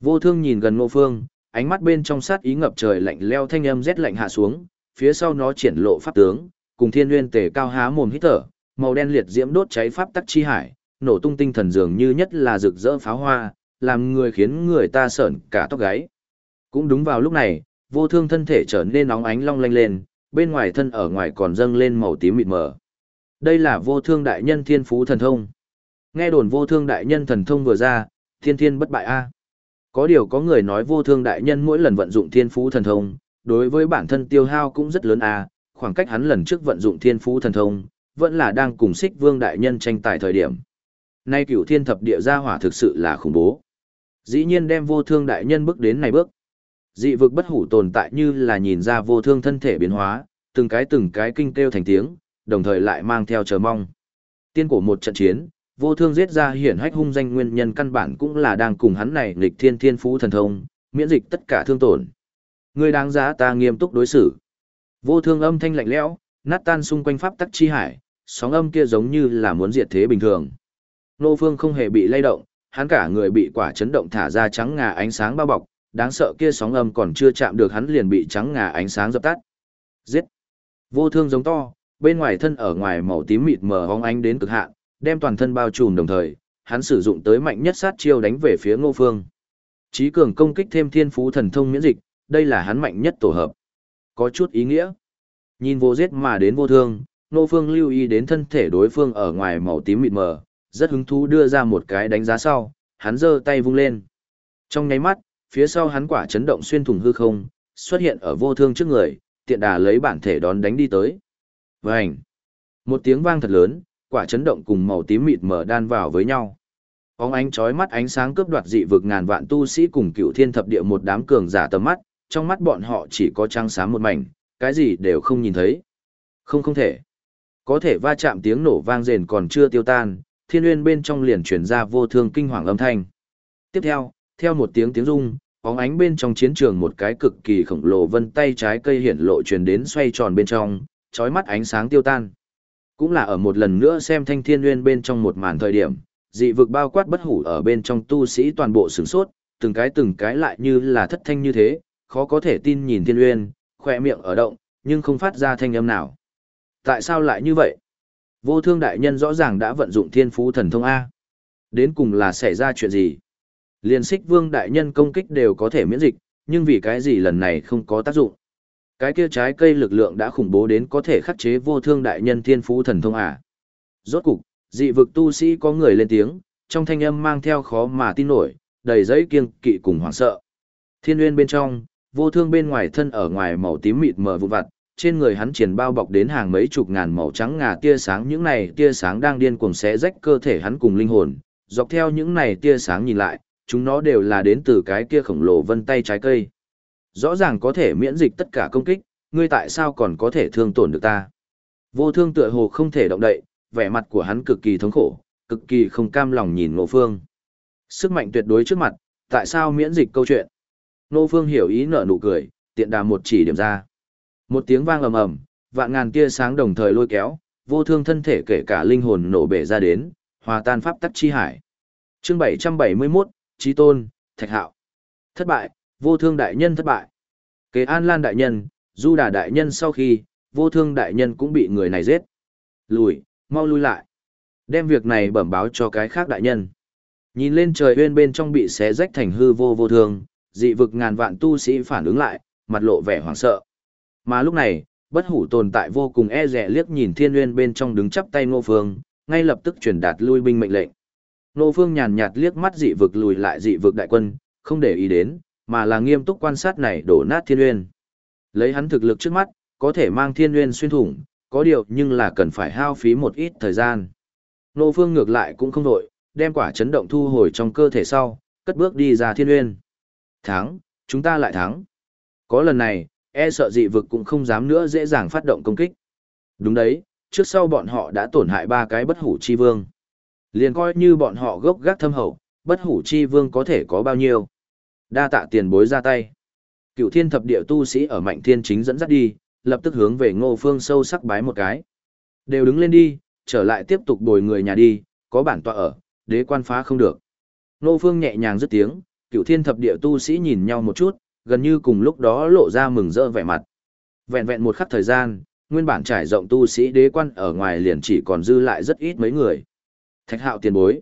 Vô thương nhìn gần Ngô Phương, ánh mắt bên trong sát ý ngập trời lạnh leo thanh âm rét lạnh hạ xuống, phía sau nó triển lộ pháp tướng, cùng Thiên Nguyên Tề cao há mồm hít thở, màu đen liệt diễm đốt cháy pháp tắc chi hải, nổ tung tinh thần dường như nhất là rực rỡ pháo hoa, làm người khiến người ta sởn cả tóc gáy. Cũng đúng vào lúc này, vô thương thân thể trở nên nóng ánh long lanh lên, bên ngoài thân ở ngoài còn dâng lên màu tím mịt mờ. Đây là vô thương đại nhân thiên phú thần thông. Nghe đồn vô thương đại nhân thần thông vừa ra, thiên thiên bất bại a. Có điều có người nói vô thương đại nhân mỗi lần vận dụng thiên phú thần thông, đối với bản thân tiêu hao cũng rất lớn a, khoảng cách hắn lần trước vận dụng thiên phú thần thông, vẫn là đang cùng xích vương đại nhân tranh tài thời điểm. Nay cửu thiên thập địa gia hỏa thực sự là khủng bố. Dĩ nhiên đem vô thương đại nhân bước đến này bước. Dị vực bất hủ tồn tại như là nhìn ra vô thương thân thể biến hóa, từng cái từng cái kinh kêu thành tiếng, đồng thời lại mang theo chờ mong. Tiên cổ một trận chiến, vô thương giết ra hiển hách hung danh nguyên nhân căn bản cũng là đang cùng hắn này nghịch thiên thiên phú thần thông, miễn dịch tất cả thương tổn. Người đáng giá ta nghiêm túc đối xử. Vô thương âm thanh lạnh lẽo, nát tan xung quanh pháp tắc chi hải, sóng âm kia giống như là muốn diệt thế bình thường. Nô Phương không hề bị lay động, hắn cả người bị quả chấn động thả ra trắng ngà ánh sáng bao bọc, đáng sợ kia sóng âm còn chưa chạm được hắn liền bị trắng ngà ánh sáng dập tắt. Giết! Vô thương giống to, bên ngoài thân ở ngoài màu tím mịt mờ hóng ánh đến cực hạn, đem toàn thân bao trùm đồng thời, hắn sử dụng tới mạnh nhất sát chiêu đánh về phía Ngô Phương. Chí cường công kích thêm thiên phú thần thông miễn dịch, đây là hắn mạnh nhất tổ hợp. Có chút ý nghĩa. Nhìn vô giết mà đến vô thương, Ngô Phương lưu ý đến thân thể đối phương ở ngoài màu tím mịt mờ, rất hứng thú đưa ra một cái đánh giá sau, hắn giơ tay vung lên. Trong nháy mắt, phía sau hắn quả chấn động xuyên thủng hư không, xuất hiện ở vô thương trước người, tiện đà lấy bản thể đón đánh đi tới. Vành! Một tiếng vang thật lớn, quả chấn động cùng màu tím mịt mở đan vào với nhau. Óng ánh chói mắt ánh sáng cướp đoạt dị vực ngàn vạn tu sĩ cùng cựu thiên thập địa một đám cường giả tầm mắt, trong mắt bọn họ chỉ có trăng sáng một mảnh, cái gì đều không nhìn thấy. Không không thể. Có thể va chạm tiếng nổ vang rền còn chưa tiêu tan, thiên uyên bên trong liền truyền ra vô thương kinh hoàng âm thanh. Tiếp theo, theo một tiếng tiếng rung, bóng ánh bên trong chiến trường một cái cực kỳ khổng lồ vân tay trái cây hiển lộ truyền đến xoay tròn bên trong, chói mắt ánh sáng tiêu tan. Cũng là ở một lần nữa xem thanh thiên nguyên bên trong một màn thời điểm, dị vực bao quát bất hủ ở bên trong tu sĩ toàn bộ sửng sốt, từng cái từng cái lại như là thất thanh như thế, khó có thể tin nhìn thiên nguyên, khỏe miệng ở động, nhưng không phát ra thanh âm nào. Tại sao lại như vậy? Vô thương đại nhân rõ ràng đã vận dụng thiên phú thần thông A. Đến cùng là xảy ra chuyện gì? Liên xích vương đại nhân công kích đều có thể miễn dịch, nhưng vì cái gì lần này không có tác dụng? Cái kia trái cây lực lượng đã khủng bố đến có thể khắc chế vô thương đại nhân thiên phú thần thông à. Rốt cục, dị vực tu sĩ có người lên tiếng, trong thanh âm mang theo khó mà tin nổi, đầy giấy kiêng kỵ cùng hoảng sợ. Thiên nguyên bên trong, vô thương bên ngoài thân ở ngoài màu tím mịt mờ vụn vặt, trên người hắn triển bao bọc đến hàng mấy chục ngàn màu trắng ngà tia sáng những này tia sáng đang điên cuồng xé rách cơ thể hắn cùng linh hồn, dọc theo những này tia sáng nhìn lại, chúng nó đều là đến từ cái kia khổng lồ vân tay trái cây. Rõ ràng có thể miễn dịch tất cả công kích, ngươi tại sao còn có thể thương tổn được ta? Vô thương tựa hồ không thể động đậy, vẻ mặt của hắn cực kỳ thống khổ, cực kỳ không cam lòng nhìn Ngô Phương. Sức mạnh tuyệt đối trước mặt, tại sao miễn dịch câu chuyện? Ngô Phương hiểu ý nở nụ cười, tiện đà một chỉ điểm ra. Một tiếng vang ầm ầm, vạn ngàn tia sáng đồng thời lôi kéo, vô thương thân thể kể cả linh hồn nổ bể ra đến, hòa tan pháp tắc chi hải. Chương 771, trí Tôn, Thạch Hạo. Thất bại, vô thương đại nhân thất bại. Kế An Lan đại nhân, Du Đà đại nhân sau khi, vô thương đại nhân cũng bị người này giết. Lùi, mau lui lại. Đem việc này bẩm báo cho cái khác đại nhân. Nhìn lên trời uyên bên trong bị xé rách thành hư vô vô thương, dị vực ngàn vạn tu sĩ phản ứng lại, mặt lộ vẻ hoảng sợ. Mà lúc này, bất hủ tồn tại vô cùng e rẻ liếc nhìn thiên uyên bên trong đứng chắp tay ngô phương, ngay lập tức truyền đạt lui binh mệnh lệnh. Nô phương nhàn nhạt liếc mắt dị vực lùi lại dị vực đại quân, không để ý đến, mà là nghiêm túc quan sát này đổ nát thiên nguyên. Lấy hắn thực lực trước mắt, có thể mang thiên nguyên xuyên thủng, có điều nhưng là cần phải hao phí một ít thời gian. Nô phương ngược lại cũng không đội, đem quả chấn động thu hồi trong cơ thể sau, cất bước đi ra thiên nguyên. Thắng, chúng ta lại thắng. Có lần này, e sợ dị vực cũng không dám nữa dễ dàng phát động công kích. Đúng đấy, trước sau bọn họ đã tổn hại ba cái bất hủ chi vương. Liền coi như bọn họ gốc gác thâm hậu, bất hủ chi vương có thể có bao nhiêu. Đa tạ tiền bối ra tay. Cựu thiên thập địa tu sĩ ở mạnh thiên chính dẫn dắt đi, lập tức hướng về ngô phương sâu sắc bái một cái. Đều đứng lên đi, trở lại tiếp tục bồi người nhà đi, có bản tọa ở, đế quan phá không được. Ngô phương nhẹ nhàng dứt tiếng, cựu thiên thập địa tu sĩ nhìn nhau một chút, gần như cùng lúc đó lộ ra mừng rỡ vẻ mặt. Vẹn vẹn một khắc thời gian, nguyên bản trải rộng tu sĩ đế quan ở ngoài liền chỉ còn dư lại rất ít mấy người. Thạch hạo tiền bối.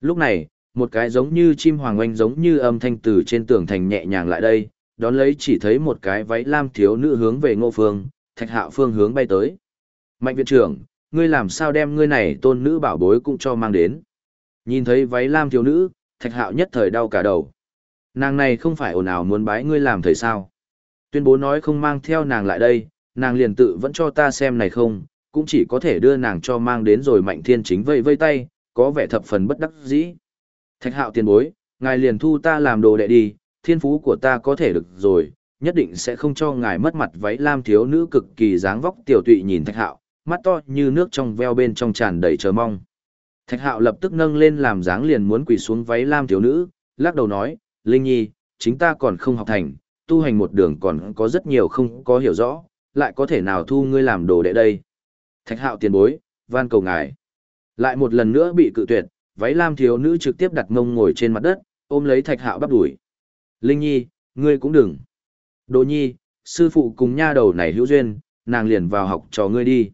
Lúc này, một cái giống như chim hoàng oanh giống như âm thanh từ trên tường thành nhẹ nhàng lại đây, đón lấy chỉ thấy một cái váy lam thiếu nữ hướng về ngô phương, thạch hạo phương hướng bay tới. Mạnh viện trưởng, ngươi làm sao đem ngươi này tôn nữ bảo bối cũng cho mang đến. Nhìn thấy váy lam thiếu nữ, thạch hạo nhất thời đau cả đầu. Nàng này không phải ồn ào muốn bái ngươi làm thầy sao. Tuyên bố nói không mang theo nàng lại đây, nàng liền tự vẫn cho ta xem này không, cũng chỉ có thể đưa nàng cho mang đến rồi mạnh thiên chính vây vây tay, có vẻ thập phần bất đắc dĩ. Thạch hạo tiền bối, ngài liền thu ta làm đồ đệ đi, thiên phú của ta có thể được rồi, nhất định sẽ không cho ngài mất mặt váy lam thiếu nữ cực kỳ dáng vóc tiểu tụy nhìn thạch hạo, mắt to như nước trong veo bên trong tràn đầy chờ mong. Thạch hạo lập tức nâng lên làm dáng liền muốn quỳ xuống váy lam thiếu nữ, lắc đầu nói, Linh Nhi, chính ta còn không học thành, tu hành một đường còn có rất nhiều không có hiểu rõ, lại có thể nào thu ngươi làm đồ đệ đây. Thạch hạo tiền bối, van cầu ngài. Lại một lần nữa bị cự tuyệt, váy lam thiếu nữ trực tiếp đặt mông ngồi trên mặt đất, ôm lấy thạch hạo bắp đuổi. Linh Nhi, ngươi cũng đừng. Đồ Nhi, sư phụ cùng nha đầu này hữu duyên, nàng liền vào học cho ngươi đi.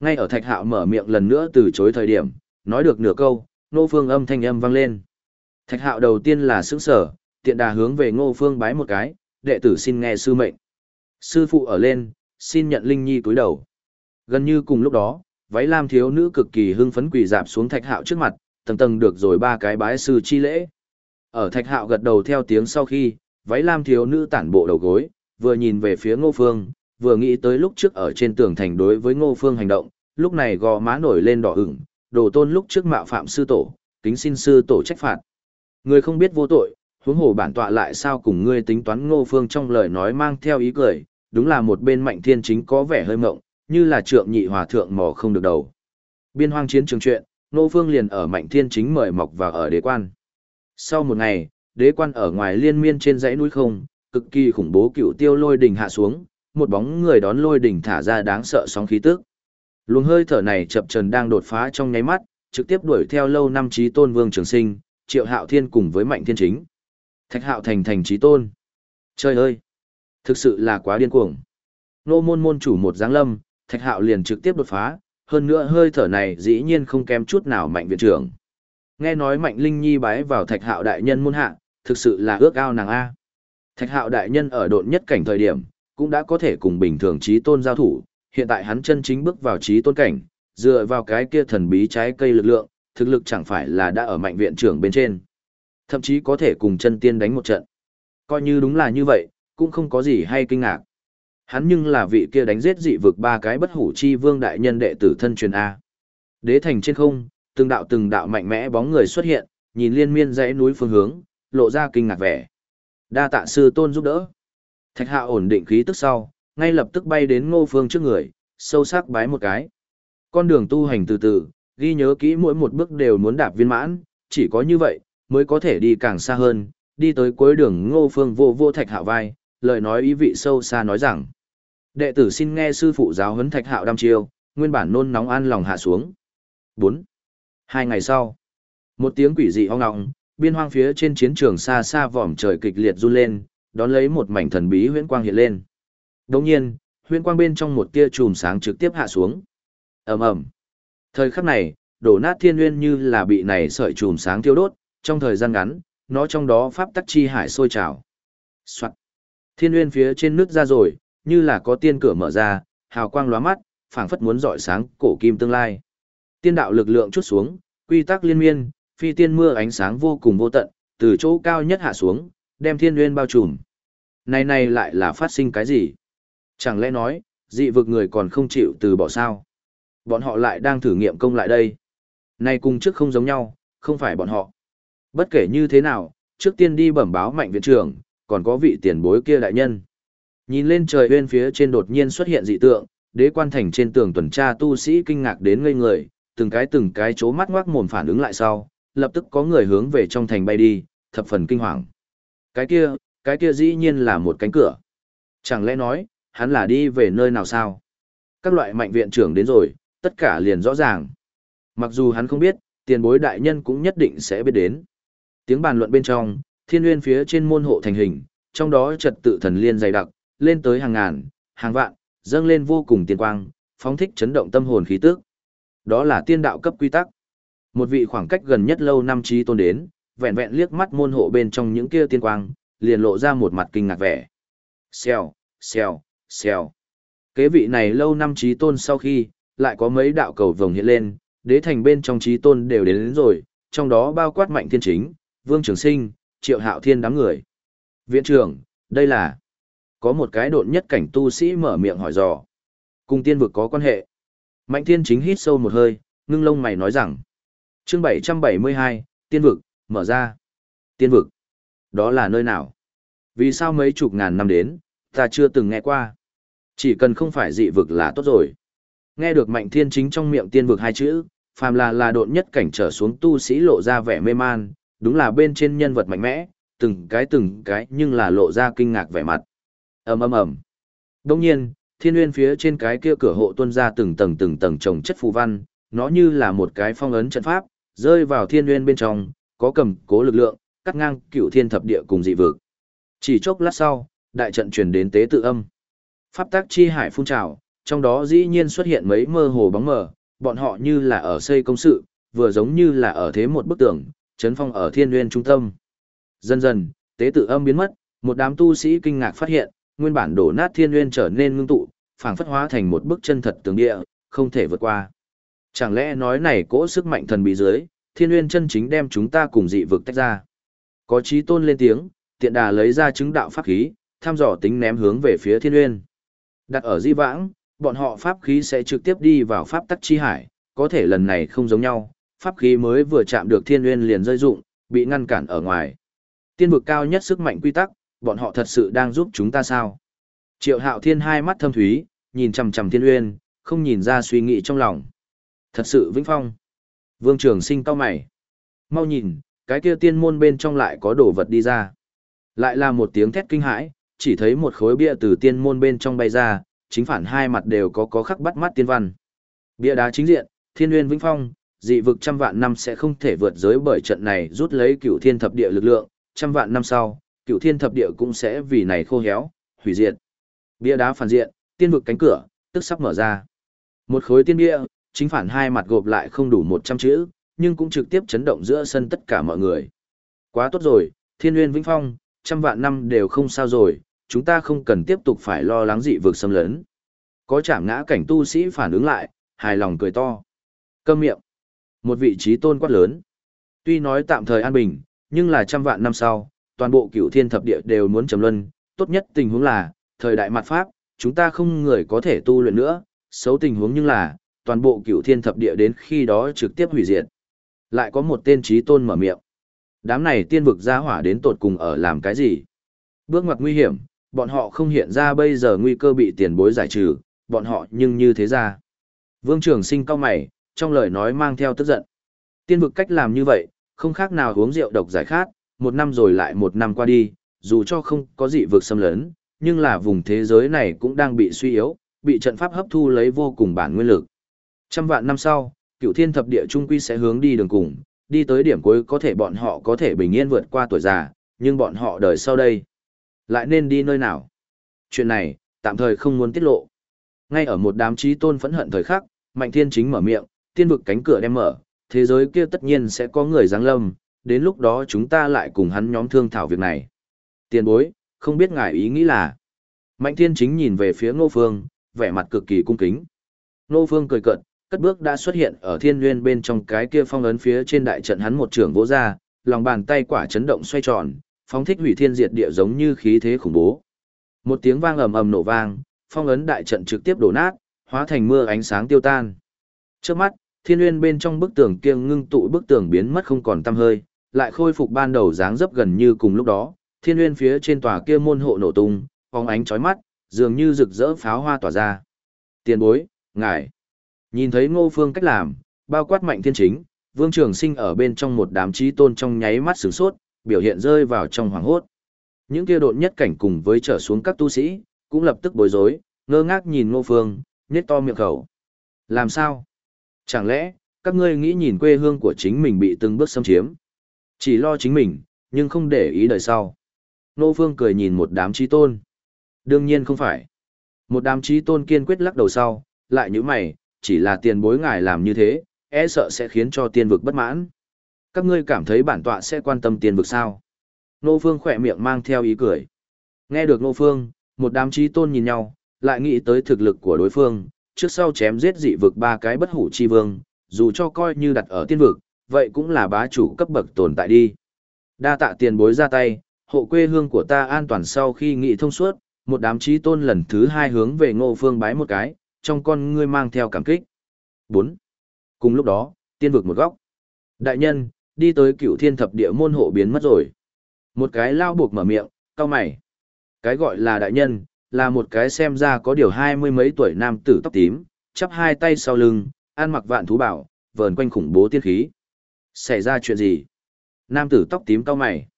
Ngay ở thạch hạo mở miệng lần nữa từ chối thời điểm, nói được nửa câu, nô phương âm thanh âm vang lên. Thạch hạo đầu tiên là sững sở, tiện đà hướng về ngô phương bái một cái, đệ tử xin nghe sư mệnh. Sư phụ ở lên, xin nhận Linh Nhi túi đầu. Gần như cùng lúc đó, váy lam thiếu nữ cực kỳ hưng phấn quỳ dạp xuống thạch hạo trước mặt, tầng tầng được rồi ba cái bái sư chi lễ. Ở thạch hạo gật đầu theo tiếng sau khi, váy lam thiếu nữ tản bộ đầu gối, vừa nhìn về phía ngô phương, vừa nghĩ tới lúc trước ở trên tường thành đối với ngô phương hành động, lúc này gò má nổi lên đỏ ửng, đồ tôn lúc trước mạo phạm sư tổ, kính xin sư tổ trách phạt. Người không biết vô tội, huống hồ bản tọa lại sao cùng ngươi tính toán ngô phương trong lời nói mang theo ý cười, đúng là một bên mạnh thiên chính có vẻ hơi mộng, như là trượng nhị hòa thượng mò không được đầu. Biên hoang chiến trường chuyện, nô phương liền ở mạnh thiên chính mời mọc và ở đế quan. Sau một ngày, đế quan ở ngoài liên miên trên dãy núi không, cực kỳ khủng bố cựu tiêu lôi đỉnh hạ xuống, một bóng người đón lôi đỉnh thả ra đáng sợ sóng khí tức. Luồng hơi thở này chập trần đang đột phá trong nháy mắt, trực tiếp đuổi theo lâu năm trí tôn vương trường sinh, triệu hạo thiên cùng với mạnh thiên chính. Thạch hạo thành thành trí tôn. Trời ơi! Thực sự là quá điên cuồng. Nô môn môn chủ một giáng lâm, thạch hạo liền trực tiếp đột phá, hơn nữa hơi thở này dĩ nhiên không kém chút nào mạnh viện trưởng. Nghe nói mạnh linh nhi bái vào thạch hạo đại nhân môn hạ, thực sự là ước ao nàng A. Thạch hạo đại nhân ở độn nhất cảnh thời điểm, cũng đã có thể cùng bình thường trí tôn giao thủ, hiện tại hắn chân chính bước vào trí tôn cảnh, dựa vào cái kia thần bí trái cây lực lượng, thực lực chẳng phải là đã ở mạnh viện trưởng bên trên. Thậm chí có thể cùng chân tiên đánh một trận. Coi như đúng là như vậy, cũng không có gì hay kinh ngạc. Hắn nhưng là vị kia đánh giết dị vực ba cái bất hủ chi vương đại nhân đệ tử thân truyền A. Đế thành trên không, từng đạo từng đạo mạnh mẽ bóng người xuất hiện, nhìn liên miên dãy núi phương hướng, lộ ra kinh ngạc vẻ. Đa tạ sư tôn giúp đỡ. Thạch hạ ổn định khí tức sau, ngay lập tức bay đến ngô phương trước người, sâu sắc bái một cái. Con đường tu hành từ từ, ghi nhớ kỹ mỗi một bước đều muốn đạp viên mãn, chỉ có như vậy, mới có thể đi càng xa hơn, đi tới cuối đường ngô phương vô vô thạch hạ vai, lời nói ý vị sâu xa nói rằng. Đệ tử xin nghe sư phụ giáo huấn thạch hạo đam chiêu, nguyên bản nôn nóng an lòng hạ xuống. 4. Hai ngày sau, một tiếng quỷ dị hoang ngọng, biên hoang phía trên chiến trường xa xa vòm trời kịch liệt run lên, đón lấy một mảnh thần bí huyễn quang hiện lên. Đồng nhiên, huyễn quang bên trong một tia chùm sáng trực tiếp hạ xuống. ầm ầm. Thời khắc này, đổ nát thiên nguyên như là bị này sợi chùm sáng thiêu đốt, trong thời gian ngắn, nó trong đó pháp tắc chi hải sôi trào. Soạn. Thiên nguyên phía trên nước ra rồi, như là có tiên cửa mở ra, hào quang lóa mắt, phảng phất muốn rọi sáng cổ kim tương lai. Tiên đạo lực lượng chút xuống, quy tắc liên miên, phi tiên mưa ánh sáng vô cùng vô tận, từ chỗ cao nhất hạ xuống, đem thiên nguyên bao trùm. Này này lại là phát sinh cái gì? Chẳng lẽ nói, dị vực người còn không chịu từ bỏ sao? Bọn họ lại đang thử nghiệm công lại đây. Này cùng trước không giống nhau, không phải bọn họ. Bất kể như thế nào, trước tiên đi bẩm báo mạnh viện trưởng, còn có vị tiền bối kia đại nhân. Nhìn lên trời bên phía trên đột nhiên xuất hiện dị tượng, đế quan thành trên tường tuần tra tu sĩ kinh ngạc đến ngây người, từng cái từng cái chố mắt ngoác mồm phản ứng lại sau, lập tức có người hướng về trong thành bay đi, thập phần kinh hoàng. Cái kia, cái kia dĩ nhiên là một cánh cửa. Chẳng lẽ nói, hắn là đi về nơi nào sao? Các loại mạnh viện trưởng đến rồi, tất cả liền rõ ràng. Mặc dù hắn không biết, tiền bối đại nhân cũng nhất định sẽ biết đến. Tiếng bàn luận bên trong, thiên nguyên phía trên môn hộ thành hình, trong đó trật tự thần liên dày đặc, lên tới hàng ngàn, hàng vạn, dâng lên vô cùng tiên quang, phóng thích chấn động tâm hồn khí tức. Đó là tiên đạo cấp quy tắc. Một vị khoảng cách gần nhất lâu năm trí tôn đến, vẹn vẹn liếc mắt môn hộ bên trong những kia tiên quang, liền lộ ra một mặt kinh ngạc vẻ. Xèo, xèo, xèo. Kế vị này lâu năm trí tôn sau khi, lại có mấy đạo cầu vồng hiện lên, đế thành bên trong trí tôn đều đến, đến rồi, trong đó bao quát mạnh thiên chính, vương trường sinh, triệu hạo thiên đám người. Viện trưởng, đây là... Có một cái độn nhất cảnh tu sĩ mở miệng hỏi dò. Cùng tiên vực có quan hệ. Mạnh thiên chính hít sâu một hơi, ngưng lông mày nói rằng. chương 772, tiên vực, mở ra. Tiên vực. Đó là nơi nào? Vì sao mấy chục ngàn năm đến, ta chưa từng nghe qua. Chỉ cần không phải dị vực là tốt rồi. Nghe được mạnh thiên chính trong miệng tiên vực hai chữ, phàm là là độn nhất cảnh trở xuống tu sĩ lộ ra vẻ mê man, đúng là bên trên nhân vật mạnh mẽ, từng cái từng cái nhưng là lộ ra kinh ngạc vẻ mặt. ầm ầm ầm. Đông nhiên, thiên nguyên phía trên cái kia cửa hộ tuân ra từng tầng từng tầng trồng chất phù văn, nó như là một cái phong ấn trận pháp, rơi vào thiên nguyên bên trong, có cầm cố lực lượng, cắt ngang cựu thiên thập địa cùng dị vực. Chỉ chốc lát sau, đại trận truyền đến tế tự âm. Pháp tác chi hải phun trào, trong đó dĩ nhiên xuất hiện mấy mơ hồ bóng mờ, bọn họ như là ở xây công sự, vừa giống như là ở thế một bức tường, chấn phong ở thiên nguyên trung tâm. Dần dần, tế tự âm biến mất, một đám tu sĩ kinh ngạc phát hiện, nguyên bản đổ nát thiên nguyên trở nên ngưng tụ, phảng phất hóa thành một bức chân thật tường địa, không thể vượt qua. Chẳng lẽ nói này cỗ sức mạnh thần bí dưới, thiên nguyên chân chính đem chúng ta cùng dị vực tách ra. Có trí tôn lên tiếng, tiện đà lấy ra chứng đạo pháp khí, thăm dò tính ném hướng về phía thiên nguyên. Đặt ở di vãng, bọn họ pháp khí sẽ trực tiếp đi vào pháp tắc chi hải, có thể lần này không giống nhau, pháp khí mới vừa chạm được thiên nguyên liền rơi dụng, bị ngăn cản ở ngoài. Tiên vực cao nhất sức mạnh quy tắc, bọn họ thật sự đang giúp chúng ta sao? Triệu hạo thiên hai mắt thâm thúy, nhìn chằm chằm thiên nguyên, không nhìn ra suy nghĩ trong lòng. Thật sự vĩnh phong. Vương trường sinh cao mày. Mau nhìn, cái kia tiên môn bên trong lại có đồ vật đi ra. Lại là một tiếng thét kinh hãi, chỉ thấy một khối bia từ tiên môn bên trong bay ra, chính phản hai mặt đều có có khắc bắt mắt tiên văn. Bia đá chính diện, thiên nguyên vĩnh phong, dị vực trăm vạn năm sẽ không thể vượt giới bởi trận này rút lấy cửu thiên thập địa lực lượng, trăm vạn năm sau, cửu thiên thập địa cũng sẽ vì này khô héo, hủy diệt. Bia đá phản diện, tiên vực cánh cửa, tức sắp mở ra. Một khối tiên bia, chính phản hai mặt gộp lại không đủ 100 chữ, nhưng cũng trực tiếp chấn động giữa sân tất cả mọi người. Quá tốt rồi, thiên nguyên vĩnh phong, trăm vạn năm đều không sao rồi, chúng ta không cần tiếp tục phải lo lắng dị vực xâm lấn. Có chạm ngã cảnh tu sĩ phản ứng lại, hài lòng cười to. Câm miệng. Một vị trí tôn quát lớn. Tuy nói tạm thời an bình, nhưng là trăm vạn năm sau, toàn bộ cửu thiên thập địa đều muốn trầm luân, tốt nhất tình huống là, thời đại mặt pháp, chúng ta không người có thể tu luyện nữa, xấu tình huống nhưng là, toàn bộ cửu thiên thập địa đến khi đó trực tiếp hủy diệt. Lại có một tên trí tôn mở miệng. Đám này tiên vực gia hỏa đến tột cùng ở làm cái gì? Bước ngoặt nguy hiểm, bọn họ không hiện ra bây giờ nguy cơ bị tiền bối giải trừ, bọn họ nhưng như thế ra. Vương Trường Sinh cao mày, trong lời nói mang theo tức giận. Tiên vực cách làm như vậy, không khác nào uống rượu độc giải khát, một năm rồi lại một năm qua đi, dù cho không có gì vực xâm lấn, nhưng là vùng thế giới này cũng đang bị suy yếu, bị trận pháp hấp thu lấy vô cùng bản nguyên lực. Trăm vạn năm sau, cựu thiên thập địa trung quy sẽ hướng đi đường cùng, đi tới điểm cuối có thể bọn họ có thể bình yên vượt qua tuổi già, nhưng bọn họ đời sau đây, lại nên đi nơi nào? Chuyện này, tạm thời không muốn tiết lộ. Ngay ở một đám trí tôn phẫn hận thời khắc, Mạnh Thiên chính mở miệng, tiên vực cánh cửa đem mở, thế giới kia tất nhiên sẽ có người giáng lâm, đến lúc đó chúng ta lại cùng hắn nhóm thương thảo việc này. Tiền bối, không biết ngài ý nghĩ là. Mạnh Thiên chính nhìn về phía Ngô Phương, vẻ mặt cực kỳ cung kính. Ngô Phương cười cợt, cất bước đã xuất hiện ở thiên nguyên bên trong cái kia phong ấn phía trên đại trận hắn một trường vỗ ra, lòng bàn tay quả chấn động xoay tròn, phóng thích hủy thiên diệt địa giống như khí thế khủng bố. Một tiếng vang ầm ầm nổ vang, phong ấn đại trận trực tiếp đổ nát, hóa thành mưa ánh sáng tiêu tan. Trước mắt, thiên Uyên bên trong bức tường kia ngưng tụ bức tường biến mất không còn tăm hơi, lại khôi phục ban đầu dáng dấp gần như cùng lúc đó, thiên Uyên phía trên tòa kia môn hộ nổ tung, phóng ánh chói mắt, dường như rực rỡ pháo hoa tỏa ra. Tiền bối, ngài. Nhìn thấy ngô phương cách làm, bao quát mạnh thiên chính, vương trường sinh ở bên trong một đám trí tôn trong nháy mắt sửng sốt, biểu hiện rơi vào trong hoàng hốt. Những kia độn nhất cảnh cùng với trở xuống các tu sĩ, cũng lập tức bối rối, ngơ ngác nhìn ngô phương, nhếch to miệng khẩu. Làm sao? Chẳng lẽ, các ngươi nghĩ nhìn quê hương của chính mình bị từng bước xâm chiếm? Chỉ lo chính mình, nhưng không để ý đời sau. nô phương cười nhìn một đám trí tôn. Đương nhiên không phải. Một đám trí tôn kiên quyết lắc đầu sau, lại như mày, chỉ là tiền bối ngài làm như thế, e sợ sẽ khiến cho tiên vực bất mãn. Các ngươi cảm thấy bản tọa sẽ quan tâm tiên vực sao? Nô Phương khỏe miệng mang theo ý cười. Nghe được Nô Phương, một đám trí tôn nhìn nhau, lại nghĩ tới thực lực của đối phương, trước sau chém giết dị vực ba cái bất hủ chi vương, dù cho coi như đặt ở tiên vực, vậy cũng là bá chủ cấp bậc tồn tại đi. Đa tạ tiền bối ra tay, hộ quê hương của ta an toàn sau khi nghị thông suốt, một đám trí tôn lần thứ hai hướng về ngô phương bái một cái, trong con ngươi mang theo cảm kích. 4. Cùng lúc đó, tiên vực một góc. Đại nhân, đi tới cựu thiên thập địa môn hộ biến mất rồi. Một cái lao buộc mở miệng, cao mày. Cái gọi là đại nhân, là một cái xem ra có điều hai mươi mấy tuổi nam tử tóc tím, chắp hai tay sau lưng, ăn mặc vạn thú bảo, vờn quanh khủng bố tiên khí. Xảy ra chuyện gì? Nam tử tóc tím cao mày.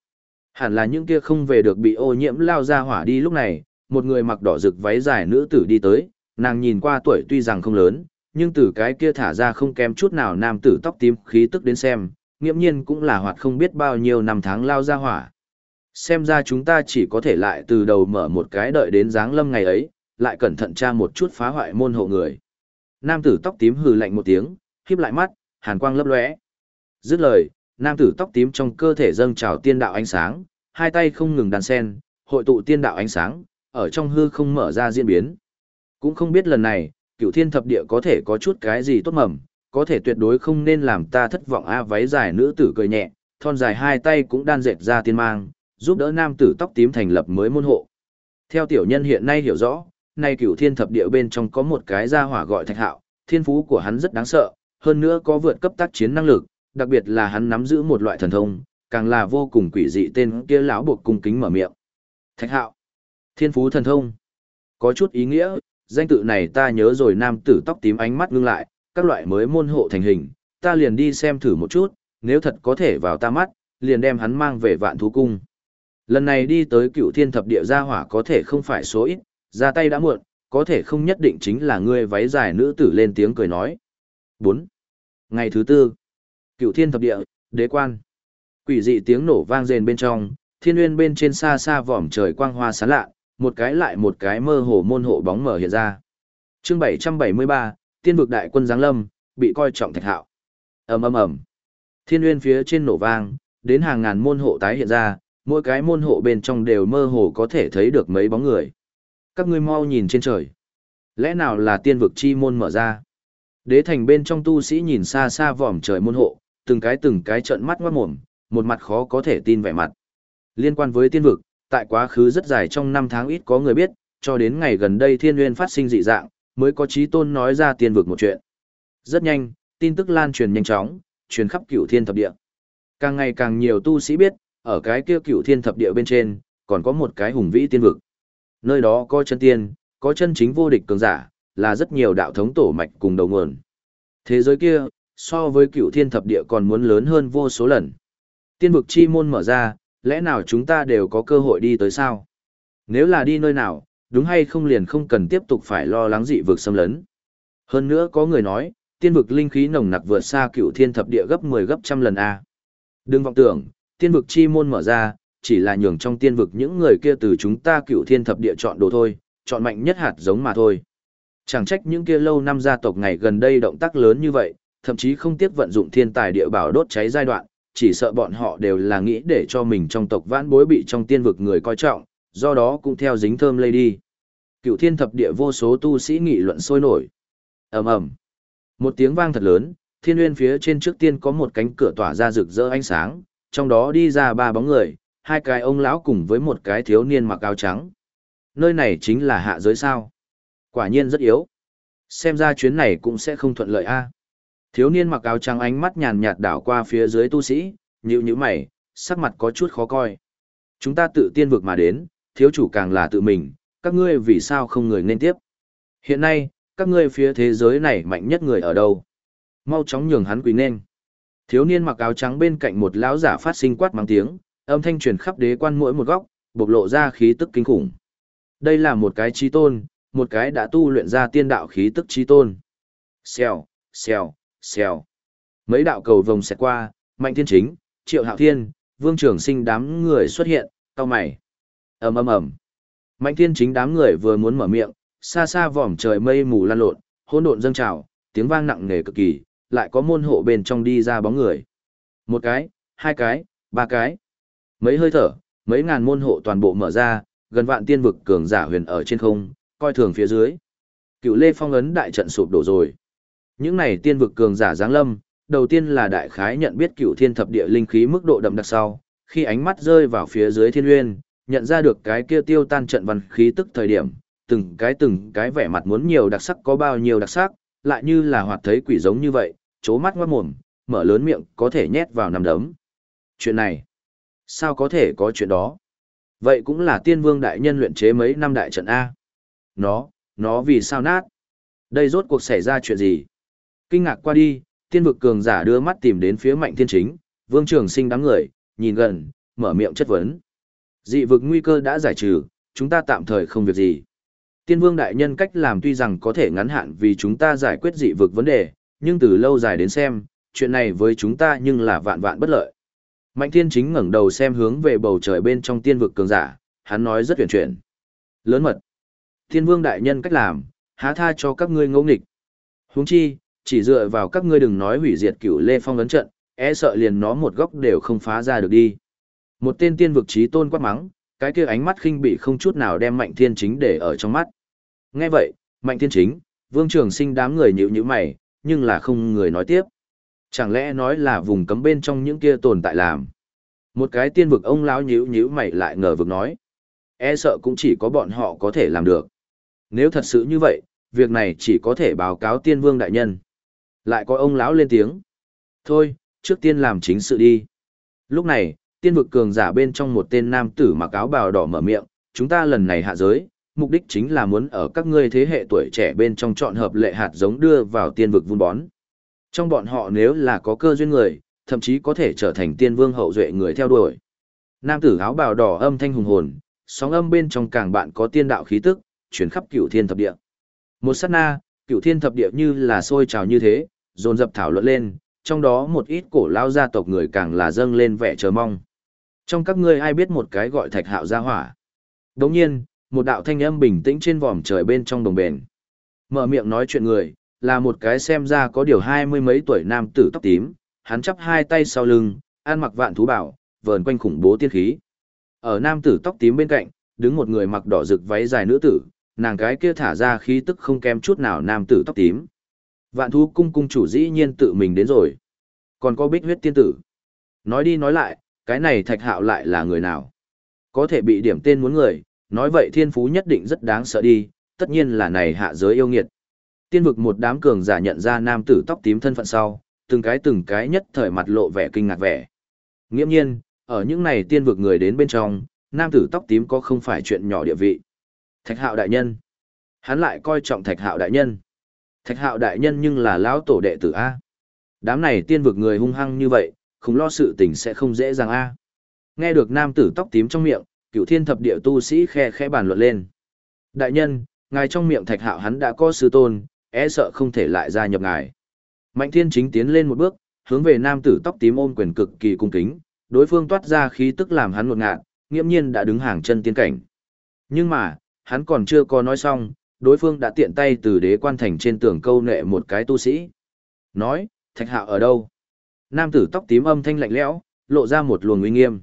Hẳn là những kia không về được bị ô nhiễm lao ra hỏa đi lúc này, một người mặc đỏ rực váy dài nữ tử đi tới, nàng nhìn qua tuổi tuy rằng không lớn, nhưng từ cái kia thả ra không kém chút nào nam tử tóc tím khí tức đến xem, nghiễm nhiên cũng là hoạt không biết bao nhiêu năm tháng lao ra hỏa. Xem ra chúng ta chỉ có thể lại từ đầu mở một cái đợi đến giáng lâm ngày ấy, lại cẩn thận tra một chút phá hoại môn hộ người. Nam tử tóc tím hừ lạnh một tiếng, khiếp lại mắt, hàn quang lấp lóe. Dứt lời, nam tử tóc tím trong cơ thể dâng trào tiên đạo ánh sáng, hai tay không ngừng đàn sen, hội tụ tiên đạo ánh sáng, ở trong hư không mở ra diễn biến. Cũng không biết lần này, cựu thiên thập địa có thể có chút cái gì tốt mầm, có thể tuyệt đối không nên làm ta thất vọng a váy dài nữ tử cười nhẹ, thon dài hai tay cũng đan dệt ra tiên mang, giúp đỡ nam tử tóc tím thành lập mới môn hộ. Theo tiểu nhân hiện nay hiểu rõ, nay cửu thiên thập địa bên trong có một cái gia hỏa gọi thạch hạo, thiên phú của hắn rất đáng sợ, hơn nữa có vượt cấp tác chiến năng lực, đặc biệt là hắn nắm giữ một loại thần thông, càng là vô cùng quỷ dị tên kia lão buộc cung kính mở miệng. Thạch hạo, thiên phú thần thông, có chút ý nghĩa, danh tự này ta nhớ rồi nam tử tóc tím ánh mắt ngưng lại, các loại mới môn hộ thành hình, ta liền đi xem thử một chút, nếu thật có thể vào ta mắt, liền đem hắn mang về vạn thú cung. Lần này đi tới cựu thiên thập địa gia hỏa có thể không phải số ít, ra tay đã muộn, có thể không nhất định chính là ngươi váy dài nữ tử lên tiếng cười nói. 4. Ngày thứ tư, cựu thiên thập địa, đế quan. Quỷ dị tiếng nổ vang rền bên trong, thiên nguyên bên trên xa xa vòm trời quang hoa sáng lạ, một cái lại một cái mơ hồ môn hộ bóng mở hiện ra. Chương 773, Tiên vực đại quân giáng lâm, bị coi trọng thạch hạo. Ầm ầm ầm. Thiên nguyên phía trên nổ vang, đến hàng ngàn môn hộ tái hiện ra, mỗi cái môn hộ bên trong đều mơ hồ có thể thấy được mấy bóng người. Các ngươi mau nhìn trên trời. Lẽ nào là tiên vực chi môn mở ra? Đế thành bên trong tu sĩ nhìn xa xa vòm trời môn hộ, từng cái từng cái trợn mắt ngoát mồm, một mặt khó có thể tin vẻ mặt. Liên quan với tiên vực, tại quá khứ rất dài trong năm tháng ít có người biết, cho đến ngày gần đây thiên nguyên phát sinh dị dạng, mới có trí tôn nói ra tiên vực một chuyện. Rất nhanh, tin tức lan truyền nhanh chóng, truyền khắp cửu thiên thập địa. Càng ngày càng nhiều tu sĩ biết, ở cái kia cựu thiên thập địa bên trên, còn có một cái hùng vĩ tiên vực. Nơi đó có chân tiên, có chân chính vô địch cường giả, là rất nhiều đạo thống tổ mạch cùng đầu nguồn. Thế giới kia, so với cựu thiên thập địa còn muốn lớn hơn vô số lần. Tiên vực chi môn mở ra, lẽ nào chúng ta đều có cơ hội đi tới sao? Nếu là đi nơi nào, đúng hay không liền không cần tiếp tục phải lo lắng dị vực xâm lấn. Hơn nữa có người nói, tiên vực linh khí nồng nặc vượt xa cựu thiên thập địa gấp 10 gấp trăm lần A. Đừng vọng tưởng, tiên vực chi môn mở ra, chỉ là nhường trong tiên vực những người kia từ chúng ta cựu thiên thập địa chọn đồ thôi, chọn mạnh nhất hạt giống mà thôi. Chẳng trách những kia lâu năm gia tộc ngày gần đây động tác lớn như vậy, thậm chí không tiếc vận dụng thiên tài địa bảo đốt cháy giai đoạn, chỉ sợ bọn họ đều là nghĩ để cho mình trong tộc vãn bối bị trong tiên vực người coi trọng, do đó cũng theo dính thơm lây đi. Cựu thiên thập địa vô số tu sĩ nghị luận sôi nổi. ầm ầm, một tiếng vang thật lớn, thiên nguyên phía trên trước tiên có một cánh cửa tỏa ra rực rỡ ánh sáng, trong đó đi ra ba bóng người, hai cái ông lão cùng với một cái thiếu niên mặc áo trắng. Nơi này chính là hạ giới sao. Quả nhiên rất yếu. Xem ra chuyến này cũng sẽ không thuận lợi a. Thiếu niên mặc áo trắng ánh mắt nhàn nhạt đảo qua phía dưới tu sĩ, nhíu nhíu mày, sắc mặt có chút khó coi. Chúng ta tự tiên vực mà đến, thiếu chủ càng là tự mình, các ngươi vì sao không người nên tiếp. Hiện nay, các ngươi phía thế giới này mạnh nhất người ở đâu? Mau chóng nhường hắn quỳ nên. Thiếu niên mặc áo trắng bên cạnh một lão giả phát sinh quát mang tiếng, âm thanh truyền khắp đế quan mỗi một góc, bộc lộ ra khí tức kinh khủng. Đây là một cái chí tôn, một cái đã tu luyện ra tiên đạo khí tức chí tôn. Xèo, xèo, xèo. Mấy đạo cầu vồng xẹt qua, mạnh thiên chính, triệu hạo thiên, vương Trường sinh đám người xuất hiện, cau mày. ầm ầm ầm. Mạnh thiên chính đám người vừa muốn mở miệng, xa xa vòm trời mây mù lan lộn, hỗn độn dâng trào, tiếng vang nặng nề cực kỳ, lại có môn hộ bên trong đi ra bóng người. Một cái, hai cái, ba cái. Mấy hơi thở, mấy ngàn môn hộ toàn bộ mở ra, gần vạn tiên vực cường giả huyền ở trên không, coi thường phía dưới. Cựu Lê Phong ấn đại trận sụp đổ rồi. Những này tiên vực cường giả giáng lâm, đầu tiên là đại khái nhận biết cựu thiên thập địa linh khí mức độ đậm đặc sau, khi ánh mắt rơi vào phía dưới thiên uyên, nhận ra được cái kia tiêu tan trận văn khí tức thời điểm, từng cái từng cái vẻ mặt muốn nhiều đặc sắc có bao nhiêu đặc sắc, lại như là hoạt thấy quỷ giống như vậy, chố mắt ngoát mồm, mở lớn miệng có thể nhét vào nằm đấm. Chuyện này, sao có thể có chuyện đó? Vậy cũng là tiên vương đại nhân luyện chế mấy năm đại trận A. Nó, nó vì sao nát? Đây rốt cuộc xảy ra chuyện gì? Kinh ngạc qua đi, tiên vực cường giả đưa mắt tìm đến phía mạnh thiên chính, vương trường sinh đám người, nhìn gần, mở miệng chất vấn. Dị vực nguy cơ đã giải trừ, chúng ta tạm thời không việc gì. Tiên vương đại nhân cách làm tuy rằng có thể ngắn hạn vì chúng ta giải quyết dị vực vấn đề, nhưng từ lâu dài đến xem, chuyện này với chúng ta nhưng là vạn vạn bất lợi. Mạnh thiên chính ngẩng đầu xem hướng về bầu trời bên trong tiên vực cường giả, hắn nói rất huyền chuyển. Lớn mật. Tiên vương đại nhân cách làm, há tha cho các ngươi ngẫu nghịch. Huống chi, chỉ dựa vào các ngươi đừng nói hủy diệt cửu lê phong ấn trận, e sợ liền nó một góc đều không phá ra được đi. Một tên tiên vực trí tôn quát mắng, cái kia ánh mắt khinh bị không chút nào đem mạnh thiên chính để ở trong mắt. Nghe vậy, mạnh thiên chính, vương trường sinh đám người nhíu nhíu mày, nhưng là không người nói tiếp. Chẳng lẽ nói là vùng cấm bên trong những kia tồn tại làm. Một cái tiên vực ông lão nhíu nhíu mày lại ngờ vực nói. E sợ cũng chỉ có bọn họ có thể làm được. Nếu thật sự như vậy, việc này chỉ có thể báo cáo tiên vương đại nhân. Lại có ông lão lên tiếng. Thôi, trước tiên làm chính sự đi. Lúc này, tiên vực cường giả bên trong một tên nam tử mặc áo bào đỏ mở miệng, chúng ta lần này hạ giới, mục đích chính là muốn ở các ngươi thế hệ tuổi trẻ bên trong chọn hợp lệ hạt giống đưa vào tiên vực vun bón. Trong bọn họ nếu là có cơ duyên người, thậm chí có thể trở thành tiên vương hậu duệ người theo đuổi. Nam tử áo bào đỏ âm thanh hùng hồn, sóng âm bên trong càng bạn có tiên đạo khí tức, chuyển khắp cửu thiên thập địa. Một sát na, cửu thiên thập địa như là sôi trào như thế, dồn dập thảo luận lên, trong đó một ít cổ lao gia tộc người càng là dâng lên vẻ chờ mong. Trong các ngươi ai biết một cái gọi thạch hạo gia hỏa? Đồng nhiên, một đạo thanh âm bình tĩnh trên vòm trời bên trong đồng bền. Mở miệng nói chuyện người, là một cái xem ra có điều hai mươi mấy tuổi nam tử tóc tím, hắn chắp hai tay sau lưng, ăn mặc vạn thú bảo, vờn quanh khủng bố tiên khí. Ở nam tử tóc tím bên cạnh, đứng một người mặc đỏ rực váy dài nữ tử, nàng cái kia thả ra khí tức không kém chút nào nam tử tóc tím. Vạn thú cung cung chủ dĩ nhiên tự mình đến rồi. Còn có bích huyết tiên tử. Nói đi nói lại, cái này thạch hạo lại là người nào? Có thể bị điểm tên muốn người, nói vậy thiên phú nhất định rất đáng sợ đi, tất nhiên là này hạ giới yêu nghiệt. Tiên vực một đám cường giả nhận ra nam tử tóc tím thân phận sau, từng cái từng cái nhất thời mặt lộ vẻ kinh ngạc vẻ. Nghiễm nhiên, ở những này tiên vực người đến bên trong, nam tử tóc tím có không phải chuyện nhỏ địa vị. Thạch hạo đại nhân. Hắn lại coi trọng thạch hạo đại nhân. Thạch hạo đại nhân nhưng là lão tổ đệ tử A. Đám này tiên vực người hung hăng như vậy, không lo sự tình sẽ không dễ dàng A. Nghe được nam tử tóc tím trong miệng, cựu thiên thập địa tu sĩ khe khẽ bàn luận lên. Đại nhân, ngài trong miệng thạch hạo hắn đã có sư tôn, e sợ không thể lại gia nhập ngài. Mạnh thiên chính tiến lên một bước, hướng về nam tử tóc tím ôm quyền cực kỳ cung kính, đối phương toát ra khí tức làm hắn ngột ngạt, nghiễm nhiên đã đứng hàng chân tiên cảnh. Nhưng mà, hắn còn chưa có nói xong, đối phương đã tiện tay từ đế quan thành trên tường câu nệ một cái tu sĩ. Nói, thạch hạo ở đâu? Nam tử tóc tím âm thanh lạnh lẽo, lộ ra một luồng uy nghiêm.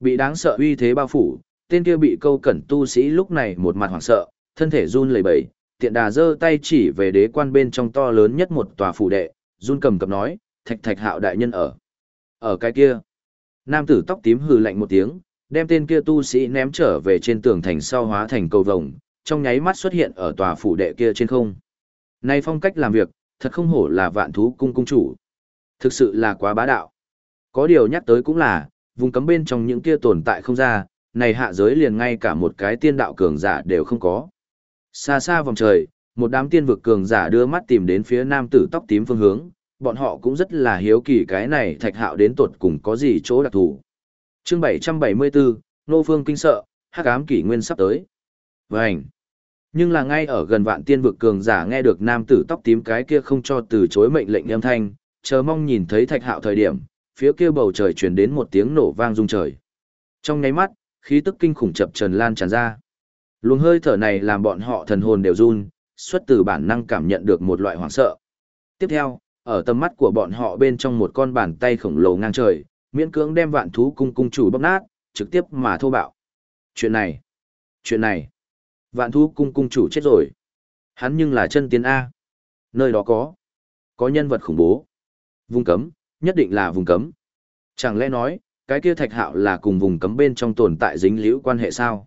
Bị đáng sợ uy thế bao phủ, tên kia bị câu cẩn tu sĩ lúc này một mặt hoảng sợ, thân thể run lẩy bẩy, tiện đà giơ tay chỉ về đế quan bên trong to lớn nhất một tòa phủ đệ, run cầm cập nói, thạch thạch hạo đại nhân ở. Ở cái kia, nam tử tóc tím hừ lạnh một tiếng, đem tên kia tu sĩ ném trở về trên tường thành sau hóa thành cầu vồng, trong nháy mắt xuất hiện ở tòa phủ đệ kia trên không. Này phong cách làm việc, thật không hổ là vạn thú cung cung chủ. Thực sự là quá bá đạo. Có điều nhắc tới cũng là, vùng cấm bên trong những kia tồn tại không ra, này hạ giới liền ngay cả một cái tiên đạo cường giả đều không có. Xa xa vòng trời, một đám tiên vực cường giả đưa mắt tìm đến phía nam tử tóc tím phương hướng, bọn họ cũng rất là hiếu kỳ cái này thạch hạo đến tột cùng có gì chỗ đặc thù. Chương 774, Nô Phương kinh sợ, hắc ám kỷ nguyên sắp tới. Vành. Nhưng là ngay ở gần vạn tiên vực cường giả nghe được nam tử tóc tím cái kia không cho từ chối mệnh lệnh âm thanh, chờ mong nhìn thấy thạch hạo thời điểm, phía kia bầu trời truyền đến một tiếng nổ vang rung trời. Trong nháy mắt, khí tức kinh khủng chập trần lan tràn ra. Luồng hơi thở này làm bọn họ thần hồn đều run, xuất từ bản năng cảm nhận được một loại hoảng sợ. Tiếp theo, ở tầm mắt của bọn họ bên trong một con bàn tay khổng lồ ngang trời, miễn cưỡng đem vạn thú cung cung chủ bóp nát, trực tiếp mà thô bạo. Chuyện này, chuyện này, vạn thú cung cung chủ chết rồi. Hắn nhưng là chân tiến A. Nơi đó có, có nhân vật khủng bố. Vùng cấm, nhất định là vùng cấm. Chẳng lẽ nói, cái kia thạch hạo là cùng vùng cấm bên trong tồn tại dính liễu quan hệ sao?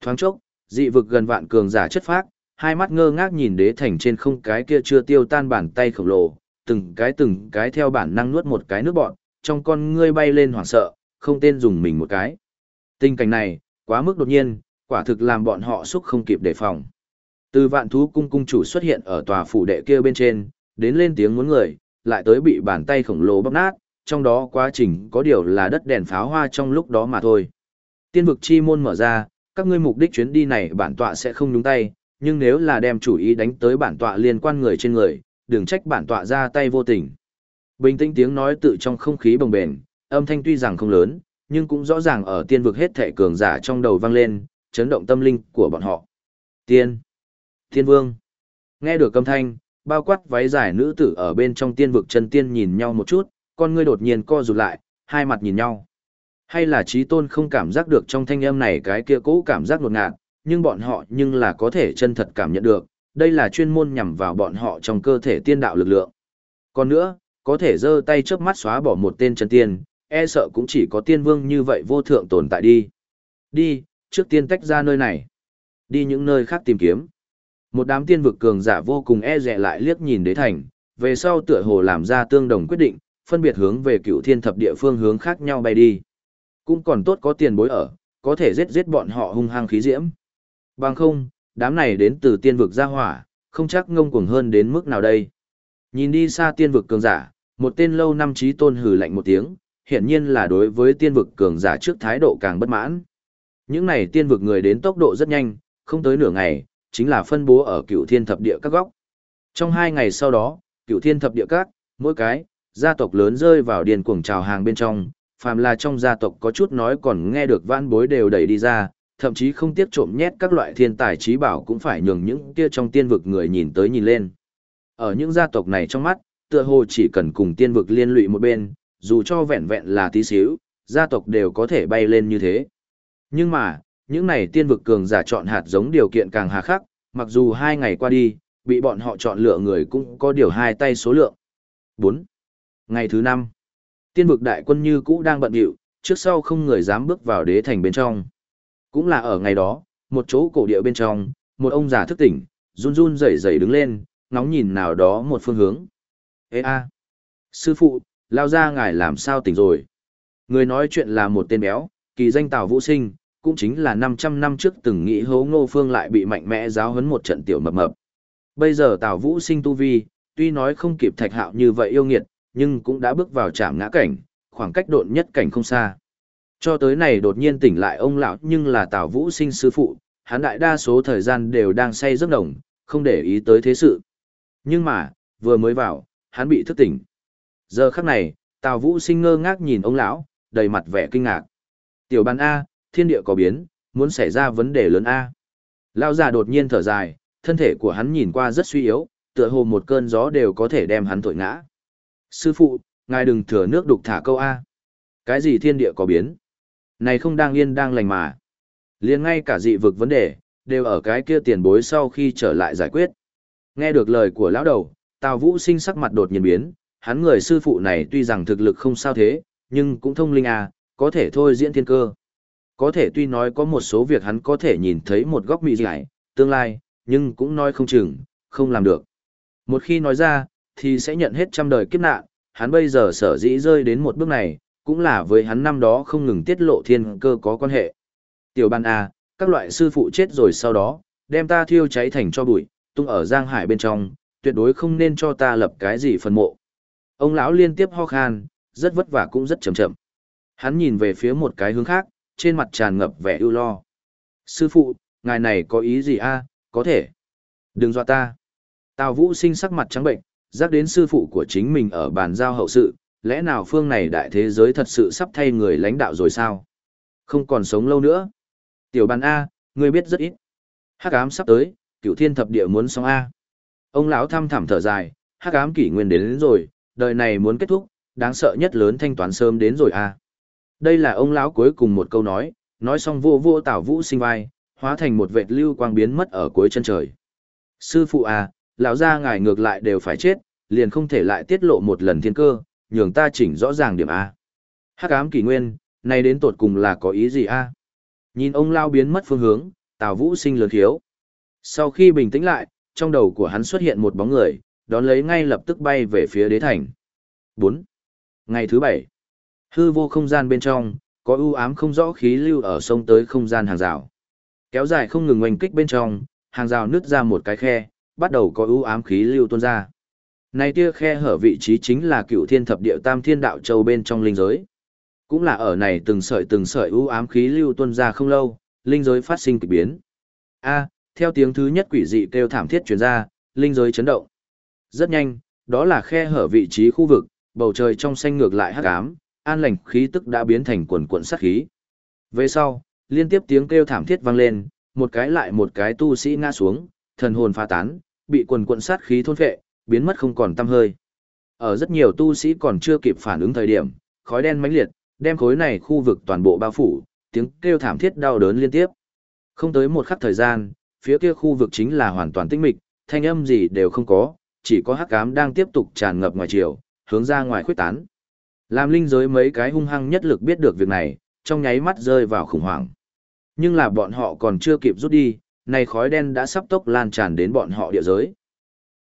Thoáng chốc, dị vực gần vạn cường giả chất phác, hai mắt ngơ ngác nhìn đế thành trên không cái kia chưa tiêu tan bàn tay khổng lồ, từng cái từng cái theo bản năng nuốt một cái nước bọn, trong con ngươi bay lên hoảng sợ, không tên dùng mình một cái. Tình cảnh này, quá mức đột nhiên, quả thực làm bọn họ xúc không kịp đề phòng. Từ vạn thú cung cung chủ xuất hiện ở tòa phủ đệ kia bên trên, đến lên tiếng muốn người, lại tới bị bàn tay khổng lồ bóp nát, trong đó quá trình có điều là đất đèn pháo hoa trong lúc đó mà thôi. Tiên vực chi môn mở ra, các ngươi mục đích chuyến đi này bản tọa sẽ không nhúng tay, nhưng nếu là đem chủ ý đánh tới bản tọa liên quan người trên người, đừng trách bản tọa ra tay vô tình. Bình tĩnh tiếng nói tự trong không khí bồng bềnh, âm thanh tuy rằng không lớn, nhưng cũng rõ ràng ở tiên vực hết thể cường giả trong đầu vang lên, chấn động tâm linh của bọn họ. Tiên. Tiên vương. Nghe được âm thanh, bao quát váy dài nữ tử ở bên trong tiên vực chân tiên nhìn nhau một chút, con ngươi đột nhiên co rụt lại, hai mặt nhìn nhau. Hay là trí tôn không cảm giác được trong thanh âm này cái kia cũ cảm giác nột ngạt, nhưng bọn họ nhưng là có thể chân thật cảm nhận được, đây là chuyên môn nhằm vào bọn họ trong cơ thể tiên đạo lực lượng. Còn nữa, có thể giơ tay chớp mắt xóa bỏ một tên chân tiên, e sợ cũng chỉ có tiên vương như vậy vô thượng tồn tại đi. Đi, trước tiên tách ra nơi này. Đi những nơi khác tìm kiếm. Một đám tiên vực cường giả vô cùng e dè lại liếc nhìn đế thành, về sau tựa hồ làm ra tương đồng quyết định, phân biệt hướng về cựu thiên thập địa phương hướng khác nhau bay đi. Cũng còn tốt có tiền bối ở, có thể giết giết bọn họ hung hăng khí diễm. Bằng không, đám này đến từ tiên vực ra hỏa, không chắc ngông cuồng hơn đến mức nào đây. Nhìn đi xa tiên vực cường giả, một tên lâu năm trí tôn hừ lạnh một tiếng, hiện nhiên là đối với tiên vực cường giả trước thái độ càng bất mãn. Những này tiên vực người đến tốc độ rất nhanh, không tới nửa ngày, chính là phân bố ở cựu thiên thập địa các góc. Trong hai ngày sau đó, cựu thiên thập địa các, mỗi cái, gia tộc lớn rơi vào điền cuồng trào hàng bên trong, phàm là trong gia tộc có chút nói còn nghe được vãn bối đều đẩy đi ra, thậm chí không tiếc trộm nhét các loại thiên tài trí bảo cũng phải nhường những kia trong tiên vực người nhìn tới nhìn lên. Ở những gia tộc này trong mắt, tựa hồ chỉ cần cùng tiên vực liên lụy một bên, dù cho vẹn vẹn là tí xíu, gia tộc đều có thể bay lên như thế. Nhưng mà, những này tiên vực cường giả chọn hạt giống điều kiện càng hà khắc, mặc dù hai ngày qua đi, bị bọn họ chọn lựa người cũng có điều hai tay số lượng. 4. Ngày thứ 5. Tiên vực đại quân như cũ đang bận rộn, trước sau không người dám bước vào đế thành bên trong. Cũng là ở ngày đó, một chỗ cổ địa bên trong, một ông già thức tỉnh, run run rẩy rẩy đứng lên, ngóng nhìn nào đó một phương hướng. Ê a, sư phụ, lao ra ngài làm sao tỉnh rồi? Người nói chuyện là một tên béo, kỳ danh Tào Vũ Sinh, cũng chính là 500 năm trước từng nghĩ hố ngô phương lại bị mạnh mẽ giáo huấn một trận tiểu mập mập. Bây giờ Tào Vũ Sinh tu vi, tuy nói không kịp thạch hạo như vậy yêu nghiệt, nhưng cũng đã bước vào trạm ngã cảnh, khoảng cách độn nhất cảnh không xa. Cho tới này đột nhiên tỉnh lại ông lão nhưng là Tào Vũ sinh sư phụ, hắn đại đa số thời gian đều đang say giấc đồng, không để ý tới thế sự. Nhưng mà, vừa mới vào, hắn bị thức tỉnh. Giờ khắc này, Tào Vũ sinh ngơ ngác nhìn ông lão, đầy mặt vẻ kinh ngạc. Tiểu ban A, thiên địa có biến, muốn xảy ra vấn đề lớn A. Lão già đột nhiên thở dài, thân thể của hắn nhìn qua rất suy yếu, tựa hồ một cơn gió đều có thể đem hắn thổi ngã. Sư phụ, ngài đừng thừa nước đục thả câu A. Cái gì thiên địa có biến? Này không đang yên đang lành mà. liền ngay cả dị vực vấn đề, đều ở cái kia tiền bối sau khi trở lại giải quyết. Nghe được lời của lão đầu, Tào Vũ sinh sắc mặt đột nhiên biến, hắn người sư phụ này tuy rằng thực lực không sao thế, nhưng cũng thông linh à, có thể thôi diễn thiên cơ. Có thể tuy nói có một số việc hắn có thể nhìn thấy một góc mị giải, tương lai, nhưng cũng nói không chừng, không làm được. Một khi nói ra, thì sẽ nhận hết trăm đời kiếp nạn, hắn bây giờ sở dĩ rơi đến một bước này, cũng là với hắn năm đó không ngừng tiết lộ thiên cơ có quan hệ. Tiểu ban A, các loại sư phụ chết rồi sau đó, đem ta thiêu cháy thành cho bụi, tung ở giang hải bên trong, tuyệt đối không nên cho ta lập cái gì phần mộ. Ông lão liên tiếp ho khan, rất vất vả cũng rất chậm chậm. Hắn nhìn về phía một cái hướng khác, trên mặt tràn ngập vẻ ưu lo. Sư phụ, ngài này có ý gì a? có thể. Đừng dọa ta. Tào Vũ sinh sắc mặt trắng bệnh, giác đến sư phụ của chính mình ở bàn giao hậu sự, lẽ nào phương này đại thế giới thật sự sắp thay người lãnh đạo rồi sao? Không còn sống lâu nữa. Tiểu bàn A, ngươi biết rất ít. Hắc ám sắp tới, cửu thiên thập địa muốn xong A. Ông lão thăm thẳm thở dài, hắc ám kỷ nguyên đến, đến rồi, đời này muốn kết thúc, đáng sợ nhất lớn thanh toán sớm đến rồi A. Đây là ông lão cuối cùng một câu nói, nói xong vô vô tảo vũ sinh vai, hóa thành một vệt lưu quang biến mất ở cuối chân trời. Sư phụ à, lão gia ngài ngược lại đều phải chết, liền không thể lại tiết lộ một lần thiên cơ, nhường ta chỉnh rõ ràng điểm A. Hắc ám kỷ nguyên, nay đến tột cùng là có ý gì A? Nhìn ông lao biến mất phương hướng, Tào Vũ sinh lớn thiếu. Sau khi bình tĩnh lại, trong đầu của hắn xuất hiện một bóng người, đón lấy ngay lập tức bay về phía đế thành. 4. Ngày thứ 7. Hư vô không gian bên trong, có ưu ám không rõ khí lưu ở sông tới không gian hàng rào. Kéo dài không ngừng oanh kích bên trong, hàng rào nứt ra một cái khe, bắt đầu có ưu ám khí lưu tuôn ra. Này tia khe hở vị trí chính là cựu thiên thập địa tam thiên đạo châu bên trong linh giới. Cũng là ở này từng sợi từng sợi ưu ám khí lưu tuôn ra không lâu, linh giới phát sinh kỳ biến. A, theo tiếng thứ nhất quỷ dị kêu thảm thiết truyền ra, linh giới chấn động. Rất nhanh, đó là khe hở vị trí khu vực, bầu trời trong xanh ngược lại hắc ám, an lành khí tức đã biến thành quần quần sát khí. Về sau, liên tiếp tiếng kêu thảm thiết vang lên, một cái lại một cái tu sĩ ngã xuống, thần hồn pha tán, bị quần quần sát khí thôn phệ, biến mất không còn tăm hơi. Ở rất nhiều tu sĩ còn chưa kịp phản ứng thời điểm, khói đen mãnh liệt, đem khối này khu vực toàn bộ bao phủ, tiếng kêu thảm thiết đau đớn liên tiếp. Không tới một khắc thời gian, phía kia khu vực chính là hoàn toàn tĩnh mịch, thanh âm gì đều không có, chỉ có hắc ám đang tiếp tục tràn ngập ngoài chiều, hướng ra ngoài khuếch tán. Làm linh giới mấy cái hung hăng nhất lực biết được việc này, trong nháy mắt rơi vào khủng hoảng. Nhưng là bọn họ còn chưa kịp rút đi, này khói đen đã sắp tốc lan tràn đến bọn họ địa giới.